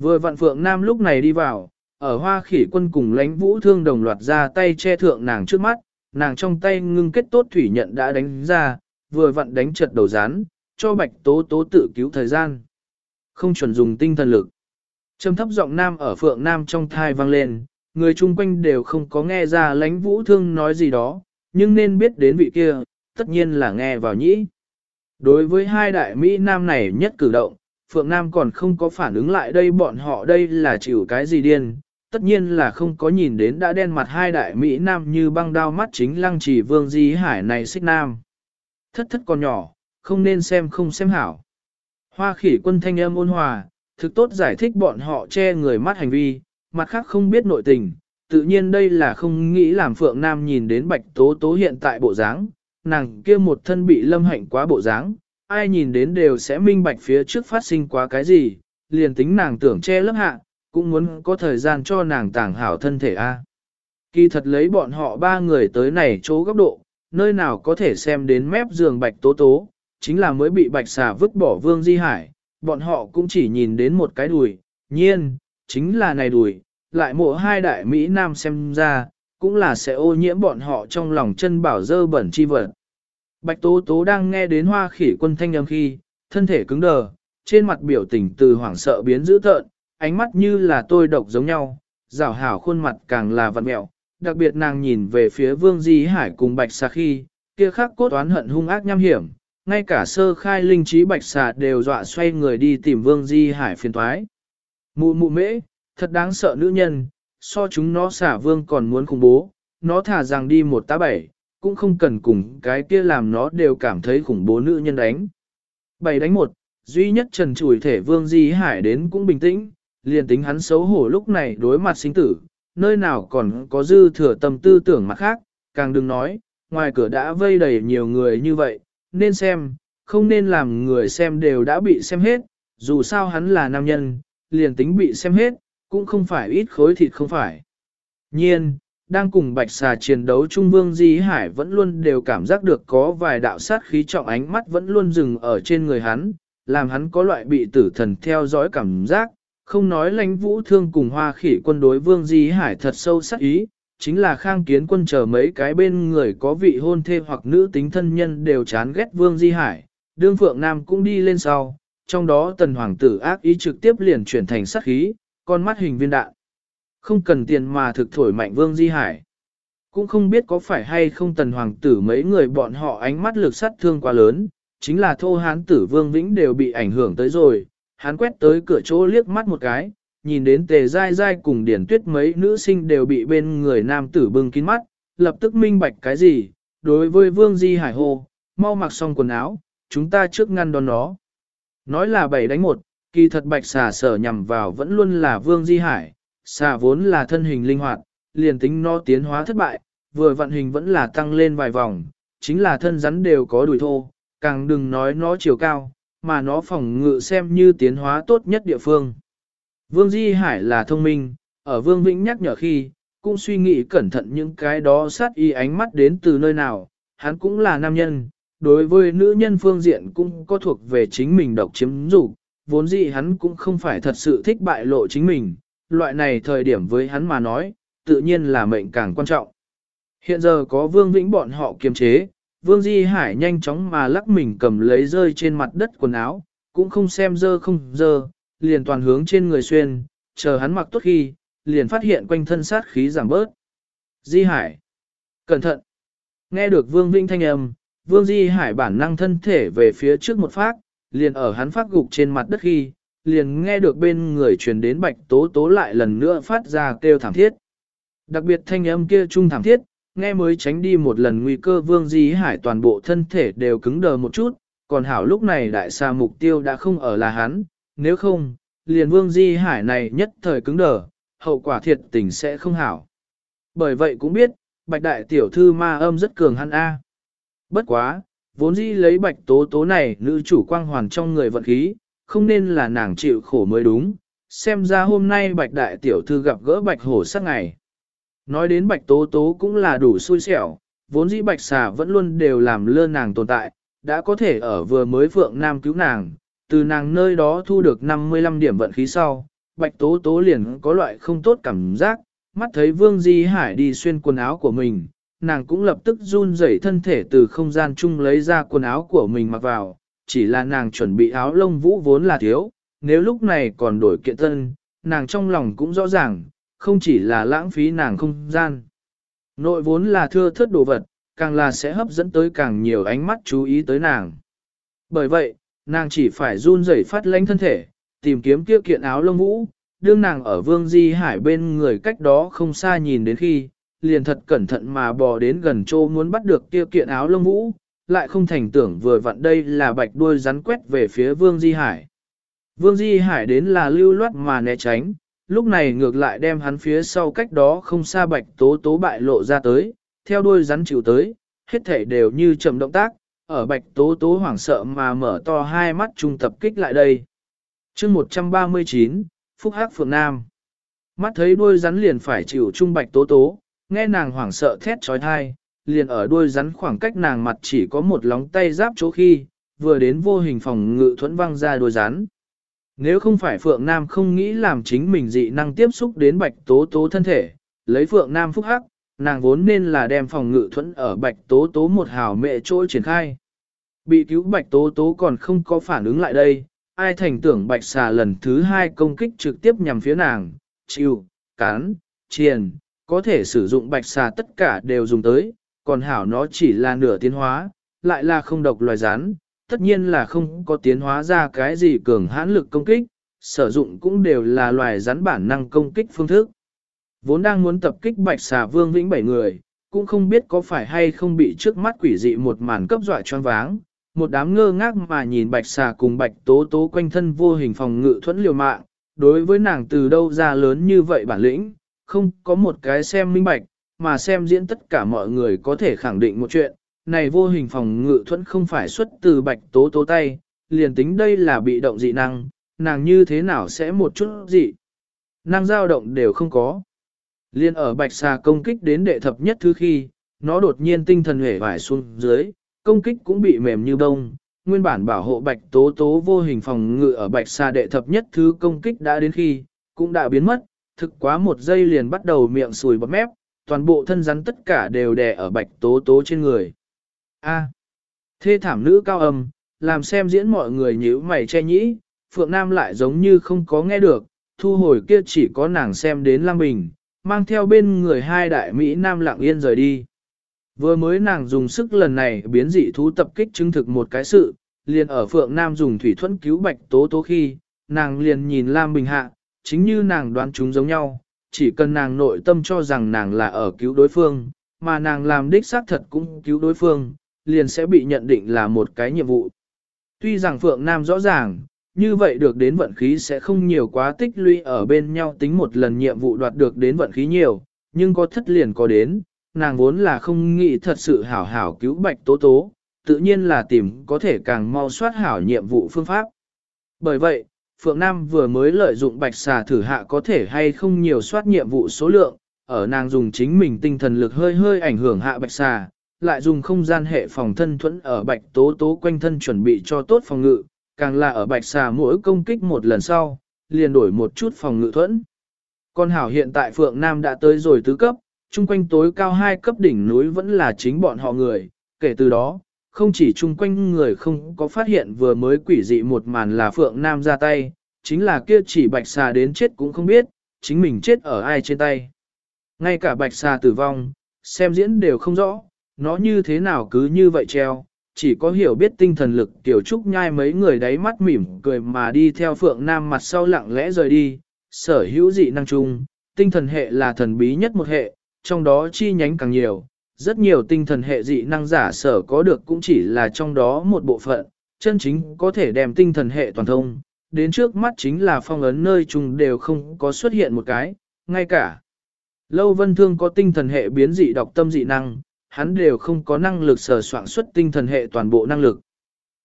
Vừa vạn phượng nam lúc này đi vào, ở hoa khỉ quân cùng lãnh vũ thương đồng loạt ra tay che thượng nàng trước mắt, nàng trong tay ngưng kết tốt thủy nhận đã đánh ra, vừa vặn đánh chật đầu rán, cho bạch tố tố tự cứu thời gian. Không chuẩn dùng tinh thần lực. Trầm thấp giọng nam ở phượng nam trong thai vang lên, người chung quanh đều không có nghe ra lãnh vũ thương nói gì đó, nhưng nên biết đến vị kia, tất nhiên là nghe vào nhĩ. Đối với hai đại Mỹ Nam này nhất cử động, Phượng Nam còn không có phản ứng lại đây bọn họ đây là chịu cái gì điên, tất nhiên là không có nhìn đến đã đen mặt hai đại Mỹ Nam như băng đao mắt chính lăng chỉ vương di hải này xích Nam. Thất thất còn nhỏ, không nên xem không xem hảo. Hoa khỉ quân thanh âm ôn hòa, thực tốt giải thích bọn họ che người mắt hành vi, mặt khác không biết nội tình, tự nhiên đây là không nghĩ làm Phượng Nam nhìn đến bạch tố tố hiện tại bộ dáng, nàng kia một thân bị lâm hạnh quá bộ dáng, ai nhìn đến đều sẽ minh bạch phía trước phát sinh quá cái gì, liền tính nàng tưởng che lớp hạ, cũng muốn có thời gian cho nàng tàng hảo thân thể a. Kỳ thật lấy bọn họ ba người tới này chỗ góc độ, nơi nào có thể xem đến mép giường bạch tố tố, chính là mới bị bạch xà vứt bỏ vương di hải, bọn họ cũng chỉ nhìn đến một cái đùi, nhiên, chính là này đùi, lại mộ hai đại Mỹ Nam xem ra, cũng là sẽ ô nhiễm bọn họ trong lòng chân bảo dơ bẩn chi vật. Bạch Tố Tố đang nghe đến hoa khỉ quân thanh âm khi, thân thể cứng đờ, trên mặt biểu tình từ hoảng sợ biến dữ tợn, ánh mắt như là tôi độc giống nhau, rảo hảo khuôn mặt càng là vặn mẹo. Đặc biệt nàng nhìn về phía Vương Di Hải cùng Bạch Xà khi, kia khắc cốt oán hận hung ác nham hiểm, ngay cả sơ khai linh trí Bạch Xà đều dọa xoay người đi tìm Vương Di Hải phiền toái. Mụ mụ mễ, thật đáng sợ nữ nhân, so chúng nó xả vương còn muốn khủng bố, nó thả rằng đi một tá bảy, cũng không cần cùng cái kia làm nó đều cảm thấy khủng bố nữ nhân đánh. Bảy đánh một, duy nhất trần chủi thể vương di hải đến cũng bình tĩnh, liền tính hắn xấu hổ lúc này đối mặt sinh tử, nơi nào còn có dư thừa tâm tư tưởng mặt khác, càng đừng nói, ngoài cửa đã vây đầy nhiều người như vậy, nên xem, không nên làm người xem đều đã bị xem hết, dù sao hắn là nam nhân, liền tính bị xem hết, cũng không phải ít khối thịt không phải. Nhiên, đang cùng bạch xà chiến đấu Trung Vương Di Hải vẫn luôn đều cảm giác được có vài đạo sát khí trọng ánh mắt vẫn luôn dừng ở trên người hắn, làm hắn có loại bị tử thần theo dõi cảm giác, không nói lãnh vũ thương cùng hoa khỉ quân đối Vương Di Hải thật sâu sắc ý, chính là khang kiến quân chờ mấy cái bên người có vị hôn thê hoặc nữ tính thân nhân đều chán ghét Vương Di Hải, đương Phượng Nam cũng đi lên sau, trong đó tần hoàng tử ác ý trực tiếp liền chuyển thành sát khí, con mắt hình viên đạn. Không cần tiền mà thực thổi mạnh Vương Di Hải. Cũng không biết có phải hay không tần hoàng tử mấy người bọn họ ánh mắt lực sát thương quá lớn, chính là thô hán tử Vương Vĩnh đều bị ảnh hưởng tới rồi. Hắn quét tới cửa chỗ liếc mắt một cái, nhìn đến tề dai dai cùng điển tuyết mấy nữ sinh đều bị bên người nam tử bưng kín mắt, lập tức minh bạch cái gì, đối với Vương Di Hải hồ, mau mặc xong quần áo, chúng ta trước ngăn đón nó. Nói là bảy đánh một, kỳ thật bạch xà sở nhằm vào vẫn luôn là Vương Di Hải, xà vốn là thân hình linh hoạt, liền tính nó tiến hóa thất bại, vừa vận hình vẫn là tăng lên vài vòng, chính là thân rắn đều có đùi thô, càng đừng nói nó chiều cao, mà nó phòng ngự xem như tiến hóa tốt nhất địa phương. Vương Di Hải là thông minh, ở Vương Vĩnh nhắc nhở khi, cũng suy nghĩ cẩn thận những cái đó sát y ánh mắt đến từ nơi nào, hắn cũng là nam nhân, đối với nữ nhân phương diện cũng có thuộc về chính mình độc chiếm dục vốn dĩ hắn cũng không phải thật sự thích bại lộ chính mình, loại này thời điểm với hắn mà nói, tự nhiên là mệnh càng quan trọng. Hiện giờ có Vương Vĩnh bọn họ kiềm chế, Vương Di Hải nhanh chóng mà lắc mình cầm lấy rơi trên mặt đất quần áo, cũng không xem dơ không dơ, liền toàn hướng trên người xuyên, chờ hắn mặc tốt khi, liền phát hiện quanh thân sát khí giảm bớt. Di Hải! Cẩn thận! Nghe được Vương Vinh thanh âm, Vương Di Hải bản năng thân thể về phía trước một phát, liền ở hắn phát gục trên mặt đất khi, liền nghe được bên người truyền đến bạch tố tố lại lần nữa phát ra kêu thảm thiết. Đặc biệt thanh âm kia trung thảm thiết, nghe mới tránh đi một lần nguy cơ Vương Di Hải toàn bộ thân thể đều cứng đờ một chút, còn hảo lúc này đại xa mục tiêu đã không ở là hắn, nếu không, liền Vương Di Hải này nhất thời cứng đờ, hậu quả thiệt tình sẽ không hảo. Bởi vậy cũng biết, bạch đại tiểu thư ma âm rất cường hắn A. Bất quá, vốn di lấy bạch tố tố này nữ chủ quang hoàn trong người vận khí, không nên là nàng chịu khổ mới đúng, xem ra hôm nay bạch đại tiểu thư gặp gỡ bạch hổ sắc ngày. Nói đến bạch tố tố cũng là đủ xui xẻo, vốn dĩ bạch xà vẫn luôn đều làm lơ nàng tồn tại, đã có thể ở vừa mới phượng nam cứu nàng, từ nàng nơi đó thu được 55 điểm vận khí sau, bạch tố tố liền có loại không tốt cảm giác, mắt thấy vương di hải đi xuyên quần áo của mình, nàng cũng lập tức run rẩy thân thể từ không gian chung lấy ra quần áo của mình mặc vào, chỉ là nàng chuẩn bị áo lông vũ vốn là thiếu, nếu lúc này còn đổi kiện thân, nàng trong lòng cũng rõ ràng, không chỉ là lãng phí nàng không gian. Nội vốn là thưa thớt đồ vật, càng là sẽ hấp dẫn tới càng nhiều ánh mắt chú ý tới nàng. Bởi vậy, nàng chỉ phải run rẩy phát lánh thân thể, tìm kiếm kia kiện áo lông vũ, đương nàng ở vương di hải bên người cách đó không xa nhìn đến khi, liền thật cẩn thận mà bò đến gần chỗ muốn bắt được kia kiện áo lông vũ, lại không thành tưởng vừa vặn đây là bạch đuôi rắn quét về phía vương di hải. Vương di hải đến là lưu loát mà né tránh, lúc này ngược lại đem hắn phía sau cách đó không xa bạch tố tố bại lộ ra tới, theo đuôi rắn chịu tới, hết thể đều như chậm động tác, ở bạch tố tố hoảng sợ mà mở to hai mắt trung tập kích lại đây. chương 139, Phúc Hắc Phượng Nam. Mắt thấy đuôi rắn liền phải chịu trung bạch tố tố, nghe nàng hoảng sợ thét trói thai, liền ở đuôi rắn khoảng cách nàng mặt chỉ có một lóng tay giáp chỗ khi, vừa đến vô hình phòng ngự thuẫn văng ra đuôi rắn. Nếu không phải Phượng Nam không nghĩ làm chính mình dị năng tiếp xúc đến bạch tố tố thân thể, lấy Phượng Nam phúc hắc, nàng vốn nên là đem phòng ngự thuẫn ở bạch tố tố một hào mẹ trôi triển khai. Bị cứu bạch tố tố còn không có phản ứng lại đây, ai thành tưởng bạch xà lần thứ hai công kích trực tiếp nhằm phía nàng, chịu, cán, triền, có thể sử dụng bạch xà tất cả đều dùng tới, còn hảo nó chỉ là nửa tiến hóa, lại là không độc loài rắn, tất nhiên là không có tiến hóa ra cái gì cường hãn lực công kích, sử dụng cũng đều là loài rắn bản năng công kích phương thức. Vốn đang muốn tập kích bạch xà vương vĩnh bảy người, cũng không biết có phải hay không bị trước mắt quỷ dị một màn cấp dọa choáng váng, một đám ngơ ngác mà nhìn bạch xà cùng bạch tố tố quanh thân vô hình phòng ngự thuẫn liều mạng, đối với nàng từ đâu ra lớn như vậy bản lĩnh, không có một cái xem minh bạch, mà xem diễn tất cả mọi người có thể khẳng định một chuyện, này vô hình phòng ngự thuẫn không phải xuất từ bạch tố tố tay, liền tính đây là bị động dị năng, nàng như thế nào sẽ một chút dị. Năng dao động đều không có. Liên ở bạch xà công kích đến đệ thập nhất thứ khi, nó đột nhiên tinh thần hể vải xuống dưới, công kích cũng bị mềm như bông. Nguyên bản bảo hộ bạch tố tố vô hình phòng ngự ở bạch xà đệ thập nhất thứ công kích đã đến khi, cũng đã biến mất, thực quá một giây liền bắt đầu miệng sùi bắp mép, toàn bộ thân rắn tất cả đều đè ở bạch tố tố trên người. A. thê thảm nữ cao âm, làm xem diễn mọi người nhíu mày che nhĩ, Phượng Nam lại giống như không có nghe được, thu hồi kia chỉ có nàng xem đến Lăng Bình, mang theo bên người hai đại Mỹ Nam lặng yên rời đi. Vừa mới nàng dùng sức lần này biến dị thú tập kích chứng thực một cái sự, liền ở Phượng Nam dùng thủy thuẫn cứu bạch tố tố khi, nàng liền nhìn Lam Bình hạ, chính như nàng đoán chúng giống nhau, chỉ cần nàng nội tâm cho rằng nàng là ở cứu đối phương, mà nàng làm đích xác thật cũng cứu đối phương, liền sẽ bị nhận định là một cái nhiệm vụ. Tuy rằng Phượng Nam rõ ràng, như vậy được đến vận khí sẽ không nhiều quá tích lũy ở bên nhau tính một lần nhiệm vụ đoạt được đến vận khí nhiều, nhưng có thất liền có đến, nàng vốn là không nghĩ thật sự hảo hảo cứu bạch tố tố, tự nhiên là tìm có thể càng mau soát hảo nhiệm vụ phương pháp. Bởi vậy, Phượng Nam vừa mới lợi dụng bạch xà thử hạ có thể hay không nhiều soát nhiệm vụ số lượng, ở nàng dùng chính mình tinh thần lực hơi hơi ảnh hưởng hạ bạch xà, lại dùng không gian hệ phòng thân thuẫn ở bạch tố tố quanh thân chuẩn bị cho tốt phòng ngự, càng là ở bạch xà mỗi công kích một lần sau, liền đổi một chút phòng ngự thuẫn. Con hảo hiện tại Phượng Nam đã tới rồi tứ cấp, chung quanh tối cao hai cấp đỉnh núi vẫn là chính bọn họ người, kể từ đó, không chỉ chung quanh người không có phát hiện vừa mới quỷ dị một màn là Phượng Nam ra tay, chính là kia chỉ bạch xà đến chết cũng không biết, chính mình chết ở ai trên tay. Ngay cả bạch xà tử vong, xem diễn đều không rõ, nó như thế nào cứ như vậy treo, chỉ có hiểu biết tinh thần lực tiểu trúc nhai mấy người đáy mắt mỉm cười mà đi theo Phượng Nam mặt sau lặng lẽ rời đi, sở hữu dị năng chung, tinh thần hệ là thần bí nhất một hệ, trong đó chi nhánh càng nhiều, rất nhiều tinh thần hệ dị năng giả sở có được cũng chỉ là trong đó một bộ phận, chân chính có thể đem tinh thần hệ toàn thông, đến trước mắt chính là phong ấn nơi chung đều không có xuất hiện một cái, ngay cả. Lâu vân thương có tinh thần hệ biến dị độc tâm dị năng, hắn đều không có năng lực sở soạn xuất tinh thần hệ toàn bộ năng lực.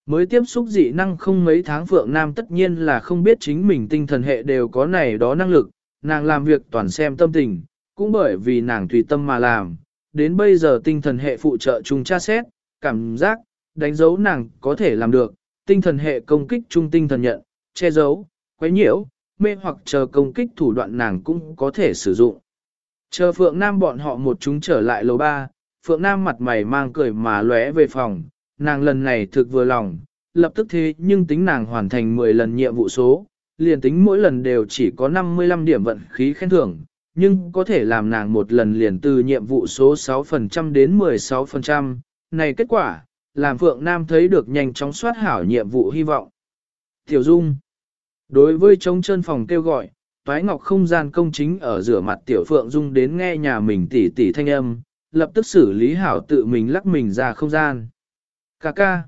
Mới tiếp xúc dị năng không mấy tháng Phượng Nam tất nhiên là không biết chính mình tinh thần hệ đều có này đó năng lực, nàng làm việc toàn xem tâm tình, cũng bởi vì nàng tùy tâm mà làm, đến bây giờ tinh thần hệ phụ trợ chung tra xét, cảm giác, đánh dấu nàng có thể làm được, tinh thần hệ công kích chung tinh thần nhận, che giấu, quấy nhiễu, mê hoặc chờ công kích thủ đoạn nàng cũng có thể sử dụng. Chờ Phượng Nam bọn họ một chúng trở lại lầu ba, Phượng Nam mặt mày mang cười mà lóe về phòng, nàng lần này thực vừa lòng, lập tức thế nhưng tính nàng hoàn thành 10 lần nhiệm vụ số, liền tính mỗi lần đều chỉ có 55 điểm vận khí khen thưởng, nhưng có thể làm nàng một lần liền từ nhiệm vụ số 6% đến 16%, này kết quả, làm Phượng Nam thấy được nhanh chóng soát hảo nhiệm vụ hy vọng. Tiểu Dung Đối với trống chân phòng kêu gọi, Toái Ngọc không gian công chính ở rửa mặt Tiểu Phượng Dung đến nghe nhà mình tỉ tỉ thanh âm, lập tức xử lý hảo tự mình lắc mình ra không gian. Cà ca.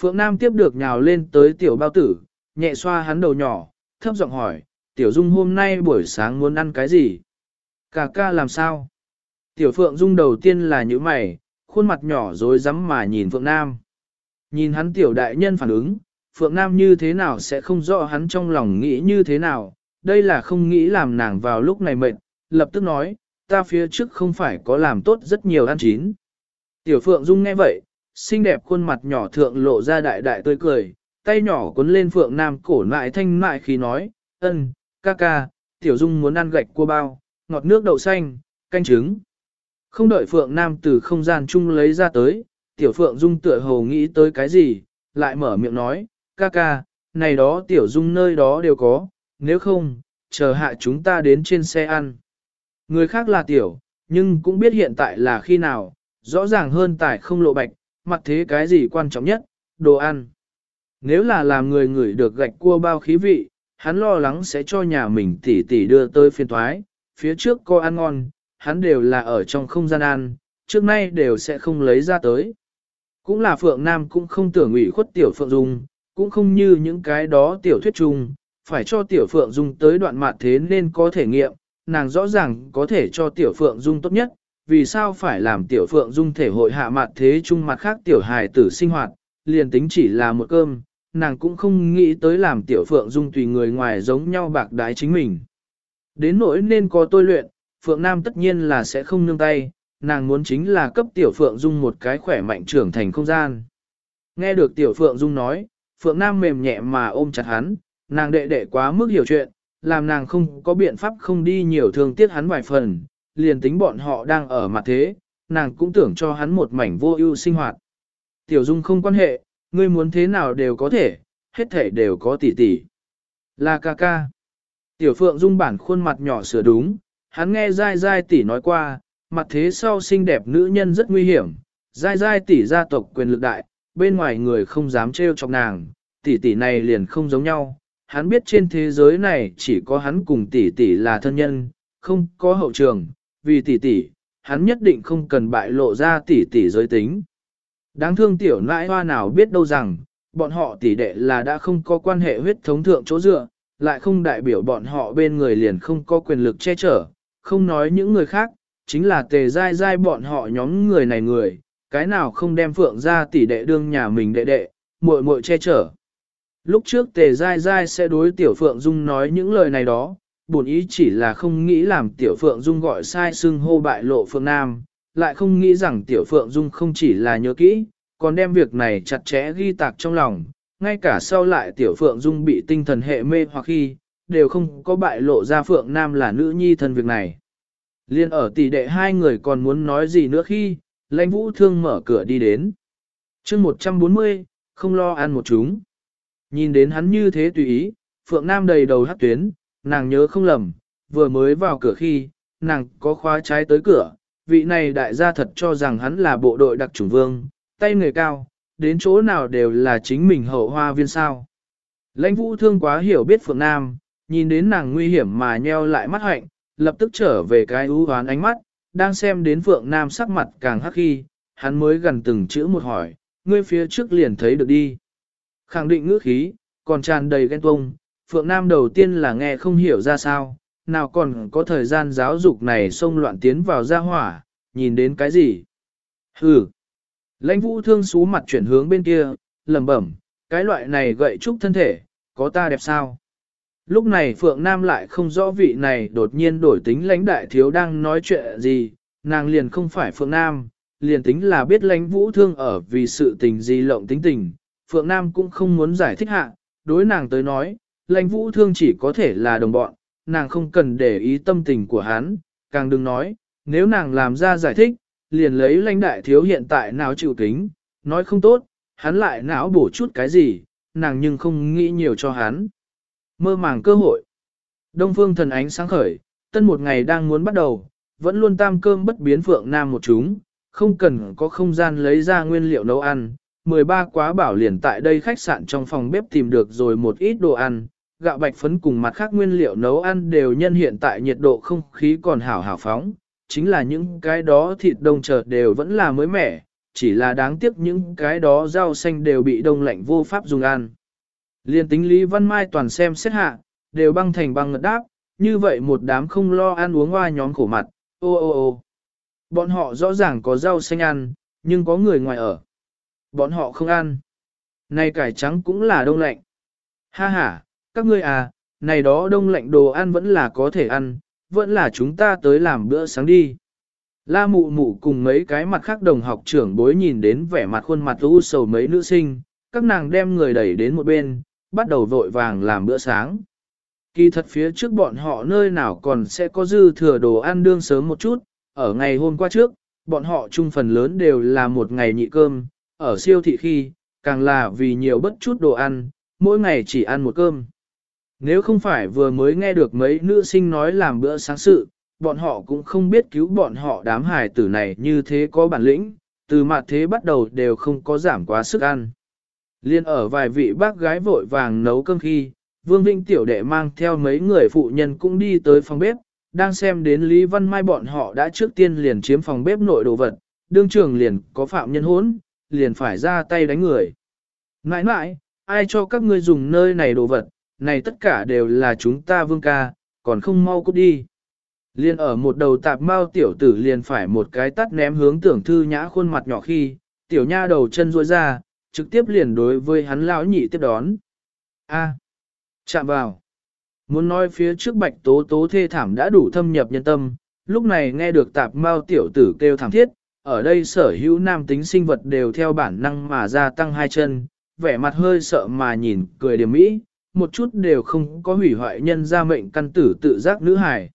Phượng Nam tiếp được nhào lên tới Tiểu Bao Tử, nhẹ xoa hắn đầu nhỏ, thấp giọng hỏi, Tiểu Dung hôm nay buổi sáng muốn ăn cái gì? Cà ca làm sao? Tiểu Phượng Dung đầu tiên là những mày, khuôn mặt nhỏ rồi rắm mà nhìn Phượng Nam. Nhìn hắn tiểu đại nhân phản ứng, Phượng Nam như thế nào sẽ không rõ hắn trong lòng nghĩ như thế nào, đây là không nghĩ làm nàng vào lúc này mệt, lập tức nói, ta phía trước không phải có làm tốt rất nhiều ăn chín. Tiểu Phượng Dung nghe vậy, xinh đẹp khuôn mặt nhỏ thượng lộ ra đại đại tươi cười, tay nhỏ cuốn lên Phượng Nam cổ lại thanh mại khi nói, ân, ca ca, Tiểu Dung muốn ăn gạch cua bao, ngọt nước đậu xanh, canh trứng. Không đợi Phượng Nam từ không gian chung lấy ra tới, Tiểu Phượng Dung tựa hồ nghĩ tới cái gì, lại mở miệng nói, ca ca, này đó Tiểu Dung nơi đó đều có, nếu không, chờ hạ chúng ta đến trên xe ăn. Người khác là Tiểu, nhưng cũng biết hiện tại là khi nào, rõ ràng hơn tại không lộ bạch, mặt thế cái gì quan trọng nhất, đồ ăn. Nếu là làm người ngửi được gạch cua bao khí vị, hắn lo lắng sẽ cho nhà mình tỉ tỉ đưa tới phiên thoái, phía trước có ăn ngon, hắn đều là ở trong không gian ăn, trước nay đều sẽ không lấy ra tới. Cũng là Phượng Nam cũng không tưởng ủy khuất Tiểu Phượng Dung, cũng không như những cái đó Tiểu Thuyết chung, phải cho Tiểu Phượng Dung tới đoạn mặt thế nên có thể nghiệm, nàng rõ ràng có thể cho Tiểu Phượng Dung tốt nhất, vì sao phải làm Tiểu Phượng Dung thể hội hạ mặt thế chung mặt khác Tiểu Hài tử sinh hoạt, liền tính chỉ là một cơm, nàng cũng không nghĩ tới làm Tiểu Phượng Dung tùy người ngoài giống nhau bạc đái chính mình. Đến nỗi nên có tôi luyện, Phượng Nam tất nhiên là sẽ không nương tay, nàng muốn chính là cấp Tiểu Phượng Dung một cái khỏe mạnh trưởng thành không gian. Nghe được Tiểu Phượng Dung nói, Phượng Nam mềm nhẹ mà ôm chặt hắn, nàng đệ đệ quá mức hiểu chuyện, làm nàng không có biện pháp không đi nhiều thương tiếc hắn vài phần, liền tính bọn họ đang ở mặt thế, nàng cũng tưởng cho hắn một mảnh vô ưu sinh hoạt. Tiểu Dung không quan hệ, ngươi muốn thế nào đều có thể, hết thể đều có tỷ tỷ. Là ca ca. Tiểu Phượng Dung bản khuôn mặt nhỏ sửa đúng, hắn nghe dai dai tỷ nói qua, mặt thế sau xinh đẹp nữ nhân rất nguy hiểm, dai dai tỷ gia tộc quyền lực đại, bên ngoài người không dám trêu chọc nàng, tỷ tỷ này liền không giống nhau. Hắn biết trên thế giới này chỉ có hắn cùng tỷ tỷ là thân nhân, không có hậu trường, vì tỷ tỷ, hắn nhất định không cần bại lộ ra tỷ tỷ giới tính. Đáng thương tiểu nãi hoa nào biết đâu rằng, bọn họ tỷ đệ là đã không có quan hệ huyết thống thượng chỗ dựa, lại không đại biểu bọn họ bên người liền không có quyền lực che chở, không nói những người khác, chính là tề dai dai bọn họ nhóm người này người, cái nào không đem phượng ra tỷ đệ đương nhà mình đệ đệ, muội muội che chở. Lúc trước tề dai dai sẽ đối tiểu phượng dung nói những lời này đó, bổn ý chỉ là không nghĩ làm tiểu phượng dung gọi sai xưng hô bại lộ phượng nam, lại không nghĩ rằng tiểu phượng dung không chỉ là nhớ kỹ, còn đem việc này chặt chẽ ghi tạc trong lòng, ngay cả sau lại tiểu Phượng Dung bị tinh thần hệ mê hoặc khi, đều không có bại lộ ra Phượng Nam là nữ nhi thân việc này. Liên ở tỷ đệ hai người còn muốn nói gì nữa khi, lãnh vũ thương mở cửa đi đến. chương 140, không lo ăn một chúng. Nhìn đến hắn như thế tùy ý, Phượng Nam đầy đầu hát tuyến, nàng nhớ không lầm, vừa mới vào cửa khi, nàng có khóa trái tới cửa, vị này đại gia thật cho rằng hắn là bộ đội đặc chủng vương, tay người cao, đến chỗ nào đều là chính mình hậu hoa viên sao. Lãnh vũ thương quá hiểu biết Phượng Nam, nhìn đến nàng nguy hiểm mà nheo lại mắt hạnh, lập tức trở về cái ưu hoán ánh mắt, đang xem đến Phượng Nam sắc mặt càng hắc khi, hắn mới gần từng chữ một hỏi, ngươi phía trước liền thấy được đi. Khẳng định ngữ khí, còn tràn đầy ghen tuông, Phượng Nam đầu tiên là nghe không hiểu ra sao, nào còn có thời gian giáo dục này xông loạn tiến vào gia hỏa, nhìn đến cái gì? Hừ! Lãnh vũ thương xú mặt chuyển hướng bên kia, lẩm bẩm, cái loại này gậy trúc thân thể, có ta đẹp sao? Lúc này Phượng Nam lại không rõ vị này đột nhiên đổi tính lãnh đại thiếu đang nói chuyện gì, nàng liền không phải Phượng Nam, liền tính là biết lãnh vũ thương ở vì sự tình gì lộng tính tình, Phượng Nam cũng không muốn giải thích hạ, đối nàng tới nói, lãnh vũ thương chỉ có thể là đồng bọn, nàng không cần để ý tâm tình của hắn, càng đừng nói, nếu nàng làm ra giải thích, liền lấy lãnh đại thiếu hiện tại nào chịu kính, nói không tốt, hắn lại não bổ chút cái gì, nàng nhưng không nghĩ nhiều cho hắn. Mơ màng cơ hội. Đông phương thần ánh sáng khởi, tân một ngày đang muốn bắt đầu, vẫn luôn tam cơm bất biến phượng nam một chúng, không cần có không gian lấy ra nguyên liệu nấu ăn. 13 quá bảo liền tại đây khách sạn trong phòng bếp tìm được rồi một ít đồ ăn, gạo bạch phấn cùng mặt khác nguyên liệu nấu ăn đều nhân hiện tại nhiệt độ không khí còn hảo hảo phóng, chính là những cái đó thịt đông chợt đều vẫn là mới mẻ, chỉ là đáng tiếc những cái đó rau xanh đều bị đông lạnh vô pháp dùng ăn. Liên tính Lý Văn Mai toàn xem xét hạ, đều băng thành băng ngật đáp, như vậy một đám không lo ăn uống hoa nhóm khổ mặt, ô ô ô. Bọn họ rõ ràng có rau xanh ăn, nhưng có người ngoài ở. Bọn họ không ăn. Này cải trắng cũng là đông lạnh. Ha ha, các ngươi à, này đó đông lạnh đồ ăn vẫn là có thể ăn, vẫn là chúng ta tới làm bữa sáng đi. La mụ mụ cùng mấy cái mặt khác đồng học trưởng bối nhìn đến vẻ mặt khuôn mặt u sầu mấy nữ sinh, các nàng đem người đẩy đến một bên, bắt đầu vội vàng làm bữa sáng. Kỳ thật phía trước bọn họ nơi nào còn sẽ có dư thừa đồ ăn đương sớm một chút, ở ngày hôm qua trước, bọn họ chung phần lớn đều là một ngày nhị cơm, ở siêu thị khi, càng là vì nhiều bất chút đồ ăn, mỗi ngày chỉ ăn một cơm. Nếu không phải vừa mới nghe được mấy nữ sinh nói làm bữa sáng sự, bọn họ cũng không biết cứu bọn họ đám hài tử này như thế có bản lĩnh, từ mặt thế bắt đầu đều không có giảm quá sức ăn. Liên ở vài vị bác gái vội vàng nấu cơm khi, Vương Vinh tiểu đệ mang theo mấy người phụ nhân cũng đi tới phòng bếp, đang xem đến Lý Văn Mai bọn họ đã trước tiên liền chiếm phòng bếp nội đồ vật, đương trường liền có phạm nhân hốn, liền phải ra tay đánh người. Nãi nãi, ai cho các ngươi dùng nơi này đồ vật, này tất cả đều là chúng ta vương ca, còn không mau cút đi. Liên ở một đầu tạp mao tiểu tử liền phải một cái tắt ném hướng tưởng thư nhã khuôn mặt nhỏ khi, tiểu nha đầu chân ruôi ra, trực tiếp liền đối với hắn lão nhị tiếp đón. A. chạm vào. Muốn nói phía trước bạch tố tố thê thảm đã đủ thâm nhập nhân tâm, lúc này nghe được tạp mao tiểu tử kêu thảm thiết, ở đây sở hữu nam tính sinh vật đều theo bản năng mà gia tăng hai chân, vẻ mặt hơi sợ mà nhìn cười điểm mỹ, một chút đều không có hủy hoại nhân ra mệnh căn tử tự giác nữ hài.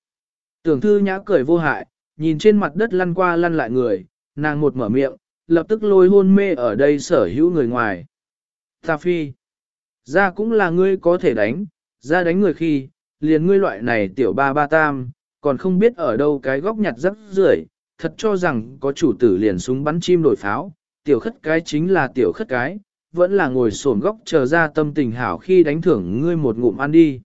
Tưởng thư nhã cười vô hại, nhìn trên mặt đất lăn qua lăn lại người, nàng một mở miệng, lập tức lôi hôn mê ở đây sở hữu người ngoài. Ta phi, ra cũng là ngươi có thể đánh, ra đánh người khi, liền ngươi loại này tiểu ba ba tam, còn không biết ở đâu cái góc nhặt rất rưởi, thật cho rằng có chủ tử liền súng bắn chim đổi pháo, tiểu khất cái chính là tiểu khất cái, vẫn là ngồi sổn góc chờ ra tâm tình hảo khi đánh thưởng ngươi một ngụm ăn đi.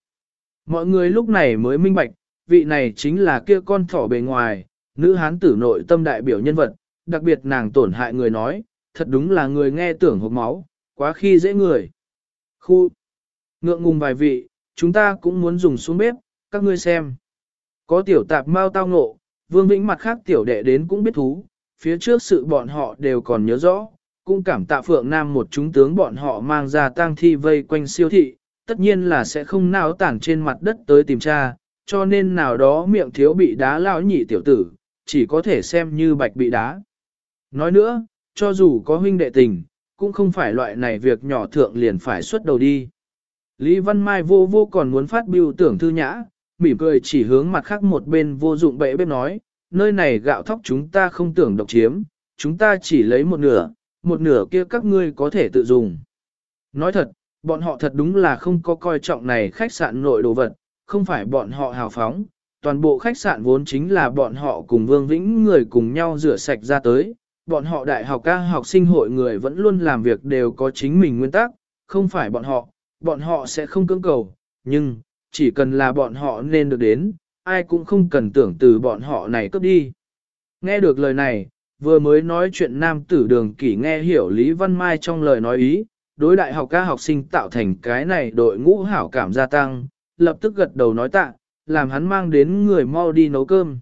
Mọi người lúc này mới minh bạch, vị này chính là kia con thỏ bề ngoài, nữ hán tử nội tâm đại biểu nhân vật, đặc biệt nàng tổn hại người nói, thật đúng là người nghe tưởng hộp máu, quá khi dễ người. Khu, ngượng ngùng vài vị, chúng ta cũng muốn dùng xuống bếp, các ngươi xem. Có tiểu tạp mau tao ngộ, vương vĩnh mặt khác tiểu đệ đến cũng biết thú, phía trước sự bọn họ đều còn nhớ rõ, cũng cảm tạ Phượng Nam một chúng tướng bọn họ mang ra tang thi vây quanh siêu thị, tất nhiên là sẽ không nào tản trên mặt đất tới tìm tra, cho nên nào đó miệng thiếu bị đá lão nhị tiểu tử, chỉ có thể xem như bạch bị đá. Nói nữa, cho dù có huynh đệ tình, cũng không phải loại này việc nhỏ thượng liền phải xuất đầu đi. Lý Văn Mai vô vô còn muốn phát biểu tưởng thư nhã, mỉm cười chỉ hướng mặt khác một bên vô dụng bệ bếp nói, nơi này gạo thóc chúng ta không tưởng độc chiếm, chúng ta chỉ lấy một nửa, một nửa kia các ngươi có thể tự dùng. Nói thật, bọn họ thật đúng là không có coi trọng này khách sạn nội đồ vật, không phải bọn họ hào phóng, toàn bộ khách sạn vốn chính là bọn họ cùng Vương Vĩnh người cùng nhau rửa sạch ra tới, bọn họ đại học ca học sinh hội người vẫn luôn làm việc đều có chính mình nguyên tắc, không phải bọn họ, bọn họ sẽ không cưỡng cầu, nhưng, chỉ cần là bọn họ nên được đến, ai cũng không cần tưởng từ bọn họ này cướp đi. Nghe được lời này, vừa mới nói chuyện nam tử đường kỷ nghe hiểu Lý Văn Mai trong lời nói ý, đối đại học ca học sinh tạo thành cái này đội ngũ hảo cảm gia tăng, lập tức gật đầu nói tạ, làm hắn mang đến người mau đi nấu cơm.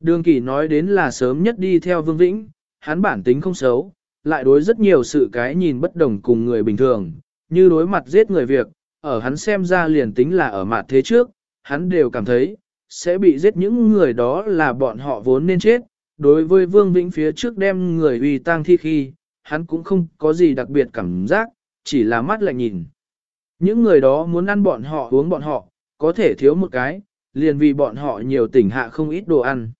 Đường kỷ nói đến là sớm nhất đi theo Vương Vĩnh, hắn bản tính không xấu, lại đối rất nhiều sự cái nhìn bất đồng cùng người bình thường, như đối mặt giết người việc, ở hắn xem ra liền tính là ở mặt thế trước, hắn đều cảm thấy, sẽ bị giết những người đó là bọn họ vốn nên chết. Đối với Vương Vĩnh phía trước đem người uy tang thi khi, hắn cũng không có gì đặc biệt cảm giác, chỉ là mắt lạnh nhìn. Những người đó muốn ăn bọn họ uống bọn họ, có thể thiếu một cái, liền vì bọn họ nhiều tỉnh hạ không ít đồ ăn.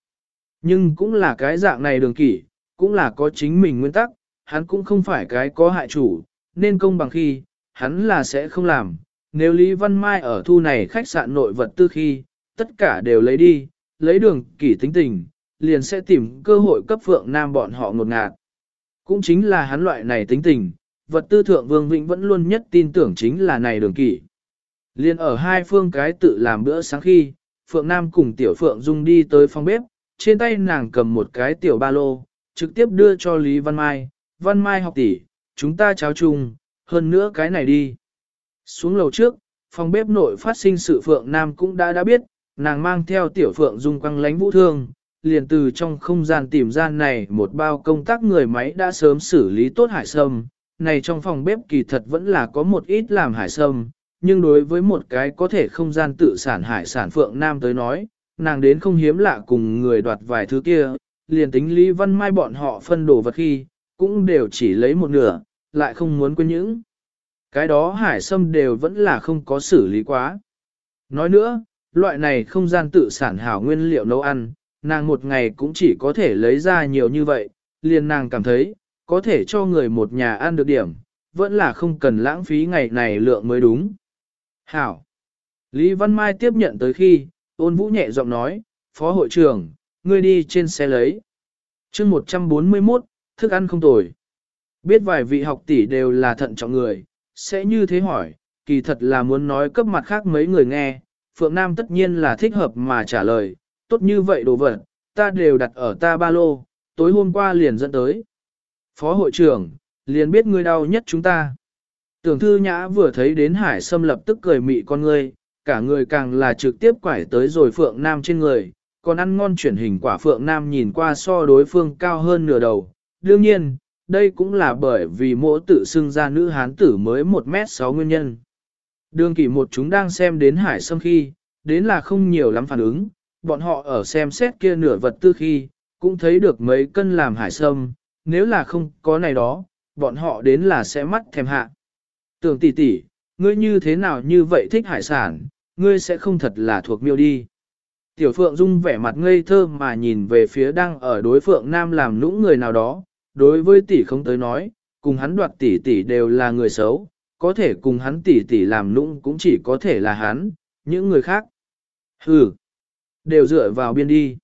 Nhưng cũng là cái dạng này đường kỷ, cũng là có chính mình nguyên tắc, hắn cũng không phải cái có hại chủ, nên công bằng khi, hắn là sẽ không làm. Nếu Lý Văn Mai ở thu này khách sạn nội vật tư khi, tất cả đều lấy đi, lấy đường kỷ tính tình, liền sẽ tìm cơ hội cấp phượng nam bọn họ ngột ngạt. Cũng chính là hắn loại này tính tình, vật tư thượng vương vĩnh vẫn luôn nhất tin tưởng chính là này đường kỷ. Liên ở hai phương cái tự làm bữa sáng khi, Phượng Nam cùng Tiểu Phượng Dung đi tới phòng bếp, trên tay nàng cầm một cái tiểu ba lô, trực tiếp đưa cho Lý Văn Mai, Văn Mai học tỷ, chúng ta cháo chung, hơn nữa cái này đi. Xuống lầu trước, phòng bếp nội phát sinh sự Phượng Nam cũng đã đã biết, nàng mang theo Tiểu Phượng Dung quăng lánh vũ thương, liền từ trong không gian tìm ra này một bao công tác người máy đã sớm xử lý tốt hải sâm. Này trong phòng bếp kỳ thật vẫn là có một ít làm hải sâm, nhưng đối với một cái có thể không gian tự sản hải sản Phượng Nam tới nói, nàng đến không hiếm lạ cùng người đoạt vài thứ kia, liền tính Lý Văn Mai bọn họ phân đồ vật khi, cũng đều chỉ lấy một nửa, lại không muốn quên những. Cái đó hải sâm đều vẫn là không có xử lý quá. Nói nữa, loại này không gian tự sản hảo nguyên liệu nấu ăn, nàng một ngày cũng chỉ có thể lấy ra nhiều như vậy, liền nàng cảm thấy, có thể cho người một nhà ăn được điểm, vẫn là không cần lãng phí ngày này lượng mới đúng. Hảo. Lý Văn Mai tiếp nhận tới khi, ôn vũ nhẹ giọng nói, Phó hội trưởng, ngươi đi trên xe lấy. chương 141, thức ăn không tồi. Biết vài vị học tỷ đều là thận trọng người, sẽ như thế hỏi, kỳ thật là muốn nói cấp mặt khác mấy người nghe, Phượng Nam tất nhiên là thích hợp mà trả lời, tốt như vậy đồ vật, ta đều đặt ở ta ba lô, tối hôm qua liền dẫn tới. Phó hội trưởng, liền biết ngươi đau nhất chúng ta. Tưởng thư nhã vừa thấy đến hải sâm lập tức cười mị con ngươi, cả người càng là trực tiếp quải tới rồi Phượng Nam trên người, còn ăn ngon chuyển hình quả Phượng Nam nhìn qua so đối phương cao hơn nửa đầu. Đương nhiên, đây cũng là bởi vì mỗ tự xưng ra nữ hán tử mới 1m6 nguyên nhân. Đường kỷ một chúng đang xem đến hải sâm khi, đến là không nhiều lắm phản ứng, bọn họ ở xem xét kia nửa vật tư khi, cũng thấy được mấy cân làm hải sâm, nếu là không có này đó, bọn họ đến là sẽ mắt thèm hạ. Tưởng tỷ tỷ, ngươi như thế nào như vậy thích hải sản, ngươi sẽ không thật là thuộc miêu đi. Tiểu Phượng Dung vẻ mặt ngây thơ mà nhìn về phía đang ở đối Phượng Nam làm nũng người nào đó, đối với tỷ không tới nói, cùng hắn đoạt tỷ tỷ đều là người xấu, có thể cùng hắn tỷ tỷ làm nũng cũng chỉ có thể là hắn, những người khác. Hừ, đều dựa vào biên đi.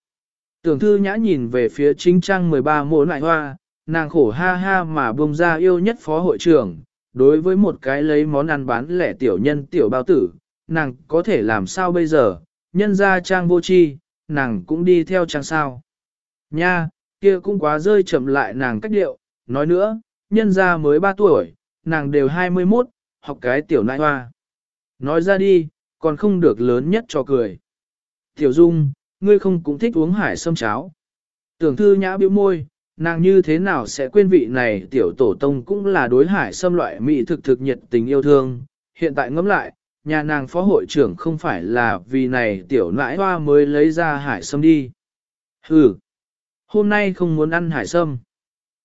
Tưởng thư nhã nhìn về phía chính trang 13 mỗi lại hoa, nàng khổ ha ha mà bông ra yêu nhất phó hội trưởng, đối với một cái lấy món ăn bán lẻ tiểu nhân tiểu bao tử, nàng có thể làm sao bây giờ, nhân ra trang vô chi, nàng cũng đi theo trang sao. Nha, kia cũng quá rơi chậm lại nàng cách điệu, nói nữa, nhân ra mới 3 tuổi, nàng đều 21, học cái tiểu nai hoa. Nói ra đi, còn không được lớn nhất cho cười. Tiểu Dung, ngươi không cũng thích uống hải sâm cháo. Tưởng thư nhã bĩu môi, nàng như thế nào sẽ quên vị này tiểu tổ tông cũng là đối hải xâm loại mỹ thực thực nhiệt tình yêu thương. Hiện tại ngẫm lại, nhà nàng phó hội trưởng không phải là vì này tiểu nãi hoa mới lấy ra hải sâm đi. Ừ, hôm nay không muốn ăn hải sâm.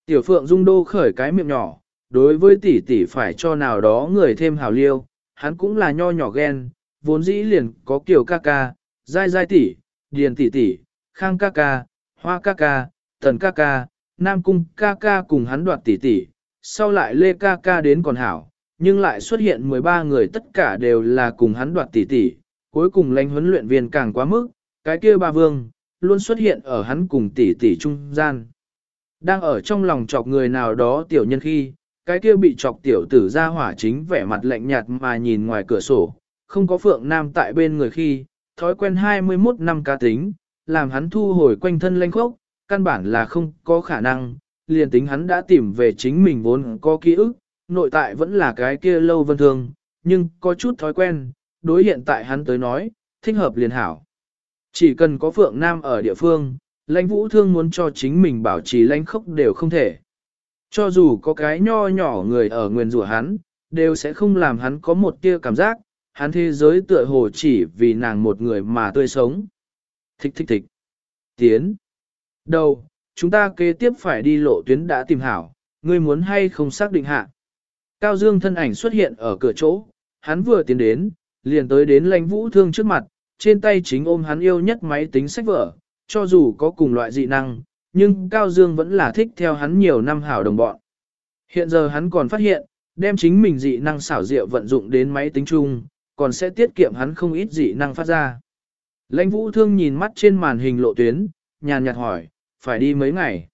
Tiểu phượng dung đô khởi cái miệng nhỏ, đối với tỷ tỷ phải cho nào đó người thêm hào liêu, hắn cũng là nho nhỏ ghen, vốn dĩ liền có kiểu ca ca, dai dai tỷ, điền tỷ tỷ, khang ca ca, hoa ca ca, tần ca ca, nam cung ca ca cùng hắn đoạt tỷ tỷ, sau lại lê ca ca đến còn hảo, nhưng lại xuất hiện 13 người tất cả đều là cùng hắn đoạt tỷ tỷ, cuối cùng lãnh huấn luyện viên càng quá mức, cái kia ba vương, luôn xuất hiện ở hắn cùng tỷ tỷ trung gian. Đang ở trong lòng chọc người nào đó tiểu nhân khi, cái kia bị chọc tiểu tử ra hỏa chính vẻ mặt lạnh nhạt mà nhìn ngoài cửa sổ, không có phượng nam tại bên người khi, thói quen 21 năm cá tính, làm hắn thu hồi quanh thân lanh khốc, căn bản là không có khả năng, liền tính hắn đã tìm về chính mình vốn có ký ức, nội tại vẫn là cái kia lâu vân thương, nhưng có chút thói quen, đối hiện tại hắn tới nói, thích hợp liền hảo. Chỉ cần có Phượng Nam ở địa phương, lãnh vũ thương muốn cho chính mình bảo trì lãnh khốc đều không thể. Cho dù có cái nho nhỏ người ở nguyền rủa hắn, đều sẽ không làm hắn có một tia cảm giác, hắn thế giới tựa hồ chỉ vì nàng một người mà tươi sống. Thích thích thích. Tiến. Đầu, chúng ta kế tiếp phải đi lộ tuyến đã tìm hảo, ngươi muốn hay không xác định hạ. Cao Dương thân ảnh xuất hiện ở cửa chỗ, hắn vừa tiến đến, liền tới đến lãnh vũ thương trước mặt, trên tay chính ôm hắn yêu nhất máy tính sách vở, cho dù có cùng loại dị năng, nhưng Cao Dương vẫn là thích theo hắn nhiều năm hảo đồng bọn. Hiện giờ hắn còn phát hiện, đem chính mình dị năng xảo diệu vận dụng đến máy tính chung, còn sẽ tiết kiệm hắn không ít dị năng phát ra. Lãnh vũ thương nhìn mắt trên màn hình lộ tuyến, nhàn nhạt hỏi, phải đi mấy ngày.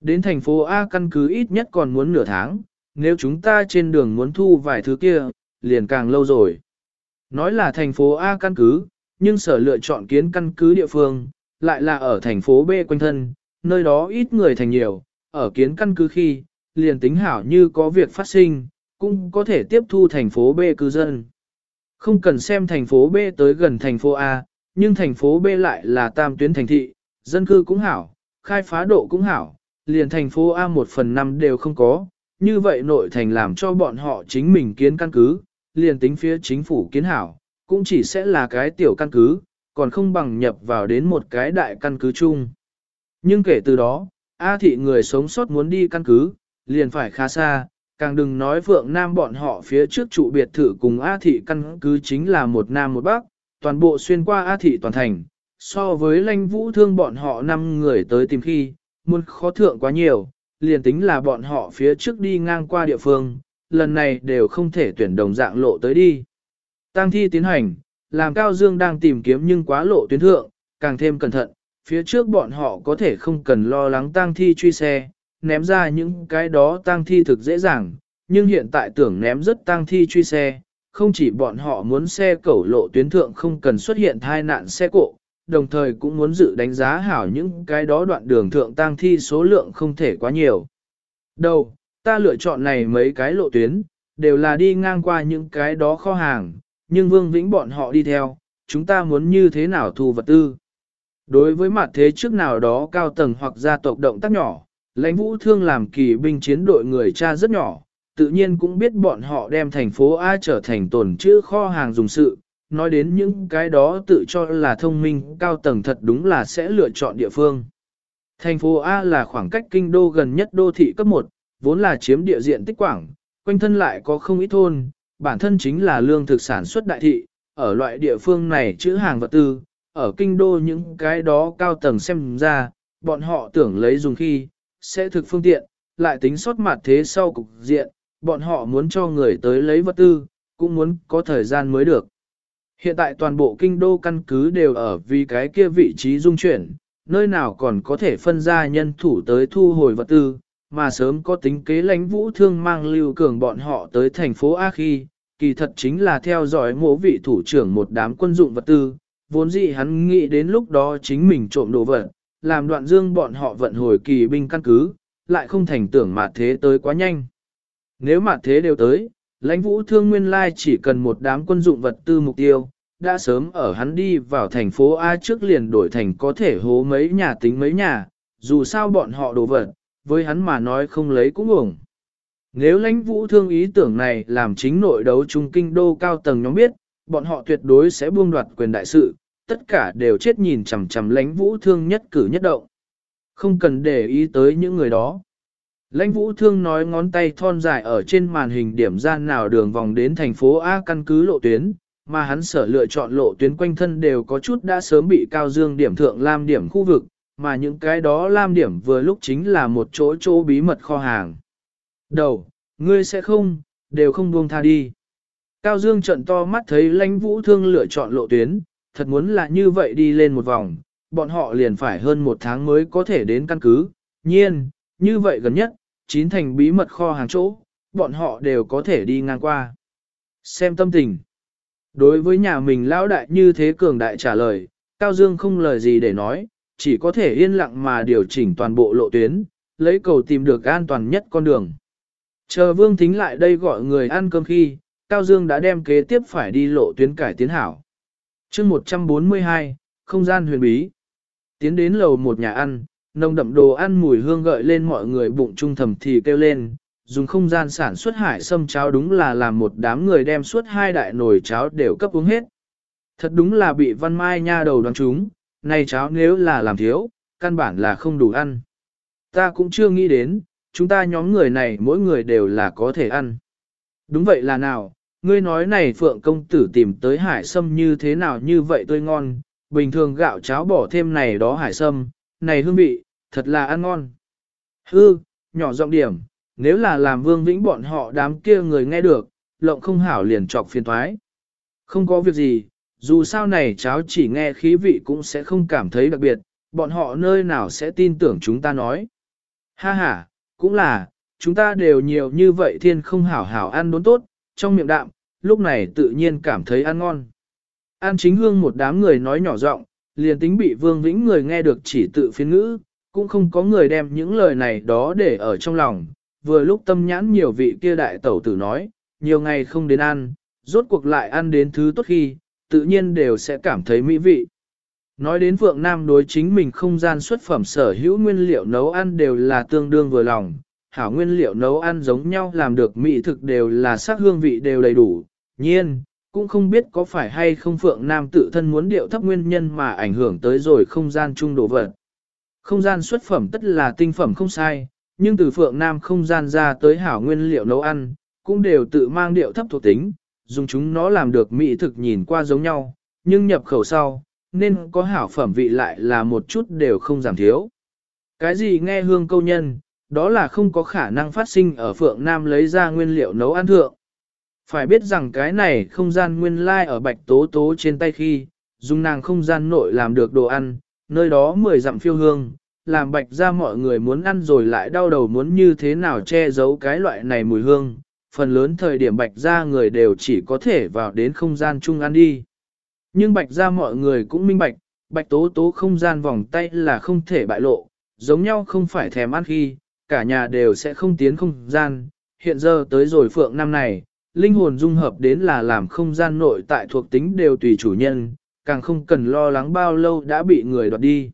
Đến thành phố A căn cứ ít nhất còn muốn nửa tháng, nếu chúng ta trên đường muốn thu vài thứ kia, liền càng lâu rồi. Nói là thành phố A căn cứ, nhưng sở lựa chọn kiến căn cứ địa phương, lại là ở thành phố B quanh thân, nơi đó ít người thành nhiều, ở kiến căn cứ khi, liền tính hảo như có việc phát sinh, cũng có thể tiếp thu thành phố B cư dân. Không cần xem thành phố B tới gần thành phố A, nhưng thành phố B lại là tam tuyến thành thị, dân cư cũng hảo, khai phá độ cũng hảo, liền thành phố A một phần năm đều không có, như vậy nội thành làm cho bọn họ chính mình kiến căn cứ, liền tính phía chính phủ kiến hảo, cũng chỉ sẽ là cái tiểu căn cứ, còn không bằng nhập vào đến một cái đại căn cứ chung. Nhưng kể từ đó, A thị người sống sót muốn đi căn cứ, liền phải khá xa, càng đừng nói Phượng Nam bọn họ phía trước trụ biệt thự cùng A thị căn cứ chính là một Nam một Bắc, toàn bộ xuyên qua A thị toàn thành, so với Lanh vũ thương bọn họ năm người tới tìm khi, muốn khó thượng quá nhiều, liền tính là bọn họ phía trước đi ngang qua địa phương, lần này đều không thể tuyển đồng dạng lộ tới đi. Tang thi tiến hành, làm Cao Dương đang tìm kiếm nhưng quá lộ tuyến thượng, càng thêm cẩn thận, phía trước bọn họ có thể không cần lo lắng tang thi truy xe, ném ra những cái đó tang thi thực dễ dàng, nhưng hiện tại tưởng ném rất tang thi truy xe, không chỉ bọn họ muốn xe cẩu lộ tuyến thượng không cần xuất hiện thai nạn xe cộ, đồng thời cũng muốn dự đánh giá hảo những cái đó đoạn đường thượng tang thi số lượng không thể quá nhiều. Đầu, ta lựa chọn này mấy cái lộ tuyến, đều là đi ngang qua những cái đó kho hàng, nhưng Vương Vĩnh bọn họ đi theo, chúng ta muốn như thế nào thu vật tư. Đối với mặt thế trước nào đó cao tầng hoặc gia tộc động tác nhỏ, lãnh vũ thương làm kỳ binh chiến đội người cha rất nhỏ, tự nhiên cũng biết bọn họ đem thành phố A trở thành tồn trữ kho hàng dùng sự, nói đến những cái đó tự cho là thông minh cao tầng thật đúng là sẽ lựa chọn địa phương. Thành phố A là khoảng cách kinh đô gần nhất đô thị cấp 1, vốn là chiếm địa diện tích quảng, quanh thân lại có không ít thôn, bản thân chính là lương thực sản xuất đại thị, ở loại địa phương này chữ hàng vật tư, ở kinh đô những cái đó cao tầng xem ra, bọn họ tưởng lấy dùng khi, sẽ thực phương tiện, lại tính sót mặt thế sau cục diện, bọn họ muốn cho người tới lấy vật tư, cũng muốn có thời gian mới được. Hiện tại toàn bộ kinh đô căn cứ đều ở vì cái kia vị trí dung chuyển, nơi nào còn có thể phân ra nhân thủ tới thu hồi vật tư, mà sớm có tính kế lãnh vũ thương mang lưu cường bọn họ tới thành phố A khi, kỳ thật chính là theo dõi mỗ vị thủ trưởng một đám quân dụng vật tư, vốn dĩ hắn nghĩ đến lúc đó chính mình trộm đồ vật, làm đoạn dương bọn họ vận hồi kỳ binh căn cứ, lại không thành tưởng mà thế tới quá nhanh. Nếu mà thế đều tới, lãnh vũ thương nguyên lai chỉ cần một đám quân dụng vật tư mục tiêu, đã sớm ở hắn đi vào thành phố A trước liền đổi thành có thể hố mấy nhà tính mấy nhà, dù sao bọn họ đồ vật, với hắn mà nói không lấy cũng uổng. Nếu lãnh vũ thương ý tưởng này làm chính nội đấu trung kinh đô cao tầng nhóm biết, bọn họ tuyệt đối sẽ buông đoạt quyền đại sự, tất cả đều chết nhìn chằm chằm lãnh vũ thương nhất cử nhất động. Không cần để ý tới những người đó. Lãnh vũ thương nói ngón tay thon dài ở trên màn hình điểm gian nào đường vòng đến thành phố A căn cứ lộ tuyến, mà hắn sở lựa chọn lộ tuyến quanh thân đều có chút đã sớm bị cao dương điểm thượng lam điểm khu vực, mà những cái đó lam điểm vừa lúc chính là một chỗ chỗ bí mật kho hàng. Đầu, ngươi sẽ không, đều không buông tha đi. Cao Dương trận to mắt thấy lãnh vũ thương lựa chọn lộ tuyến, thật muốn là như vậy đi lên một vòng, bọn họ liền phải hơn một tháng mới có thể đến căn cứ, nhiên, như vậy gần nhất, chín thành bí mật kho hàng chỗ, bọn họ đều có thể đi ngang qua. Xem tâm tình. Đối với nhà mình lão đại như thế cường đại trả lời, Cao Dương không lời gì để nói, chỉ có thể yên lặng mà điều chỉnh toàn bộ lộ tuyến, lấy cầu tìm được an toàn nhất con đường. Chờ Vương Thính lại đây gọi người ăn cơm khi, Cao Dương đã đem kế tiếp phải đi lộ tuyến cải tiến hảo. chương 142, không gian huyền bí. Tiến đến lầu một nhà ăn, nồng đậm đồ ăn mùi hương gợi lên mọi người bụng trung thầm thì kêu lên, dùng không gian sản xuất hải sâm cháo đúng là làm một đám người đem suốt hai đại nồi cháo đều cấp uống hết. Thật đúng là bị văn mai nha đầu đoán chúng, này cháo nếu là làm thiếu, căn bản là không đủ ăn. Ta cũng chưa nghĩ đến, chúng ta nhóm người này mỗi người đều là có thể ăn. Đúng vậy là nào, ngươi nói này phượng công tử tìm tới hải sâm như thế nào như vậy tươi ngon, bình thường gạo cháo bỏ thêm này đó hải sâm, này hương vị, thật là ăn ngon. Hư, nhỏ giọng điểm, nếu là làm vương vĩnh bọn họ đám kia người nghe được, lộng không hảo liền trọc phiền thoái. Không có việc gì, dù sao này cháu chỉ nghe khí vị cũng sẽ không cảm thấy đặc biệt, bọn họ nơi nào sẽ tin tưởng chúng ta nói. Ha ha, cũng là, chúng ta đều nhiều như vậy thiên không hảo hảo ăn đốn tốt, trong miệng đạm, lúc này tự nhiên cảm thấy ăn ngon. An chính hương một đám người nói nhỏ giọng, liền tính bị vương vĩnh người nghe được chỉ tự phiên ngữ, cũng không có người đem những lời này đó để ở trong lòng. Vừa lúc tâm nhãn nhiều vị kia đại tẩu tử nói, nhiều ngày không đến ăn, rốt cuộc lại ăn đến thứ tốt khi, tự nhiên đều sẽ cảm thấy mỹ vị. Nói đến Phượng Nam đối chính mình không gian xuất phẩm sở hữu nguyên liệu nấu ăn đều là tương đương vừa lòng, hảo nguyên liệu nấu ăn giống nhau làm được mỹ thực đều là sắc hương vị đều đầy đủ, nhiên, cũng không biết có phải hay không Phượng Nam tự thân muốn điệu thấp nguyên nhân mà ảnh hưởng tới rồi không gian trung độ vật. Không gian xuất phẩm tất là tinh phẩm không sai, nhưng từ Phượng Nam không gian ra tới hảo nguyên liệu nấu ăn, cũng đều tự mang điệu thấp thuộc tính, dùng chúng nó làm được mỹ thực nhìn qua giống nhau, nhưng nhập khẩu sau, nên có hảo phẩm vị lại là một chút đều không giảm thiếu. Cái gì nghe hương câu nhân, đó là không có khả năng phát sinh ở Phượng Nam lấy ra nguyên liệu nấu ăn thượng. Phải biết rằng cái này không gian nguyên lai ở bạch tố tố trên tay khi, dùng nàng không gian nội làm được đồ ăn, nơi đó mười dặm phiêu hương, làm bạch ra mọi người muốn ăn rồi lại đau đầu muốn như thế nào che giấu cái loại này mùi hương, phần lớn thời điểm bạch ra người đều chỉ có thể vào đến không gian chung ăn đi. Nhưng bạch ra mọi người cũng minh bạch, bạch tố tố không gian vòng tay là không thể bại lộ, giống nhau không phải thèm ăn khi, cả nhà đều sẽ không tiến không gian. Hiện giờ tới rồi phượng năm này, linh hồn dung hợp đến là làm không gian nội tại thuộc tính đều tùy chủ nhân, càng không cần lo lắng bao lâu đã bị người đoạt đi.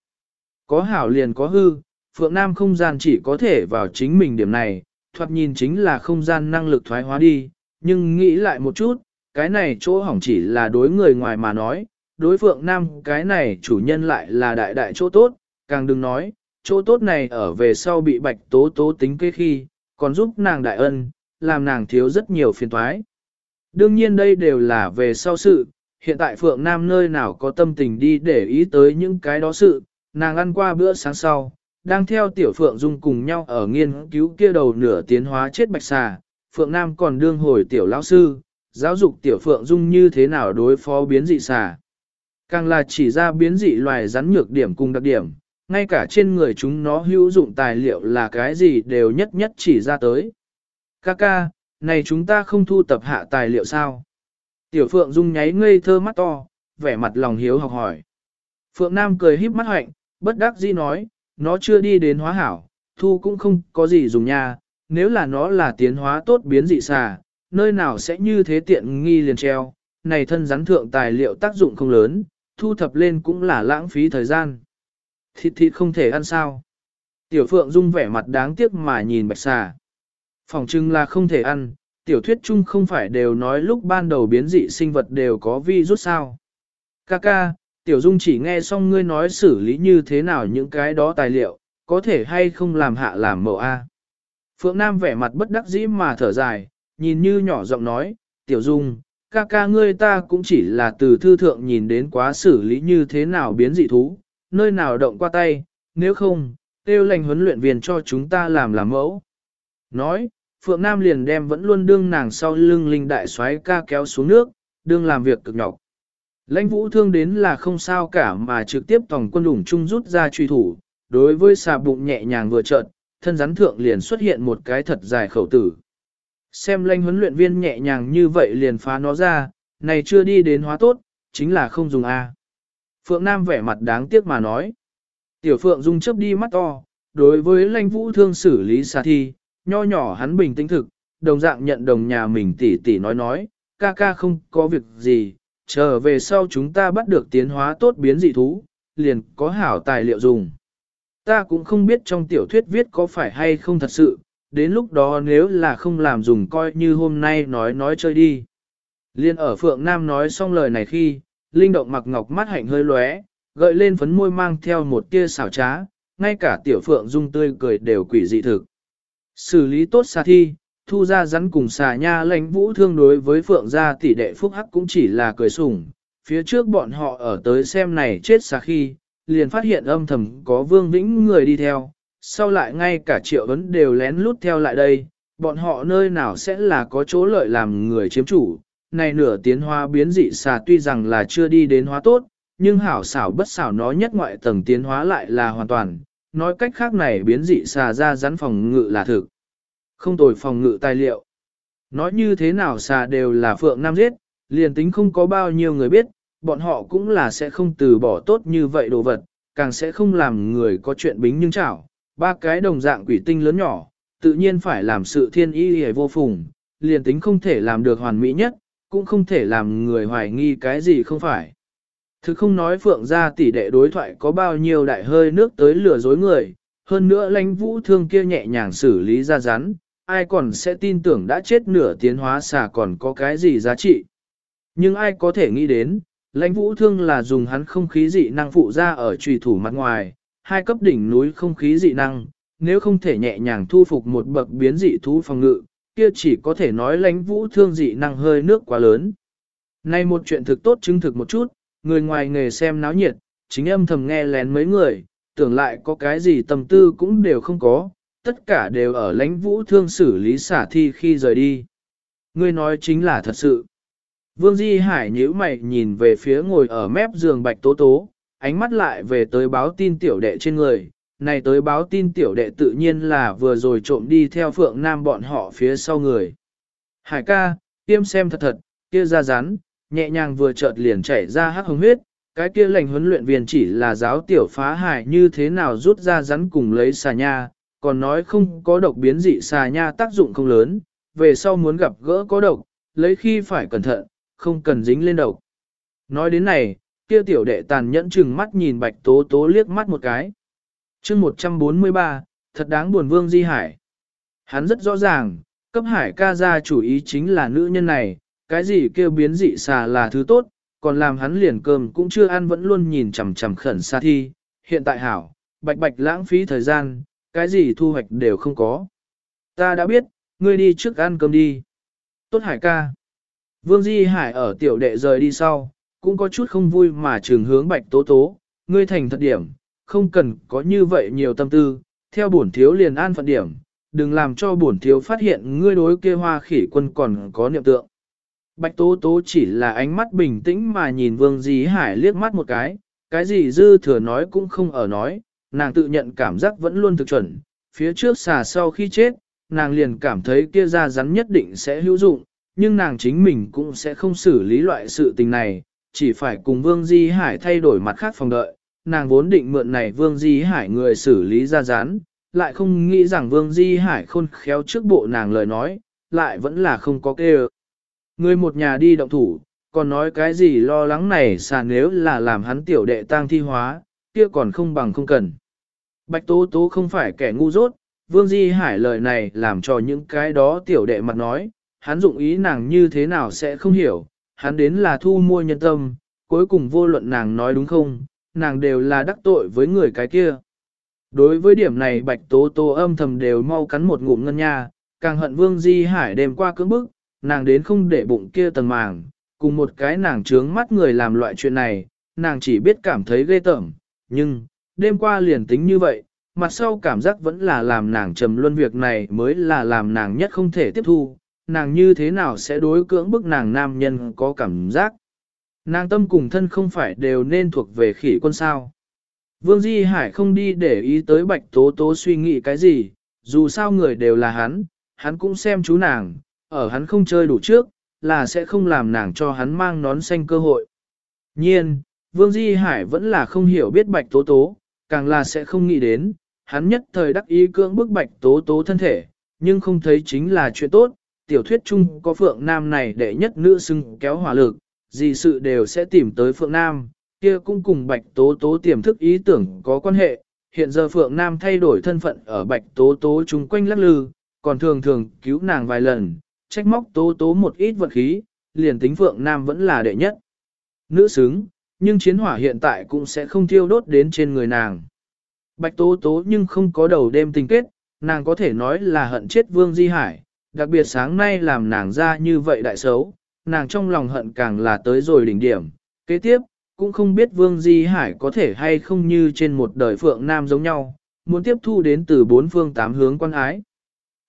Có hảo liền có hư, phượng nam không gian chỉ có thể vào chính mình điểm này, thoạt nhìn chính là không gian năng lực thoái hóa đi, nhưng nghĩ lại một chút, cái này chỗ hỏng chỉ là đối người ngoài mà nói, đối phượng nam cái này chủ nhân lại là đại đại chỗ tốt, càng đừng nói, chỗ tốt này ở về sau bị bạch tố tố tính kế khi, còn giúp nàng đại ân, làm nàng thiếu rất nhiều phiền toái. Đương nhiên đây đều là về sau sự, hiện tại Phượng Nam nơi nào có tâm tình đi để ý tới những cái đó sự, nàng ăn qua bữa sáng sau, đang theo Tiểu Phượng Dung cùng nhau ở nghiên cứu kia đầu nửa tiến hóa chết bạch xà, Phượng Nam còn đương hồi Tiểu lão sư, giáo dục Tiểu Phượng Dung như thế nào đối phó biến dị xà. Càng là chỉ ra biến dị loài rắn nhược điểm cùng đặc điểm, ngay cả trên người chúng nó hữu dụng tài liệu là cái gì đều nhất nhất chỉ ra tới. Kaka, này chúng ta không thu tập hạ tài liệu sao? Tiểu Phượng Dung nháy ngây thơ mắt to, vẻ mặt lòng hiếu học hỏi. Phượng Nam cười híp mắt hoạnh, bất đắc dĩ nói, nó chưa đi đến hóa hảo, thu cũng không có gì dùng nha, nếu là nó là tiến hóa tốt biến dị xà, nơi nào sẽ như thế tiện nghi liền treo, này thân rắn thượng tài liệu tác dụng không lớn, thu thập lên cũng là lãng phí thời gian. Thịt thịt không thể ăn sao. Tiểu Phượng Dung vẻ mặt đáng tiếc mà nhìn bạch xà. Phòng trưng là không thể ăn, tiểu thuyết chung không phải đều nói lúc ban đầu biến dị sinh vật đều có vi rút sao. Kaka, tiểu dung chỉ nghe xong ngươi nói xử lý như thế nào những cái đó tài liệu, có thể hay không làm hạ làm mẫu A. Phượng Nam vẻ mặt bất đắc dĩ mà thở dài, nhìn như nhỏ giọng nói, tiểu dung, ca ca ngươi ta cũng chỉ là từ thư thượng nhìn đến quá xử lý như thế nào biến dị thú, nơi nào động qua tay, nếu không, tiêu lành huấn luyện viên cho chúng ta làm làm mẫu. Nói, Phượng Nam liền đem vẫn luôn đương nàng sau lưng linh đại xoáy ca kéo xuống nước, đương làm việc cực nhọc. Lãnh vũ thương đến là không sao cả mà trực tiếp tổng quân đủng chung rút ra truy thủ, đối với xà bụng nhẹ nhàng vừa trợn, thân rắn thượng liền xuất hiện một cái thật dài khẩu tử. Xem lanh huấn luyện viên nhẹ nhàng như vậy liền phá nó ra, này chưa đi đến hóa tốt, chính là không dùng A. Phượng Nam vẻ mặt đáng tiếc mà nói. Tiểu Phượng dung chớp đi mắt to, đối với lanh vũ thương xử lý xà thi, nho nhỏ hắn bình tĩnh thực, đồng dạng nhận đồng nhà mình tỉ tỉ nói nói, ca ca không có việc gì, trở về sau chúng ta bắt được tiến hóa tốt biến dị thú, liền có hảo tài liệu dùng. Ta cũng không biết trong tiểu thuyết viết có phải hay không thật sự, đến lúc đó nếu là không làm dùng coi như hôm nay nói nói chơi đi. Liên ở Phượng Nam nói xong lời này khi, Linh động mặc ngọc mắt hạnh hơi lóe, gợi lên phấn môi mang theo một tia xảo trá, ngay cả tiểu Phượng dung tươi cười đều quỷ dị thực. Xử lý tốt xà thi, thu ra rắn cùng xà nha lãnh vũ thương đối với phượng gia tỷ đệ phúc hắc cũng chỉ là cười sủng. Phía trước bọn họ ở tới xem này chết xà khi, liền phát hiện âm thầm có vương vĩnh người đi theo, sau lại ngay cả triệu ấn đều lén lút theo lại đây, bọn họ nơi nào sẽ là có chỗ lợi làm người chiếm chủ. Này nửa tiến hóa biến dị xà tuy rằng là chưa đi đến hóa tốt, nhưng hảo xảo bất xảo nó nhất ngoại tầng tiến hóa lại là hoàn toàn, nói cách khác này biến dị xà ra rắn phòng ngự là thực. Không tồi phòng ngự tài liệu. Nói như thế nào xà đều là phượng nam giết, liền tính không có bao nhiêu người biết, bọn họ cũng là sẽ không từ bỏ tốt như vậy đồ vật, càng sẽ không làm người có chuyện bính nhưng chảo. Ba cái đồng dạng quỷ tinh lớn nhỏ, tự nhiên phải làm sự thiên y hề vô phùng, liền tính không thể làm được hoàn mỹ nhất, cũng không thể làm người hoài nghi cái gì không phải. Thực không nói phượng ra tỷ đệ đối thoại có bao nhiêu đại hơi nước tới lừa dối người, hơn nữa lãnh vũ thương kia nhẹ nhàng xử lý ra rắn, ai còn sẽ tin tưởng đã chết nửa tiến hóa xà còn có cái gì giá trị. Nhưng ai có thể nghĩ đến, lãnh vũ thương là dùng hắn không khí dị năng phụ ra ở trùy thủ mặt ngoài, hai cấp đỉnh núi không khí dị năng, nếu không thể nhẹ nhàng thu phục một bậc biến dị thú phòng ngự, kia chỉ có thể nói lãnh vũ thương dị năng hơi nước quá lớn. Nay một chuyện thực tốt chứng thực một chút, người ngoài nghề xem náo nhiệt, chính âm thầm nghe lén mấy người, tưởng lại có cái gì tâm tư cũng đều không có, tất cả đều ở lãnh vũ thương xử lý xả thi khi rời đi. Ngươi nói chính là thật sự. Vương Di Hải nhíu mày nhìn về phía ngồi ở mép giường bạch tố tố, ánh mắt lại về tới báo tin tiểu đệ trên người. Này tới báo tin tiểu đệ tự nhiên là vừa rồi trộm đi theo phượng nam bọn họ phía sau người. Hải ca, tiêm xem thật thật, kia ra rắn, nhẹ nhàng vừa chợt liền chảy ra hắc hồng huyết, cái kia lệnh huấn luyện viên chỉ là giáo tiểu phá hải như thế nào rút ra rắn cùng lấy xà nha, còn nói không có độc biến dị xà nha tác dụng không lớn, về sau muốn gặp gỡ có độc, lấy khi phải cẩn thận, không cần dính lên độc. Nói đến này, kia tiểu đệ tàn nhẫn chừng mắt nhìn bạch tố tố liếc mắt một cái. chương 143, thật đáng buồn vương di hải. Hắn rất rõ ràng, cấp hải ca ra chủ ý chính là nữ nhân này, cái gì kêu biến dị xà là thứ tốt, còn làm hắn liền cơm cũng chưa ăn vẫn luôn nhìn chằm chằm khẩn xa thi. Hiện tại hảo, bạch bạch lãng phí thời gian, cái gì thu hoạch đều không có. Ta đã biết, ngươi đi trước ăn cơm đi. Tốt hải ca. Vương Di Hải ở tiểu đệ rời đi sau, cũng có chút không vui mà trường hướng bạch tố tố, ngươi thành thật điểm, không cần có như vậy nhiều tâm tư, theo bổn thiếu liền an phận điểm, đừng làm cho bổn thiếu phát hiện ngươi đối kia hoa khỉ quân còn có niệm tượng. Bạch tố tố chỉ là ánh mắt bình tĩnh mà nhìn Vương dí Hải liếc mắt một cái, cái gì dư thừa nói cũng không ở nói, nàng tự nhận cảm giác vẫn luôn thực chuẩn, phía trước xà sau khi chết, nàng liền cảm thấy kia ra rắn nhất định sẽ hữu dụng, nhưng nàng chính mình cũng sẽ không xử lý loại sự tình này, chỉ phải cùng Vương Di Hải thay đổi mặt khác phòng đợi, nàng vốn định mượn này Vương Di Hải người xử lý ra rán lại không nghĩ rằng Vương Di Hải khôn khéo trước bộ nàng lời nói, lại vẫn là không có kê Người một nhà đi động thủ, còn nói cái gì lo lắng này xà nếu là làm hắn tiểu đệ tang thi hóa, kia còn không bằng không cần. Bạch Tố Tố không phải kẻ ngu dốt, Vương Di Hải lời này làm cho những cái đó tiểu đệ mặt nói, hắn dụng ý nàng như thế nào sẽ không hiểu, hắn đến là thu mua nhân tâm, cuối cùng vô luận nàng nói đúng không, nàng đều là đắc tội với người cái kia. Đối với điểm này bạch tố tố âm thầm đều mau cắn một ngụm ngân nha, càng hận vương di hải đêm qua cưỡng bức, nàng đến không để bụng kia tầng màng, cùng một cái nàng trướng mắt người làm loại chuyện này, nàng chỉ biết cảm thấy ghê tởm, nhưng, đêm qua liền tính như vậy, mặt sau cảm giác vẫn là làm nàng trầm luân việc này mới là làm nàng nhất không thể tiếp thu, nàng như thế nào sẽ đối cưỡng bức nàng nam nhân có cảm giác. Nàng tâm cùng thân không phải đều nên thuộc về khỉ quân sao. Vương Di Hải không đi để ý tới bạch tố tố suy nghĩ cái gì, dù sao người đều là hắn, hắn cũng xem chú nàng, ở hắn không chơi đủ trước, là sẽ không làm nàng cho hắn mang nón xanh cơ hội. Nhiên, Vương Di Hải vẫn là không hiểu biết bạch tố tố, càng là sẽ không nghĩ đến, hắn nhất thời đắc ý cưỡng bức bạch tố tố thân thể, nhưng không thấy chính là chuyện tốt, tiểu thuyết chung có Phượng Nam này đệ nhất nữ xưng kéo hỏa lực, gì sự đều sẽ tìm tới Phượng Nam, kia cũng cùng Bạch Tố Tố tiềm thức ý tưởng có quan hệ. Hiện giờ Phượng Nam thay đổi thân phận ở Bạch Tố Tố chung quanh lắc lư, còn thường thường cứu nàng vài lần, trách móc Tố Tố một ít vật khí, liền tính Phượng Nam vẫn là đệ nhất. Nữ xứng, nhưng chiến hỏa hiện tại cũng sẽ không thiêu đốt đến trên người nàng. Bạch Tố Tố nhưng không có đầu đêm tình kết, nàng có thể nói là hận chết Vương Di Hải, đặc biệt sáng nay làm nàng ra như vậy đại xấu, nàng trong lòng hận càng là tới rồi đỉnh điểm. Kế tiếp, cũng không biết Vương Di Hải có thể hay không như trên một đời Phượng Nam giống nhau, muốn tiếp thu đến từ bốn phương tám hướng quan ái.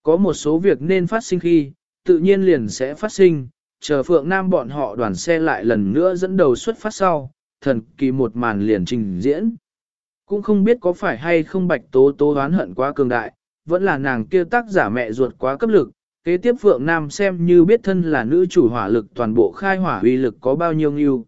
Có một số việc nên phát sinh khi, tự nhiên liền sẽ phát sinh, chờ Phượng Nam bọn họ đoàn xe lại lần nữa dẫn đầu xuất phát sau, thần kỳ một màn liền trình diễn. Cũng không biết có phải hay không bạch tố tố oán hận quá cường đại, vẫn là nàng kia tác giả mẹ ruột quá cấp lực, kế tiếp Phượng Nam xem như biết thân là nữ chủ hỏa lực toàn bộ khai hỏa uy lực có bao nhiêu nghiêu.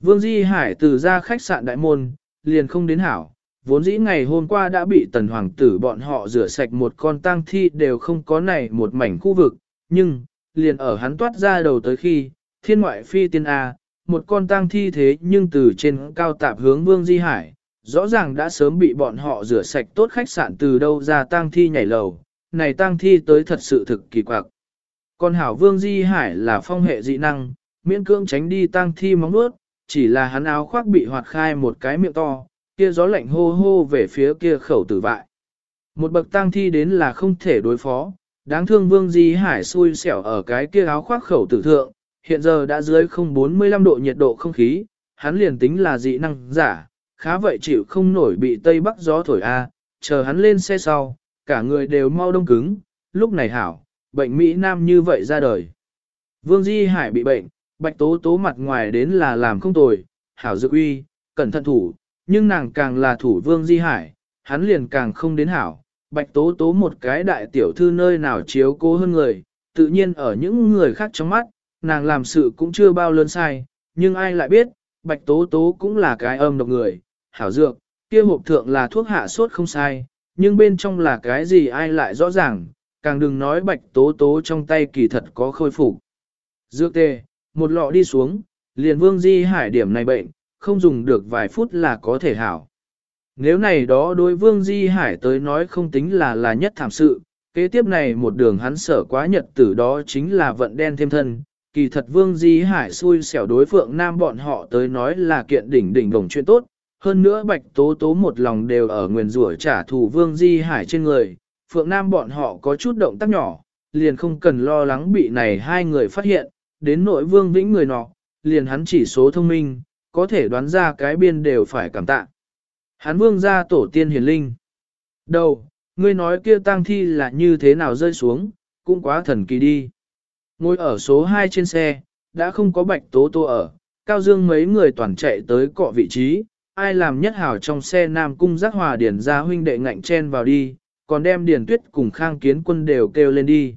Vương Di Hải từ ra khách sạn đại môn, liền không đến hảo, vốn dĩ ngày hôm qua đã bị tần hoàng tử bọn họ rửa sạch một con tang thi đều không có này một mảnh khu vực, nhưng, liền ở hắn toát ra đầu tới khi, thiên ngoại phi tiên A, một con tang thi thế nhưng từ trên cao tạp hướng Vương Di Hải, rõ ràng đã sớm bị bọn họ rửa sạch tốt khách sạn từ đâu ra tang thi nhảy lầu, này tang thi tới thật sự thực kỳ quặc. Còn hảo Vương Di Hải là phong hệ dị năng, miễn cưỡng tránh đi tang thi móng nuốt, chỉ là hắn áo khoác bị hoạt khai một cái miệng to, kia gió lạnh hô hô về phía kia khẩu tử vại. Một bậc tang thi đến là không thể đối phó, đáng thương Vương Di Hải xui xẻo ở cái kia áo khoác khẩu tử thượng, hiện giờ đã dưới 045 độ nhiệt độ không khí, hắn liền tính là dị năng giả, khá vậy chịu không nổi bị tây bắc gió thổi a, chờ hắn lên xe sau, cả người đều mau đông cứng, lúc này hảo, bệnh Mỹ Nam như vậy ra đời. Vương Di Hải bị bệnh, bạch tố tố mặt ngoài đến là làm không tồi, hảo dược uy, cẩn thận thủ, nhưng nàng càng là thủ Vương Di Hải, hắn liền càng không đến hảo. Bạch tố tố một cái đại tiểu thư nơi nào chiếu cố hơn người, tự nhiên ở những người khác trong mắt, nàng làm sự cũng chưa bao lớn sai, nhưng ai lại biết, bạch tố tố cũng là cái âm độc người, hảo dược, kia hộp thượng là thuốc hạ sốt không sai, nhưng bên trong là cái gì ai lại rõ ràng, càng đừng nói bạch tố tố trong tay kỳ thật có khôi phục. Dược tê, một lọ đi xuống, liền vương di hải điểm này bệnh, không dùng được vài phút là có thể hảo. Nếu này đó đối vương di hải tới nói không tính là là nhất thảm sự, kế tiếp này một đường hắn sở quá nhật tử đó chính là vận đen thêm thân. Kỳ thật vương di hải xui xẻo đối phượng nam bọn họ tới nói là kiện đỉnh đỉnh đồng chuyện tốt, hơn nữa bạch tố tố một lòng đều ở nguyền rủa trả thù vương di hải trên người, phượng nam bọn họ có chút động tác nhỏ, liền không cần lo lắng bị này hai người phát hiện, đến nội vương vĩnh người nọ, liền hắn chỉ số thông minh, có thể đoán ra cái biên đều phải cảm tạ. Hắn vương ra tổ tiên hiền linh. Đầu, ngươi nói kia tang thi là như thế nào rơi xuống, cũng quá thần kỳ đi. Ngồi ở số 2 trên xe, đã không có bạch tố tô ở, cao dương mấy người toàn chạy tới cọ vị trí, ai làm nhất hảo trong xe Nam Cung giác hòa điển ra huynh đệ ngạnh chen vào đi, còn đem điển tuyết cùng khang kiến quân đều kêu lên đi.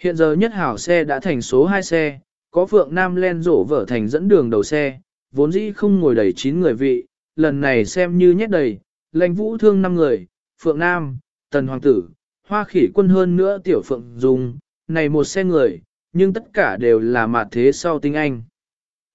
Hiện giờ nhất hảo xe đã thành số 2 xe, có Phượng Nam len rổ vở thành dẫn đường đầu xe, vốn dĩ không ngồi đầy 9 người vị, lần này xem như nhét đầy, lãnh vũ thương 5 người, Phượng Nam, Tần Hoàng Tử, Hoa Khỉ quân hơn nữa Tiểu Phượng Dung, này một xe người, nhưng tất cả đều là mặt thế sau tinh anh.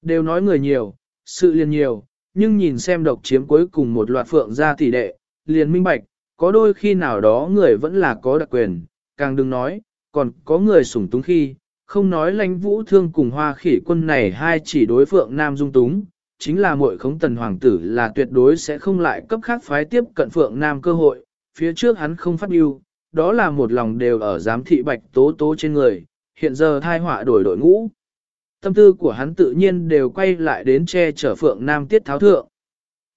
Đều nói người nhiều, sự liền nhiều, nhưng nhìn xem độc chiếm cuối cùng một loạt phượng gia tỷ đệ, liền minh bạch, có đôi khi nào đó người vẫn là có đặc quyền, càng đừng nói, còn có người sủng túng khi, không nói lãnh vũ thương cùng hoa khỉ quân này hai chỉ đối phượng nam dung túng, chính là muội khống tần hoàng tử là tuyệt đối sẽ không lại cấp khác phái tiếp cận Phượng Nam cơ hội, phía trước hắn không phát yêu, đó là một lòng đều ở giám thị bạch tố tố trên người, hiện giờ thai họa đổi đội ngũ. Tâm tư của hắn tự nhiên đều quay lại đến che chở Phượng Nam tiết tháo thượng.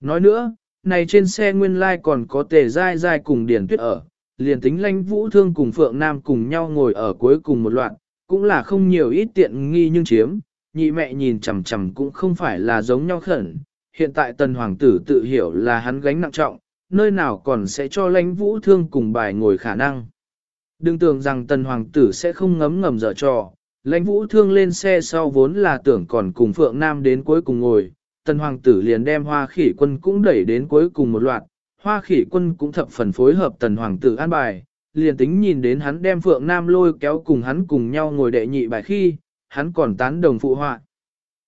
Nói nữa, này trên xe nguyên lai còn có tề dai dai cùng điển tuyết ở, liền tính lãnh vũ thương cùng Phượng Nam cùng nhau ngồi ở cuối cùng một loạt, cũng là không nhiều ít tiện nghi nhưng chiếm, nhị mẹ nhìn chằm chằm cũng không phải là giống nhau khẩn. Hiện tại tần hoàng tử tự hiểu là hắn gánh nặng trọng, nơi nào còn sẽ cho lãnh vũ thương cùng bài ngồi khả năng. Đừng tưởng rằng tần hoàng tử sẽ không ngấm ngầm dở trò, lãnh vũ thương lên xe sau vốn là tưởng còn cùng Phượng Nam đến cuối cùng ngồi, tần hoàng tử liền đem hoa khỉ quân cũng đẩy đến cuối cùng một loạt, hoa khỉ quân cũng thập phần phối hợp tần hoàng tử an bài, liền tính nhìn đến hắn đem Phượng Nam lôi kéo cùng hắn cùng nhau ngồi đệ nhị bài khi, hắn còn tán đồng phụ họa.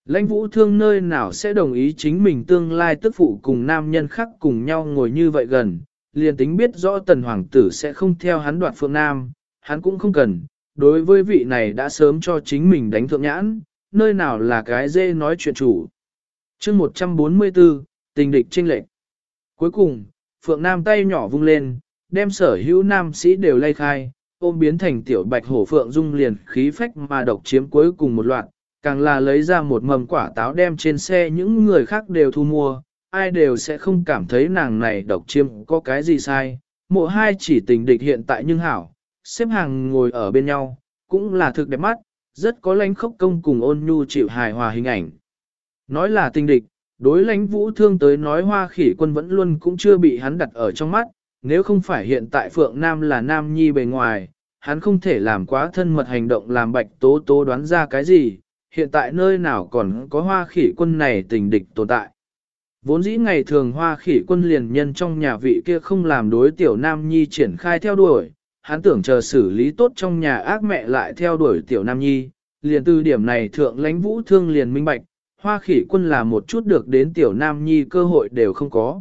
Lãnh vũ thương nơi nào sẽ đồng ý chính mình tương lai tức phụ cùng nam nhân khác cùng nhau ngồi như vậy gần, liền tính biết rõ tần hoàng tử sẽ không theo hắn đoạt phượng nam, hắn cũng không cần, đối với vị này đã sớm cho chính mình đánh thượng nhãn, nơi nào là cái dễ nói chuyện chủ. chương 144, tình địch trinh lệch. Cuối cùng, phượng nam tay nhỏ vung lên, đem sở hữu nam sĩ đều lay khai, ôm biến thành tiểu bạch hổ phượng dung liền khí phách mà độc chiếm cuối cùng một loạt, càng là lấy ra một mầm quả táo đem trên xe những người khác đều thu mua, ai đều sẽ không cảm thấy nàng này độc chiếm có cái gì sai. Mộ hai chỉ tình địch hiện tại nhưng hảo, xếp hàng ngồi ở bên nhau, cũng là thực đẹp mắt, rất có lãnh khốc công cùng ôn nhu chịu hài hòa hình ảnh. Nói là tình địch, đối lãnh vũ thương tới nói hoa khỉ quân vẫn luôn cũng chưa bị hắn đặt ở trong mắt, nếu không phải hiện tại Phượng Nam là Nam Nhi bề ngoài, hắn không thể làm quá thân mật hành động làm bạch tố tố đoán ra cái gì, hiện tại nơi nào còn có hoa khỉ quân này tình địch tồn tại. Vốn dĩ ngày thường hoa khỉ quân liền nhân trong nhà vị kia không làm đối tiểu nam nhi triển khai theo đuổi, hắn tưởng chờ xử lý tốt trong nhà ác mẹ lại theo đuổi tiểu nam nhi, liền từ điểm này thượng lãnh vũ thương liền minh bạch, hoa khỉ quân là một chút được đến tiểu nam nhi cơ hội đều không có.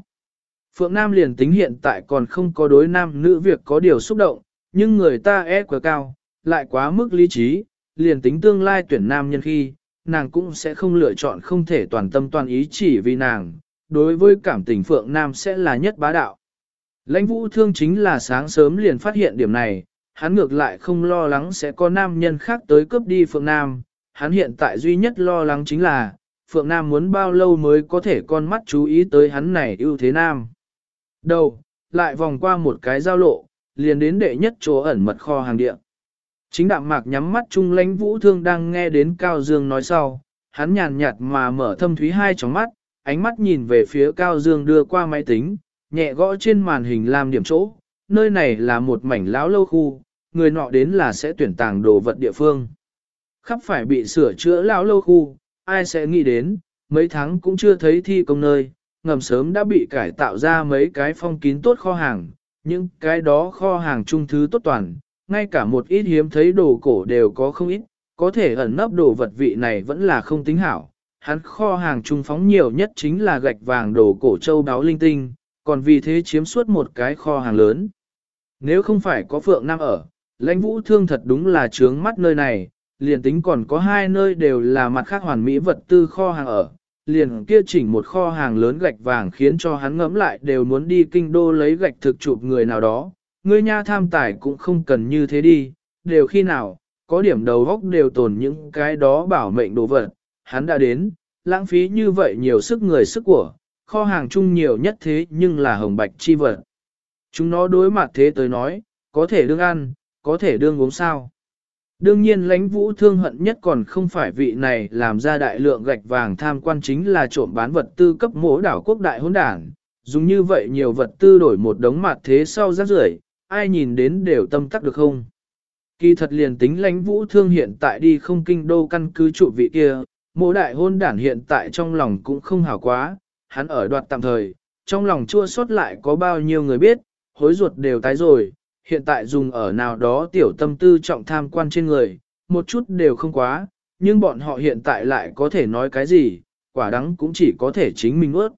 Phượng Nam liền tính hiện tại còn không có đối nam nữ việc có điều xúc động, nhưng người ta e quá cao, lại quá mức lý trí, liền tính tương lai tuyển nam nhân khi, nàng cũng sẽ không lựa chọn không thể toàn tâm toàn ý chỉ vì nàng, đối với cảm tình Phượng Nam sẽ là nhất bá đạo. Lãnh vũ thương chính là sáng sớm liền phát hiện điểm này, hắn ngược lại không lo lắng sẽ có nam nhân khác tới cướp đi Phượng Nam, hắn hiện tại duy nhất lo lắng chính là, Phượng Nam muốn bao lâu mới có thể con mắt chú ý tới hắn này ưu thế nam. Đầu, lại vòng qua một cái giao lộ, liền đến đệ nhất chỗ ẩn mật kho hàng địa. Chính đạm mạc nhắm mắt chung lãnh vũ thương đang nghe đến Cao Dương nói sau, hắn nhàn nhạt mà mở thâm thúy hai tròng mắt, ánh mắt nhìn về phía Cao Dương đưa qua máy tính, nhẹ gõ trên màn hình làm điểm chỗ, nơi này là một mảnh lão lâu khu, người nọ đến là sẽ tuyển tàng đồ vật địa phương. Khắp phải bị sửa chữa lão lâu khu, ai sẽ nghĩ đến, mấy tháng cũng chưa thấy thi công nơi, ngầm sớm đã bị cải tạo ra mấy cái phong kín tốt kho hàng, những cái đó kho hàng trung thứ tốt toàn, ngay cả một ít hiếm thấy đồ cổ đều có không ít, có thể ẩn nấp đồ vật vị này vẫn là không tính hảo. Hắn kho hàng trung phóng nhiều nhất chính là gạch vàng đồ cổ châu đáo linh tinh, còn vì thế chiếm suốt một cái kho hàng lớn. Nếu không phải có Phượng Nam ở, lãnh vũ thương thật đúng là trướng mắt nơi này, liền tính còn có hai nơi đều là mặt khác hoàn mỹ vật tư kho hàng ở, liền kia chỉnh một kho hàng lớn gạch vàng khiến cho hắn ngẫm lại đều muốn đi kinh đô lấy gạch thực chụp người nào đó, ngươi nha tham tài cũng không cần như thế đi, đều khi nào, có điểm đầu góc đều tồn những cái đó bảo mệnh đồ vật, hắn đã đến, lãng phí như vậy nhiều sức người sức của, kho hàng chung nhiều nhất thế nhưng là hồng bạch chi vật. Chúng nó đối mặt thế tới nói, có thể đương ăn, có thể đương uống sao. Đương nhiên lãnh vũ thương hận nhất còn không phải vị này làm ra đại lượng gạch vàng tham quan chính là trộm bán vật tư cấp mỗ đảo quốc đại hỗn đảng, dùng như vậy nhiều vật tư đổi một đống mặt thế sau rác rưởi ai nhìn đến đều tâm tắc được không? Kỳ thật liền tính lãnh vũ thương hiện tại đi không kinh đô căn cứ trụ vị kia, mỗ đại hôn đảng hiện tại trong lòng cũng không hảo quá, hắn ở đoạt tạm thời, trong lòng chua xót lại có bao nhiêu người biết, hối ruột đều tái rồi, hiện tại dùng ở nào đó tiểu tâm tư trọng tham quan trên người, một chút đều không quá, nhưng bọn họ hiện tại lại có thể nói cái gì, quả đắng cũng chỉ có thể chính mình ướt.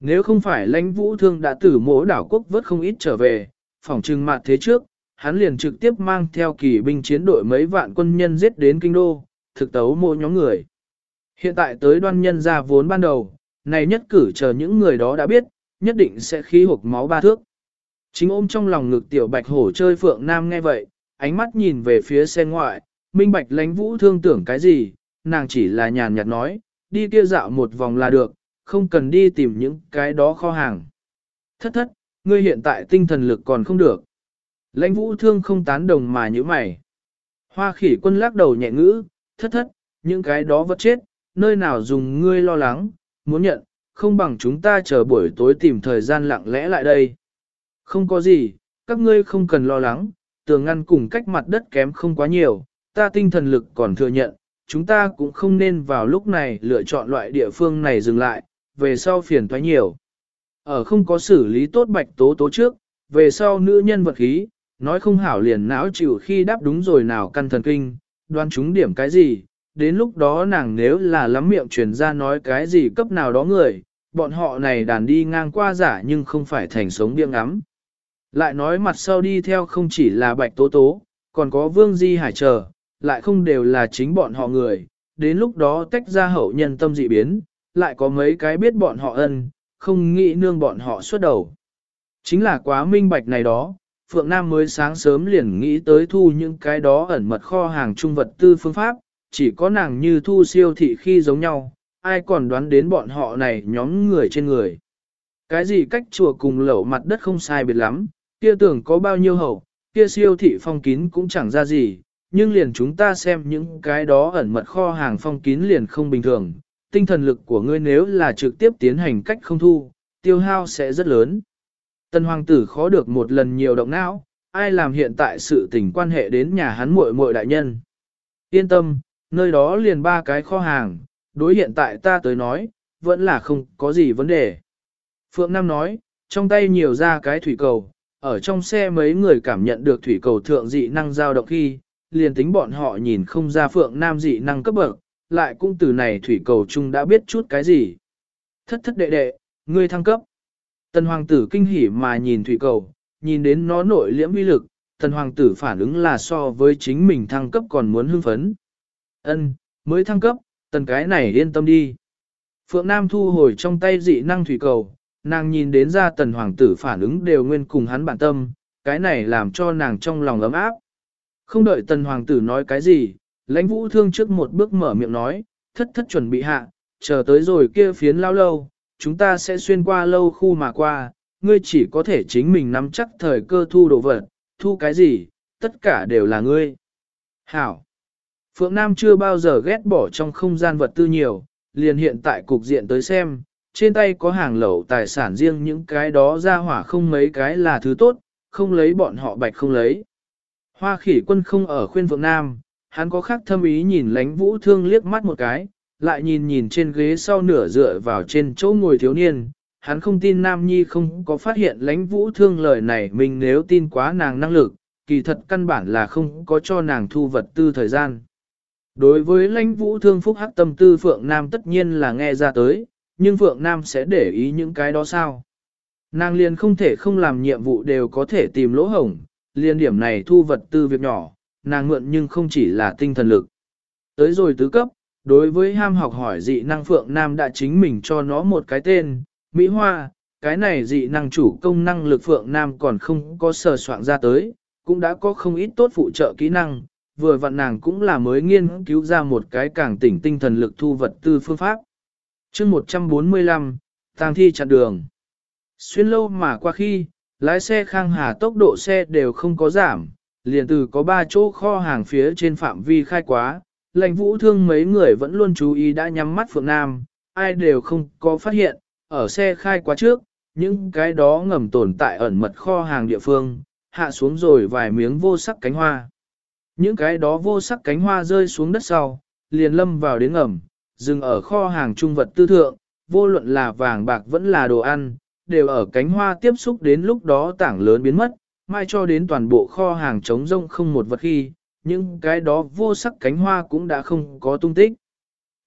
Nếu không phải lãnh vũ thương đã từ mỗ đảo quốc vớt không ít trở về, phòng trừng mặt thế trước, hắn liền trực tiếp mang theo kỳ binh chiến đội mấy vạn quân nhân giết đến kinh đô, thực tấu mộ nhóm người. Hiện tại tới đoan nhân ra vốn ban đầu, này nhất cử chờ những người đó đã biết, nhất định sẽ khí hộp máu ba thước. Chính ôm trong lòng ngực tiểu bạch hổ chơi phượng nam nghe vậy, ánh mắt nhìn về phía xe ngoại, minh bạch lánh vũ thương tưởng cái gì, nàng chỉ là nhàn nhạt nói, đi kia dạo một vòng là được, không cần đi tìm những cái đó kho hàng. Thất thất, ngươi hiện tại tinh thần lực còn không được. Lãnh vũ thương không tán đồng mà như mày. Hoa khỉ quân lắc đầu nhẹ ngữ, thất thất, những cái đó vật chết, nơi nào dùng ngươi lo lắng, muốn nhận, không bằng chúng ta chờ buổi tối tìm thời gian lặng lẽ lại đây. Không có gì, các ngươi không cần lo lắng, tường ngăn cùng cách mặt đất kém không quá nhiều, ta tinh thần lực còn thừa nhận, chúng ta cũng không nên vào lúc này lựa chọn loại địa phương này dừng lại, về sau phiền toái nhiều. Ở không có xử lý tốt bạch tố tố trước, về sau nữ nhân vật khí, nói không hảo liền não chịu khi đáp đúng rồi nào căn thần kinh, đoán chúng điểm cái gì, đến lúc đó nàng nếu là lắm miệng truyền ra nói cái gì cấp nào đó người, bọn họ này đàn đi ngang qua giả nhưng không phải thành sống điên ngắm. Lại nói mặt sau đi theo không chỉ là bạch tố tố, còn có vương di hải chờ, lại không đều là chính bọn họ người, đến lúc đó tách ra hậu nhân tâm dị biến, lại có mấy cái biết bọn họ ân, không nghĩ nương bọn họ xuất đầu. Chính là quá minh bạch này đó, Phượng Nam mới sáng sớm liền nghĩ tới thu những cái đó ẩn mật kho hàng trung vật tư phương pháp, chỉ có nàng như thu siêu thị khi giống nhau, ai còn đoán đến bọn họ này nhóm người trên người. Cái gì cách chùa cùng lẩu mặt đất không sai biệt lắm, kia tưởng có bao nhiêu hậu, kia siêu thị phong kín cũng chẳng ra gì, nhưng liền chúng ta xem những cái đó ẩn mật kho hàng phong kín liền không bình thường, tinh thần lực của ngươi nếu là trực tiếp tiến hành cách không thu, tiêu hao sẽ rất lớn. Tân hoàng tử khó được một lần nhiều động não, ai làm hiện tại sự tình quan hệ đến nhà hắn muội muội đại nhân. Yên tâm, nơi đó liền ba cái kho hàng, đối hiện tại ta tới nói, vẫn là không có gì vấn đề. Phượng Nam nói, trong tay nhiều ra cái thủy cầu, ở trong xe mấy người cảm nhận được thủy cầu thượng dị năng dao động khi, liền tính bọn họ nhìn không ra Phượng Nam dị năng cấp bậc, lại cũng từ này thủy cầu chung đã biết chút cái gì. Thất thất đệ đệ, ngươi thăng cấp. Tần hoàng tử kinh hỉ mà nhìn thủy cầu, nhìn đến nó nội liễm uy lực, tần hoàng tử phản ứng là so với chính mình thăng cấp còn muốn hưng phấn. Ân, mới thăng cấp, tần cái này yên tâm đi. Phượng Nam thu hồi trong tay dị năng thủy cầu, nàng nhìn đến ra tần hoàng tử phản ứng đều nguyên cùng hắn bản tâm, cái này làm cho nàng trong lòng ấm áp. Không đợi tần hoàng tử nói cái gì, lãnh vũ thương trước một bước mở miệng nói, thất thất chuẩn bị hạ, chờ tới rồi kia phiến lao lâu, chúng ta sẽ xuyên qua lâu khu mà qua, ngươi chỉ có thể chính mình nắm chắc thời cơ thu đồ vật, thu cái gì, tất cả đều là ngươi. Hảo! Phượng Nam chưa bao giờ ghét bỏ trong không gian vật tư nhiều, liền hiện tại cục diện tới xem, trên tay có hàng lẩu tài sản riêng những cái đó ra hỏa không mấy cái là thứ tốt, không lấy bọn họ bạch không lấy. Hoa khỉ quân không ở khuyên Phượng Nam, hắn có khác thâm ý nhìn lánh vũ thương liếc mắt một cái, lại nhìn nhìn trên ghế sau nửa dựa vào trên chỗ ngồi thiếu niên. Hắn không tin Nam Nhi không có phát hiện lánh vũ thương lời này mình nếu tin quá nàng năng lực, kỳ thật căn bản là không có cho nàng thu vật tư thời gian. Đối với lãnh vũ thương phúc hắc tâm tư Phượng Nam tất nhiên là nghe ra tới, nhưng Phượng Nam sẽ để ý những cái đó sao? Nàng liền không thể không làm nhiệm vụ đều có thể tìm lỗ hổng, liền điểm này thu vật tư việc nhỏ, nàng mượn nhưng không chỉ là tinh thần lực. Tới rồi tứ cấp, đối với ham học hỏi dị năng Phượng Nam đã chính mình cho nó một cái tên, Mỹ Hoa, cái này dị năng chủ công năng lực Phượng Nam còn không có sờ soạn ra tới, cũng đã có không ít tốt phụ trợ kỹ năng, vừa vặn nàng cũng là mới nghiên cứu ra một cái càng tỉnh tinh thần lực thu vật tư phương pháp. chương 145, tang thi chặn đường. Xuyên lâu mà qua khi, lái xe khang hà tốc độ xe đều không có giảm, liền từ có ba chỗ kho hàng phía trên phạm vi khai quá, lệnh vũ thương mấy người vẫn luôn chú ý đã nhắm mắt Phượng Nam, ai đều không có phát hiện, ở xe khai quá trước, những cái đó ngầm tồn tại ẩn mật kho hàng địa phương, hạ xuống rồi vài miếng vô sắc cánh hoa. Những cái đó vô sắc cánh hoa rơi xuống đất sau, liền lâm vào đến ngầm, dừng ở kho hàng trung vật tư thượng, vô luận là vàng bạc vẫn là đồ ăn, đều ở cánh hoa tiếp xúc đến lúc đó tảng lớn biến mất, mai cho đến toàn bộ kho hàng trống rông không một vật khi, những cái đó vô sắc cánh hoa cũng đã không có tung tích.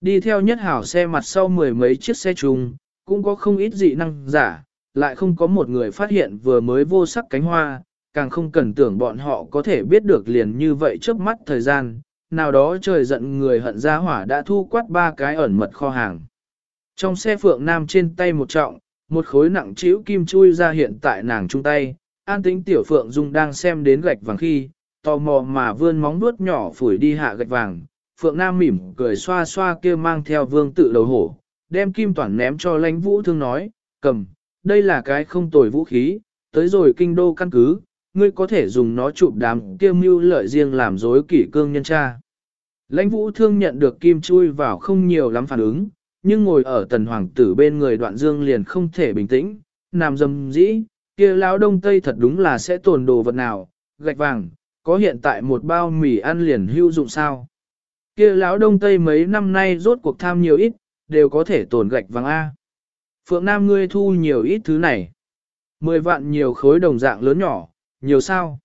Đi theo nhất hảo xe mặt sau mười mấy chiếc xe trùng, cũng có không ít dị năng giả, lại không có một người phát hiện vừa mới vô sắc cánh hoa, càng không cần tưởng bọn họ có thể biết được liền như vậy trước mắt thời gian, nào đó trời giận người hận ra hỏa đã thu quát ba cái ẩn mật kho hàng. Trong xe phượng nam trên tay một trọng, một khối nặng chiếu kim chui ra hiện tại nàng trung tay, an tính tiểu phượng dung đang xem đến gạch vàng khi, tò mò mà vươn móng vuốt nhỏ phủi đi hạ gạch vàng. Phượng Nam mỉm cười xoa xoa kia mang theo vương tự đầu hổ, đem kim toàn ném cho lãnh vũ thương nói, cầm, đây là cái không tồi vũ khí, tới rồi kinh đô căn cứ, ngươi có thể dùng nó chụp đám kia mưu lợi riêng làm dối kỷ cương nhân cha. Lãnh vũ thương nhận được kim chui vào không nhiều lắm phản ứng, nhưng ngồi ở tần hoàng tử bên người đoạn dương liền không thể bình tĩnh, nằm dầm dĩ, kia lão đông tây thật đúng là sẽ tồn đồ vật nào, gạch vàng, có hiện tại một bao mì ăn liền hữu dụng sao. Kia lão đông tây mấy năm nay rốt cuộc tham nhiều ít, đều có thể tồn gạch vàng A. Phượng Nam ngươi thu nhiều ít thứ này. Mười vạn nhiều khối đồng dạng lớn nhỏ, nhiều sao.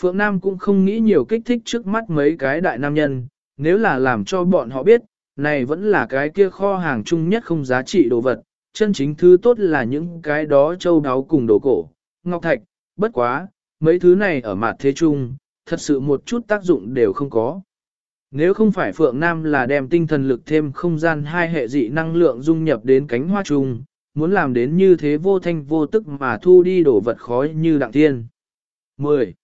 Phượng Nam cũng không nghĩ nhiều kích thích trước mắt mấy cái đại nam nhân, nếu là làm cho bọn họ biết, này vẫn là cái kia kho hàng chung nhất không giá trị đồ vật, chân chính thứ tốt là những cái đó châu đáo cùng đồ cổ, ngọc thạch, bất quá, mấy thứ này ở mặt thế chung, thật sự một chút tác dụng đều không có. Nếu không phải Phượng Nam là đem tinh thần lực thêm không gian hai hệ dị năng lượng dung nhập đến cánh hoa chung, muốn làm đến như thế vô thanh vô tức mà thu đi đổ vật khói như đặng thiên. 10.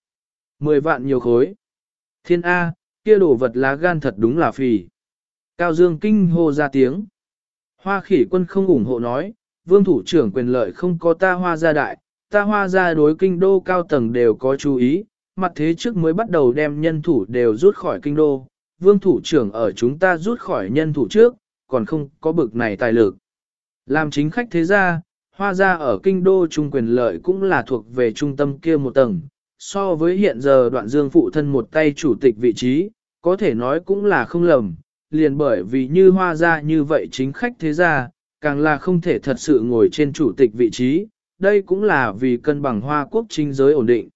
10 vạn nhiều khối. Thiên A, kia đổ vật lá gan thật đúng là phì. Cao Dương kinh hô ra tiếng. Hoa khỉ quân không ủng hộ nói, vương thủ trưởng quyền lợi không có ta hoa gia đại, ta hoa gia đối kinh đô cao tầng đều có chú ý, mặt thế trước mới bắt đầu đem nhân thủ đều rút khỏi kinh đô, vương thủ trưởng ở chúng ta rút khỏi nhân thủ trước, còn không có bực này tài lực. Làm chính khách thế gia, hoa gia ở kinh đô trung quyền lợi cũng là thuộc về trung tâm kia một tầng, so với hiện giờ đoạn dương phụ thân một tay chủ tịch vị trí, có thể nói cũng là không lầm, liền bởi vì như hoa gia như vậy chính khách thế gia, càng là không thể thật sự ngồi trên chủ tịch vị trí, đây cũng là vì cân bằng hoa quốc chính giới ổn định.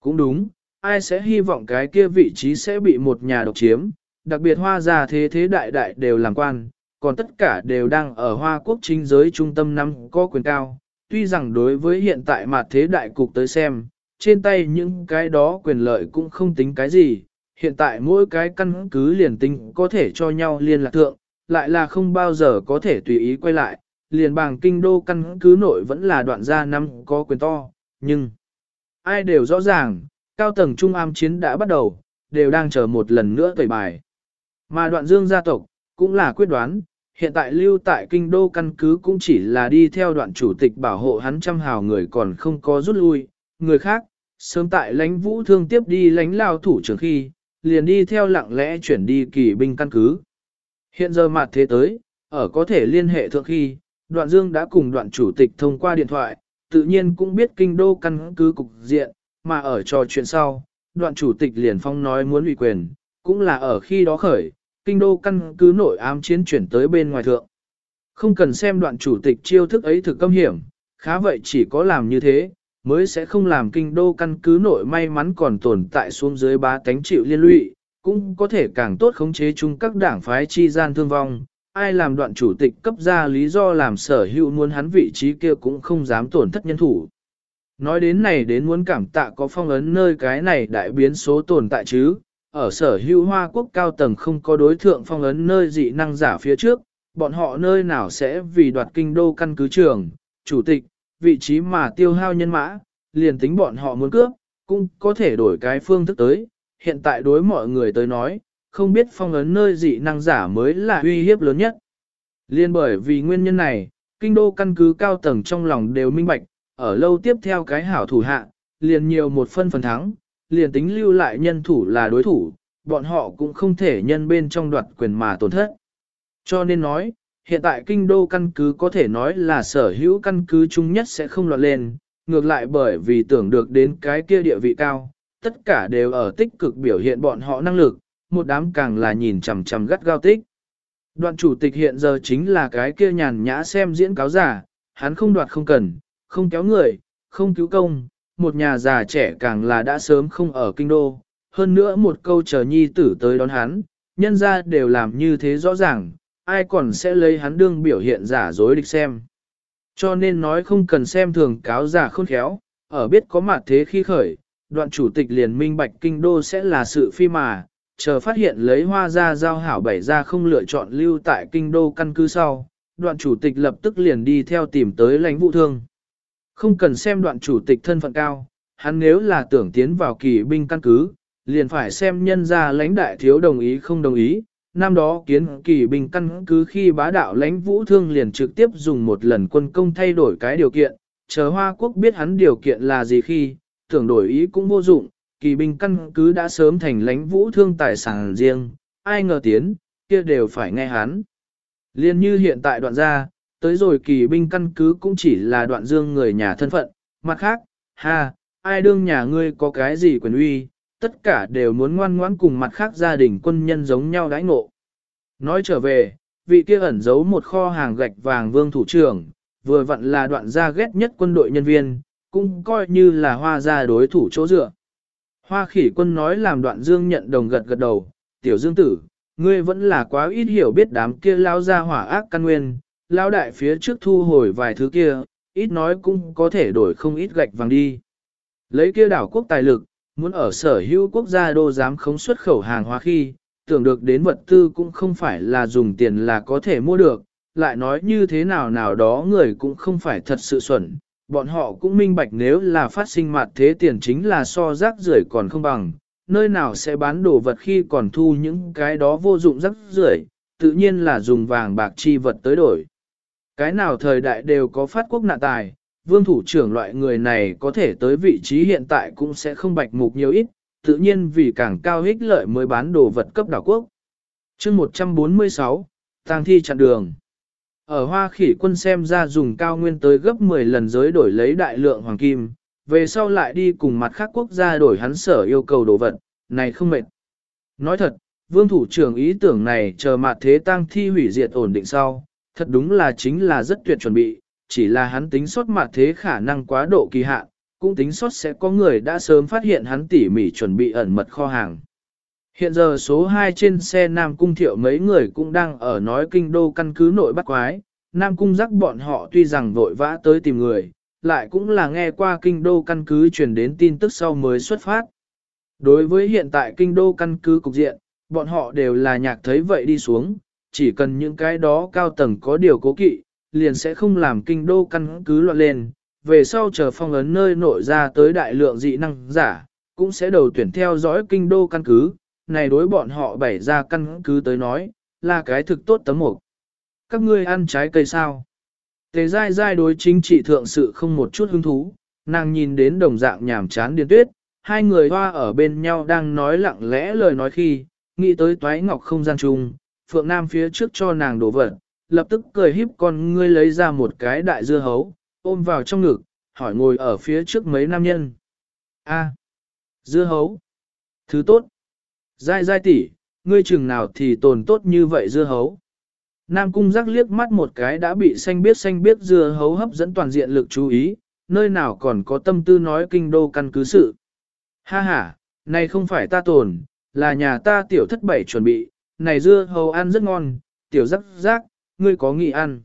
Cũng đúng, ai sẽ hy vọng cái kia vị trí sẽ bị một nhà độc chiếm, đặc biệt hoa gia thế thế đại đại đều làm quan, còn tất cả đều đang ở hoa quốc chính giới trung tâm năm có quyền cao. Tuy rằng đối với hiện tại mà thế đại cục tới xem, trên tay những cái đó quyền lợi cũng không tính cái gì, hiện tại mỗi cái căn cứ liền tính có thể cho nhau liên lạc thượng, lại là không bao giờ có thể tùy ý quay lại, liền bàng kinh đô căn cứ nội vẫn là đoạn gia năm có quyền to, nhưng ai đều rõ ràng, cao tầng trung am chiến đã bắt đầu, đều đang chờ một lần nữa tẩy bài. Mà đoạn dương gia tộc, cũng là quyết đoán, hiện tại lưu tại kinh đô căn cứ cũng chỉ là đi theo đoạn chủ tịch bảo hộ hắn trăm hào người còn không có rút lui, người khác, sớm tại lãnh vũ thương tiếp đi lãnh lao thủ trưởng khi, liền đi theo lặng lẽ chuyển đi kỳ binh căn cứ. Hiện giờ mặt thế tới, ở có thể liên hệ thượng khi, đoạn dương đã cùng đoạn chủ tịch thông qua điện thoại, tự nhiên cũng biết kinh đô căn cứ cục diện, mà ở trò chuyện sau, đoạn chủ tịch liền phong nói muốn ủy quyền, cũng là ở khi đó khởi, kinh đô căn cứ nội ám chiến chuyển tới bên ngoài thượng. Không cần xem đoạn chủ tịch chiêu thức ấy thực câm hiểm, khá vậy chỉ có làm như thế, mới sẽ không làm kinh đô căn cứ nội may mắn còn tồn tại xuống dưới ba tánh chịu liên lụy, cũng có thể càng tốt khống chế chung các đảng phái chi gian thương vong. Ai làm đoạn chủ tịch cấp ra lý do làm sở hữu muốn hắn vị trí kia cũng không dám tổn thất nhân thủ. Nói đến này đến muốn cảm tạ có phong ấn nơi cái này đại biến số tồn tại chứ, ở sở hữu hoa quốc cao tầng không có đối thượng phong ấn nơi dị năng giả phía trước, bọn họ nơi nào sẽ vì đoạt kinh đô căn cứ trường, chủ tịch, vị trí mà tiêu hao nhân mã, liền tính bọn họ muốn cướp, cũng có thể đổi cái phương thức tới, hiện tại đối mọi người tới nói, không biết phong ấn nơi dị năng giả mới là uy hiếp lớn nhất. Liên bởi vì nguyên nhân này, kinh đô căn cứ cao tầng trong lòng đều minh bạch, ở lâu tiếp theo cái hảo thủ hạ, liền nhiều một phân phần thắng, liền tính lưu lại nhân thủ là đối thủ, bọn họ cũng không thể nhân bên trong đoạt quyền mà tổn thất. Cho nên nói, hiện tại kinh đô căn cứ có thể nói là sở hữu căn cứ chung nhất sẽ không loạn lên, ngược lại bởi vì tưởng được đến cái kia địa vị cao, tất cả đều ở tích cực biểu hiện bọn họ năng lực, một đám càng là nhìn chằm chằm gắt gao tích. Đoạn chủ tịch hiện giờ chính là cái kia nhàn nhã xem diễn cáo giả, hắn không đoạt không cần, không kéo người, không cứu công, một nhà già trẻ càng là đã sớm không ở kinh đô, hơn nữa một câu chờ nhi tử tới đón hắn, nhân ra đều làm như thế rõ ràng, ai còn sẽ lấy hắn đương biểu hiện giả dối địch xem. Cho nên nói không cần xem thường cáo giả khôn khéo, ở biết có mặt thế khi khởi, đoạn chủ tịch liền minh bạch kinh đô sẽ là sự phi mà, chờ phát hiện lấy hoa ra giao hảo bảy ra không lựa chọn lưu tại kinh đô căn cứ sau, đoạn chủ tịch lập tức liền đi theo tìm tới lãnh vụ thương. Không cần xem đoạn chủ tịch thân phận cao, hắn nếu là tưởng tiến vào kỳ binh căn cứ, liền phải xem nhân ra lãnh đại thiếu đồng ý không đồng ý. Năm đó kiến kỳ binh căn cứ khi bá đạo lãnh vũ thương liền trực tiếp dùng một lần quân công thay đổi cái điều kiện, chờ Hoa Quốc biết hắn điều kiện là gì khi, tưởng đổi ý cũng vô dụng, kỳ binh căn cứ đã sớm thành lãnh vũ thương tài sản riêng, ai ngờ tiến, kia đều phải nghe hắn. Liên như hiện tại đoạn ra, tới rồi kỳ binh căn cứ cũng chỉ là đoạn dương người nhà thân phận, mặt khác, ha, ai đương nhà ngươi có cái gì quyền uy, tất cả đều muốn ngoan ngoãn cùng mặt khác gia đình quân nhân giống nhau đãi ngộ. Nói trở về, vị kia ẩn giấu một kho hàng gạch vàng vương thủ trưởng, vừa vặn là đoạn gia ghét nhất quân đội nhân viên, cũng coi như là hoa gia đối thủ chỗ dựa. Hoa khỉ quân nói làm đoạn dương nhận đồng gật gật đầu, tiểu dương tử, ngươi vẫn là quá ít hiểu biết đám kia lao ra hỏa ác căn nguyên, lao đại phía trước thu hồi vài thứ kia, ít nói cũng có thể đổi không ít gạch vàng đi. Lấy kia đảo quốc tài lực, muốn ở sở hữu quốc gia đô dám khống xuất khẩu hàng hóa khi, tưởng được đến vật tư cũng không phải là dùng tiền là có thể mua được, lại nói như thế nào nào đó người cũng không phải thật sự xuẩn, bọn họ cũng minh bạch nếu là phát sinh mặt thế tiền chính là so rác rưởi còn không bằng, nơi nào sẽ bán đồ vật khi còn thu những cái đó vô dụng rác rưởi, tự nhiên là dùng vàng bạc chi vật tới đổi. Cái nào thời đại đều có phát quốc nạn tài, vương thủ trưởng loại người này có thể tới vị trí hiện tại cũng sẽ không bạch mục nhiều ít, tự nhiên vì càng cao ích lợi mới bán đồ vật cấp đảo quốc. chương 146, tang thi chặn đường. Ở hoa khỉ quân xem ra dùng cao nguyên tới gấp 10 lần giới đổi lấy đại lượng hoàng kim, về sau lại đi cùng mặt khác quốc gia đổi hắn sở yêu cầu đồ vật, này không mệt. Nói thật, vương thủ trưởng ý tưởng này chờ mặt thế tăng thi hủy diệt ổn định sau, thật đúng là chính là rất tuyệt chuẩn bị, chỉ là hắn tính sót mặt thế khả năng quá độ kỳ hạn, cũng tính sót sẽ có người đã sớm phát hiện hắn tỉ mỉ chuẩn bị ẩn mật kho hàng. Hiện giờ số 2 trên xe Nam Cung Thiệu mấy người cũng đang ở nói kinh đô căn cứ nội bắt quái, Nam Cung rắc bọn họ tuy rằng vội vã tới tìm người, lại cũng là nghe qua kinh đô căn cứ truyền đến tin tức sau mới xuất phát. Đối với hiện tại kinh đô căn cứ cục diện, bọn họ đều là nhạc thấy vậy đi xuống, chỉ cần những cái đó cao tầng có điều cố kỵ, liền sẽ không làm kinh đô căn cứ loạn lên, về sau chờ phong ấn nơi nội ra tới đại lượng dị năng giả, cũng sẽ đầu tuyển theo dõi kinh đô căn cứ, này đối bọn họ bày ra căn cứ tới nói, là cái thực tốt tấm mục. Các ngươi ăn trái cây sao? Tề dai dai đối chính trị thượng sự không một chút hứng thú, nàng nhìn đến đồng dạng nhảm chán điên tuyết, hai người hoa ở bên nhau đang nói lặng lẽ lời nói khi, nghĩ tới toái ngọc không gian chung, Phượng Nam phía trước cho nàng đổ vật, lập tức cười híp con ngươi lấy ra một cái đại dưa hấu, ôm vào trong ngực, hỏi ngồi ở phía trước mấy nam nhân. A, dưa hấu. Thứ tốt. Giai giai tỷ, ngươi chừng nào thì tồn tốt như vậy dưa hấu. Nam cung giác liếc mắt một cái đã bị xanh biết xanh biết dưa hấu hấp dẫn toàn diện lực chú ý, nơi nào còn có tâm tư nói kinh đô căn cứ sự. Ha ha, này không phải ta tồn, là nhà ta tiểu thất bảy chuẩn bị, này dưa hấu ăn rất ngon, tiểu rắc rác, ngươi có nghị ăn.